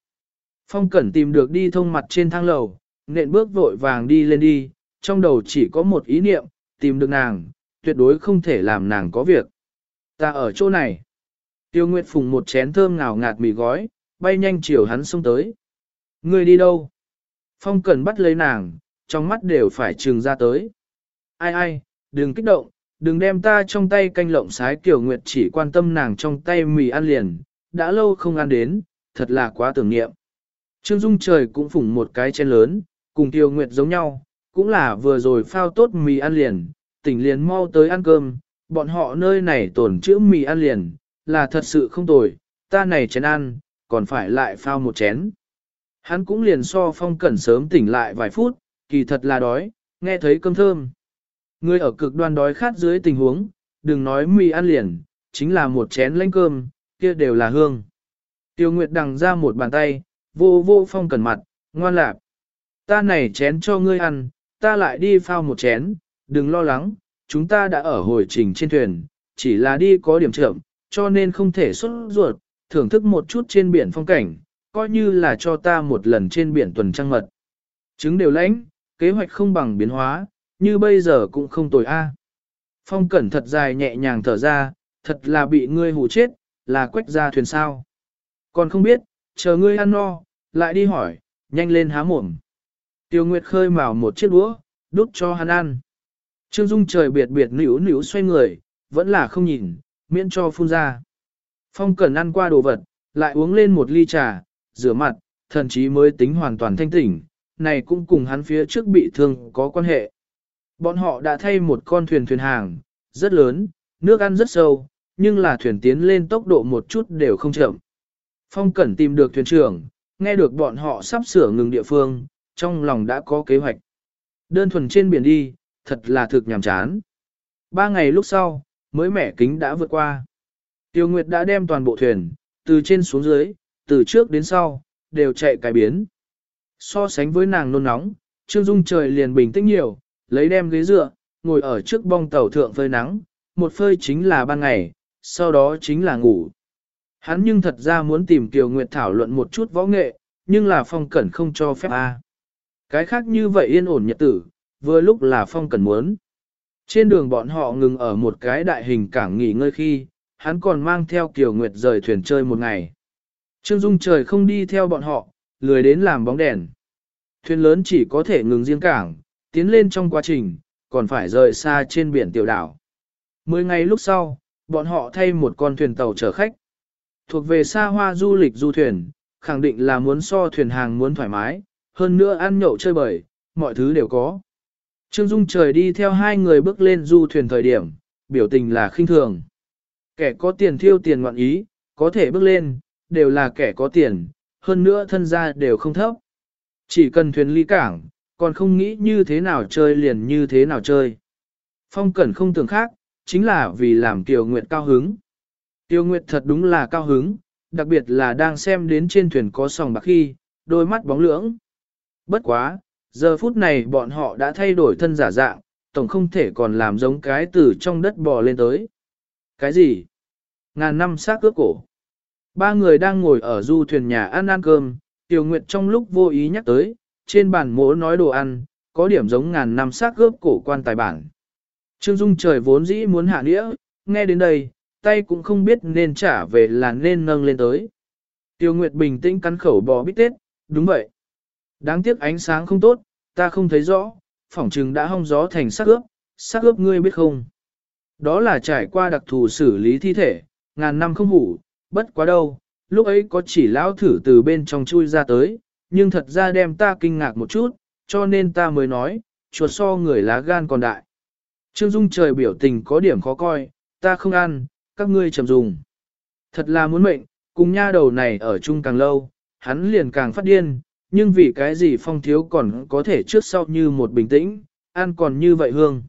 Phong cẩn tìm được đi thông mặt trên thang lầu, nện bước vội vàng đi lên đi, trong đầu chỉ có một ý niệm, tìm được nàng, tuyệt đối không thể làm nàng có việc. Ta ở chỗ này. Tiêu Nguyệt phùng một chén thơm ngào ngạt mì gói, bay nhanh chiều hắn xông tới. Người đi đâu? Phong Cẩn bắt lấy nàng, trong mắt đều phải trừng ra tới. Ai ai, đừng kích động, đừng đem ta trong tay canh lộng sái Kiều Nguyệt chỉ quan tâm nàng trong tay mì ăn liền, đã lâu không ăn đến, thật là quá tưởng niệm. Trương Dung trời cũng phủng một cái chén lớn, cùng Kiều Nguyệt giống nhau, cũng là vừa rồi phao tốt mì ăn liền, tỉnh liền mau tới ăn cơm, bọn họ nơi này tổn chữ mì ăn liền, là thật sự không tồi, ta này chén ăn, còn phải lại phao một chén. Hắn cũng liền so phong cẩn sớm tỉnh lại vài phút, kỳ thật là đói, nghe thấy cơm thơm. Người ở cực đoan đói khát dưới tình huống, đừng nói mì ăn liền, chính là một chén lánh cơm, kia đều là hương. Tiêu Nguyệt đằng ra một bàn tay, vô vô phong cẩn mặt, ngoan lạc. Ta này chén cho ngươi ăn, ta lại đi phao một chén, đừng lo lắng, chúng ta đã ở hồi trình trên thuyền, chỉ là đi có điểm trưởng cho nên không thể xuất ruột, thưởng thức một chút trên biển phong cảnh, coi như là cho ta một lần trên biển tuần trăng mật. Chứng đều lãnh, kế hoạch không bằng biến hóa, như bây giờ cũng không tồi a. Phong cẩn thật dài nhẹ nhàng thở ra, thật là bị ngươi hù chết, là quách ra thuyền sao. Còn không biết, chờ ngươi ăn no, lại đi hỏi, nhanh lên há mồm. Tiêu Nguyệt khơi mào một chiếc đũa, đút cho hắn ăn. Trương Dung trời biệt biệt nỉu nỉu xoay người, vẫn là không nhìn, miễn cho phun ra. Phong Cẩn ăn qua đồ vật, lại uống lên một ly trà, rửa mặt, thần chí mới tính hoàn toàn thanh tỉnh, này cũng cùng hắn phía trước bị thương có quan hệ. Bọn họ đã thay một con thuyền thuyền hàng, rất lớn, nước ăn rất sâu, nhưng là thuyền tiến lên tốc độ một chút đều không chậm. Phong Cẩn tìm được thuyền trưởng, nghe được bọn họ sắp sửa ngừng địa phương, trong lòng đã có kế hoạch. Đơn thuần trên biển đi, thật là thực nhàm chán. Ba ngày lúc sau, mới mẻ kính đã vượt qua. Tiêu Nguyệt đã đem toàn bộ thuyền, từ trên xuống dưới, từ trước đến sau, đều chạy cái biến. So sánh với nàng nôn nóng, Trương Dung trời liền bình tĩnh nhiều, lấy đem ghế dựa, ngồi ở trước bong tàu thượng phơi nắng, một phơi chính là ban ngày, sau đó chính là ngủ. Hắn nhưng thật ra muốn tìm Kiều Nguyệt thảo luận một chút võ nghệ, nhưng là phong cẩn không cho phép a. Cái khác như vậy yên ổn nhật tử, vừa lúc là phong cẩn muốn. Trên đường bọn họ ngừng ở một cái đại hình cảng nghỉ ngơi khi, hắn còn mang theo Kiều Nguyệt rời thuyền chơi một ngày. Trương Dung trời không đi theo bọn họ, lười đến làm bóng đèn. Thuyền lớn chỉ có thể ngừng riêng cảng, tiến lên trong quá trình, còn phải rời xa trên biển tiểu đảo. Mười ngày lúc sau, bọn họ thay một con thuyền tàu chở khách. Thuộc về xa hoa du lịch du thuyền, khẳng định là muốn so thuyền hàng muốn thoải mái, hơn nữa ăn nhậu chơi bời, mọi thứ đều có. Trương Dung trời đi theo hai người bước lên du thuyền thời điểm, biểu tình là khinh thường. Kẻ có tiền thiêu tiền ngoạn ý, có thể bước lên, đều là kẻ có tiền, hơn nữa thân gia đều không thấp. Chỉ cần thuyền ly cảng, còn không nghĩ như thế nào chơi liền như thế nào chơi. Phong Cẩn không tưởng khác, chính là vì làm Tiêu Nguyệt cao hứng. Tiêu Nguyệt thật đúng là cao hứng, đặc biệt là đang xem đến trên thuyền có sòng bạc khi, đôi mắt bóng lưỡng. Bất quá, giờ phút này bọn họ đã thay đổi thân giả dạng, tổng không thể còn làm giống cái từ trong đất bò lên tới. Cái gì? Ngàn năm xác cướp cổ. Ba người đang ngồi ở du thuyền nhà ăn ăn cơm, Tiêu Nguyệt trong lúc vô ý nhắc tới, trên bàn mỗ nói đồ ăn, có điểm giống ngàn năm xác cướp cổ quan tài bản. Trương Dung trời vốn dĩ muốn hạ đĩa, nghe đến đây, tay cũng không biết nên trả về là nên nâng lên tới. Tiêu Nguyệt bình tĩnh cắn khẩu bò bít tết, đúng vậy. Đáng tiếc ánh sáng không tốt, ta không thấy rõ, phỏng trừng đã hong gió thành sắc ướp, sắc ướp ngươi biết không. Đó là trải qua đặc thù xử lý thi thể, ngàn năm không hủ, bất quá đâu, lúc ấy có chỉ lão thử từ bên trong chui ra tới, nhưng thật ra đem ta kinh ngạc một chút, cho nên ta mới nói, chuột so người lá gan còn đại. Trương Dung trời biểu tình có điểm khó coi, ta không ăn, các ngươi chậm dùng. Thật là muốn mệnh, cùng nha đầu này ở chung càng lâu, hắn liền càng phát điên, nhưng vì cái gì phong thiếu còn có thể trước sau như một bình tĩnh, ăn còn như vậy hương.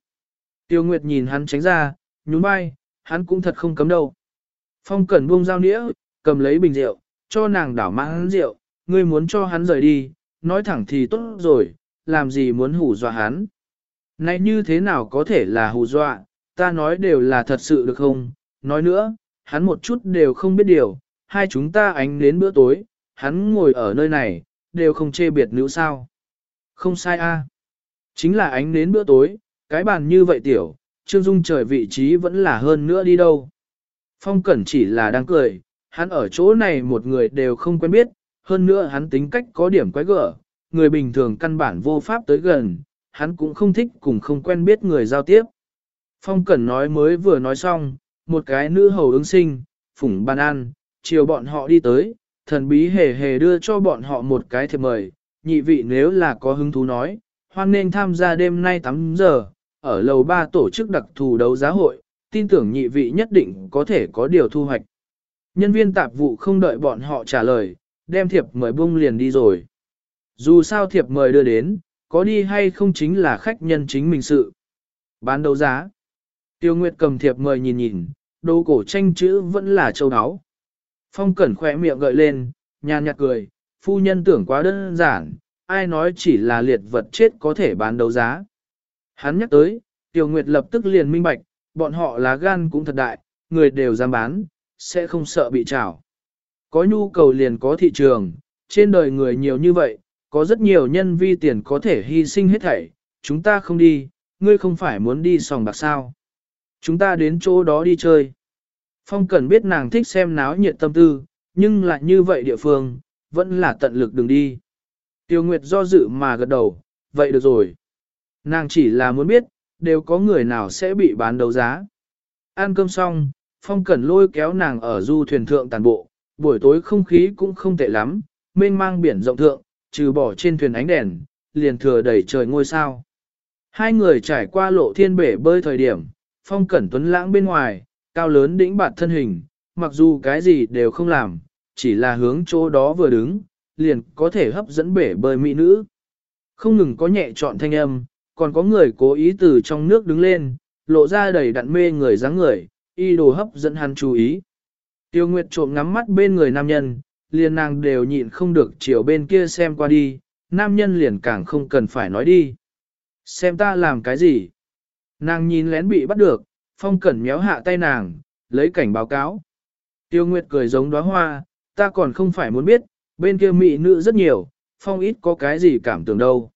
Tiêu Nguyệt nhìn hắn tránh ra, nhún vai, hắn cũng thật không cấm đâu. Phong cẩn buông dao nĩa, cầm lấy bình rượu, cho nàng đảo mãn rượu, ngươi muốn cho hắn rời đi, nói thẳng thì tốt rồi, làm gì muốn hù dọa hắn. Này như thế nào có thể là hù dọa, ta nói đều là thật sự được không, nói nữa, hắn một chút đều không biết điều, hai chúng ta ánh đến bữa tối, hắn ngồi ở nơi này, đều không chê biệt nữ sao. Không sai a, Chính là ánh đến bữa tối, cái bàn như vậy tiểu, Trương Dung trời vị trí vẫn là hơn nữa đi đâu. Phong Cẩn chỉ là đang cười, hắn ở chỗ này một người đều không quen biết, hơn nữa hắn tính cách có điểm quái gở, người bình thường căn bản vô pháp tới gần, hắn cũng không thích cùng không quen biết người giao tiếp. Phong Cẩn nói mới vừa nói xong, một cái nữ hầu ứng sinh, phủng bàn ăn, chiều bọn họ đi tới, thần bí hề hề đưa cho bọn họ một cái thiệp mời, nhị vị nếu là có hứng thú nói, hoan nên tham gia đêm nay 8 giờ, ở lầu 3 tổ chức đặc thù đấu giá hội, tin tưởng nhị vị nhất định có thể có điều thu hoạch. Nhân viên tạp vụ không đợi bọn họ trả lời, đem thiệp mời bung liền đi rồi. Dù sao thiệp mời đưa đến, có đi hay không chính là khách nhân chính mình sự. Bán đấu giá. Tiêu Nguyệt cầm thiệp mời nhìn nhìn, đồ cổ tranh chữ vẫn là châu áo. Phong Cẩn khỏe miệng gợi lên, nhàn nhạt cười, phu nhân tưởng quá đơn giản, ai nói chỉ là liệt vật chết có thể bán đấu giá. Hắn nhắc tới, Tiêu Nguyệt lập tức liền minh bạch, bọn họ lá gan cũng thật đại, người đều dám bán, sẽ không sợ bị trảo. Có nhu cầu liền có thị trường, trên đời người nhiều như vậy, có rất nhiều nhân vi tiền có thể hy sinh hết thảy, chúng ta không đi, ngươi không phải muốn đi sòng bạc sao. Chúng ta đến chỗ đó đi chơi. Phong Cẩn biết nàng thích xem náo nhiệt tâm tư, nhưng lại như vậy địa phương, vẫn là tận lực đừng đi. Tiêu Nguyệt do dự mà gật đầu, vậy được rồi. Nàng chỉ là muốn biết, đều có người nào sẽ bị bán đấu giá. Ăn cơm xong, Phong Cẩn lôi kéo nàng ở du thuyền thượng tàn bộ, buổi tối không khí cũng không tệ lắm, mênh mang biển rộng thượng, trừ bỏ trên thuyền ánh đèn, liền thừa đầy trời ngôi sao. Hai người trải qua lộ thiên bể bơi thời điểm, Phong Cẩn Tuấn lãng bên ngoài, cao lớn đĩnh bạt thân hình, mặc dù cái gì đều không làm, chỉ là hướng chỗ đó vừa đứng, liền có thể hấp dẫn bể bơi mỹ nữ. Không ngừng có nhẹ chọn thanh âm, còn có người cố ý từ trong nước đứng lên, lộ ra đầy đặn mê người dáng người, y đồ hấp dẫn hắn chú ý. Tiêu Nguyệt trộm ngắm mắt bên người nam nhân, liền nàng đều nhịn không được chiều bên kia xem qua đi, nam nhân liền càng không cần phải nói đi. Xem ta làm cái gì? Nàng nhìn lén bị bắt được, phong cẩn méo hạ tay nàng, lấy cảnh báo cáo. Tiêu Nguyệt cười giống đóa hoa, ta còn không phải muốn biết, bên kia mỹ nữ rất nhiều, phong ít có cái gì cảm tưởng đâu.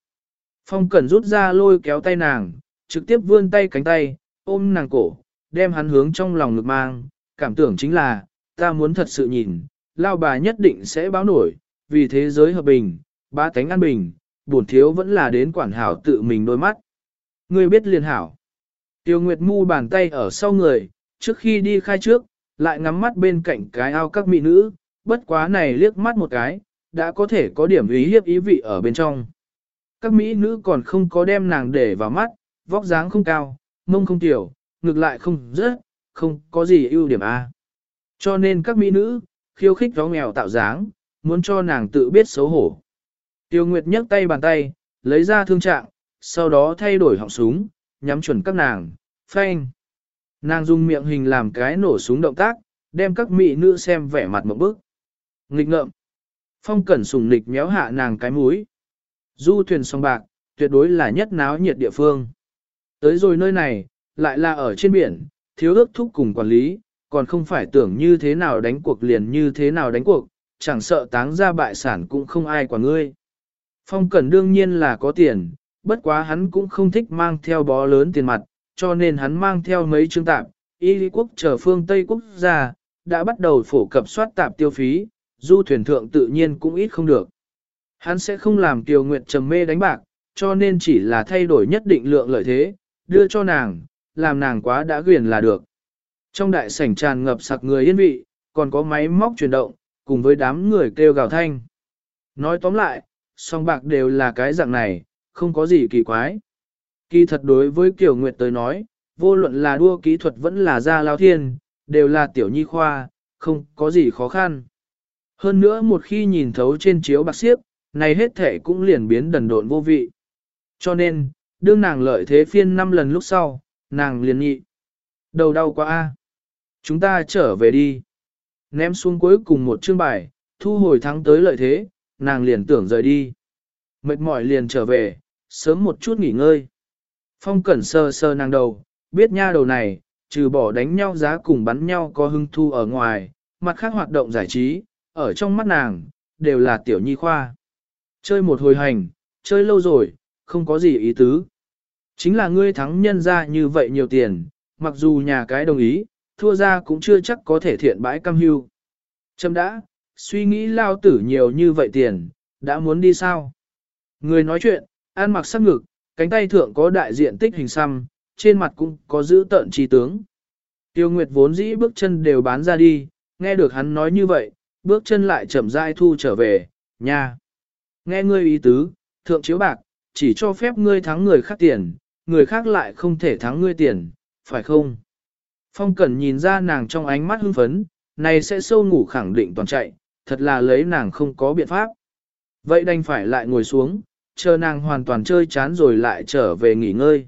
Phong cẩn rút ra lôi kéo tay nàng, trực tiếp vươn tay cánh tay, ôm nàng cổ, đem hắn hướng trong lòng ngực mang, cảm tưởng chính là, ta muốn thật sự nhìn, lao bà nhất định sẽ báo nổi, vì thế giới hợp bình, ba tánh an bình, buồn thiếu vẫn là đến quản hảo tự mình đôi mắt. Ngươi biết liền hảo. Tiêu Nguyệt mu bàn tay ở sau người, trước khi đi khai trước, lại ngắm mắt bên cạnh cái ao các mỹ nữ, bất quá này liếc mắt một cái, đã có thể có điểm ý hiếp ý vị ở bên trong. Các mỹ nữ còn không có đem nàng để vào mắt, vóc dáng không cao, mông không tiểu, ngược lại không rớt, không có gì ưu điểm A. Cho nên các mỹ nữ, khiêu khích gió nghèo tạo dáng, muốn cho nàng tự biết xấu hổ. Tiêu Nguyệt nhấc tay bàn tay, lấy ra thương trạng, sau đó thay đổi họng súng, nhắm chuẩn các nàng, phanh. Nàng dùng miệng hình làm cái nổ súng động tác, đem các mỹ nữ xem vẻ mặt một bức. Nghịch ngợm. Phong cẩn sùng nịch méo hạ nàng cái mũi. Du thuyền song bạc, tuyệt đối là nhất náo nhiệt địa phương. Tới rồi nơi này, lại là ở trên biển, thiếu ước thúc cùng quản lý, còn không phải tưởng như thế nào đánh cuộc liền như thế nào đánh cuộc, chẳng sợ táng ra bại sản cũng không ai quả ngươi. Phong Cẩn đương nhiên là có tiền, bất quá hắn cũng không thích mang theo bó lớn tiền mặt, cho nên hắn mang theo mấy chương tạp, y lý quốc trở phương Tây quốc gia, đã bắt đầu phổ cập soát tạp tiêu phí, du thuyền thượng tự nhiên cũng ít không được. Hắn sẽ không làm Tiêu Nguyệt trầm mê đánh bạc, cho nên chỉ là thay đổi nhất định lượng lợi thế, đưa cho nàng, làm nàng quá đã quyền là được. Trong đại sảnh tràn ngập sặc người yên vị, còn có máy móc chuyển động, cùng với đám người kêu gào thanh. Nói tóm lại, song bạc đều là cái dạng này, không có gì kỳ quái. Kỳ thật đối với Kiều Nguyệt tới nói, vô luận là đua kỹ thuật vẫn là gia lao thiên, đều là tiểu nhi khoa, không có gì khó khăn. Hơn nữa một khi nhìn thấu trên chiếu bạc xiếp, này hết thể cũng liền biến đần độn vô vị. Cho nên, đương nàng lợi thế phiên 5 lần lúc sau, nàng liền nhị. Đầu đau quá a Chúng ta trở về đi. Ném xuống cuối cùng một chương bài, thu hồi thắng tới lợi thế, nàng liền tưởng rời đi. Mệt mỏi liền trở về, sớm một chút nghỉ ngơi. Phong cẩn sơ sơ nàng đầu, biết nha đầu này, trừ bỏ đánh nhau giá cùng bắn nhau có hưng thu ở ngoài, mặt khác hoạt động giải trí, ở trong mắt nàng, đều là tiểu nhi khoa. Chơi một hồi hành, chơi lâu rồi, không có gì ý tứ. Chính là ngươi thắng nhân ra như vậy nhiều tiền, mặc dù nhà cái đồng ý, thua ra cũng chưa chắc có thể thiện bãi cam hưu. Trâm đã, suy nghĩ lao tử nhiều như vậy tiền, đã muốn đi sao? Người nói chuyện, an mặc sắc ngực, cánh tay thượng có đại diện tích hình xăm, trên mặt cũng có giữ tợn trí tướng. Tiêu Nguyệt vốn dĩ bước chân đều bán ra đi, nghe được hắn nói như vậy, bước chân lại chậm rãi thu trở về, nha. Nghe ngươi ý tứ, thượng chiếu bạc, chỉ cho phép ngươi thắng người khác tiền, người khác lại không thể thắng ngươi tiền, phải không? Phong Cẩn nhìn ra nàng trong ánh mắt hưng phấn, này sẽ sâu ngủ khẳng định toàn chạy, thật là lấy nàng không có biện pháp. Vậy đành phải lại ngồi xuống, chờ nàng hoàn toàn chơi chán rồi lại trở về nghỉ ngơi.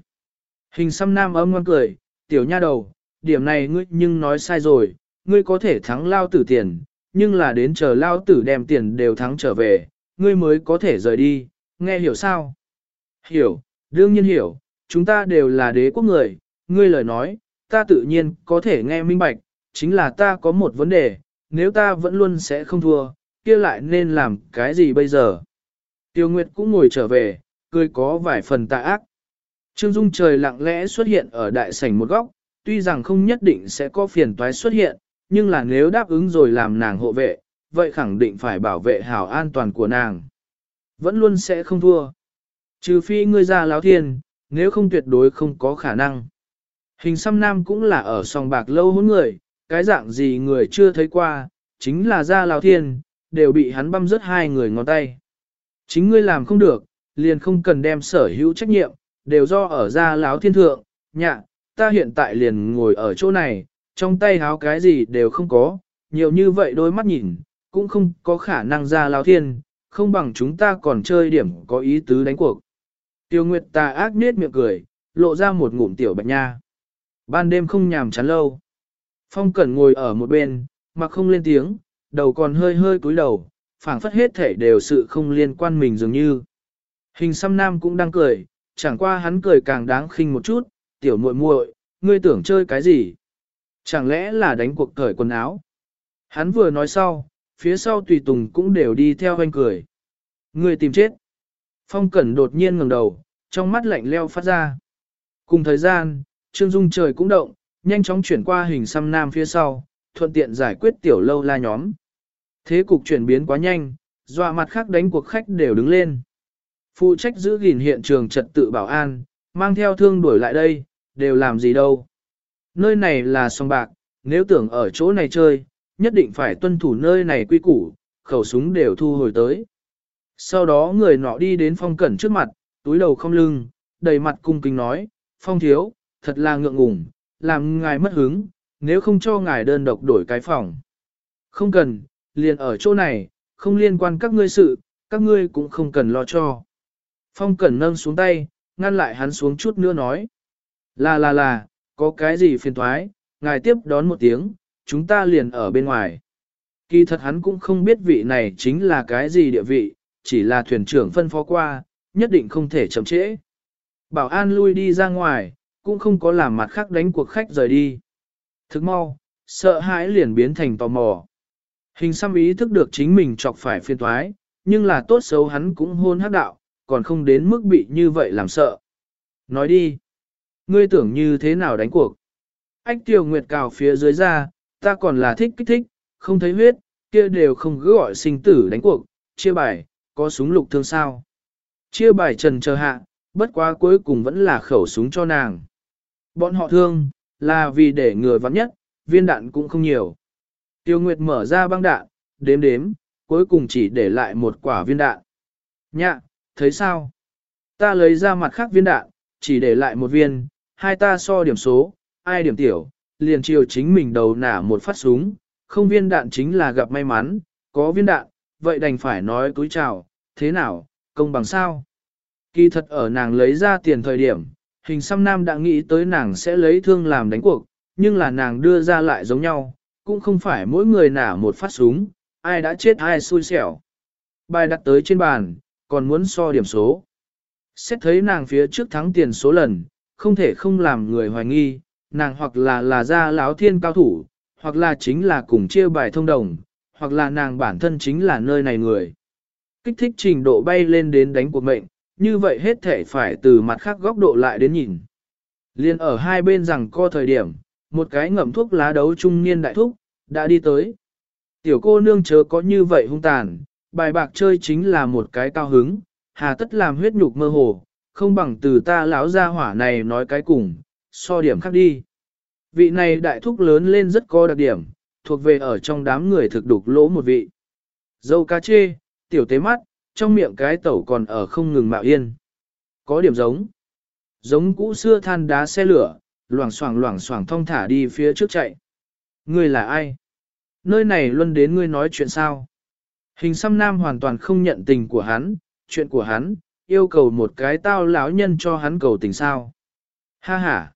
Hình xăm nam âm ngoan cười, tiểu nha đầu, điểm này ngươi nhưng nói sai rồi, ngươi có thể thắng lao tử tiền, nhưng là đến chờ lao tử đem tiền đều thắng trở về, ngươi mới có thể rời đi, nghe hiểu sao? Hiểu, đương nhiên hiểu, chúng ta đều là đế quốc người, ngươi lời nói, ta tự nhiên có thể nghe minh bạch, chính là ta có một vấn đề, nếu ta vẫn luôn sẽ không thua, kia lại nên làm cái gì bây giờ? Tiêu Nguyệt cũng ngồi trở về, cười có vài phần tà ác. Trương Dung trời lặng lẽ xuất hiện ở đại sảnh một góc, tuy rằng không nhất định sẽ có phiền toái xuất hiện, nhưng là nếu đáp ứng rồi làm nàng hộ vệ, vậy khẳng định phải bảo vệ hảo an toàn của nàng. Vẫn luôn sẽ không thua. Trừ phi ngươi ra láo thiên, nếu không tuyệt đối không có khả năng. Hình xăm nam cũng là ở sòng bạc lâu hôn người, cái dạng gì người chưa thấy qua, chính là ra láo thiên, đều bị hắn băm rớt hai người ngón tay. Chính ngươi làm không được, liền không cần đem sở hữu trách nhiệm, đều do ở ra láo thiên thượng, nhạ, ta hiện tại liền ngồi ở chỗ này, trong tay háo cái gì đều không có, nhiều như vậy đôi mắt nhìn, cũng không có khả năng ra láo thiên, không bằng chúng ta còn chơi điểm có ý tứ đánh cuộc. Tiêu Nguyệt ta ác nết miệng cười, lộ ra một ngụm tiểu bạch nha. Ban đêm không nhàm chán lâu. Phong Cẩn ngồi ở một bên, mà không lên tiếng, đầu còn hơi hơi cúi đầu, phảng phất hết thể đều sự không liên quan mình dường như. Hình xăm nam cũng đang cười, chẳng qua hắn cười càng đáng khinh một chút, tiểu muội muội, ngươi tưởng chơi cái gì? Chẳng lẽ là đánh cuộc cởi quần áo? Hắn vừa nói sau, phía sau tùy tùng cũng đều đi theo anh cười. Ngươi tìm chết. Phong Cẩn đột nhiên ngẩng đầu, trong mắt lạnh leo phát ra. Cùng thời gian, Trương Dung trời cũng động, nhanh chóng chuyển qua hình xăm nam phía sau, thuận tiện giải quyết tiểu lâu la nhóm. Thế cục chuyển biến quá nhanh, dọa mặt khác đánh cuộc khách đều đứng lên. Phụ trách giữ gìn hiện trường trật tự bảo an, mang theo thương đuổi lại đây, đều làm gì đâu. Nơi này là sông bạc, nếu tưởng ở chỗ này chơi, nhất định phải tuân thủ nơi này quy củ, khẩu súng đều thu hồi tới. Sau đó người nọ đi đến phong cẩn trước mặt, túi đầu không lưng, đầy mặt cung kính nói, phong thiếu, thật là ngượng ngùng, làm ngài mất hứng, nếu không cho ngài đơn độc đổi cái phòng. Không cần, liền ở chỗ này, không liên quan các ngươi sự, các ngươi cũng không cần lo cho. Phong Cẩn nâng xuống tay, ngăn lại hắn xuống chút nữa nói. Là là là, có cái gì phiền thoái, ngài tiếp đón một tiếng, chúng ta liền ở bên ngoài. Kỳ thật hắn cũng không biết vị này chính là cái gì địa vị, chỉ là thuyền trưởng phân phó qua, nhất định không thể chậm trễ. Bảo an lui đi ra ngoài, cũng không có làm mặt khác đánh cuộc khách rời đi. Thức mau, sợ hãi liền biến thành tò mò. Hình xăm ý thức được chính mình chọc phải phiên thoái, nhưng là tốt xấu hắn cũng hôn hắc đạo, còn không đến mức bị như vậy làm sợ. Nói đi, ngươi tưởng như thế nào đánh cuộc? Ách tiêu nguyệt cào phía dưới ra, ta còn là thích kích thích, không thấy huyết, kia đều không cứ gọi sinh tử đánh cuộc, chia bài, có súng lục thương sao. Chia bài trần chờ hạ, bất quá cuối cùng vẫn là khẩu súng cho nàng. Bọn họ thương, là vì để ngừa vắng nhất, viên đạn cũng không nhiều. Tiêu Nguyệt mở ra băng đạn, đếm đếm, cuối cùng chỉ để lại một quả viên đạn. Nhạ, thấy sao? Ta lấy ra mặt khác viên đạn, chỉ để lại một viên, hai ta so điểm số, ai điểm tiểu, liền chiều chính mình đầu nả một phát súng, không viên đạn chính là gặp may mắn, có viên đạn, vậy đành phải nói túi chào, thế nào, công bằng sao? Kỳ thật ở nàng lấy ra tiền thời điểm, hình xăm nam đã nghĩ tới nàng sẽ lấy thương làm đánh cuộc, nhưng là nàng đưa ra lại giống nhau, cũng không phải mỗi người nả một phát súng, ai đã chết ai xui xẻo. Bài đặt tới trên bàn, còn muốn so điểm số. Xét thấy nàng phía trước thắng tiền số lần, không thể không làm người hoài nghi, nàng hoặc là là gia láo thiên cao thủ, hoặc là chính là cùng chia bài thông đồng, hoặc là nàng bản thân chính là nơi này người. Kích thích trình độ bay lên đến đánh cuộc mệnh, như vậy hết thể phải từ mặt khác góc độ lại đến nhìn. Liên ở hai bên rằng co thời điểm, một cái ngậm thuốc lá đấu trung niên đại thúc, đã đi tới. Tiểu cô nương chớ có như vậy hung tàn, bài bạc chơi chính là một cái cao hứng, hà tất làm huyết nhục mơ hồ, không bằng từ ta lão ra hỏa này nói cái cùng, so điểm khác đi. Vị này đại thúc lớn lên rất có đặc điểm, thuộc về ở trong đám người thực đục lỗ một vị. Dâu cá chê, tiểu tế mắt, trong miệng cái tẩu còn ở không ngừng mạo yên. Có điểm giống. Giống cũ xưa than đá xe lửa, loảng xoảng loảng xoảng thong thả đi phía trước chạy. Ngươi là ai? Nơi này luôn đến ngươi nói chuyện sao? Hình xăm nam hoàn toàn không nhận tình của hắn, chuyện của hắn, yêu cầu một cái tao lão nhân cho hắn cầu tình sao. Ha ha!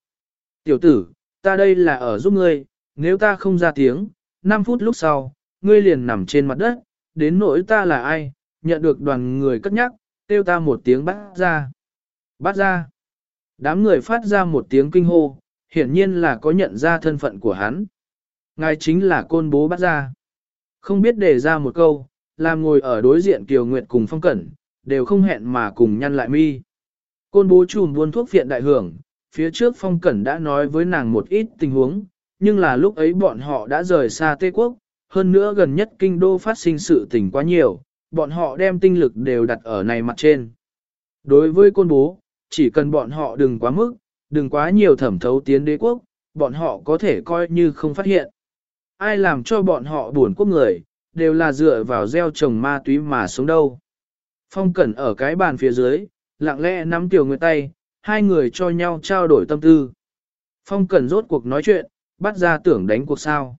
Tiểu tử, ta đây là ở giúp ngươi, nếu ta không ra tiếng, 5 phút lúc sau, ngươi liền nằm trên mặt đất, đến nỗi ta là ai, nhận được đoàn người cất nhắc, kêu ta một tiếng bắt ra. Bắt ra! Đám người phát ra một tiếng kinh hô, hiển nhiên là có nhận ra thân phận của hắn. Ngài chính là côn bố bắt ra. Không biết đề ra một câu, làm ngồi ở đối diện Kiều Nguyệt cùng Phong Cẩn, đều không hẹn mà cùng nhăn lại mi. Côn bố chùm buôn thuốc viện đại hưởng, phía trước Phong Cẩn đã nói với nàng một ít tình huống, nhưng là lúc ấy bọn họ đã rời xa Tây Quốc, hơn nữa gần nhất kinh đô phát sinh sự tình quá nhiều, bọn họ đem tinh lực đều đặt ở này mặt trên. Đối với côn bố, chỉ cần bọn họ đừng quá mức, đừng quá nhiều thẩm thấu tiến đế quốc, bọn họ có thể coi như không phát hiện. Ai làm cho bọn họ buồn quốc người, đều là dựa vào gieo trồng ma túy mà sống đâu. Phong Cẩn ở cái bàn phía dưới, lặng lẽ nắm Tiểu Nguyệt tay, hai người cho nhau trao đổi tâm tư. Phong Cẩn rốt cuộc nói chuyện, bắt ra tưởng đánh cuộc sao.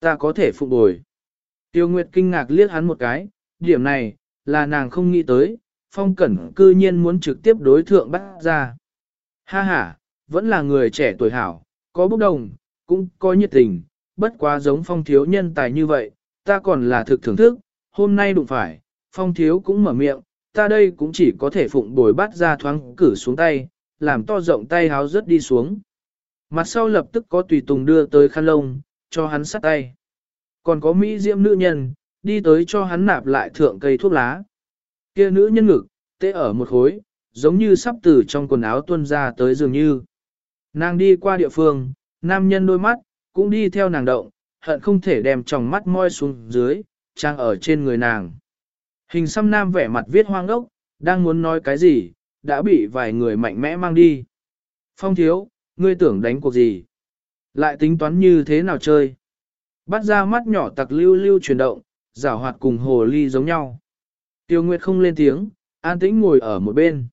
Ta có thể phục bồi. Tiêu Nguyệt kinh ngạc liếc hắn một cái, điểm này, là nàng không nghĩ tới, Phong Cẩn cư nhiên muốn trực tiếp đối thượng bắt ra. Ha ha, vẫn là người trẻ tuổi hảo, có bốc đồng, cũng có nhiệt tình, bất quá giống Phong thiếu nhân tài như vậy, ta còn là thực thưởng thức, hôm nay đụng phải, Phong thiếu cũng mở miệng, ta đây cũng chỉ có thể phụng bồi bắt ra thoáng cử xuống tay, làm to rộng tay háo rớt đi xuống. Mặt sau lập tức có tùy tùng đưa tới khăn lông, cho hắn sắt tay. Còn có Mỹ diễm nữ nhân, đi tới cho hắn nạp lại thượng cây thuốc lá. Kia nữ nhân ngực, tê ở một khối, giống như sắp từ trong quần áo tuôn ra tới dường như. Nàng đi qua địa phương, nam nhân đôi mắt, cũng đi theo nàng động, hận không thể đem tròng mắt moi xuống dưới, trang ở trên người nàng. Hình xăm nam vẻ mặt viết hoang ốc, đang muốn nói cái gì, đã bị vài người mạnh mẽ mang đi. Phong thiếu, ngươi tưởng đánh cuộc gì? Lại tính toán như thế nào chơi? Bắt ra mắt nhỏ tặc lưu lưu chuyển động, rảo hoạt cùng hồ ly giống nhau. Tiêu Nguyệt không lên tiếng, an tĩnh ngồi ở một bên.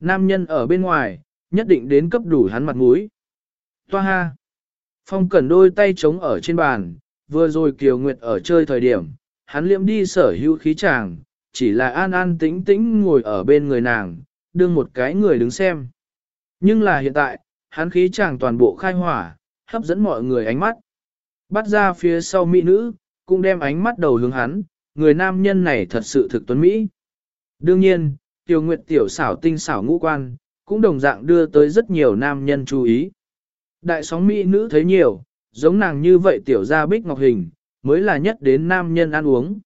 Nam nhân ở bên ngoài, nhất định đến cấp đủ hắn mặt mũi. Toa ha! Phong cẩn đôi tay trống ở trên bàn, vừa rồi Kiều Nguyệt ở chơi thời điểm, hắn liệm đi sở hữu khí chàng, chỉ là an an tĩnh tĩnh ngồi ở bên người nàng, đương một cái người đứng xem. Nhưng là hiện tại, hắn khí chàng toàn bộ khai hỏa, hấp dẫn mọi người ánh mắt. Bắt ra phía sau mỹ nữ, cũng đem ánh mắt đầu hướng hắn, người nam nhân này thật sự thực tuấn Mỹ. Đương nhiên, Tiểu Nguyệt tiểu xảo tinh xảo ngũ quan, cũng đồng dạng đưa tới rất nhiều nam nhân chú ý. Đại sóng mỹ nữ thấy nhiều, giống nàng như vậy tiểu gia bích ngọc hình, mới là nhất đến nam nhân ăn uống.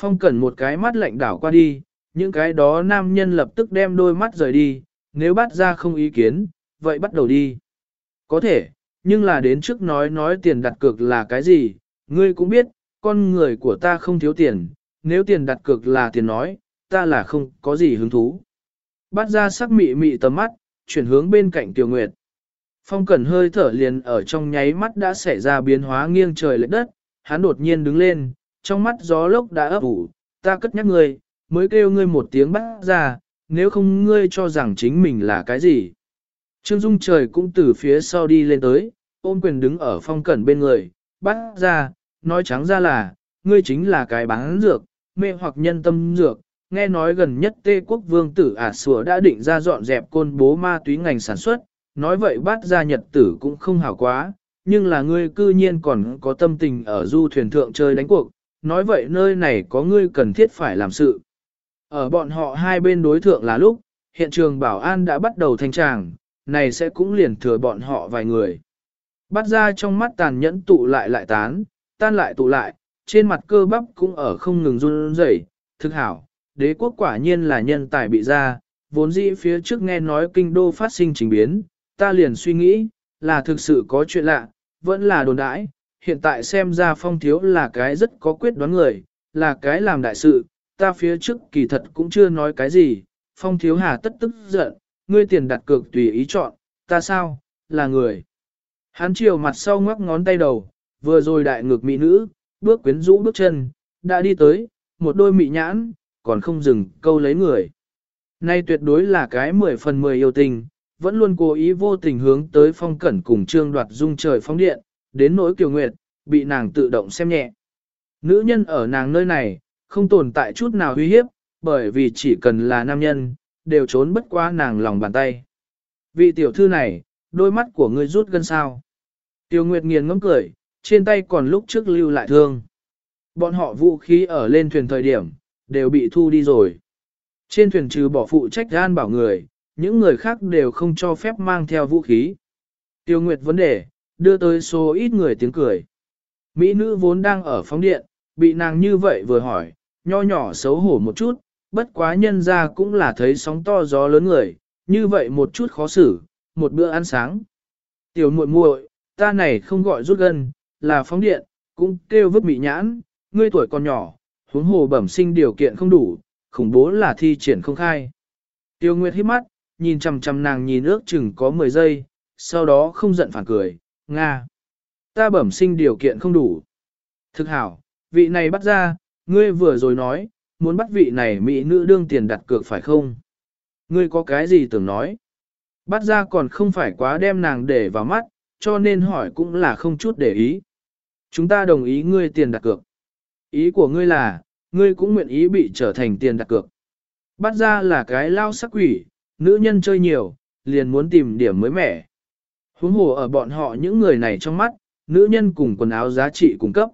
Phong cẩn một cái mắt lạnh đảo qua đi, những cái đó nam nhân lập tức đem đôi mắt rời đi, nếu bắt ra không ý kiến, vậy bắt đầu đi. Có thể, nhưng là đến trước nói nói tiền đặt cược là cái gì, ngươi cũng biết, con người của ta không thiếu tiền, nếu tiền đặt cược là tiền nói, ta là không có gì hứng thú. Bắt ra sắc mị mị tầm mắt, chuyển hướng bên cạnh Tiểu Nguyệt. Phong Cẩn hơi thở liền ở trong nháy mắt đã xảy ra biến hóa nghiêng trời lệch đất, hắn đột nhiên đứng lên, trong mắt gió lốc đã ấp ủ, ta cất nhắc ngươi, mới kêu ngươi một tiếng bắt ra, nếu không ngươi cho rằng chính mình là cái gì. Trương Dung trời cũng từ phía sau đi lên tới, ôm quyền đứng ở phong cẩn bên người, bắt ra, nói trắng ra là, ngươi chính là cái bán dược, mê hoặc nhân tâm dược, nghe nói gần nhất Tê quốc vương tử ả sủa đã định ra dọn dẹp côn bố ma túy ngành sản xuất, nói vậy bắt ra nhật tử cũng không hảo quá, nhưng là ngươi cư nhiên còn có tâm tình ở du thuyền thượng chơi đánh cuộc, nói vậy nơi này có ngươi cần thiết phải làm sự. Ở bọn họ hai bên đối thượng là lúc, hiện trường bảo an đã bắt đầu thanh tràng, này sẽ cũng liền thừa bọn họ vài người. Bắt ra trong mắt tàn nhẫn tụ lại lại tán, tan lại tụ lại, trên mặt cơ bắp cũng ở không ngừng run rẩy. thực hảo, đế quốc quả nhiên là nhân tài bị ra, vốn dĩ phía trước nghe nói kinh đô phát sinh trình biến, ta liền suy nghĩ, là thực sự có chuyện lạ, vẫn là đồn đãi, hiện tại xem ra phong thiếu là cái rất có quyết đoán người, là cái làm đại sự, ta phía trước kỳ thật cũng chưa nói cái gì, phong thiếu hà tất tức giận, ngươi tiền đặt cược tùy ý chọn, ta sao, là người. Hắn chiều mặt sau ngoắc ngón tay đầu, vừa rồi đại ngược mỹ nữ, bước quyến rũ bước chân, đã đi tới, một đôi mị nhãn, còn không dừng câu lấy người. Nay tuyệt đối là cái mười phần mười yêu tình, vẫn luôn cố ý vô tình hướng tới phong cẩn cùng trương đoạt dung trời phong điện, đến nỗi kiều nguyệt, bị nàng tự động xem nhẹ. Nữ nhân ở nàng nơi này, không tồn tại chút nào uy hiếp, bởi vì chỉ cần là nam nhân, đều trốn bất qua nàng lòng bàn tay. Vị tiểu thư này, đôi mắt của ngươi rút gân sao. Tiêu Nguyệt nghiền ngẫm cười, trên tay còn lúc trước lưu lại thương. Bọn họ vũ khí ở lên thuyền thời điểm, đều bị thu đi rồi. Trên thuyền trừ bỏ phụ trách gan bảo người, những người khác đều không cho phép mang theo vũ khí. Tiêu Nguyệt vấn đề, đưa tới số ít người tiếng cười. Mỹ nữ vốn đang ở phóng điện, bị nàng như vậy vừa hỏi, nho nhỏ xấu hổ một chút, bất quá nhân ra cũng là thấy sóng to gió lớn người, như vậy một chút khó xử, một bữa ăn sáng. Tiểu muội muội, ta này không gọi rút gân, là phóng điện, cũng kêu vứt bị nhãn, ngươi tuổi còn nhỏ, huống hồ bẩm sinh điều kiện không đủ, khủng bố là thi triển không khai. Tiêu Nguyệt hít mắt, nhìn chằm chằm nàng nhìn ước chừng có 10 giây, sau đó không giận phản cười, Nga. Ta bẩm sinh điều kiện không đủ. Thực hảo, vị này bắt ra, ngươi vừa rồi nói, muốn bắt vị này mỹ nữ đương tiền đặt cược phải không? Ngươi có cái gì tưởng nói? Bắt ra còn không phải quá đem nàng để vào mắt, cho nên hỏi cũng là không chút để ý. Chúng ta đồng ý ngươi tiền đặt cược. Ý của ngươi là, ngươi cũng nguyện ý bị trở thành tiền đặt cược. Bắt ra là cái lao sắc quỷ, nữ nhân chơi nhiều, liền muốn tìm điểm mới mẻ. Huống hồ ở bọn họ những người này trong mắt, nữ nhân cùng quần áo giá trị cung cấp.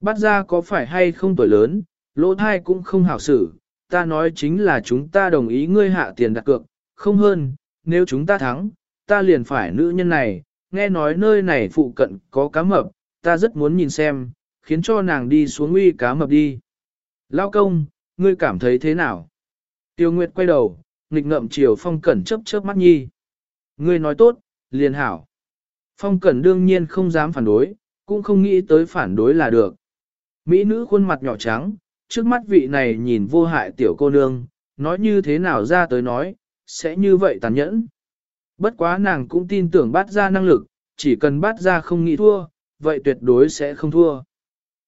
Bắt ra có phải hay không tuổi lớn, lỗ thai cũng không hảo xử, ta nói chính là chúng ta đồng ý ngươi hạ tiền đặt cược, không hơn, nếu chúng ta thắng, ta liền phải nữ nhân này, nghe nói nơi này phụ cận có cá mập, ta rất muốn nhìn xem, khiến cho nàng đi xuống uy cá mập đi. Lao công, ngươi cảm thấy thế nào? Tiêu Nguyệt quay đầu, nghịch ngậm chiều phong cẩn chớp chớp mắt nhi. Ngươi nói tốt, liền hảo. Phong cẩn đương nhiên không dám phản đối, cũng không nghĩ tới phản đối là được. Mỹ nữ khuôn mặt nhỏ trắng, trước mắt vị này nhìn vô hại tiểu cô nương, nói như thế nào ra tới nói, sẽ như vậy tàn nhẫn. Bất quá nàng cũng tin tưởng bắt ra năng lực, chỉ cần bắt ra không nghĩ thua, vậy tuyệt đối sẽ không thua.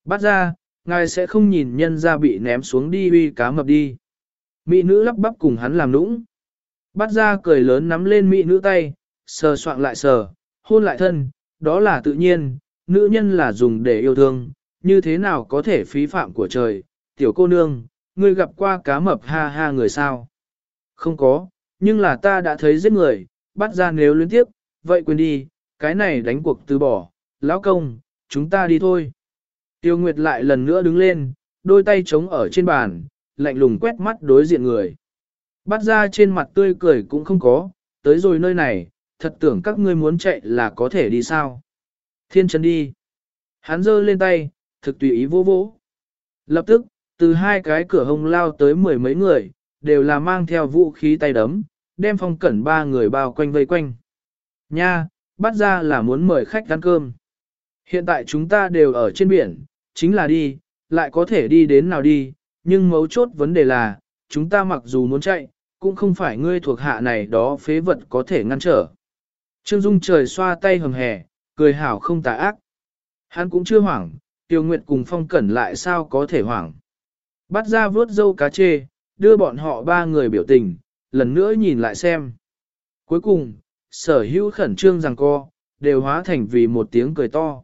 Bắt ra, ngài sẽ không nhìn nhân ra bị ném xuống đi uy cá mập đi. Mỹ nữ lắp bắp cùng hắn làm nũng. Bắt ra cười lớn nắm lên mỹ nữ tay, sờ soạn lại sờ, hôn lại thân, đó là tự nhiên, nữ nhân là dùng để yêu thương, như thế nào có thể phí phạm của trời, tiểu cô nương, ngươi gặp qua cá mập ha ha người sao? Không có, nhưng là ta đã thấy giết người, bắt ra nếu liên tiếp, vậy quên đi, cái này đánh cuộc từ bỏ, lão công, chúng ta đi thôi. Tiêu Nguyệt lại lần nữa đứng lên, đôi tay trống ở trên bàn, lạnh lùng quét mắt đối diện người. Bắt ra trên mặt tươi cười cũng không có, tới rồi nơi này, thật tưởng các ngươi muốn chạy là có thể đi sao. Thiên chân đi. Hắn giơ lên tay, thực tùy ý vô vỗ. Lập tức, từ hai cái cửa hông lao tới mười mấy người, đều là mang theo vũ khí tay đấm, đem phong cẩn ba người bao quanh vây quanh. Nha, bắt ra là muốn mời khách ăn cơm. Hiện tại chúng ta đều ở trên biển, chính là đi, lại có thể đi đến nào đi, nhưng mấu chốt vấn đề là, chúng ta mặc dù muốn chạy, cũng không phải ngươi thuộc hạ này đó phế vật có thể ngăn trở. Trương Dung trời xoa tay hầm hè, cười hảo không tà ác. Hắn cũng chưa hoảng, Tiêu Nguyệt cùng Phong Cẩn lại sao có thể hoảng. Bắt ra vớt dâu cá chê, đưa bọn họ ba người biểu tình, lần nữa nhìn lại xem. Cuối cùng, sở hữu khẩn trương rằng co, đều hóa thành vì một tiếng cười to.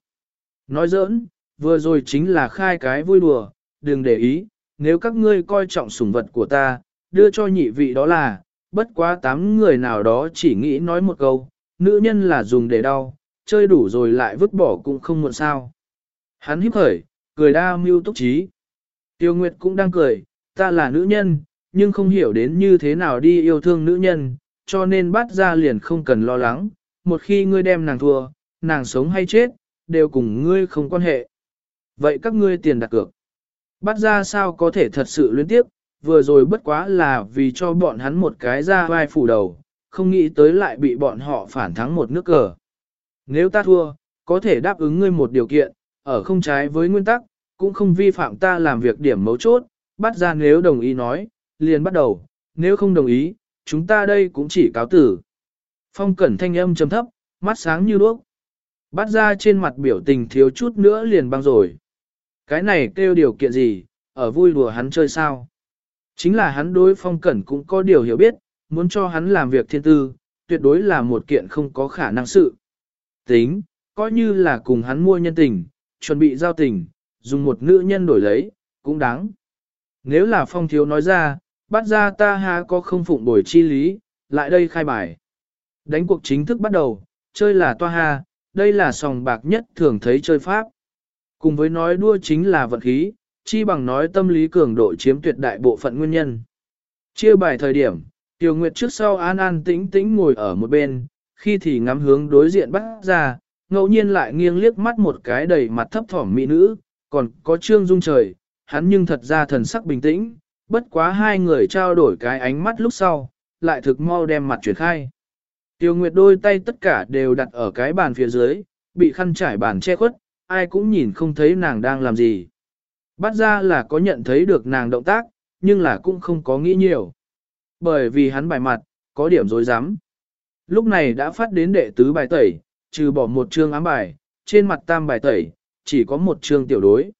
Nói giỡn, vừa rồi chính là khai cái vui đùa, đừng để ý, nếu các ngươi coi trọng sủng vật của ta, đưa cho nhị vị đó là, bất quá tám người nào đó chỉ nghĩ nói một câu, nữ nhân là dùng để đau, chơi đủ rồi lại vứt bỏ cũng không muộn sao. Hắn híp khởi, cười đa mưu túc trí. Tiêu Nguyệt cũng đang cười, ta là nữ nhân, nhưng không hiểu đến như thế nào đi yêu thương nữ nhân, cho nên bắt ra liền không cần lo lắng, một khi ngươi đem nàng thua, nàng sống hay chết, đều cùng ngươi không quan hệ. Vậy các ngươi tiền đặt cược. Bắt ra sao có thể thật sự liên tiếp, vừa rồi bất quá là vì cho bọn hắn một cái ra vai phủ đầu, không nghĩ tới lại bị bọn họ phản thắng một nước cờ. Nếu ta thua, có thể đáp ứng ngươi một điều kiện, ở không trái với nguyên tắc, cũng không vi phạm ta làm việc điểm mấu chốt, bắt ra nếu đồng ý nói, liền bắt đầu, nếu không đồng ý, chúng ta đây cũng chỉ cáo tử. Phong cẩn thanh âm trầm thấp, mắt sáng như đuốc. Bắt ra trên mặt biểu tình thiếu chút nữa liền băng rồi. Cái này kêu điều kiện gì, ở vui đùa hắn chơi sao? Chính là hắn đối phong cẩn cũng có điều hiểu biết, muốn cho hắn làm việc thiên tư, tuyệt đối là một kiện không có khả năng sự. Tính, coi như là cùng hắn mua nhân tình, chuẩn bị giao tình, dùng một nữ nhân đổi lấy, cũng đáng. Nếu là phong thiếu nói ra, bắt ra ta ha có không phụng bồi chi lý, lại đây khai bài. Đánh cuộc chính thức bắt đầu, chơi là toa ha, đây là sòng bạc nhất thường thấy chơi pháp. Cùng với nói đua chính là vận khí, chi bằng nói tâm lý cường độ chiếm tuyệt đại bộ phận nguyên nhân. Chia bài thời điểm, Tiêu Nguyệt trước sau an an tĩnh tĩnh ngồi ở một bên, khi thì ngắm hướng đối diện bắt ra, ngẫu nhiên lại nghiêng liếc mắt một cái đầy mặt thấp thỏm mỹ nữ, còn có trương dung trời, hắn nhưng thật ra thần sắc bình tĩnh, bất quá hai người trao đổi cái ánh mắt lúc sau, lại thực mau đem mặt chuyển khai. Tiêu Nguyệt đôi tay tất cả đều đặt ở cái bàn phía dưới, bị khăn trải bàn che khuất, ai cũng nhìn không thấy nàng đang làm gì. Bắt ra là có nhận thấy được nàng động tác, nhưng là cũng không có nghĩ nhiều. Bởi vì hắn bài mặt, có điểm dối rắm Lúc này đã phát đến đệ tứ bài tẩy, trừ bỏ một chương ám bài, trên mặt tam bài tẩy, chỉ có một chương tiểu đối.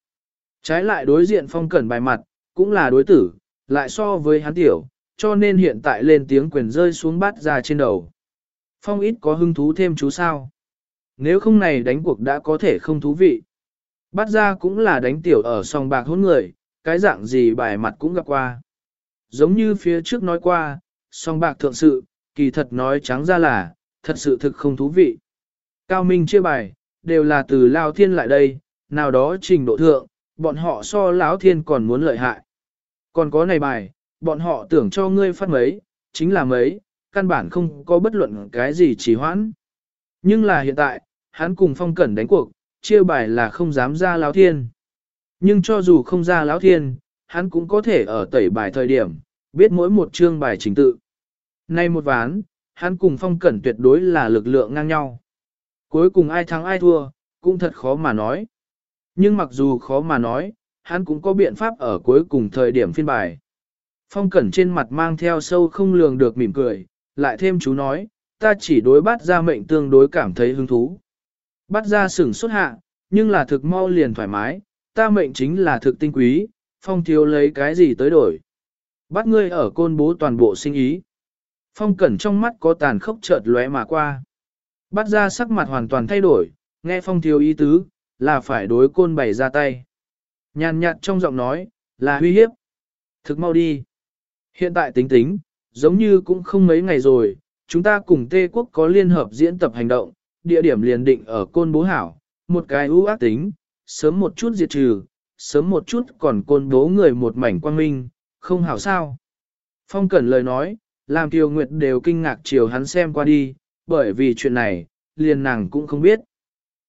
Trái lại đối diện phong cẩn bài mặt, cũng là đối tử, lại so với hắn tiểu, cho nên hiện tại lên tiếng quyền rơi xuống bát ra trên đầu. Phong ít có hứng thú thêm chú sao. Nếu không này đánh cuộc đã có thể không thú vị. Bắt ra cũng là đánh tiểu ở song bạc hôn người, cái dạng gì bài mặt cũng gặp qua. Giống như phía trước nói qua, song bạc thượng sự, kỳ thật nói trắng ra là, thật sự thực không thú vị. Cao Minh chia bài, đều là từ Lao Thiên lại đây, nào đó trình độ thượng, bọn họ so Lão Thiên còn muốn lợi hại. Còn có này bài, bọn họ tưởng cho ngươi phát mấy, chính là mấy, căn bản không có bất luận cái gì trì hoãn. Nhưng là hiện tại, hắn cùng phong cẩn đánh cuộc, chia bài là không dám ra Lão Thiên. Nhưng cho dù không ra Lão Thiên, hắn cũng có thể ở tẩy bài thời điểm, biết mỗi một chương bài trình tự. Nay một ván, hắn cùng phong cẩn tuyệt đối là lực lượng ngang nhau. Cuối cùng ai thắng ai thua, cũng thật khó mà nói. Nhưng mặc dù khó mà nói, hắn cũng có biện pháp ở cuối cùng thời điểm phiên bài. Phong cẩn trên mặt mang theo sâu không lường được mỉm cười, lại thêm chú nói, ta chỉ đối bắt ra mệnh tương đối cảm thấy hứng thú. Bắt ra sửng xuất hạ, nhưng là thực mau liền thoải mái, ta mệnh chính là thực tinh quý, phong thiếu lấy cái gì tới đổi. Bắt ngươi ở côn bố toàn bộ sinh ý. Phong cẩn trong mắt có tàn khốc chợt lóe mà qua. Bắt ra sắc mặt hoàn toàn thay đổi, nghe phong thiếu ý tứ, là phải đối côn bày ra tay. Nhàn nhạt trong giọng nói, là huy hiếp. Thực mau đi. Hiện tại tính tính, giống như cũng không mấy ngày rồi, chúng ta cùng Tê Quốc có liên hợp diễn tập hành động, địa điểm liền định ở Côn Bố Hảo, một cái ưu ác tính, sớm một chút diệt trừ, sớm một chút còn Côn Bố người một mảnh quang minh, không hảo sao. Phong Cẩn lời nói, làm Tiêu Nguyệt đều kinh ngạc chiều hắn xem qua đi, bởi vì chuyện này, liền nàng cũng không biết.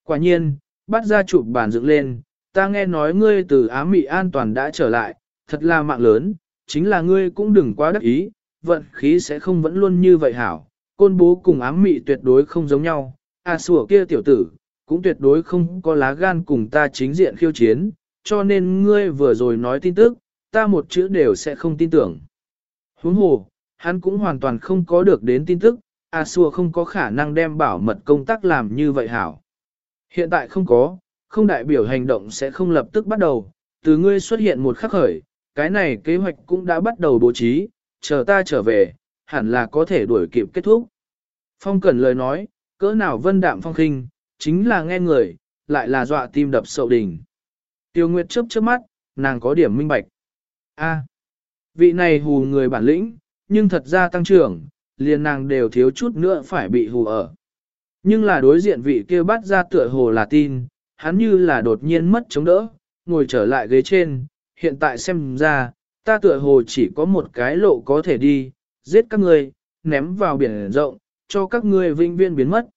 Quả nhiên, bắt ra chụp bàn dựng lên, ta nghe nói ngươi từ Á Mỹ an toàn đã trở lại, thật là mạng lớn, chính là ngươi cũng đừng quá đắc ý, vận khí sẽ không vẫn luôn như vậy hảo, côn bố cùng ám mị tuyệt đối không giống nhau, à sủa kia tiểu tử, cũng tuyệt đối không có lá gan cùng ta chính diện khiêu chiến, cho nên ngươi vừa rồi nói tin tức, ta một chữ đều sẽ không tin tưởng. Huống hồ, hắn cũng hoàn toàn không có được đến tin tức, à sủa không có khả năng đem bảo mật công tác làm như vậy hảo. Hiện tại không có, không đại biểu hành động sẽ không lập tức bắt đầu, từ ngươi xuất hiện một khắc khởi, cái này kế hoạch cũng đã bắt đầu bố trí, chờ ta trở về, hẳn là có thể đuổi kịp kết thúc. Phong Cẩn lời nói, cỡ nào vân đạm phong khinh, chính là nghe người, lại là dọa tim đập sậu đỉnh. Tiêu Nguyệt chớp chớp mắt, nàng có điểm minh bạch. A, vị này hù người bản lĩnh, nhưng thật ra tăng trưởng, liền nàng đều thiếu chút nữa phải bị hù ở. Nhưng là đối diện vị kia bắt ra tựa hồ là tin, hắn như là đột nhiên mất chống đỡ, ngồi trở lại ghế trên, hiện tại xem ra, ta tựa hồ chỉ có một cái lộ có thể đi, giết các ngươi, ném vào biển rộng, cho các ngươi vinh viên biến mất.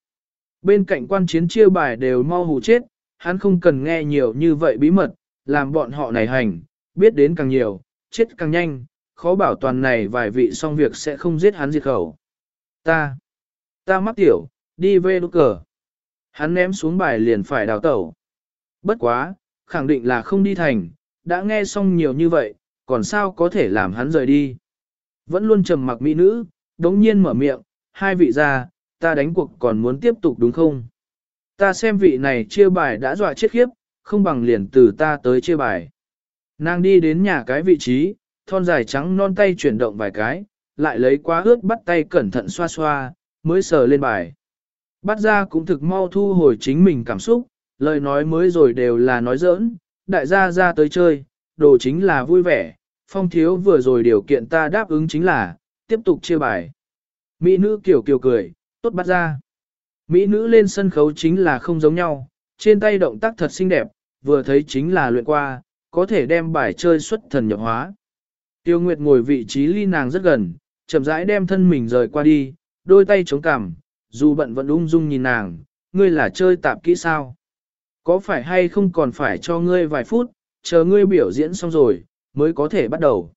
Bên cạnh quan chiến chia bài đều mau hù chết, hắn không cần nghe nhiều như vậy bí mật, làm bọn họ này hành, biết đến càng nhiều, chết càng nhanh, khó bảo toàn này vài vị xong việc sẽ không giết hắn diệt khẩu. Ta, ta mắc tiểu, đi về đốt cờ. Hắn ném xuống bài liền phải đào tẩu. Bất quá, khẳng định là không đi thành, đã nghe xong nhiều như vậy, còn sao có thể làm hắn rời đi. Vẫn luôn trầm mặc mỹ nữ, đống nhiên mở miệng, hai vị ra, ta đánh cuộc còn muốn tiếp tục đúng không? Ta xem vị này chia bài đã dọa chết khiếp, không bằng liền từ ta tới chia bài. Nàng đi đến nhà cái vị trí, thon dài trắng non tay chuyển động vài cái, lại lấy quá ướt bắt tay cẩn thận xoa xoa, mới sờ lên bài. Bắt ra cũng thực mau thu hồi chính mình cảm xúc, lời nói mới rồi đều là nói giỡn, đại gia ra tới chơi, đồ chính là vui vẻ, phong thiếu vừa rồi điều kiện ta đáp ứng chính là, tiếp tục chia bài. Mỹ nữ kiểu kiểu cười, tốt bắt ra. Mỹ nữ lên sân khấu chính là không giống nhau, trên tay động tác thật xinh đẹp, vừa thấy chính là luyện qua, có thể đem bài chơi xuất thần nhập hóa. Tiêu Nguyệt ngồi vị trí ly nàng rất gần, chậm rãi đem thân mình rời qua đi, đôi tay chống cằm, dù bận vẫn ung dung nhìn nàng, ngươi là chơi tạp kỹ sao? Có phải hay không còn phải cho ngươi vài phút, chờ ngươi biểu diễn xong rồi, mới có thể bắt đầu.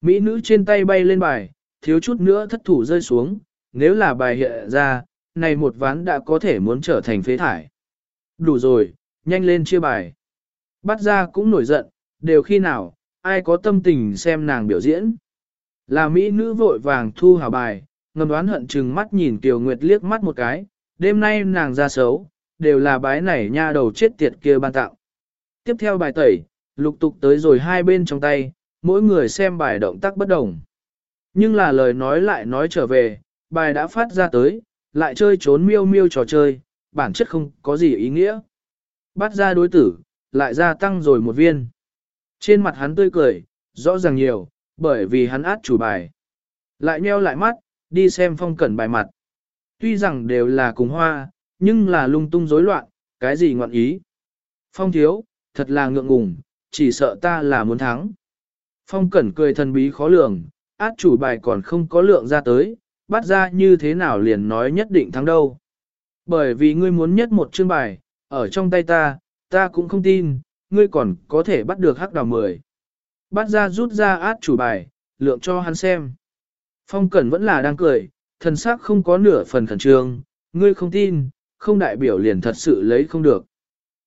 Mỹ nữ trên tay bay lên bài, thiếu chút nữa thất thủ rơi xuống, nếu là bài hiện ra, này một ván đã có thể muốn trở thành phế thải. Đủ rồi, nhanh lên chia bài. Bắt ra cũng nổi giận, đều khi nào, ai có tâm tình xem nàng biểu diễn. Là Mỹ nữ vội vàng thu hào bài, ngầm đoán hận chừng mắt nhìn Kiều Nguyệt liếc mắt một cái, đêm nay nàng ra xấu, đều là bái này nha đầu chết tiệt kia ban tạo. Tiếp theo bài tẩy, lục tục tới rồi hai bên trong tay, mỗi người xem bài động tác bất đồng. Nhưng là lời nói lại nói trở về, bài đã phát ra tới, lại chơi trốn miêu miêu trò chơi, bản chất không có gì ý nghĩa. Bắt ra đối tử, lại gia tăng rồi một viên. Trên mặt hắn tươi cười, rõ ràng nhiều, bởi vì hắn át chủ bài. Lại nheo lại mắt, đi xem phong cẩn bài mặt. Tuy rằng đều là cùng hoa, nhưng là lung tung rối loạn, cái gì ngoạn ý. Phong thiếu, thật là ngượng ngùng, chỉ sợ ta là muốn thắng. Phong cẩn cười thần bí khó lường, át chủ bài còn không có lượng ra tới, bắt ra như thế nào liền nói nhất định thắng đâu. Bởi vì ngươi muốn nhất một chương bài, ở trong tay ta, ta cũng không tin, ngươi còn có thể bắt được hắc đào mười. Bắt ra rút ra át chủ bài, lượng cho hắn xem. Phong Cẩn vẫn là đang cười, thần sắc không có nửa phần khẩn trương, ngươi không tin, không đại biểu liền thật sự lấy không được.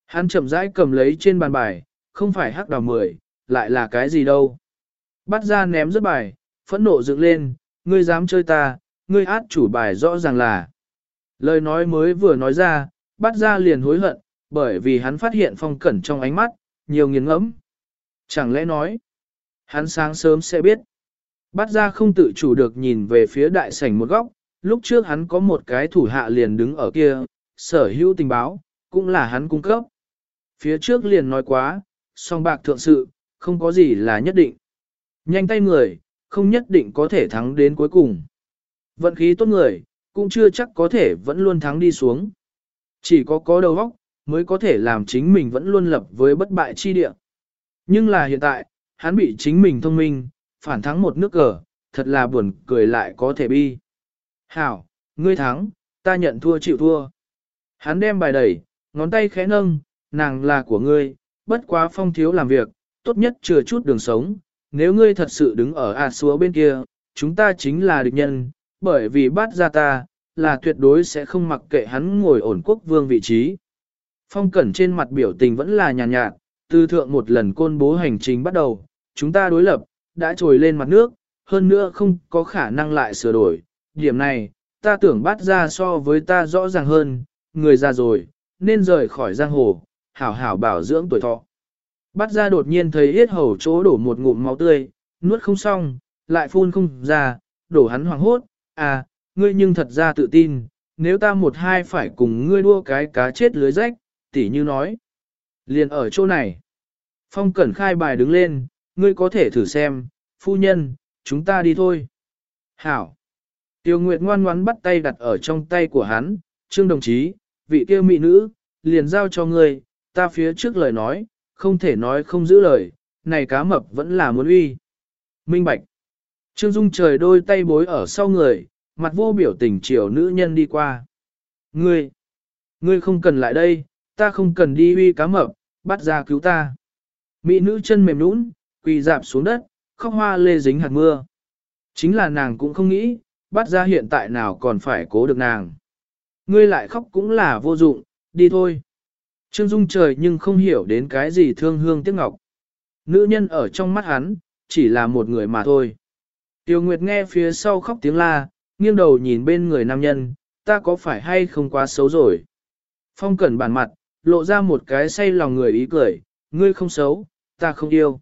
Hắn chậm rãi cầm lấy trên bàn bài, không phải hắc đào mười, lại là cái gì đâu. Bắt ra ném rất bài, phẫn nộ dựng lên, ngươi dám chơi ta, ngươi át chủ bài rõ ràng là. Lời nói mới vừa nói ra, bắt ra liền hối hận, bởi vì hắn phát hiện phong cẩn trong ánh mắt, nhiều nghiền ngẫm. Chẳng lẽ nói, hắn sáng sớm sẽ biết. Bắt ra không tự chủ được nhìn về phía đại sảnh một góc, lúc trước hắn có một cái thủ hạ liền đứng ở kia, sở hữu tình báo, cũng là hắn cung cấp. Phía trước liền nói quá, song bạc thượng sự, không có gì là nhất định. Nhanh tay người, không nhất định có thể thắng đến cuối cùng. Vận khí tốt người, cũng chưa chắc có thể vẫn luôn thắng đi xuống. Chỉ có có đầu óc, mới có thể làm chính mình vẫn luôn lập với bất bại chi địa. Nhưng là hiện tại, hắn bị chính mình thông minh, phản thắng một nước cờ, thật là buồn cười lại có thể bi. Hảo, ngươi thắng, ta nhận thua chịu thua. Hắn đem bài đẩy, ngón tay khẽ nâng, nàng là của ngươi, bất quá phong thiếu làm việc, tốt nhất chừa chút đường sống. Nếu ngươi thật sự đứng ở A xúa bên kia, chúng ta chính là địch nhân, bởi vì bắt ra ta, là tuyệt đối sẽ không mặc kệ hắn ngồi ổn quốc vương vị trí. Phong Cẩn trên mặt biểu tình vẫn là nhàn nhạt, nhạt, từ thượng một lần côn bố hành trình bắt đầu, chúng ta đối lập, đã trồi lên mặt nước, hơn nữa không có khả năng lại sửa đổi. Điểm này, ta tưởng bắt ra so với ta rõ ràng hơn, người già rồi, nên rời khỏi giang hồ, hảo hảo bảo dưỡng tuổi thọ. Bắt ra đột nhiên thấy yết hầu chỗ đổ một ngụm máu tươi, nuốt không xong, lại phun không ra, đổ hắn hoảng hốt, à, ngươi nhưng thật ra tự tin, nếu ta một hai phải cùng ngươi đua cái cá chết lưới rách, tỉ như nói. Liền ở chỗ này. Phong Cẩn khai bài đứng lên, ngươi có thể thử xem, phu nhân, chúng ta đi thôi. Hảo. Tiêu Nguyệt ngoan ngoãn bắt tay đặt ở trong tay của hắn, trương đồng chí, vị tiêu mỹ nữ, liền giao cho ngươi, ta phía trước lời nói, không thể nói không giữ lời, này cá mập vẫn là muốn uy. Minh Bạch. Trương Dung trời đôi tay bối ở sau người, mặt vô biểu tình chiều nữ nhân đi qua. Ngươi, ngươi không cần lại đây, ta không cần đi uy cá mập, bắt ra cứu ta. Mỹ nữ chân mềm nũng, quỳ dạp xuống đất, khóc hoa lê dính hạt mưa. Chính là nàng cũng không nghĩ, bắt ra hiện tại nào còn phải cố được nàng. Ngươi lại khóc cũng là vô dụng, đi thôi. Trương Dung trời nhưng không hiểu đến cái gì thương hương tiếc ngọc. Nữ nhân ở trong mắt hắn, chỉ là một người mà thôi. Tiêu Nguyệt nghe phía sau khóc tiếng la, nghiêng đầu nhìn bên người nam nhân, ta có phải hay không quá xấu rồi. Phong cẩn bản mặt, lộ ra một cái say lòng người ý cười, ngươi không xấu, ta không yêu.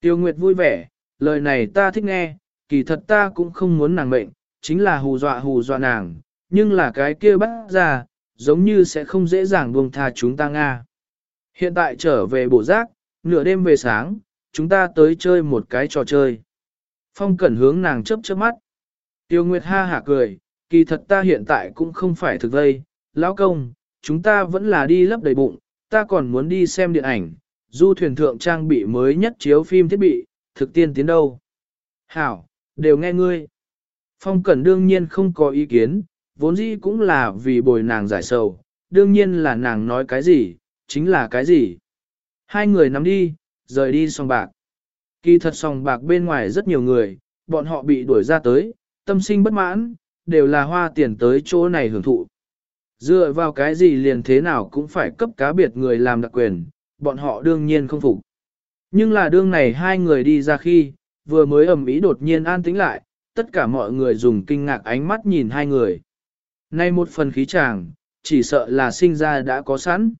Tiêu Nguyệt vui vẻ, lời này ta thích nghe, kỳ thật ta cũng không muốn nàng mệnh, chính là hù dọa hù dọa nàng, nhưng là cái kia bắt ra, giống như sẽ không dễ dàng buông tha chúng ta Nga. Hiện tại trở về bộ giác, nửa đêm về sáng, chúng ta tới chơi một cái trò chơi. Phong cẩn hướng nàng chớp chớp mắt. Tiêu Nguyệt ha hả cười, kỳ thật ta hiện tại cũng không phải thực vây, lão công, chúng ta vẫn là đi lấp đầy bụng, ta còn muốn đi xem điện ảnh, du thuyền thượng trang bị mới nhất chiếu phim thiết bị, thực tiên tiến đâu. Hảo, đều nghe ngươi. Phong Cẩn đương nhiên không có ý kiến, vốn dĩ cũng là vì bồi nàng giải sầu, đương nhiên là nàng nói cái gì, chính là cái gì. Hai người nắm đi, rời đi song bạc. Kỳ thật song bạc bên ngoài rất nhiều người, bọn họ bị đuổi ra tới, tâm sinh bất mãn, đều là hoa tiền tới chỗ này hưởng thụ. Dựa vào cái gì liền thế nào cũng phải cấp cá biệt người làm đặc quyền, bọn họ đương nhiên không phục. Nhưng là đương này hai người đi ra khi, vừa mới ẩm ý đột nhiên an tĩnh lại, tất cả mọi người dùng kinh ngạc ánh mắt nhìn hai người. Nay một phần khí chàng, chỉ sợ là sinh ra đã có sẵn.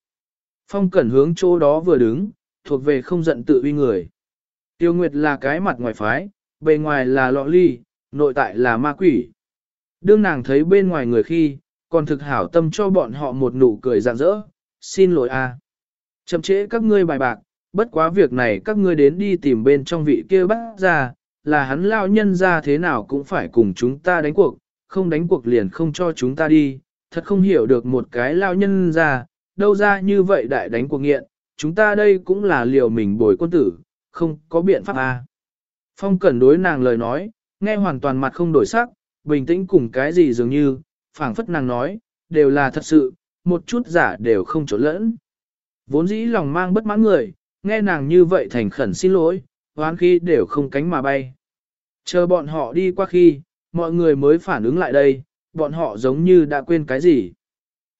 Phong cẩn hướng chỗ đó vừa đứng, thuộc về không giận tự uy người. Tiêu Nguyệt là cái mặt ngoài phái, bề ngoài là lọ ly, nội tại là ma quỷ. Đương nàng thấy bên ngoài người khi, còn thực hảo tâm cho bọn họ một nụ cười rạng rỡ, xin lỗi a, Chậm trễ các ngươi bài bạc, bất quá việc này các ngươi đến đi tìm bên trong vị kia bắt ra, là hắn lao nhân ra thế nào cũng phải cùng chúng ta đánh cuộc, không đánh cuộc liền không cho chúng ta đi, thật không hiểu được một cái lao nhân ra, đâu ra như vậy đại đánh cuộc nghiện, chúng ta đây cũng là liều mình bồi quân tử, không có biện pháp à? Phong cẩn đối nàng lời nói, nghe hoàn toàn mặt không đổi sắc, bình tĩnh cùng cái gì dường như, phảng phất nàng nói, đều là thật sự, một chút giả đều không trộn lẫn. Vốn dĩ lòng mang bất mãn người, nghe nàng như vậy thành khẩn xin lỗi, hoán khi đều không cánh mà bay. Chờ bọn họ đi qua khi, mọi người mới phản ứng lại đây, bọn họ giống như đã quên cái gì.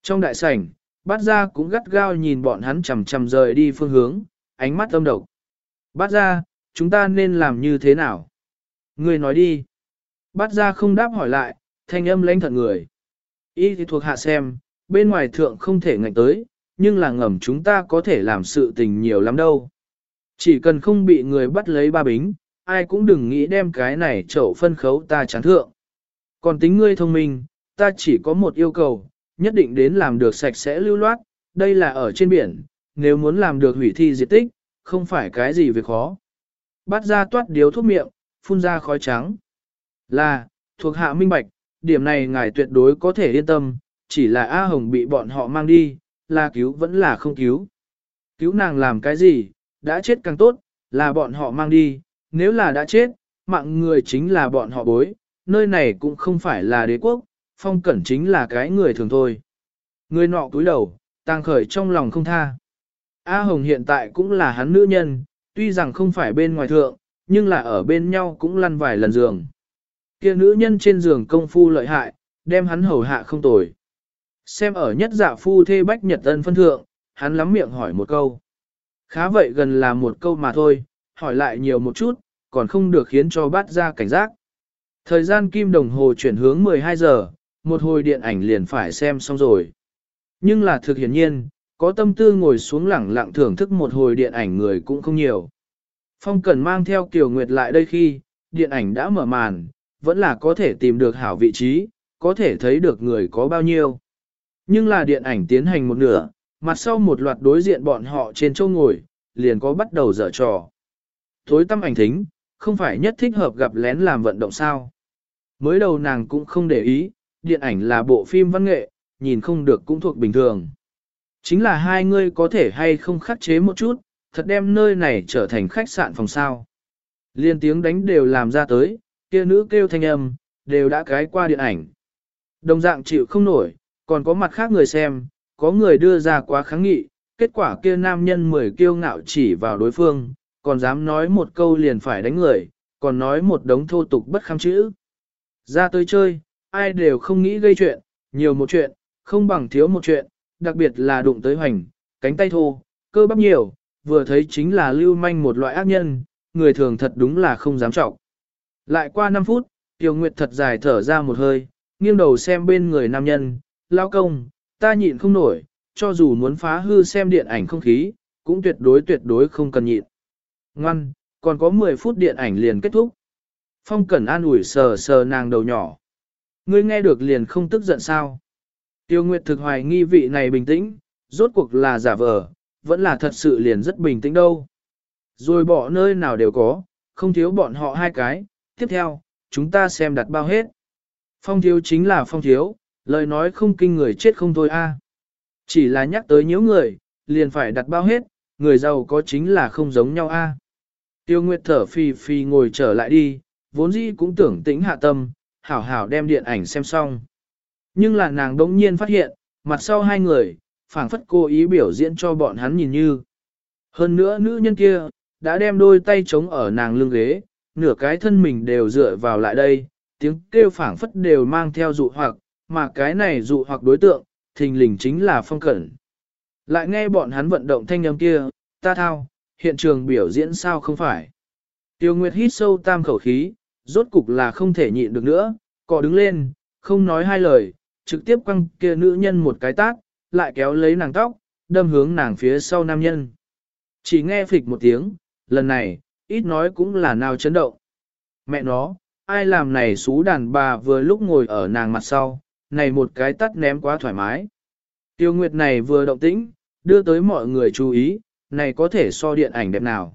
Trong đại sảnh, bát ra cũng gắt gao nhìn bọn hắn chầm chầm rời đi phương hướng, ánh mắt âm độc. Bát ra, chúng ta nên làm như thế nào? Người nói đi. Bát ra không đáp hỏi lại, thanh âm lãnh thận người. Ý thì thuộc hạ xem, bên ngoài thượng không thể ngạnh tới, nhưng là ngầm chúng ta có thể làm sự tình nhiều lắm đâu. Chỉ cần không bị người bắt lấy ba bính, ai cũng đừng nghĩ đem cái này chậu phân khấu ta chán thượng. Còn tính ngươi thông minh, ta chỉ có một yêu cầu, nhất định đến làm được sạch sẽ lưu loát, đây là ở trên biển, nếu muốn làm được hủy thi diệt tích, không phải cái gì việc khó. Bắt ra toát điếu thuốc miệng, phun ra khói trắng. Là, thuộc hạ minh bạch, điểm này ngài tuyệt đối có thể yên tâm, chỉ là A Hồng bị bọn họ mang đi, là cứu vẫn là không cứu. Cứu nàng làm cái gì, đã chết càng tốt, là bọn họ mang đi, nếu là đã chết, mạng người chính là bọn họ bối, nơi này cũng không phải là đế quốc, phong cẩn chính là cái người thường thôi. Người nọ cúi đầu, tang khởi trong lòng không tha. A Hồng hiện tại cũng là hắn nữ nhân, tuy rằng không phải bên ngoài thượng, nhưng là ở bên nhau cũng lăn vài lần giường. Kia nữ nhân trên giường công phu lợi hại, đem hắn hầu hạ không tồi. Xem ở nhất dạ phu thê bách nhật ân phân thượng, hắn lắm miệng hỏi một câu. Khá vậy gần là một câu mà thôi, hỏi lại nhiều một chút, còn không được khiến cho bát ra cảnh giác. Thời gian kim đồng hồ chuyển hướng 12 giờ, một hồi điện ảnh liền phải xem xong rồi. Nhưng là thực hiển nhiên, có tâm tư ngồi xuống lẳng lặng thưởng thức một hồi điện ảnh người cũng không nhiều. Phong Cẩn mang theo Kiều Nguyệt lại đây khi, điện ảnh đã mở màn, vẫn là có thể tìm được hảo vị trí, có thể thấy được người có bao nhiêu. Nhưng là điện ảnh tiến hành một nửa, mặt sau một loạt đối diện bọn họ trên châu ngồi, liền có bắt đầu dở trò. Thối tâm ảnh thính, không phải nhất thích hợp gặp lén làm vận động sao. Mới đầu nàng cũng không để ý, điện ảnh là bộ phim văn nghệ, nhìn không được cũng thuộc bình thường. Chính là hai người có thể hay không khắc chế một chút, thật đem nơi này trở thành khách sạn phòng sao. Liên tiếng đánh đều làm ra tới, kia nữ kêu thanh âm, đều đã cái qua điện ảnh. Đồng dạng chịu không nổi, còn có mặt khác người xem, có người đưa ra quá kháng nghị, kết quả kia nam nhân mười kiêu ngạo chỉ vào đối phương, còn dám nói một câu liền phải đánh người, còn nói một đống thô tục bất kham chữ. Ra tới chơi, ai đều không nghĩ gây chuyện, nhiều một chuyện, không bằng thiếu một chuyện, đặc biệt là đụng tới hoành, cánh tay thô, cơ bắp nhiều, vừa thấy chính là lưu manh một loại ác nhân, người thường thật đúng là không dám trọng. Lại qua 5 phút, Tiêu Nguyệt thật dài thở ra một hơi, nghiêng đầu xem bên người nam nhân, lao công, ta nhịn không nổi, cho dù muốn phá hư xem điện ảnh không khí, cũng tuyệt đối tuyệt đối không cần nhịn. Ngoan, còn có 10 phút điện ảnh liền kết thúc. Phong Cẩn an ủi sờ sờ nàng đầu nhỏ. Ngươi nghe được liền không tức giận sao? Tiêu Nguyệt thực hoài nghi vị này bình tĩnh, rốt cuộc là giả vờ, vẫn là thật sự liền rất bình tĩnh đâu. Rồi bỏ nơi nào đều có, không thiếu bọn họ hai cái, tiếp theo, chúng ta xem đặt bao hết. Phong thiếu chính là phong thiếu, lời nói không kinh người chết không thôi a. À. Chỉ là nhắc tới nhiễu người, liền phải đặt bao hết, người giàu có chính là không giống nhau a. À. Tiêu Nguyệt thở phì phì ngồi trở lại đi, vốn dĩ cũng tưởng tĩnh hạ tâm, hảo hảo đem điện ảnh xem xong. Nhưng là nàng đống nhiên phát hiện, mặt sau hai người, phảng phất cố ý biểu diễn cho bọn hắn nhìn như. Hơn nữa nữ nhân kia, đã đem đôi tay chống ở nàng lưng ghế, nửa cái thân mình đều dựa vào lại đây, tiếng kêu phảng phất đều mang theo dụ hoặc, mà cái này dụ hoặc đối tượng, thình lình chính là phong cẩn. Lại nghe bọn hắn vận động thanh âm kia, ta thao, hiện trường biểu diễn sao không phải. Tiêu Nguyệt hít sâu tam khẩu khí, rốt cục là không thể nhịn được nữa, cọ đứng lên, không nói hai lời, trực tiếp quăng kia nữ nhân một cái tát, lại kéo lấy nàng tóc, đâm hướng nàng phía sau nam nhân. Chỉ nghe phịch một tiếng, lần này, ít nói cũng là nào chấn động. Mẹ nó, ai làm này xú đàn bà vừa lúc ngồi ở nàng mặt sau, này một cái tắt ném quá thoải mái. Tiêu Nguyệt này vừa động tĩnh, đưa tới mọi người chú ý, này có thể so điện ảnh đẹp nào.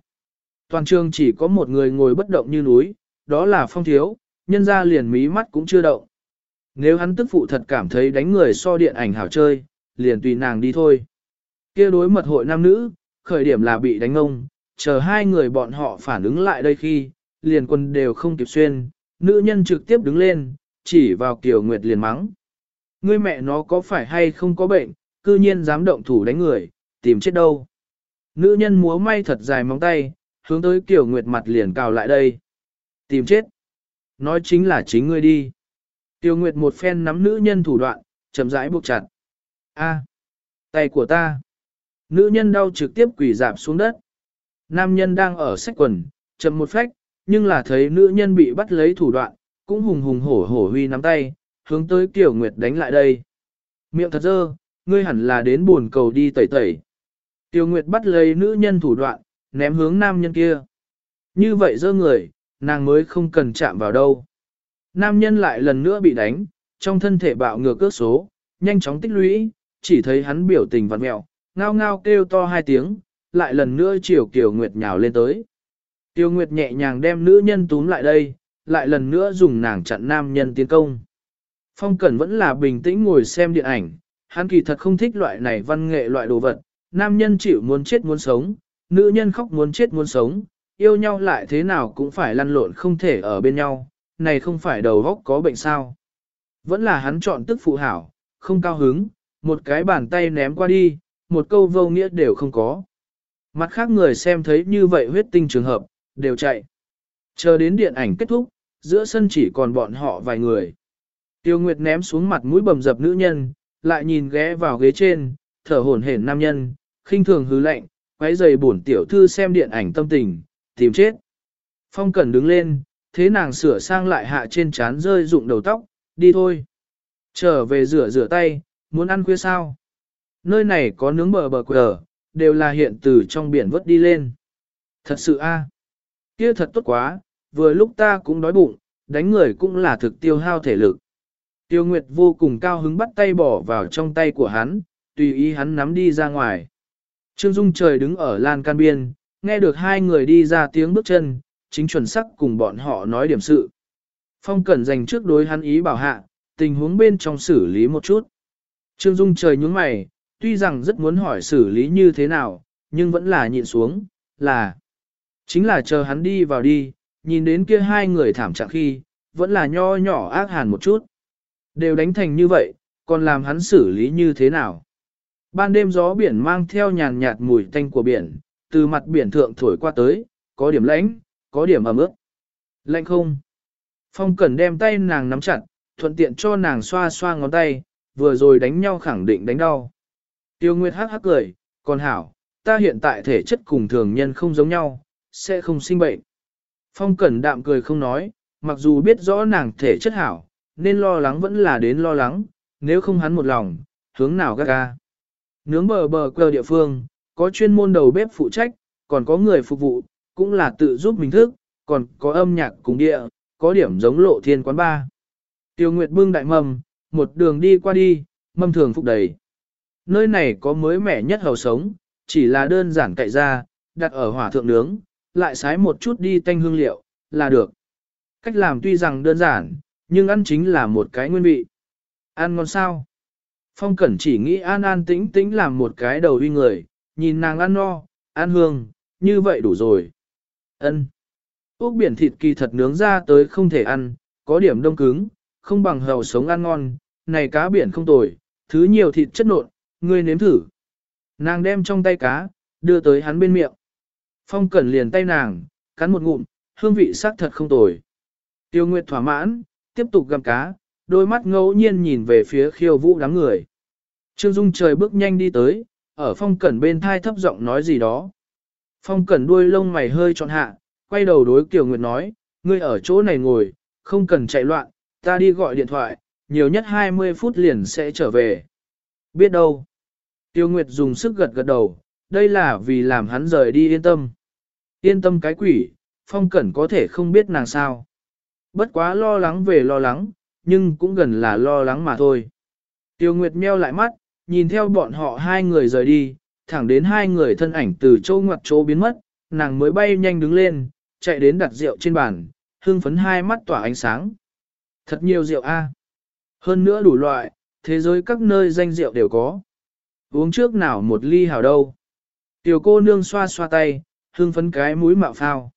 Toàn trường chỉ có một người ngồi bất động như núi, đó là phong thiếu, nhân ra liền mí mắt cũng chưa động. Nếu hắn tức phụ thật cảm thấy đánh người so điện ảnh hảo chơi, liền tùy nàng đi thôi. kia đối mật hội nam nữ, khởi điểm là bị đánh ông, chờ hai người bọn họ phản ứng lại đây khi, liền quân đều không kịp xuyên, nữ nhân trực tiếp đứng lên, chỉ vào Kiều Nguyệt liền mắng. Ngươi mẹ nó có phải hay không có bệnh, cư nhiên dám động thủ đánh người, tìm chết đâu. Nữ nhân múa may thật dài móng tay, hướng tới Kiều Nguyệt mặt liền cào lại đây. Tìm chết. Nói chính là chính ngươi đi. Tiêu Nguyệt một phen nắm nữ nhân thủ đoạn, chậm rãi buộc chặt. A, à, tay của ta. Nữ nhân đau trực tiếp quỳ dạp xuống đất. Nam nhân đang ở sách quần, chậm một phách, nhưng là thấy nữ nhân bị bắt lấy thủ đoạn, cũng hùng hùng hổ hổ huy nắm tay, hướng tới Kiều Nguyệt đánh lại đây. Miệng thật dơ, ngươi hẳn là đến buồn cầu đi tẩy tẩy. Tiêu Nguyệt bắt lấy nữ nhân thủ đoạn, ném hướng nam nhân kia. Như vậy dơ người, nàng mới không cần chạm vào đâu. Nam nhân lại lần nữa bị đánh, trong thân thể bạo ngược cước số, nhanh chóng tích lũy, chỉ thấy hắn biểu tình vặn mẹo, ngao ngao kêu to hai tiếng, lại lần nữa chiều Kiều Nguyệt nhào lên tới. Tiêu Nguyệt nhẹ nhàng đem nữ nhân túm lại đây, lại lần nữa dùng nàng chặn nam nhân tiến công. Phong Cẩn vẫn là bình tĩnh ngồi xem điện ảnh, hắn kỳ thật không thích loại này văn nghệ loại đồ vật, nam nhân chịu muốn chết muốn sống, nữ nhân khóc muốn chết muốn sống, yêu nhau lại thế nào cũng phải lăn lộn không thể ở bên nhau, này không phải đầu góc có bệnh sao. Vẫn là hắn chọn tức phụ hảo, không cao hứng, một cái bàn tay ném qua đi, một câu vô nghĩa đều không có. Mặt khác người xem thấy như vậy huyết tinh trường hợp, đều chạy. Chờ đến điện ảnh kết thúc, giữa sân chỉ còn bọn họ vài người. Tiêu Nguyệt ném xuống mặt mũi bầm dập nữ nhân, lại nhìn ghé vào ghế trên, thở hổn hển nam nhân, khinh thường hứ lạnh, quấy giày bổn tiểu thư xem điện ảnh tâm tình, tìm chết. Phong Cẩn đứng lên, thế nàng sửa sang lại hạ trên trán rơi rụng đầu tóc, đi thôi. Trở về rửa rửa tay, muốn ăn khuya sao? nơi này có nướng bờ bờ quờ, đều là hiện từ trong biển vớt đi lên. Thật sự a, kia thật tốt quá, vừa lúc ta cũng đói bụng, đánh người cũng là thực tiêu hao thể lực. Tiêu Nguyệt vô cùng cao hứng bắt tay bỏ vào trong tay của hắn, tùy ý hắn nắm đi ra ngoài. Trương Dung trời đứng ở lan can biên, nghe được hai người đi ra tiếng bước chân, chính chuẩn sắc cùng bọn họ nói điểm sự. Phong Cẩn dành trước đối hắn ý bảo hạ, tình huống bên trong xử lý một chút. Trương Dung trời nhướng mày, tuy rằng rất muốn hỏi xử lý như thế nào, nhưng vẫn là nhịn xuống, là chính là chờ hắn đi vào đi, nhìn đến kia hai người thảm trạng khi, vẫn là nho nhỏ ác hàn một chút. Đều đánh thành như vậy, còn làm hắn xử lý như thế nào? Ban đêm gió biển mang theo nhàn nhạt mùi tanh của biển, từ mặt biển thượng thổi qua tới, có điểm lãnh, có điểm ẩm ướt. Lạnh không? Phong Cẩn đem tay nàng nắm chặt, thuận tiện cho nàng xoa xoa ngón tay, vừa rồi đánh nhau khẳng định đánh đau. Tiêu Nguyệt hắc hắc cười, còn hảo, ta hiện tại thể chất cùng thường nhân không giống nhau, sẽ không sinh bệnh. Phong Cẩn đạm cười không nói, mặc dù biết rõ nàng thể chất hảo, nên lo lắng vẫn là đến lo lắng, nếu không hắn một lòng, hướng nào gác ga. Nướng bờ bờ quờ địa phương, có chuyên môn đầu bếp phụ trách, còn có người phục vụ, cũng là tự giúp mình thức, còn có âm nhạc cùng địa, có điểm giống lộ thiên quán ba. Tiêu Nguyệt bưng đại mầm, một đường đi qua đi, mâm thường phục đầy. Nơi này có mới mẻ nhất hầu sống, chỉ là đơn giản cậy ra, đặt ở hỏa thượng nướng, lại sái một chút đi tanh hương liệu, là được. Cách làm tuy rằng đơn giản, nhưng ăn chính là một cái nguyên vị. Ăn ngon sao? Phong Cẩn chỉ nghĩ an an tĩnh tĩnh làm một cái đầu uy người, nhìn nàng ăn no, ăn hương, như vậy đủ rồi. Ân. Úc biển thịt kỳ thật nướng ra tới không thể ăn, có điểm đông cứng, không bằng hầu sống ăn ngon, này cá biển không tồi, thứ nhiều thịt chất nộn, ngươi nếm thử. Nàng đem trong tay cá, đưa tới hắn bên miệng. Phong Cẩn liền tay nàng, cắn một ngụm, hương vị sắc thật không tồi. Tiêu Nguyệt thỏa mãn, tiếp tục gặm cá, đôi mắt ngẫu nhiên nhìn về phía khiêu vũ đám người. Trương Dung trời bước nhanh đi tới, ở phong cẩn bên thai thấp giọng nói gì đó. Phong cẩn đuôi lông mày hơi trọn hạ, quay đầu đối Kiều Nguyệt nói, ngươi ở chỗ này ngồi, không cần chạy loạn, ta đi gọi điện thoại, nhiều nhất 20 phút liền sẽ trở về. Biết đâu. Tiêu Nguyệt dùng sức gật gật đầu, đây là vì làm hắn rời đi yên tâm. Yên tâm cái quỷ, phong cẩn có thể không biết nàng sao. Bất quá lo lắng về lo lắng, nhưng cũng gần là lo lắng mà thôi. Tiêu Nguyệt meo lại mắt, nhìn theo bọn họ hai người rời đi, thẳng đến hai người thân ảnh từ chỗ ngoặt chỗ biến mất, nàng mới bay nhanh đứng lên, chạy đến đặt rượu trên bàn, hương phấn hai mắt tỏa ánh sáng. Thật nhiều rượu a, Hơn nữa đủ loại, thế giới các nơi danh rượu đều có. Uống trước nào một ly hào đâu. Tiểu cô nương xoa xoa tay, hương phấn cái mũi mạo phao.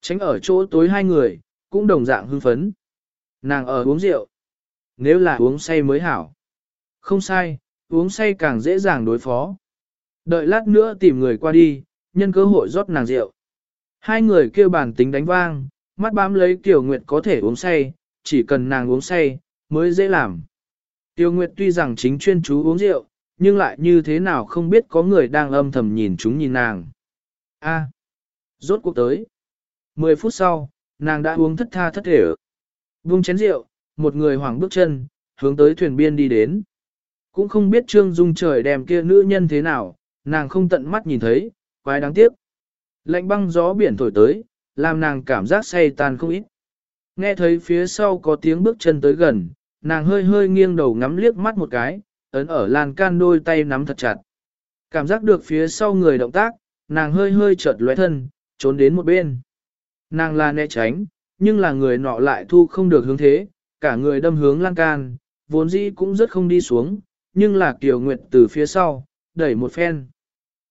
Tránh ở chỗ tối hai người, cũng đồng dạng hương phấn. Nàng ở uống rượu. Nếu là uống say mới hảo. Không sai, uống say càng dễ dàng đối phó. Đợi lát nữa tìm người qua đi, nhân cơ hội rót nàng rượu. Hai người kêu bản tính đánh vang, mắt bám lấy Tiểu Nguyệt có thể uống say, chỉ cần nàng uống say, mới dễ làm. Tiêu Nguyệt tuy rằng chính chuyên chú uống rượu, nhưng lại như thế nào không biết có người đang âm thầm nhìn chúng nhìn nàng. A, rốt cuộc tới. Mười phút sau, nàng đã uống thất tha thất thể ở. Vung chén rượu, một người hoảng bước chân, hướng tới thuyền biên đi đến. Cũng không biết Trương Dung trời đem kia nữ nhân thế nào, nàng không tận mắt nhìn thấy, quái đáng tiếc. Lạnh băng gió biển thổi tới, làm nàng cảm giác say tan không ít. Nghe thấy phía sau có tiếng bước chân tới gần, nàng hơi hơi nghiêng đầu ngắm liếc mắt một cái, ấn ở lan can đôi tay nắm thật chặt. Cảm giác được phía sau người động tác, nàng hơi hơi chợt lóe thân, trốn đến một bên. Nàng là né tránh, nhưng là người nọ lại thu không được hướng thế, cả người đâm hướng lan can, vốn dĩ cũng rất không đi xuống, nhưng là Kiều Nguyệt từ phía sau, đẩy một phen.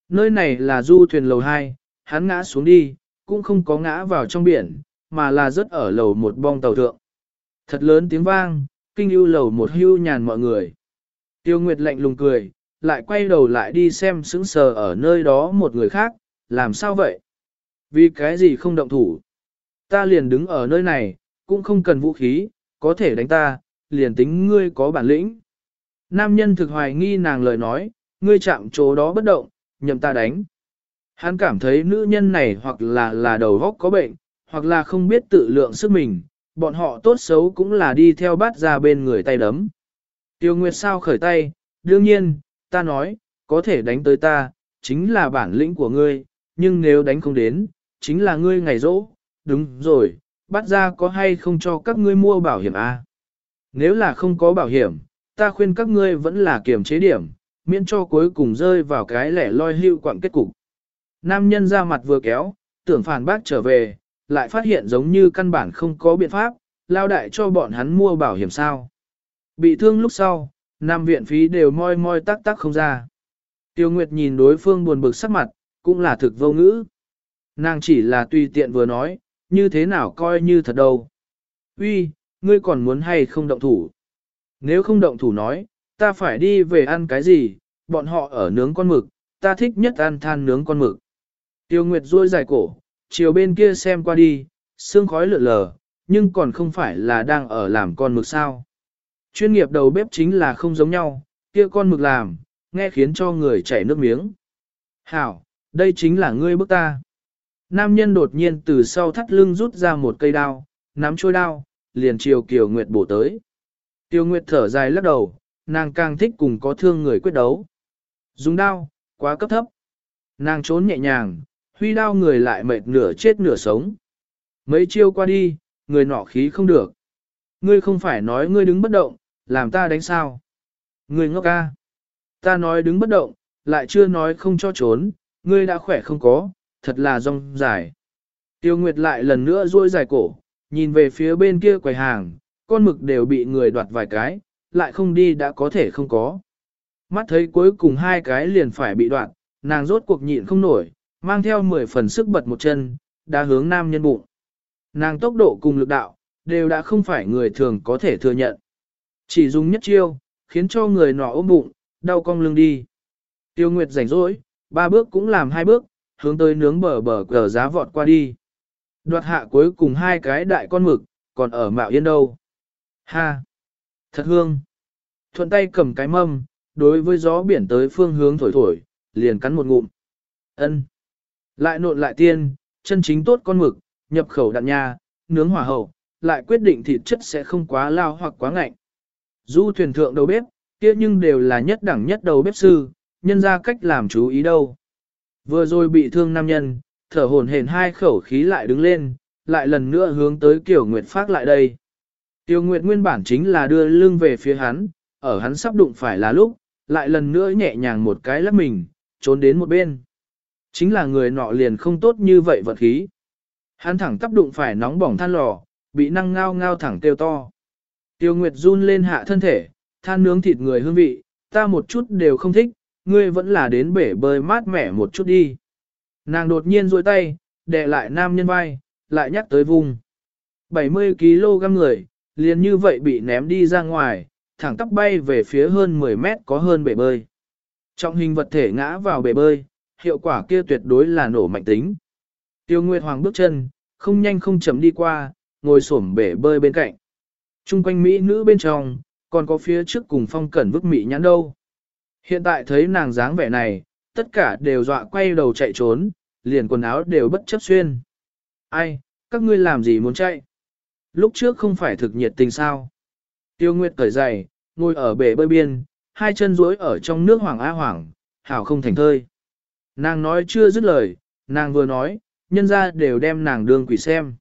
Nơi này là du thuyền lầu 2, hắn ngã xuống đi, cũng không có ngã vào trong biển, mà là rớt ở lầu một bong tàu thượng. Thật lớn tiếng vang, kinh ưu lầu một hưu nhàn mọi người. Tiêu Nguyệt lạnh lùng cười, lại quay đầu lại đi xem sững sờ ở nơi đó một người khác, làm sao vậy? Vì cái gì không động thủ? Ta liền đứng ở nơi này, cũng không cần vũ khí, có thể đánh ta, liền tính ngươi có bản lĩnh. Nam nhân thực hoài nghi nàng lời nói, ngươi chạm chỗ đó bất động, nhầm ta đánh. Hắn cảm thấy nữ nhân này hoặc là là đầu góc có bệnh, hoặc là không biết tự lượng sức mình, bọn họ tốt xấu cũng là đi theo bát ra bên người tay đấm. Tiêu Nguyệt sao khởi tay, đương nhiên, ta nói, có thể đánh tới ta, chính là bản lĩnh của ngươi, nhưng nếu đánh không đến, chính là ngươi ngày rỗ, đúng rồi, bắt ra có hay không cho các ngươi mua bảo hiểm à? Nếu là không có bảo hiểm, ta khuyên các ngươi vẫn là kiểm chế điểm, miễn cho cuối cùng rơi vào cái lẻ loi hưu quặng kết cục. Nam nhân ra mặt vừa kéo, tưởng phản bác trở về, lại phát hiện giống như căn bản không có biện pháp, lao đại cho bọn hắn mua bảo hiểm sao. Bị thương lúc sau, Nam viện phí đều moi moi tắc tắc không ra. Tiêu Nguyệt nhìn đối phương buồn bực sắc mặt, cũng là thực vô ngữ. Nàng chỉ là tùy tiện vừa nói, như thế nào coi như thật đâu. Uy, ngươi còn muốn hay không động thủ? Nếu không động thủ nói, ta phải đi về ăn cái gì, bọn họ ở nướng con mực, ta thích nhất ăn than nướng con mực. Tiêu Nguyệt duỗi dài cổ, chiều bên kia xem qua đi, sương khói lượn lờ, nhưng còn không phải là đang ở làm con mực sao. Chuyên nghiệp đầu bếp chính là không giống nhau, kia con mực làm, nghe khiến cho người chảy nước miếng. Hảo, đây chính là ngươi bức ta. Nam nhân đột nhiên từ sau thắt lưng rút ra một cây đao, nắm trôi đao, liền chiều Kiều Nguyệt bổ tới. Kiều Nguyệt thở dài lắc đầu, nàng càng thích cùng có thương người quyết đấu. Dùng đao, quá cấp thấp. Nàng trốn nhẹ nhàng, huy đao người lại mệt nửa chết nửa sống. Mấy chiêu qua đi, người nọ khí không được. Ngươi không phải nói ngươi đứng bất động, làm ta đánh sao. Ngươi ngốc ca. Ta nói đứng bất động, lại chưa nói không cho trốn, ngươi đã khỏe không có, thật là rong dài. Tiêu Nguyệt lại lần nữa duỗi dài cổ, nhìn về phía bên kia quầy hàng, con mực đều bị người đoạt vài cái, lại không đi đã có thể không có. Mắt thấy cuối cùng hai cái liền phải bị đoạn, nàng rốt cuộc nhịn không nổi, mang theo 10 phần sức bật một chân, đã hướng nam nhân bụng. Nàng tốc độ cùng lực đạo, đều đã không phải người thường có thể thừa nhận. Chỉ dùng nhất chiêu, khiến cho người nọ ôm bụng, đau cong lưng đi. Tiêu Nguyệt rảnh rỗi, ba bước cũng làm hai bước, hướng tới nướng bờ bờ cờ giá vọt qua đi. Đoạt hạ cuối cùng hai cái đại con mực, còn ở mạo yên đâu. Ha! Thật hương! Thuận tay cầm cái mâm, đối với gió biển tới phương hướng thổi thổi, liền cắn một ngụm. ân Lại nộn lại tiên, chân chính tốt con mực, nhập khẩu đạn nha, nướng hỏa hậu, lại quyết định thịt chất sẽ không quá lao hoặc quá ngạnh. Du thuyền thượng đầu bếp, kia nhưng đều là nhất đẳng nhất đầu bếp sư, nhân ra cách làm chú ý đâu. Vừa rồi bị thương nam nhân, thở hổn hển hai khẩu khí lại đứng lên, lại lần nữa hướng tới Kiều Nguyệt phát lại đây. Tiêu Nguyệt nguyên bản chính là đưa lưng về phía hắn, ở hắn sắp đụng phải là lúc, lại lần nữa nhẹ nhàng một cái lắc mình, trốn đến một bên. Chính là người nọ liền không tốt như vậy vật khí. Hắn thẳng tắp đụng phải nóng bỏng than lò, bị năng ngao ngao thẳng tiêu to. Tiêu Nguyệt run lên hạ thân thể, than nướng thịt người hương vị, ta một chút đều không thích, ngươi vẫn là đến bể bơi mát mẻ một chút đi. Nàng đột nhiên duỗi tay, đè lại nam nhân vai, lại nhắc tới vùng. 70kg người, liền như vậy bị ném đi ra ngoài, thẳng tắp bay về phía hơn 10 mét có hơn bể bơi. Trọng hình vật thể ngã vào bể bơi, hiệu quả kia tuyệt đối là nổ mạnh tính. Tiêu Nguyệt Hoàng bước chân, không nhanh không chậm đi qua, ngồi xổm bể bơi bên cạnh. Trung quanh Mỹ nữ bên trong, còn có phía trước cùng phong cẩn vức Mỹ nhãn đâu. Hiện tại thấy nàng dáng vẻ này, tất cả đều dọa quay đầu chạy trốn, liền quần áo đều bất chấp xuyên. Ai, các ngươi làm gì muốn chạy? Lúc trước không phải thực nhiệt tình sao? Tiêu Nguyệt cởi giày, ngồi ở bể bơi biên, hai chân duỗi ở trong nước hoàng a hoàng, hảo không thành thơi. Nàng nói chưa dứt lời, nàng vừa nói, nhân ra đều đem nàng đương quỷ xem.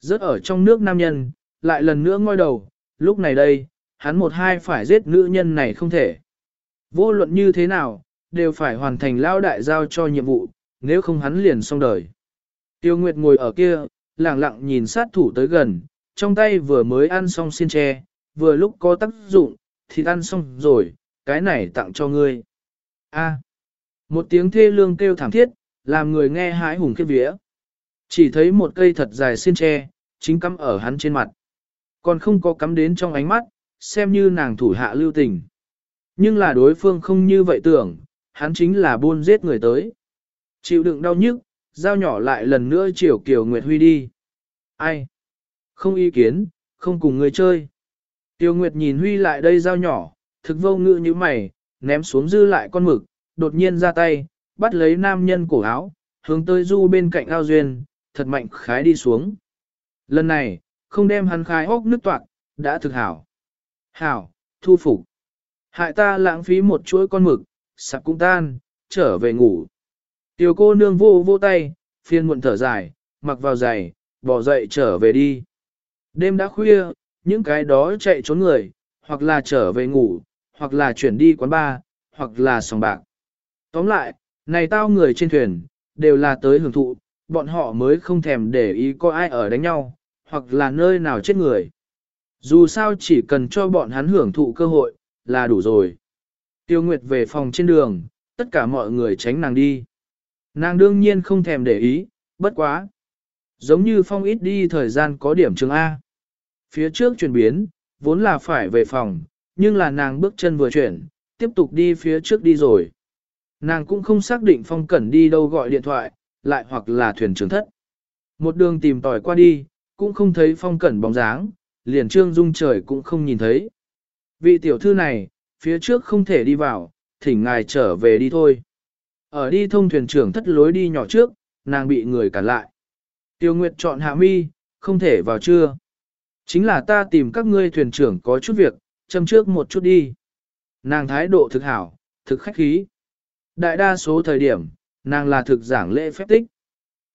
Rớt ở trong nước nam nhân, lại lần nữa ngoi đầu, lúc này đây, hắn một hai phải giết nữ nhân này không thể. Vô luận như thế nào, đều phải hoàn thành lao đại giao cho nhiệm vụ, nếu không hắn liền xong đời. Tiêu Nguyệt ngồi ở kia, lặng lặng nhìn sát thủ tới gần, trong tay vừa mới ăn xong xiên tre, vừa lúc có tác dụng, thì ăn xong rồi, cái này tặng cho ngươi. A. một tiếng thê lương kêu thảm thiết, làm người nghe hái hùng kết vía. Chỉ thấy một cây thật dài xiên tre, chính cắm ở hắn trên mặt. Còn không có cắm đến trong ánh mắt, xem như nàng thủ hạ lưu tình. Nhưng là đối phương không như vậy tưởng, hắn chính là buôn giết người tới. Chịu đựng đau nhức, dao nhỏ lại lần nữa chiều Kiều Nguyệt Huy đi. Ai? Không ý kiến, không cùng người chơi. Tiêu Nguyệt nhìn Huy lại đây dao nhỏ, thực vô ngự như mày, ném xuống dư lại con mực, đột nhiên ra tay, bắt lấy nam nhân cổ áo, hướng tới du bên cạnh ao duyên, thật mạnh khái đi xuống. Lần này, không đem hắn khai hốc nước toạn, đã thực hảo. Hảo, thu phục. Hại ta lãng phí một chuỗi con mực, sạp cũng tan, trở về ngủ. Tiểu cô nương vô vô tay, phiên muộn thở dài, mặc vào giày, bỏ dậy trở về đi. Đêm đã khuya, những cái đó chạy trốn người, hoặc là trở về ngủ, hoặc là chuyển đi quán bar, hoặc là sòng bạc. Tóm lại, này tao người trên thuyền, đều là tới hưởng thụ, bọn họ mới không thèm để ý có ai ở đánh nhau, hoặc là nơi nào chết người. Dù sao chỉ cần cho bọn hắn hưởng thụ cơ hội, là đủ rồi. Tiêu Nguyệt về phòng trên đường, tất cả mọi người tránh nàng đi. Nàng đương nhiên không thèm để ý, bất quá. Giống như phong ít đi thời gian có điểm trường A. Phía trước chuyển biến, vốn là phải về phòng, nhưng là nàng bước chân vừa chuyển, tiếp tục đi phía trước đi rồi. Nàng cũng không xác định phong cẩn đi đâu gọi điện thoại, lại hoặc là thuyền trưởng thất. Một đường tìm tòi qua đi, cũng không thấy phong cẩn bóng dáng, liền trương dung trời cũng không nhìn thấy. Vị tiểu thư này, phía trước không thể đi vào, thỉnh ngài trở về đi thôi. Ở đi thông thuyền trưởng thất lối đi nhỏ trước, nàng bị người cản lại. Tiêu Nguyệt chọn hạ mi, không thể vào chưa. Chính là ta tìm các ngươi thuyền trưởng có chút việc, châm trước một chút đi. Nàng thái độ thực hảo, thực khách khí. Đại đa số thời điểm, nàng là thực giảng lễ phép tích.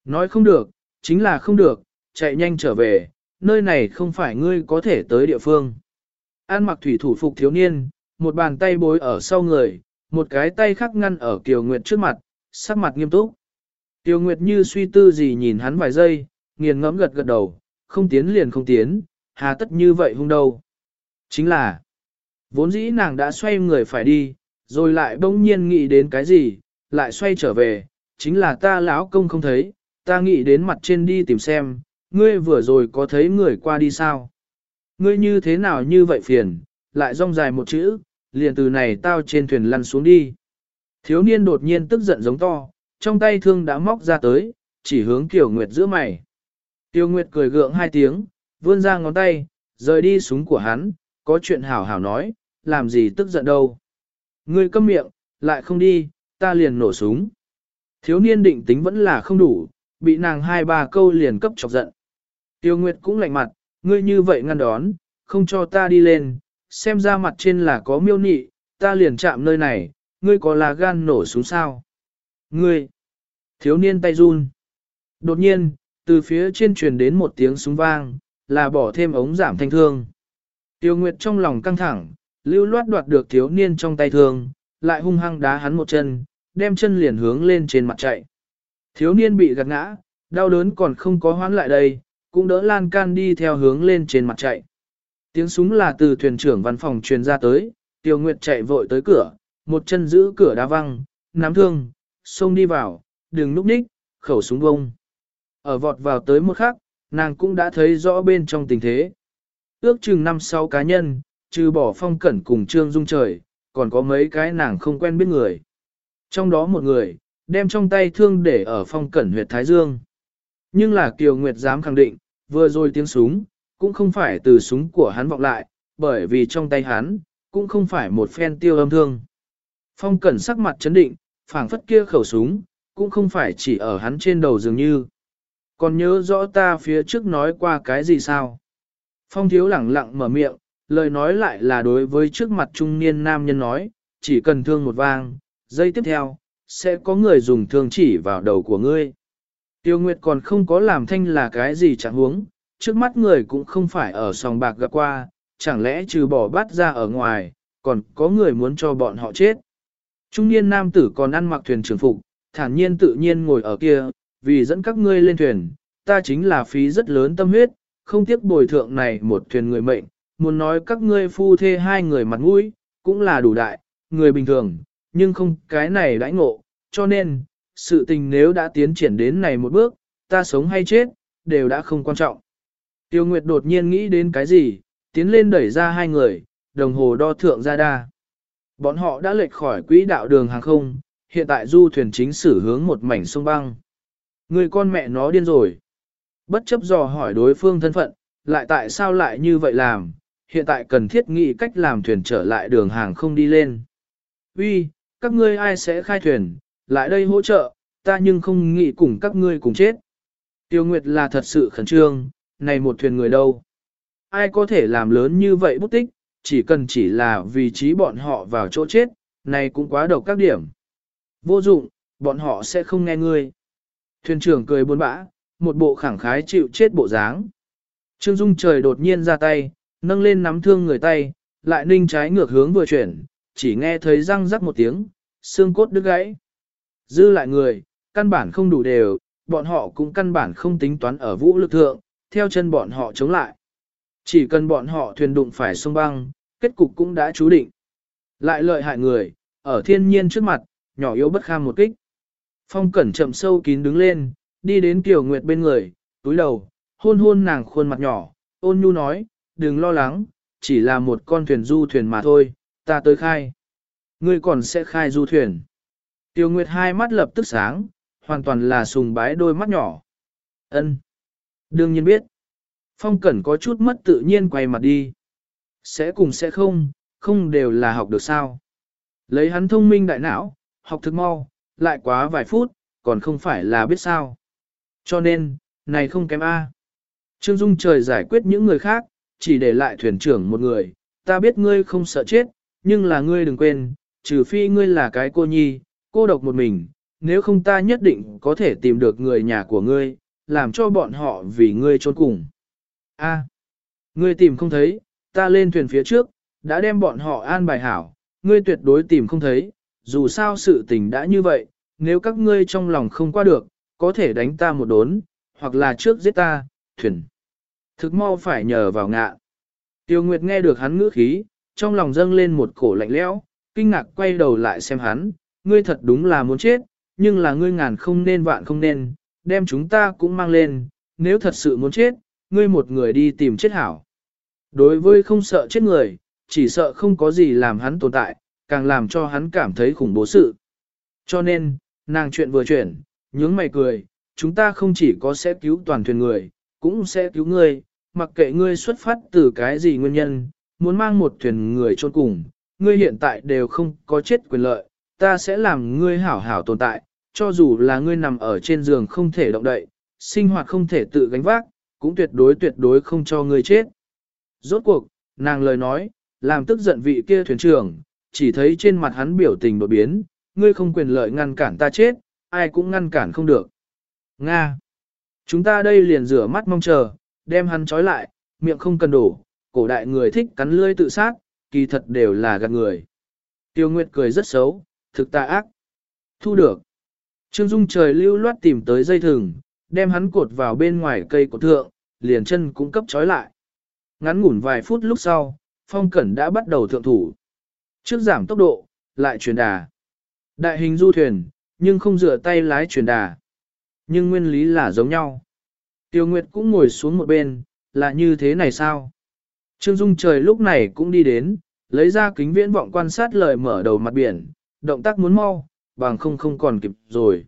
Nói không được, chính là không được, chạy nhanh trở về, nơi này không phải ngươi có thể tới địa phương. An mặc thủy thủ phục thiếu niên, một bàn tay bối ở sau người, một cái tay khác ngăn ở Kiều Nguyệt trước mặt, sắc mặt nghiêm túc. Kiều Nguyệt như suy tư gì nhìn hắn vài giây, nghiền ngẫm gật gật đầu, không tiến liền không tiến, hà tất như vậy hung đâu. Chính là, vốn dĩ nàng đã xoay người phải đi, rồi lại bỗng nhiên nghĩ đến cái gì, lại xoay trở về, chính là ta lão công không thấy, ta nghĩ đến mặt trên đi tìm xem, ngươi vừa rồi có thấy người qua đi sao? Ngươi như thế nào như vậy phiền, lại rong dài một chữ, liền từ này tao trên thuyền lăn xuống đi. Thiếu niên đột nhiên tức giận giống to, trong tay thương đã móc ra tới, chỉ hướng Kiều Nguyệt giữa mày. Tiêu Nguyệt cười gượng hai tiếng, vươn ra ngón tay, rời đi súng của hắn, có chuyện hảo hảo nói, làm gì tức giận đâu. Ngươi câm miệng, lại không đi, ta liền nổ súng. Thiếu niên định tính vẫn là không đủ, bị nàng hai ba câu liền cấp chọc giận. Tiêu Nguyệt cũng lạnh mặt, ngươi như vậy ngăn đón, không cho ta đi lên, xem ra mặt trên là có miêu nị, ta liền chạm nơi này, ngươi có là gan nổ xuống sao? Ngươi! Thiếu niên tay run. Đột nhiên, từ phía trên truyền đến một tiếng súng vang, là bỏ thêm ống giảm thanh thương. Tiêu Nguyệt trong lòng căng thẳng, lưu loát đoạt được thiếu niên trong tay thương, lại hung hăng đá hắn một chân, đem chân liền hướng lên trên mặt chạy. Thiếu niên bị gạt ngã, đau đớn còn không có hoán lại đây, cũng đỡ lan can đi theo hướng lên trên mặt chạy. Tiếng súng là từ thuyền trưởng văn phòng truyền ra tới, Tiêu Nguyệt chạy vội tới cửa, một chân giữ cửa đá văng, nắm thương, xông đi vào, đừng núp ních, khẩu súng bông. Ở vọt vào tới một khắc, nàng cũng đã thấy rõ bên trong tình thế. Ước chừng năm sáu cá nhân, trừ bỏ phong cẩn cùng trương dung trời, còn có mấy cái nàng không quen biết người. Trong đó một người, đem trong tay thương để ở phong cẩn huyệt Thái Dương. Nhưng là Kiều Nguyệt dám khẳng định, vừa rồi tiếng súng, cũng không phải từ súng của hắn vọng lại, bởi vì trong tay hắn, cũng không phải một phen tiêu âm thương. Phong cẩn sắc mặt chấn định, phảng phất kia khẩu súng, cũng không phải chỉ ở hắn trên đầu dường như. Còn nhớ rõ ta phía trước nói qua cái gì sao? Phong thiếu lẳng lặng mở miệng, lời nói lại là đối với trước mặt trung niên nam nhân nói, chỉ cần thương một vang, giây tiếp theo, sẽ có người dùng thương chỉ vào đầu của ngươi. Tiêu Nguyệt còn không có làm thanh là cái gì chẳng huống, trước mắt người cũng không phải ở sòng bạc gặp qua, chẳng lẽ trừ bỏ bắt ra ở ngoài, còn có người muốn cho bọn họ chết. Trung niên nam tử còn ăn mặc thuyền trưởng phục, thản nhiên tự nhiên ngồi ở kia, vì dẫn các ngươi lên thuyền, ta chính là phí rất lớn tâm huyết, không tiếc bồi thượng này một thuyền người mệnh, muốn nói các ngươi phu thê hai người mặt mũi, cũng là đủ đại, người bình thường, nhưng không cái này đãi ngộ, cho nên, sự tình nếu đã tiến triển đến này một bước, ta sống hay chết, đều đã không quan trọng. Tiêu Nguyệt đột nhiên nghĩ đến cái gì, tiến lên đẩy ra hai người, đồng hồ đo thượng ra đa. Bọn họ đã lệch khỏi quỹ đạo đường hàng không, hiện tại du thuyền chính xử hướng một mảnh sông băng. Người con mẹ nó điên rồi. Bất chấp dò hỏi đối phương thân phận, lại tại sao lại như vậy làm, hiện tại cần thiết nghĩ cách làm thuyền trở lại đường hàng không đi lên. Uy, các ngươi ai sẽ khai thuyền, lại đây hỗ trợ, ta nhưng không nghĩ cùng các ngươi cùng chết. Tiêu Nguyệt là thật sự khẩn trương, này một thuyền người đâu. Ai có thể làm lớn như vậy bút tích, chỉ cần chỉ là vì trí bọn họ vào chỗ chết, này cũng quá độc các điểm. Vô dụng, bọn họ sẽ không nghe ngươi. Thuyền trưởng cười buồn bã, một bộ khẳng khái chịu chết bộ dáng. Trương Dung trời đột nhiên ra tay, nâng lên nắm thương người tay, lại ninh trái ngược hướng vừa chuyển, chỉ nghe thấy răng rắc một tiếng, xương cốt đứt gãy. Dư lại người, căn bản không đủ đều, bọn họ cũng căn bản không tính toán ở vũ lực thượng, theo chân bọn họ chống lại. Chỉ cần bọn họ thuyền đụng phải sông băng, kết cục cũng đã chú định. Lại lợi hại người, ở thiên nhiên trước mặt, nhỏ yếu bất kham một kích. Phong cẩn chậm sâu kín đứng lên, đi đến Kiều Nguyệt bên người, túi đầu, hôn hôn nàng khuôn mặt nhỏ, ôn nhu nói, đừng lo lắng, chỉ là một con thuyền du thuyền mà thôi, ta tới khai. Ngươi còn sẽ khai du thuyền. Tiêu Nguyệt hai mắt lập tức sáng, hoàn toàn là sùng bái đôi mắt nhỏ. Ân, Đương nhiên biết. Phong Cẩn có chút mất tự nhiên quay mặt đi. Sẽ cùng sẽ không, không đều là học được sao. Lấy hắn thông minh đại não, học thực mau, lại quá vài phút, còn không phải là biết sao. Cho nên, này không kém A. Trương Dung trời giải quyết những người khác, chỉ để lại thuyền trưởng một người. Ta biết ngươi không sợ chết, nhưng là ngươi đừng quên, trừ phi ngươi là cái cô nhi, cô độc một mình, nếu không ta nhất định có thể tìm được người nhà của ngươi, làm cho bọn họ vì ngươi trốn cùng. A, ngươi tìm không thấy, ta lên thuyền phía trước, đã đem bọn họ an bài hảo, ngươi tuyệt đối tìm không thấy, dù sao sự tình đã như vậy, nếu các ngươi trong lòng không qua được, có thể đánh ta một đốn, hoặc là trước giết ta, thuyền. Thực mau phải nhờ vào ngạ. Tiêu Nguyệt nghe được hắn ngữ khí, trong lòng dâng lên một cổ lạnh lẽo, kinh ngạc quay đầu lại xem hắn, ngươi thật đúng là muốn chết, nhưng là ngươi ngàn không nên vạn không nên, đem chúng ta cũng mang lên, nếu thật sự muốn chết, ngươi một người đi tìm chết hảo. Đối với không sợ chết người, chỉ sợ không có gì làm hắn tồn tại, càng làm cho hắn cảm thấy khủng bố sự. Cho nên, nàng chuyện vừa chuyển, nhướng mày cười, chúng ta không chỉ có sẽ cứu toàn thuyền người, cũng sẽ cứu ngươi, mặc kệ ngươi xuất phát từ cái gì nguyên nhân, muốn mang một thuyền người trôn cùng, ngươi hiện tại đều không có chết quyền lợi, ta sẽ làm ngươi hảo hảo tồn tại, cho dù là ngươi nằm ở trên giường không thể động đậy, sinh hoạt không thể tự gánh vác, cũng tuyệt đối tuyệt đối không cho ngươi chết. Rốt cuộc, nàng lời nói, làm tức giận vị kia thuyền trưởng, chỉ thấy trên mặt hắn biểu tình đột biến, ngươi không quyền lợi ngăn cản ta chết, ai cũng ngăn cản không được. Nga! Chúng ta đây liền rửa mắt mong chờ, đem hắn trói lại, miệng không cần đổ, cổ đại người thích cắn lưỡi tự sát, kỳ thật đều là gạt người. Tiêu Nguyệt cười rất xấu, thực tà ác. Thu được. Trương Dung trời lưu loát tìm tới dây thừng, đem hắn cột vào bên ngoài cây cột thượng, liền chân cũng cấp trói lại. Ngắn ngủn vài phút lúc sau, phong cẩn đã bắt đầu thượng thủ. Trước giảm tốc độ, lại chuyển đà. Đại hình du thuyền, nhưng không dựa tay lái chuyển đà. Nhưng nguyên lý là giống nhau. Tiêu Nguyệt cũng ngồi xuống một bên, là như thế này sao? Trương Dung trời lúc này cũng đi đến, lấy ra kính viễn vọng quan sát lời mở đầu mặt biển, động tác muốn mau, bằng không không còn kịp rồi.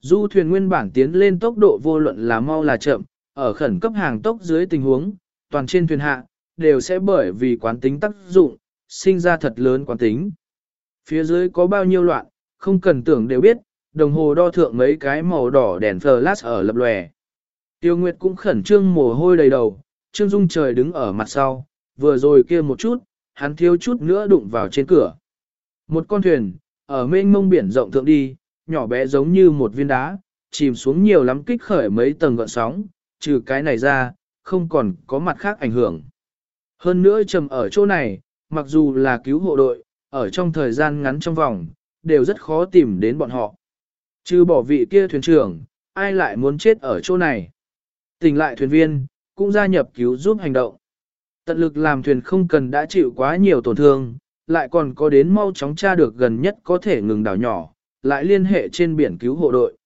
Du thuyền nguyên bản tiến lên tốc độ vô luận là mau là chậm, ở khẩn cấp hàng tốc dưới tình huống, toàn trên thuyền hạ, đều sẽ bởi vì quán tính tác dụng, sinh ra thật lớn quán tính. Phía dưới có bao nhiêu loạn, không cần tưởng đều biết, đồng hồ đo thượng mấy cái màu đỏ đèn flash ở lập lòe. Tiêu Nguyệt cũng khẩn trương mồ hôi đầy đầu, Trương Dung trời đứng ở mặt sau, vừa rồi kia một chút, hắn thiếu chút nữa đụng vào trên cửa. Một con thuyền, ở mênh mông biển rộng thượng đi, nhỏ bé giống như một viên đá, chìm xuống nhiều lắm kích khởi mấy tầng gợn sóng, trừ cái này ra, không còn có mặt khác ảnh hưởng. Hơn nữa trầm ở chỗ này, mặc dù là cứu hộ đội, ở trong thời gian ngắn trong vòng, đều rất khó tìm đến bọn họ. Trừ bỏ vị kia thuyền trưởng, ai lại muốn chết ở chỗ này. Tỉnh lại thuyền viên, cũng gia nhập cứu giúp hành động. Tận lực làm thuyền không cần đã chịu quá nhiều tổn thương, lại còn có đến mau chóng tra được gần nhất có thể ngừng đảo nhỏ, lại liên hệ trên biển cứu hộ đội.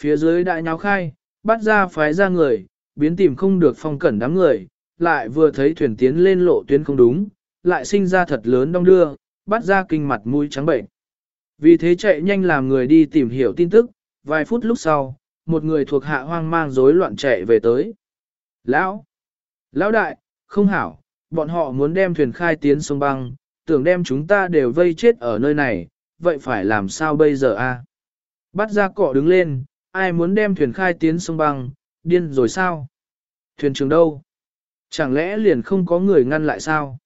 Phía dưới đại nháo khai, bắt ra phái ra người, biến tìm không được phong cẩn đám người, lại vừa thấy thuyền tiến lên lộ tuyến không đúng, lại sinh ra thật lớn đông đưa, bắt ra kinh mặt mũi trắng bệnh. Vì thế chạy nhanh làm người đi tìm hiểu tin tức, vài phút lúc sau, một người thuộc hạ hoang mang rối loạn chạy về tới. Lão! Lão đại, không hảo, bọn họ muốn đem thuyền khai tiến sông băng, tưởng đem chúng ta đều vây chết ở nơi này, vậy phải làm sao bây giờ a? Bắt ra cọ đứng lên, ai muốn đem thuyền khai tiến sông băng, điên rồi sao? Thuyền trưởng đâu? Chẳng lẽ liền không có người ngăn lại sao?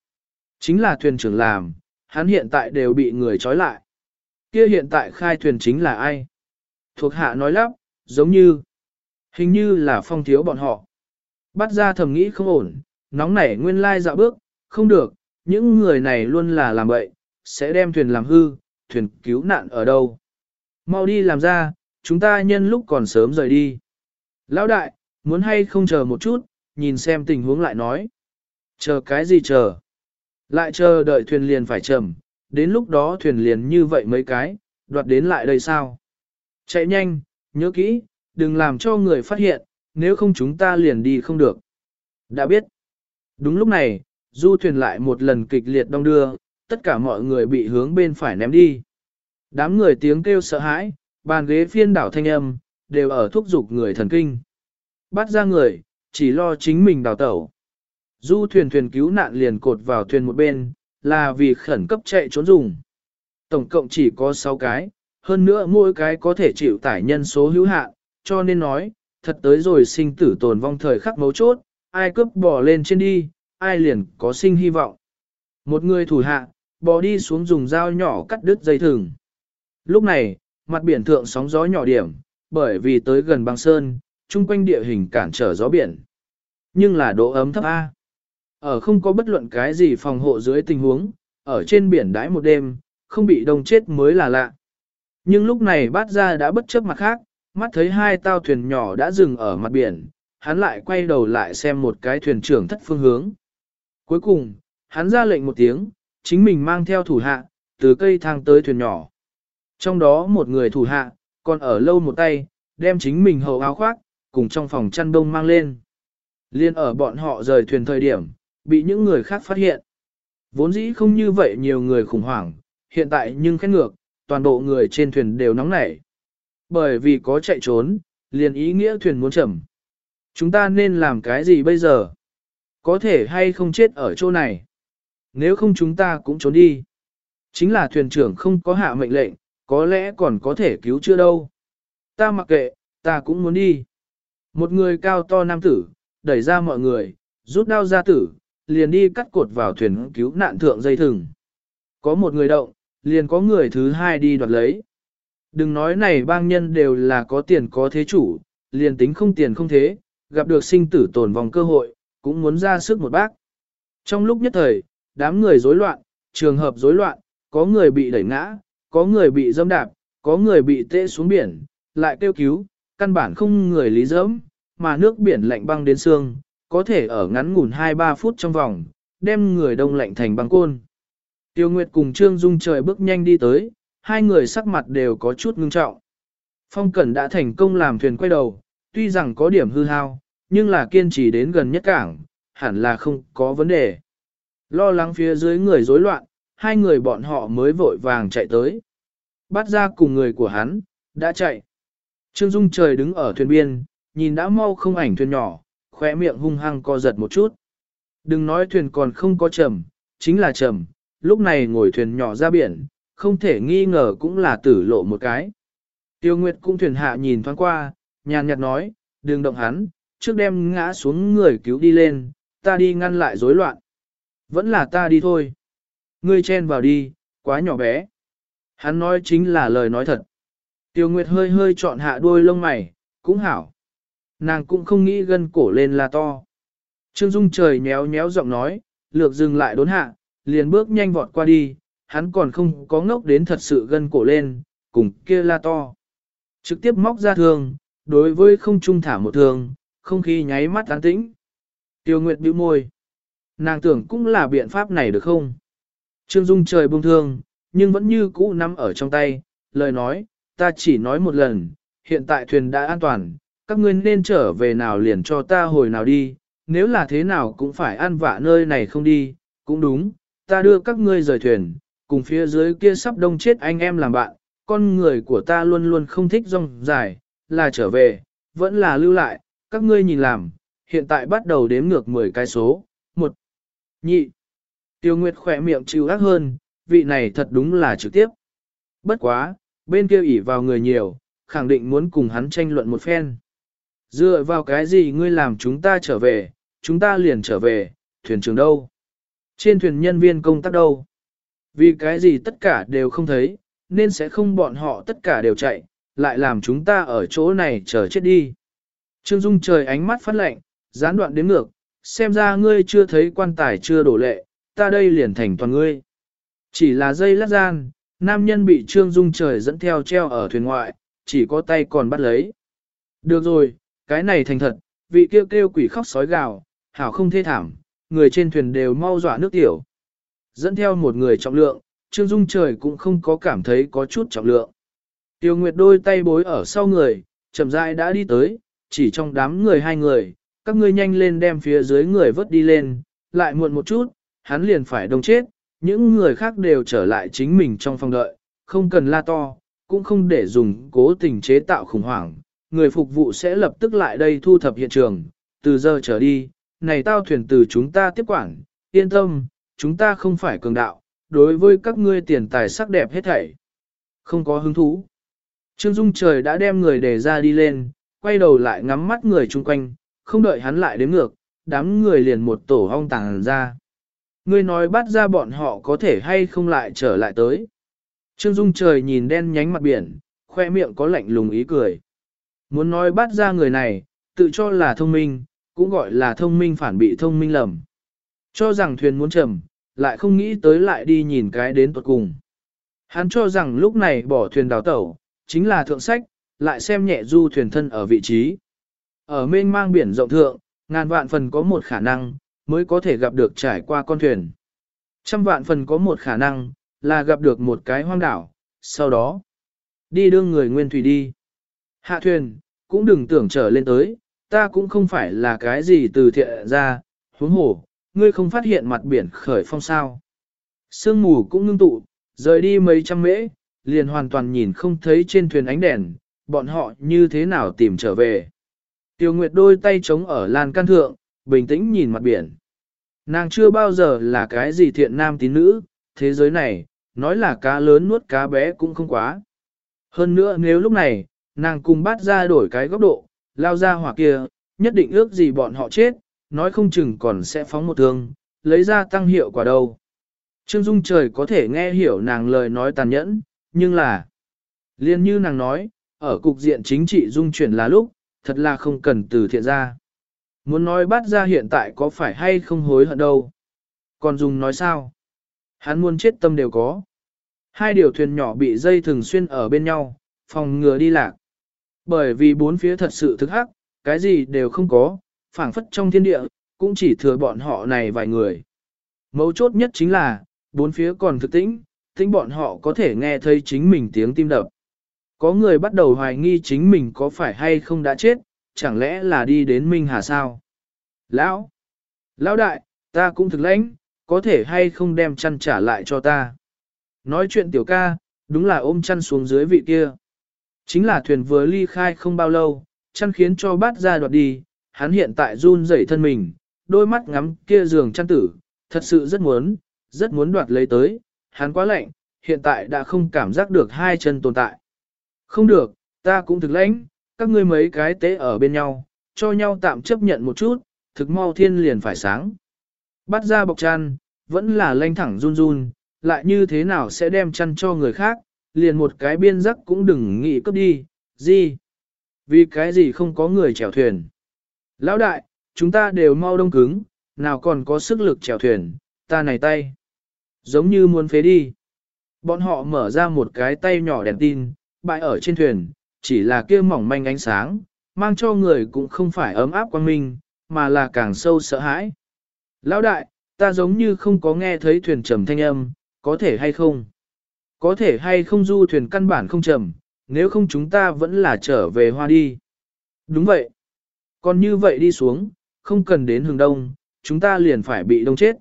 Chính là thuyền trưởng làm, hắn hiện tại đều bị người trói lại. Kia hiện tại khai thuyền chính là ai? Thuộc hạ nói lắp, giống như, hình như là phong thiếu bọn họ. Bắt ra thầm nghĩ không ổn, nóng nảy nguyên lai dạo bước, không được, những người này luôn là làm bậy, sẽ đem thuyền làm hư, thuyền cứu nạn ở đâu. Mau đi làm ra, chúng ta nhân lúc còn sớm rời đi. Lão đại, muốn hay không chờ một chút, nhìn xem tình huống lại nói. Chờ cái gì chờ? Lại chờ đợi thuyền liền phải chậm, đến lúc đó thuyền liền như vậy mấy cái, đoạt đến lại đây sao? Chạy nhanh, nhớ kỹ, đừng làm cho người phát hiện, nếu không chúng ta liền đi không được. Đã biết. Đúng lúc này, du thuyền lại một lần kịch liệt đông đưa, tất cả mọi người bị hướng bên phải ném đi. Đám người tiếng kêu sợ hãi, bàn ghế phiên đảo thanh âm, đều ở thúc giục người thần kinh. Bắt ra người, chỉ lo chính mình đào tẩu. Du thuyền thuyền cứu nạn liền cột vào thuyền một bên, là vì khẩn cấp chạy trốn dùng. Tổng cộng chỉ có 6 cái, hơn nữa mỗi cái có thể chịu tải nhân số hữu hạn, cho nên nói, thật tới rồi sinh tử tồn vong thời khắc mấu chốt, ai cướp bỏ lên trên đi, ai liền có sinh hy vọng. Một người thủ hạ, bò đi xuống dùng dao nhỏ cắt đứt dây thừng. Lúc này, mặt biển thượng sóng gió nhỏ điểm, bởi vì tới gần băng sơn, chung quanh địa hình cản trở gió biển. Nhưng là độ ấm thấp A. Ở không có bất luận cái gì phòng hộ dưới tình huống, ở trên biển đãi một đêm, không bị đông chết mới là lạ. Nhưng lúc này bát ra đã bất chấp mặt khác, mắt thấy hai tao thuyền nhỏ đã dừng ở mặt biển, hắn lại quay đầu lại xem một cái thuyền trưởng thất phương hướng. Cuối cùng, hắn ra lệnh một tiếng, chính mình mang theo thủ hạ, từ cây thang tới thuyền nhỏ. Trong đó một người thủ hạ, còn ở lâu một tay, đem chính mình hầu áo khoác, cùng trong phòng chăn đông mang lên. Liên ở bọn họ rời thuyền thời điểm, bị những người khác phát hiện. Vốn dĩ không như vậy nhiều người khủng hoảng, hiện tại nhưng khét ngược, toàn bộ người trên thuyền đều nóng nảy. Bởi vì có chạy trốn, liền ý nghĩa thuyền muốn chậm. Chúng ta nên làm cái gì bây giờ? Có thể hay không chết ở chỗ này? Nếu không chúng ta cũng trốn đi. Chính là thuyền trưởng không có hạ mệnh lệnh, có lẽ còn có thể cứu chưa đâu. Ta mặc kệ, ta cũng muốn đi. Một người cao to nam tử, đẩy ra mọi người, rút đao ra tử, liền đi cắt cột vào thuyền cứu nạn thượng dây thừng. Có một người động, liền có người thứ hai đi đoạt lấy. Đừng nói này bang nhân đều là có tiền có thế chủ, liền tính không tiền không thế, gặp được sinh tử tồn vòng cơ hội, cũng muốn ra sức một bác. Trong lúc nhất thời, đám người rối loạn, trường hợp rối loạn, có người bị đẩy ngã, có người bị dâm đạp, có người bị tê xuống biển, lại kêu cứu, căn bản không người lý dẫm, mà nước biển lạnh băng đến xương, có thể ở ngắn ngủn 2-3 phút trong vòng, đem người đông lạnh thành băng côn. Tiêu Nguyệt cùng Trương Dung trời bước nhanh đi tới, hai người sắc mặt đều có chút ngưng trọng. Phong Cẩn đã thành công làm thuyền quay đầu, tuy rằng có điểm hư hao, nhưng là kiên trì đến gần nhất cảng, hẳn là không có vấn đề. Lo lắng phía dưới người rối loạn, hai người bọn họ mới vội vàng chạy tới. Bắt ra cùng người của hắn, đã chạy. Trương Dung trời đứng ở thuyền biên, nhìn đã mau không ảnh thuyền nhỏ, khóe miệng hung hăng co giật một chút. Đừng nói thuyền còn không có trầm, chính là trầm, lúc này ngồi thuyền nhỏ ra biển, không thể nghi ngờ cũng là tử lộ một cái. Tiêu Nguyệt cũng thuyền hạ nhìn thoáng qua, nhàn nhạt nói, đừng động hắn, trước đem ngã xuống người cứu đi lên, ta đi ngăn lại rối loạn. Vẫn là ta đi thôi. Ngươi chen vào đi, quá nhỏ bé. Hắn nói chính là lời nói thật. Tiêu Nguyệt hơi hơi chọn hạ đuôi lông mày, cũng hảo. Nàng cũng không nghĩ gân cổ lên là to. Trương Dung trời nhéo nhéo giọng nói, lược dừng lại đốn hạ, liền bước nhanh vọt qua đi, hắn còn không có ngốc đến thật sự gân cổ lên, cùng kia la to. Trực tiếp móc ra thương, đối với không trung thả một thương, không khí nháy mắt tán tĩnh. Tiêu Nguyệt bĩu môi. Nàng tưởng cũng là biện pháp này được không? Trương Dung trời buông thương, nhưng vẫn như cũ nắm ở trong tay, lời nói, ta chỉ nói một lần, hiện tại thuyền đã an toàn, các ngươi nên trở về nào liền cho ta hồi nào đi, nếu là thế nào cũng phải ăn vạ nơi này không đi, cũng đúng, ta đưa các ngươi rời thuyền, cùng phía dưới kia sắp đông chết anh em làm bạn, con người của ta luôn luôn không thích rong dài, là trở về, vẫn là lưu lại, các ngươi nhìn làm, hiện tại bắt đầu đếm ngược 10 cái số, 1, nhị. Tiêu Nguyệt khỏe miệng chịu ác hơn, vị này thật đúng là trực tiếp. Bất quá, bên kia ỉ vào người nhiều, khẳng định muốn cùng hắn tranh luận một phen. Dựa vào cái gì ngươi làm chúng ta trở về, chúng ta liền trở về, thuyền trưởng đâu? Trên thuyền nhân viên công tác đâu? Vì cái gì tất cả đều không thấy, nên sẽ không bọn họ tất cả đều chạy, lại làm chúng ta ở chỗ này chờ chết đi. Trương Dung trời ánh mắt phát lạnh, gián đoạn đến ngược, xem ra ngươi chưa thấy quan tài chưa đổ lệ, ta đây liền thành toàn ngươi. Chỉ là dây lát gian, nam nhân bị Trương Dung trời dẫn theo treo ở thuyền ngoại, chỉ có tay còn bắt lấy. Được rồi, cái này thành thật, vị kêu kêu quỷ khóc sói gào, hảo không thê thảm, người trên thuyền đều mau dọa nước tiểu. Dẫn theo một người trọng lượng, Trương Dung trời cũng không có cảm thấy có chút trọng lượng. Tiêu Nguyệt đôi tay bối ở sau người, chậm rãi đã đi tới, chỉ trong đám người hai người, các ngươi nhanh lên đem phía dưới người vớt đi lên, lại muộn một chút, hắn liền phải đông chết, những người khác đều trở lại chính mình trong phòng đợi, không cần la to, cũng không để dùng cố tình chế tạo khủng hoảng, người phục vụ sẽ lập tức lại đây thu thập hiện trường, từ giờ trở đi, này tao thuyền từ chúng ta tiếp quản, yên tâm, chúng ta không phải cường đạo, đối với các ngươi tiền tài sắc đẹp hết thảy. Không có hứng thú. Trương Dung trời đã đem người để ra đi lên, quay đầu lại ngắm mắt người chung quanh, không đợi hắn lại đến ngược, đám người liền một tổ hong tàng ra. Ngươi nói bắt ra bọn họ có thể hay không lại trở lại tới. Trương Dung trời nhìn đen nhánh mặt biển, khoe miệng có lạnh lùng ý cười. Muốn nói bắt ra người này, tự cho là thông minh, cũng gọi là thông minh phản bị thông minh lầm. Cho rằng thuyền muốn chầm, lại không nghĩ tới lại đi nhìn cái đến tuột cùng. Hắn cho rằng lúc này bỏ thuyền đào tẩu, chính là thượng sách, lại xem nhẹ du thuyền thân ở vị trí. Ở mênh mang biển rộng thượng, ngàn vạn phần có một khả năng, mới có thể gặp được trải qua con thuyền. Trăm vạn phần có một khả năng, là gặp được một cái hoang đảo, sau đó, đi đưa người nguyên thủy đi. Hạ thuyền, cũng đừng tưởng trở lên tới, ta cũng không phải là cái gì từ thiện ra, huống hồ, ngươi không phát hiện mặt biển khởi phong sao. Sương mù cũng ngưng tụ, rời đi mấy trăm mễ, liền hoàn toàn nhìn không thấy trên thuyền ánh đèn, bọn họ như thế nào tìm trở về. Tiêu Nguyệt đôi tay chống ở lan can thượng, bình tĩnh nhìn mặt biển. Nàng chưa bao giờ là cái gì thiện nam tín nữ, thế giới này, nói là cá lớn nuốt cá bé cũng không quá. Hơn nữa nếu lúc này, nàng cùng bắt ra đổi cái góc độ, lao ra hỏa kia, nhất định ước gì bọn họ chết, nói không chừng còn sẽ phóng một thương, lấy ra tăng hiệu quả đâu. Trương Dung trời có thể nghe hiểu nàng lời nói tàn nhẫn, nhưng là, liên như nàng nói, ở cục diện chính trị dung chuyển là lúc, thật là không cần từ thiện ra. Muốn nói bắt ra hiện tại có phải hay không hối hận đâu. Còn dùng nói sao? Hắn muốn chết tâm đều có. Hai điều thuyền nhỏ bị dây thường xuyên ở bên nhau, phòng ngừa đi lạc. Bởi vì bốn phía thật sự thức hắc, cái gì đều không có, phảng phất trong thiên địa, cũng chỉ thừa bọn họ này vài người. Mấu chốt nhất chính là, bốn phía còn thực tĩnh, tĩnh bọn họ có thể nghe thấy chính mình tiếng tim đập. Có người bắt đầu hoài nghi chính mình có phải hay không đã chết, chẳng lẽ là đi đến Minh Hà sao? Lão! Lão đại, ta cũng thực lãnh, có thể hay không đem chăn trả lại cho ta? Nói chuyện tiểu ca, đúng là ôm chăn xuống dưới vị kia. Chính là thuyền vừa ly khai không bao lâu, chăn khiến cho bát ra đoạt đi, hắn hiện tại run rẩy thân mình, đôi mắt ngắm kia giường chăn tử, thật sự rất muốn, rất muốn đoạt lấy tới, hắn quá lạnh, hiện tại đã không cảm giác được hai chân tồn tại. Không được, ta cũng thực lãnh, các ngươi mấy cái tế ở bên nhau, cho nhau tạm chấp nhận một chút, thực mau thiên liền phải sáng. Bắt ra bọc chăn, vẫn là lanh thẳng run run, lại như thế nào sẽ đem chăn cho người khác, liền một cái biên rắc cũng đừng nghĩ cấp đi, gì? Vì cái gì không có người chèo thuyền? Lão đại, chúng ta đều mau đông cứng, nào còn có sức lực chèo thuyền, ta này tay. Giống như muốn phế đi. Bọn họ mở ra một cái tay nhỏ đèn tin, bại ở trên thuyền, chỉ là kia mỏng manh ánh sáng, mang cho người cũng không phải ấm áp quang minh, mà là càng sâu sợ hãi. Lão đại, ta giống như không có nghe thấy thuyền trầm thanh âm, có thể hay không? Có thể hay không du thuyền căn bản không trầm, nếu không chúng ta vẫn là trở về hoa đi. Đúng vậy. Còn như vậy đi xuống, không cần đến hướng đông, chúng ta liền phải bị đông chết.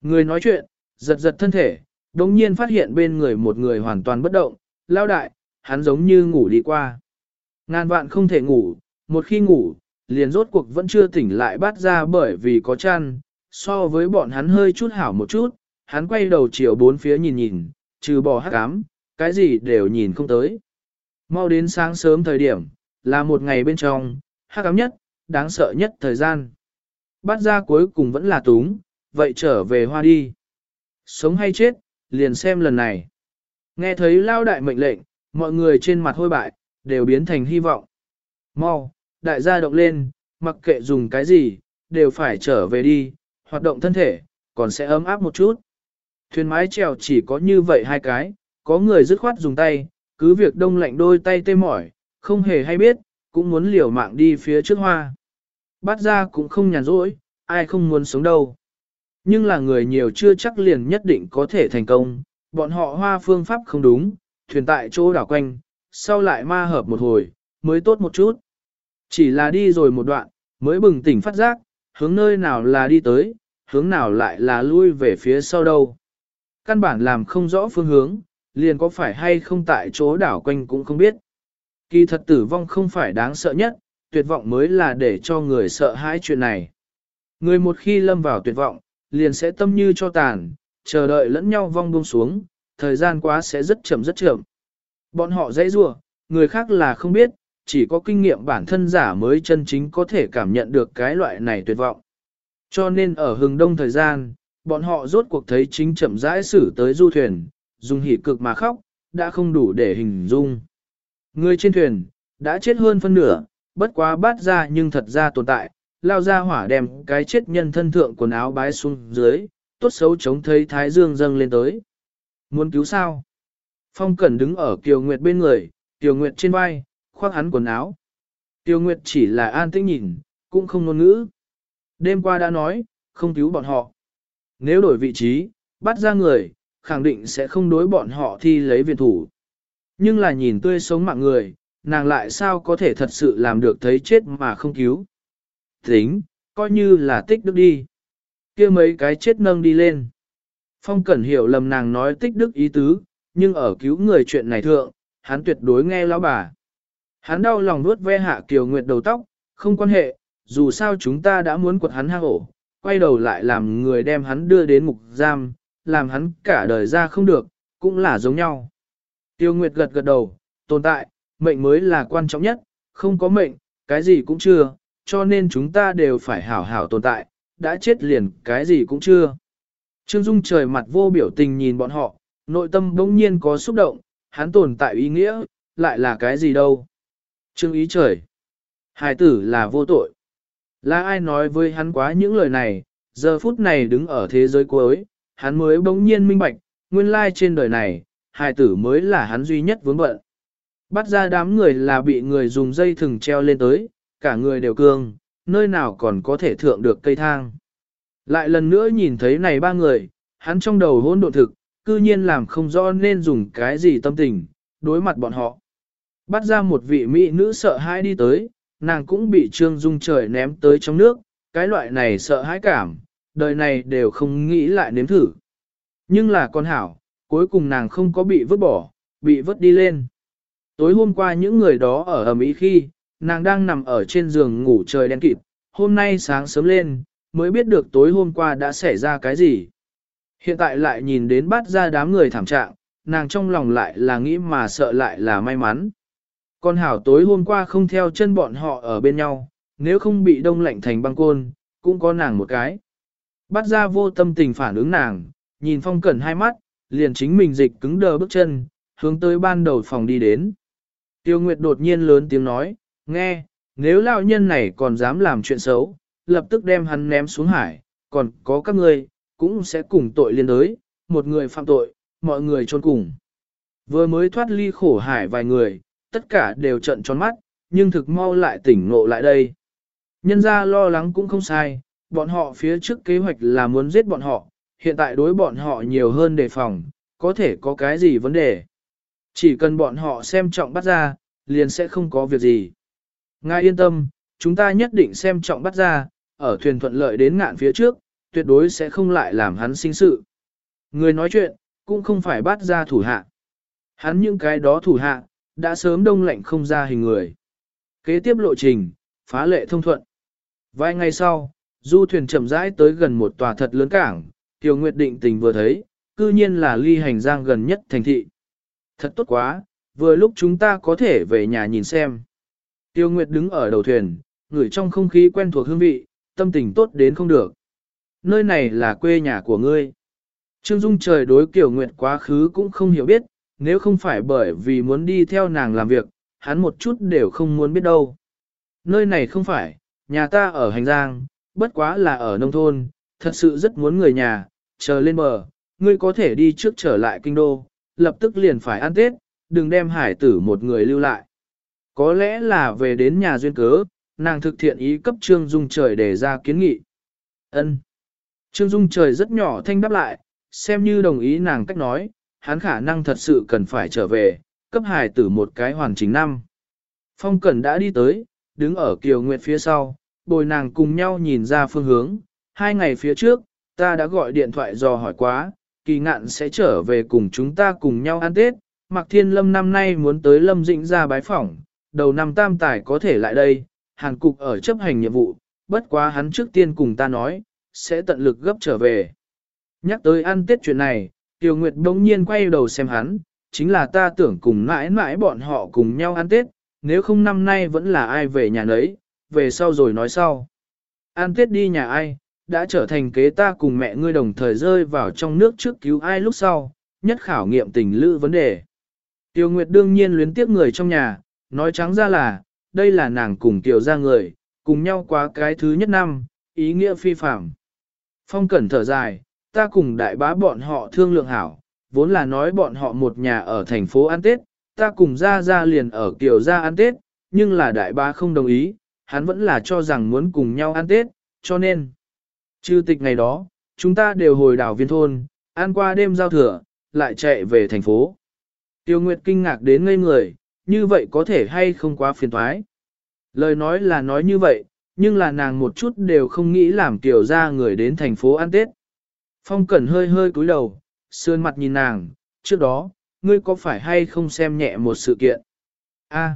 Người nói chuyện, giật giật thân thể, đồng nhiên phát hiện bên người một người hoàn toàn bất động, lao đại, hắn giống như ngủ đi qua. Ngàn vạn không thể ngủ, một khi ngủ, liền rốt cuộc vẫn chưa tỉnh lại bắt ra bởi vì có chăn, so với bọn hắn hơi chút hảo một chút, hắn quay đầu chiều bốn phía nhìn nhìn, trừ bỏ hắc ám, cái gì đều nhìn không tới. Mau đến sáng sớm thời điểm, là một ngày bên trong, hắc ám nhất, đáng sợ nhất thời gian. Bắt ra cuối cùng vẫn là túng, vậy trở về hoa đi. Sống hay chết, liền xem lần này. Nghe thấy lao đại mệnh lệnh, mọi người trên mặt hôi bại, đều biến thành hy vọng. Mau, đại gia động lên, mặc kệ dùng cái gì, đều phải trở về đi, hoạt động thân thể, còn sẽ ấm áp một chút. Thuyền mái chèo chỉ có như vậy hai cái, có người dứt khoát dùng tay, cứ việc đông lạnh đôi tay tê mỏi, không hề hay biết, cũng muốn liều mạng đi phía trước hoa. Bắt ra cũng không nhàn rỗi, ai không muốn sống đâu. Nhưng là người nhiều chưa chắc liền nhất định có thể thành công, bọn họ hoa phương pháp không đúng, thuyền tại chỗ đảo quanh, sau lại ma hợp một hồi, mới tốt một chút. Chỉ là đi rồi một đoạn, mới bừng tỉnh phát giác, hướng nơi nào là đi tới, hướng nào lại là lui về phía sau đâu. Căn bản làm không rõ phương hướng, liền có phải hay không tại chỗ đảo quanh cũng không biết. Kỳ thật tử vong không phải đáng sợ nhất, tuyệt vọng mới là để cho người sợ hãi chuyện này. Người một khi lâm vào tuyệt vọng, liền sẽ tâm như cho tàn, chờ đợi lẫn nhau vong buông xuống, thời gian quá sẽ rất chậm rất chậm. Bọn họ dễ rủa, người khác là không biết, chỉ có kinh nghiệm bản thân giả mới chân chính có thể cảm nhận được cái loại này tuyệt vọng. Cho nên ở hừng đông thời gian, bọn họ rốt cuộc thấy chính chậm rãi xử tới du thuyền, dùng hỉ cực mà khóc, đã không đủ để hình dung. Người trên thuyền, đã chết hơn phân nửa, bất quá bát ra nhưng thật ra tồn tại, lao ra hỏa đem cái chết nhân thân thượng quần áo bái xuống dưới, tốt xấu chống thấy thái dương dâng lên tới. Muốn cứu sao? Phong Cẩn đứng ở Kiều Nguyệt bên người, Kiều Nguyệt trên vai, khoác hắn quần áo. Kiều Nguyệt chỉ là an tĩnh nhìn, cũng không ngôn ngữ. Đêm qua đã nói, không cứu bọn họ. Nếu đổi vị trí, bắt ra người, khẳng định sẽ không đối bọn họ thi lấy viện thủ. Nhưng là nhìn tươi sống mạng người, nàng lại sao có thể thật sự làm được thấy chết mà không cứu. Tính, coi như là tích đức đi. kia mấy cái chết nâng đi lên. Phong Cẩn hiểu lầm nàng nói tích đức ý tứ, nhưng ở cứu người chuyện này thượng, hắn tuyệt đối nghe lão bà. Hắn đau lòng nuốt ve hạ Kiều Nguyệt đầu tóc, không quan hệ, dù sao chúng ta đã muốn quật hắn hang ổ, quay đầu lại làm người đem hắn đưa đến mục giam, làm hắn cả đời ra không được, cũng là giống nhau. Tiêu Nguyệt gật gật đầu, tồn tại, mệnh mới là quan trọng nhất, không có mệnh, cái gì cũng chưa, cho nên chúng ta đều phải hảo hảo tồn tại, đã chết liền cái gì cũng chưa. Trương Dung trời mặt vô biểu tình nhìn bọn họ, nội tâm bỗng nhiên có xúc động, hắn tồn tại ý nghĩa, lại là cái gì đâu. Trương ý trời, hài tử là vô tội. Là ai nói với hắn quá những lời này, giờ phút này đứng ở thế giới cuối, hắn mới bỗng nhiên minh bạch, nguyên lai trên đời này, hài tử mới là hắn duy nhất vướng bận. Bắt ra đám người là bị người dùng dây thừng treo lên tới, cả người đều cương, nơi nào còn có thể thượng được cây thang. Lại lần nữa nhìn thấy này ba người, hắn trong đầu hỗn độn thực, cư nhiên làm không rõ nên dùng cái gì tâm tình, đối mặt bọn họ. Bắt ra một vị mỹ nữ sợ hãi đi tới, nàng cũng bị trương dung trời ném tới trong nước, cái loại này sợ hãi cảm, đời này đều không nghĩ lại nếm thử. Nhưng là con hảo, cuối cùng nàng không có bị vứt bỏ, bị vứt đi lên. Tối hôm qua những người đó ở ẩm ý khi, nàng đang nằm ở trên giường ngủ trời đen kịt, hôm nay sáng sớm lên, mới biết được tối hôm qua đã xảy ra cái gì. Hiện tại lại nhìn đến bắt ra đám người thảm trạng, nàng trong lòng lại là nghĩ mà sợ lại là may mắn. Con hảo tối hôm qua không theo chân bọn họ ở bên nhau, nếu không bị đông lạnh thành băng côn, cũng có nàng một cái. Bắt ra vô tâm tình phản ứng nàng, nhìn phong cẩn hai mắt, liền chính mình dịch cứng đờ bước chân, hướng tới ban đầu phòng đi đến. Tiêu Nguyệt đột nhiên lớn tiếng nói, nghe, nếu lão nhân này còn dám làm chuyện xấu, lập tức đem hắn ném xuống hải, còn có các ngươi, cũng sẽ cùng tội liên đới, một người phạm tội, mọi người trôn cùng. Vừa mới thoát ly khổ hải vài người, tất cả đều trận tròn mắt, nhưng thực mau lại tỉnh ngộ lại đây. Nhân ra lo lắng cũng không sai, bọn họ phía trước kế hoạch là muốn giết bọn họ, hiện tại đối bọn họ nhiều hơn đề phòng, có thể có cái gì vấn đề. Chỉ cần bọn họ xem trọng bắt ra, liền sẽ không có việc gì. Ngài yên tâm, chúng ta nhất định xem trọng bắt ra, ở thuyền thuận lợi đến ngạn phía trước, tuyệt đối sẽ không lại làm hắn sinh sự. Người nói chuyện, cũng không phải bắt ra thủ hạ. Hắn những cái đó thủ hạ, đã sớm đông lạnh không ra hình người. Kế tiếp lộ trình, phá lệ thông thuận. Vài ngày sau, du thuyền chậm rãi tới gần một tòa thật lớn cảng, Tiêu Nguyệt định tình vừa thấy, cư nhiên là ly hành giang gần nhất thành thị. Thật tốt quá, vừa lúc chúng ta có thể về nhà nhìn xem. Tiêu Nguyệt đứng ở đầu thuyền, ngửi trong không khí quen thuộc hương vị, tâm tình tốt đến không được. Nơi này là quê nhà của ngươi. Trương Dung trời đối kiểu nguyệt quá khứ cũng không hiểu biết, nếu không phải bởi vì muốn đi theo nàng làm việc, hắn một chút đều không muốn biết đâu. Nơi này không phải, nhà ta ở hành giang, bất quá là ở nông thôn, thật sự rất muốn người nhà, chờ lên bờ, ngươi có thể đi trước trở lại kinh đô, lập tức liền phải ăn Tết, đừng đem hải tử một người lưu lại. Có lẽ là về đến nhà duyên cớ, nàng thực thiện ý cấp Trương Dung trời để ra kiến nghị. Ân. Trương Dung trời rất nhỏ thanh đáp lại, xem như đồng ý nàng cách nói, hắn khả năng thật sự cần phải trở về, cấp hải tử một cái hoàn chính năm. Phong Cẩn đã đi tới, đứng ở Kiều Nguyệt phía sau, bồi nàng cùng nhau nhìn ra phương hướng. Hai ngày phía trước, ta đã gọi điện thoại dò hỏi quá, kỳ ngạn sẽ trở về cùng chúng ta cùng nhau ăn Tết. Mạc Thiên Lâm năm nay muốn tới Lâm Dĩnh ra bái phỏng, đầu năm tam tài có thể lại đây, Hàn Cục ở chấp hành nhiệm vụ, bất quá hắn trước tiên cùng ta nói, sẽ tận lực gấp trở về. Nhắc tới ăn Tết chuyện này, Tiêu Nguyệt đống nhiên quay đầu xem hắn, chính là ta tưởng cùng mãi mãi bọn họ cùng nhau ăn Tết, nếu không năm nay vẫn là ai về nhà nấy, về sau rồi nói sau. Ăn Tết đi nhà ai, đã trở thành kế ta cùng mẹ ngươi đồng thời rơi vào trong nước trước cứu ai lúc sau, nhất khảo nghiệm tình lữ vấn đề. Tiêu Nguyệt đương nhiên luyến tiếc người trong nhà, nói trắng ra là, đây là nàng cùng Tiểu ra người, cùng nhau qua cái thứ nhất năm, ý nghĩa phi phạm. Phong cẩn thở dài, ta cùng đại bá bọn họ thương lượng hảo, vốn là nói bọn họ một nhà ở thành phố ăn Tết, ta cùng ra ra liền ở Kiều ra ăn Tết, nhưng là đại bá không đồng ý, hắn vẫn là cho rằng muốn cùng nhau ăn Tết, cho nên. Trừ tịch ngày đó, chúng ta đều hồi đảo viên thôn, ăn qua đêm giao thừa, lại chạy về thành phố. Tiêu Nguyệt kinh ngạc đến ngây người, như vậy có thể hay không quá phiền thoái. Lời nói là nói như vậy, nhưng là nàng một chút đều không nghĩ làm tiểu ra người đến thành phố ăn Tết. Phong Cẩn hơi hơi cúi đầu, sườn mặt nhìn nàng, trước đó, ngươi có phải hay không xem nhẹ một sự kiện? A.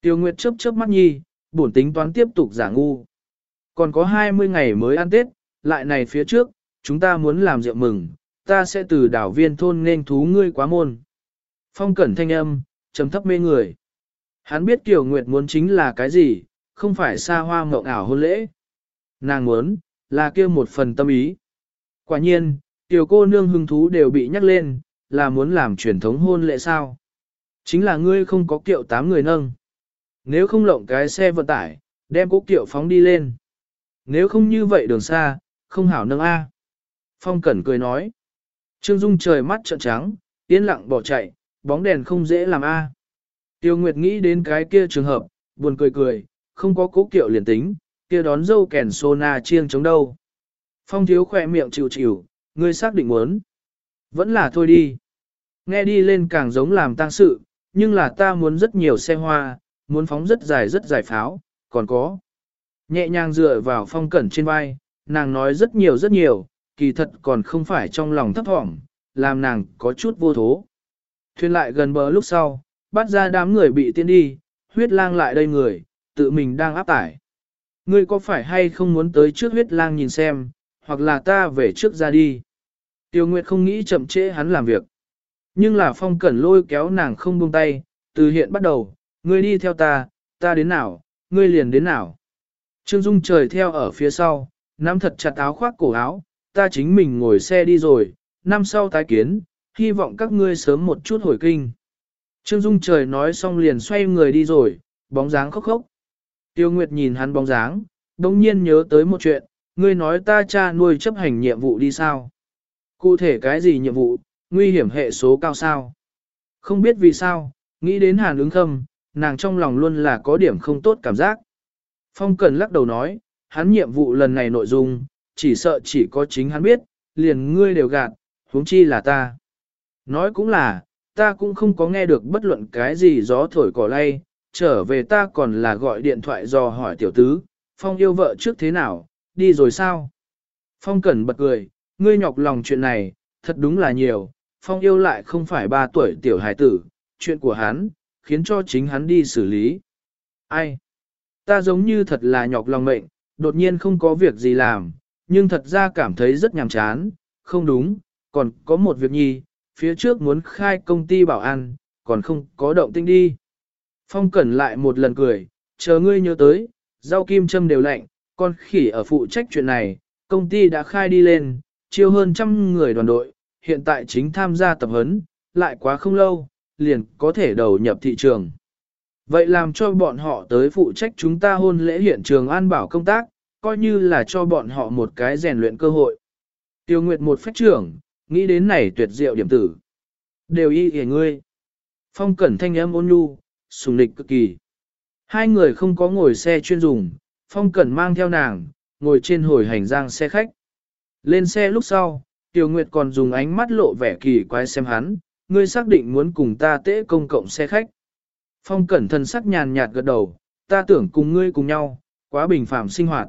Tiêu Nguyệt chớp chớp mắt nhi, bổn tính toán tiếp tục giả ngu. Còn có 20 ngày mới ăn Tết, lại này phía trước, chúng ta muốn làm rượu mừng, ta sẽ từ đảo viên thôn nên thú ngươi quá môn. Phong cẩn thanh âm, trầm thấp mê người. Hắn biết Kiều Nguyệt muốn chính là cái gì, không phải xa hoa mộng ảo hôn lễ. Nàng muốn, là kia một phần tâm ý. Quả nhiên, tiểu cô nương hứng thú đều bị nhắc lên, là muốn làm truyền thống hôn lễ sao. Chính là ngươi không có kiệu tám người nâng. Nếu không lộng cái xe vận tải, đem cố kiệu phóng đi lên. Nếu không như vậy đường xa, không hảo nâng A. Phong Cẩn cười nói. Trương Dung trời mắt trợn trắng, yên lặng bỏ chạy, bóng đèn không dễ làm A. Tiêu Nguyệt nghĩ đến cái kia trường hợp, buồn cười cười, không có cố kiệu liền tính, kia đón dâu kèn sô na chiêng chống đâu. Phong thiếu khỏe miệng chịu chịu, ngươi xác định muốn. Vẫn là thôi đi. Nghe đi lên càng giống làm tang sự, nhưng là ta muốn rất nhiều xe hoa, muốn phóng rất dài rất dài pháo, còn có. Nhẹ nhàng dựa vào phong cẩn trên vai, nàng nói rất nhiều rất nhiều, kỳ thật còn không phải trong lòng thấp thỏm, làm nàng có chút vô thố. Thuyền lại gần bờ lúc sau, bắt ra đám người bị tiến đi, huyết lang lại đây người, tự mình đang áp tải. Ngươi có phải hay không muốn tới trước huyết lang nhìn xem, hoặc là ta về trước ra đi. Tiêu Nguyệt không nghĩ chậm trễ hắn làm việc. Nhưng là phong cẩn lôi kéo nàng không buông tay, từ hiện bắt đầu, ngươi đi theo ta, ta đến nào, ngươi liền đến nào. Trương Dung trời theo ở phía sau, nắm thật chặt áo khoác cổ áo, ta chính mình ngồi xe đi rồi, năm sau tái kiến, hy vọng các ngươi sớm một chút hồi kinh. Trương Dung trời nói xong liền xoay người đi rồi, bóng dáng khóc khóc. Tiêu Nguyệt nhìn hắn bóng dáng, đồng nhiên nhớ tới một chuyện, ngươi nói ta cha nuôi chấp hành nhiệm vụ đi sao? Cụ thể cái gì nhiệm vụ, nguy hiểm hệ số cao sao? Không biết vì sao, nghĩ đến hàn ứng khâm, nàng trong lòng luôn là có điểm không tốt cảm giác. Phong Cần lắc đầu nói, hắn nhiệm vụ lần này nội dung, chỉ sợ chỉ có chính hắn biết, liền ngươi đều gạt, huống chi là ta. Nói cũng là, ta cũng không có nghe được bất luận cái gì gió thổi cỏ lay, trở về ta còn là gọi điện thoại dò hỏi tiểu tứ, Phong yêu vợ trước thế nào, đi rồi sao? Phong Cẩn bật cười, ngươi nhọc lòng chuyện này, thật đúng là nhiều, Phong yêu lại không phải ba tuổi tiểu hải tử, chuyện của hắn, khiến cho chính hắn đi xử lý. Ai? Ta giống như thật là nhọc lòng mệnh, đột nhiên không có việc gì làm, nhưng thật ra cảm thấy rất nhàm chán, không đúng, còn có một việc nhi, phía trước muốn khai công ty bảo an, còn không có động tinh đi. Phong Cẩn lại một lần cười, chờ ngươi nhớ tới, rau kim châm đều lạnh, con khỉ ở phụ trách chuyện này, công ty đã khai đi lên, chiêu hơn trăm người đoàn đội, hiện tại chính tham gia tập huấn, lại quá không lâu, liền có thể đầu nhập thị trường. Vậy làm cho bọn họ tới phụ trách chúng ta hôn lễ hiện trường an bảo công tác, coi như là cho bọn họ một cái rèn luyện cơ hội. Tiêu Nguyệt một phách trưởng, nghĩ đến này tuyệt diệu điểm tử. Đều y hề ngươi. Phong cẩn thanh âm ôn nhu, sùng lịch cực kỳ. Hai người không có ngồi xe chuyên dùng, Phong cẩn mang theo nàng, ngồi trên hồi hành giang xe khách. Lên xe lúc sau, tiểu Nguyệt còn dùng ánh mắt lộ vẻ kỳ quái xem hắn, ngươi xác định muốn cùng ta tễ công cộng xe khách. Phong cẩn thân sắc nhàn nhạt gật đầu, ta tưởng cùng ngươi cùng nhau, quá bình phạm sinh hoạt.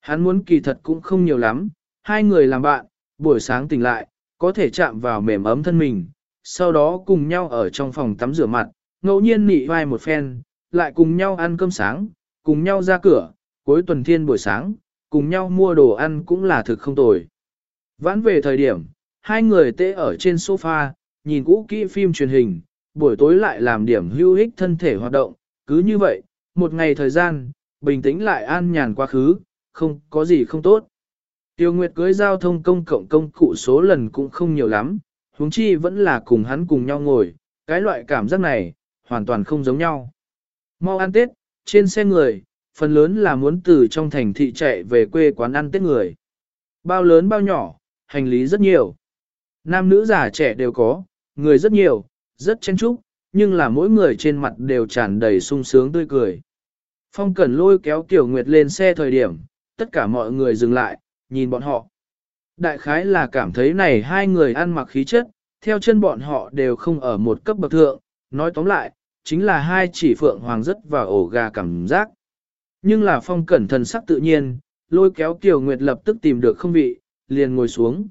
Hắn muốn kỳ thật cũng không nhiều lắm, hai người làm bạn, buổi sáng tỉnh lại, có thể chạm vào mềm ấm thân mình, sau đó cùng nhau ở trong phòng tắm rửa mặt, ngẫu nhiên nị vai một phen, lại cùng nhau ăn cơm sáng, cùng nhau ra cửa, cuối tuần thiên buổi sáng, cùng nhau mua đồ ăn cũng là thực không tồi. Vãn về thời điểm, hai người tê ở trên sofa, nhìn cũ kỹ phim truyền hình, buổi tối lại làm điểm hưu hích thân thể hoạt động, cứ như vậy, một ngày thời gian, bình tĩnh lại an nhàn quá khứ, không có gì không tốt. Tiêu Nguyệt cưới giao thông công cộng công cụ số lần cũng không nhiều lắm, huống chi vẫn là cùng hắn cùng nhau ngồi, cái loại cảm giác này, hoàn toàn không giống nhau. Mau ăn Tết, trên xe người, phần lớn là muốn từ trong thành thị chạy về quê quán ăn Tết người. Bao lớn bao nhỏ, hành lý rất nhiều. Nam nữ già trẻ đều có, người rất nhiều, rất chen chúc, nhưng là mỗi người trên mặt đều tràn đầy sung sướng tươi cười. Phong Cẩn lôi kéo Tiểu Nguyệt lên xe thời điểm, tất cả mọi người dừng lại, nhìn bọn họ. Đại khái là cảm thấy này hai người ăn mặc khí chất, theo chân bọn họ đều không ở một cấp bậc thượng, nói tóm lại, chính là hai chỉ phượng hoàng rất và ổ gà cảm giác. Nhưng là phong cẩn thần sắc tự nhiên, lôi kéo Kiều Nguyệt lập tức tìm được không vị, liền ngồi xuống.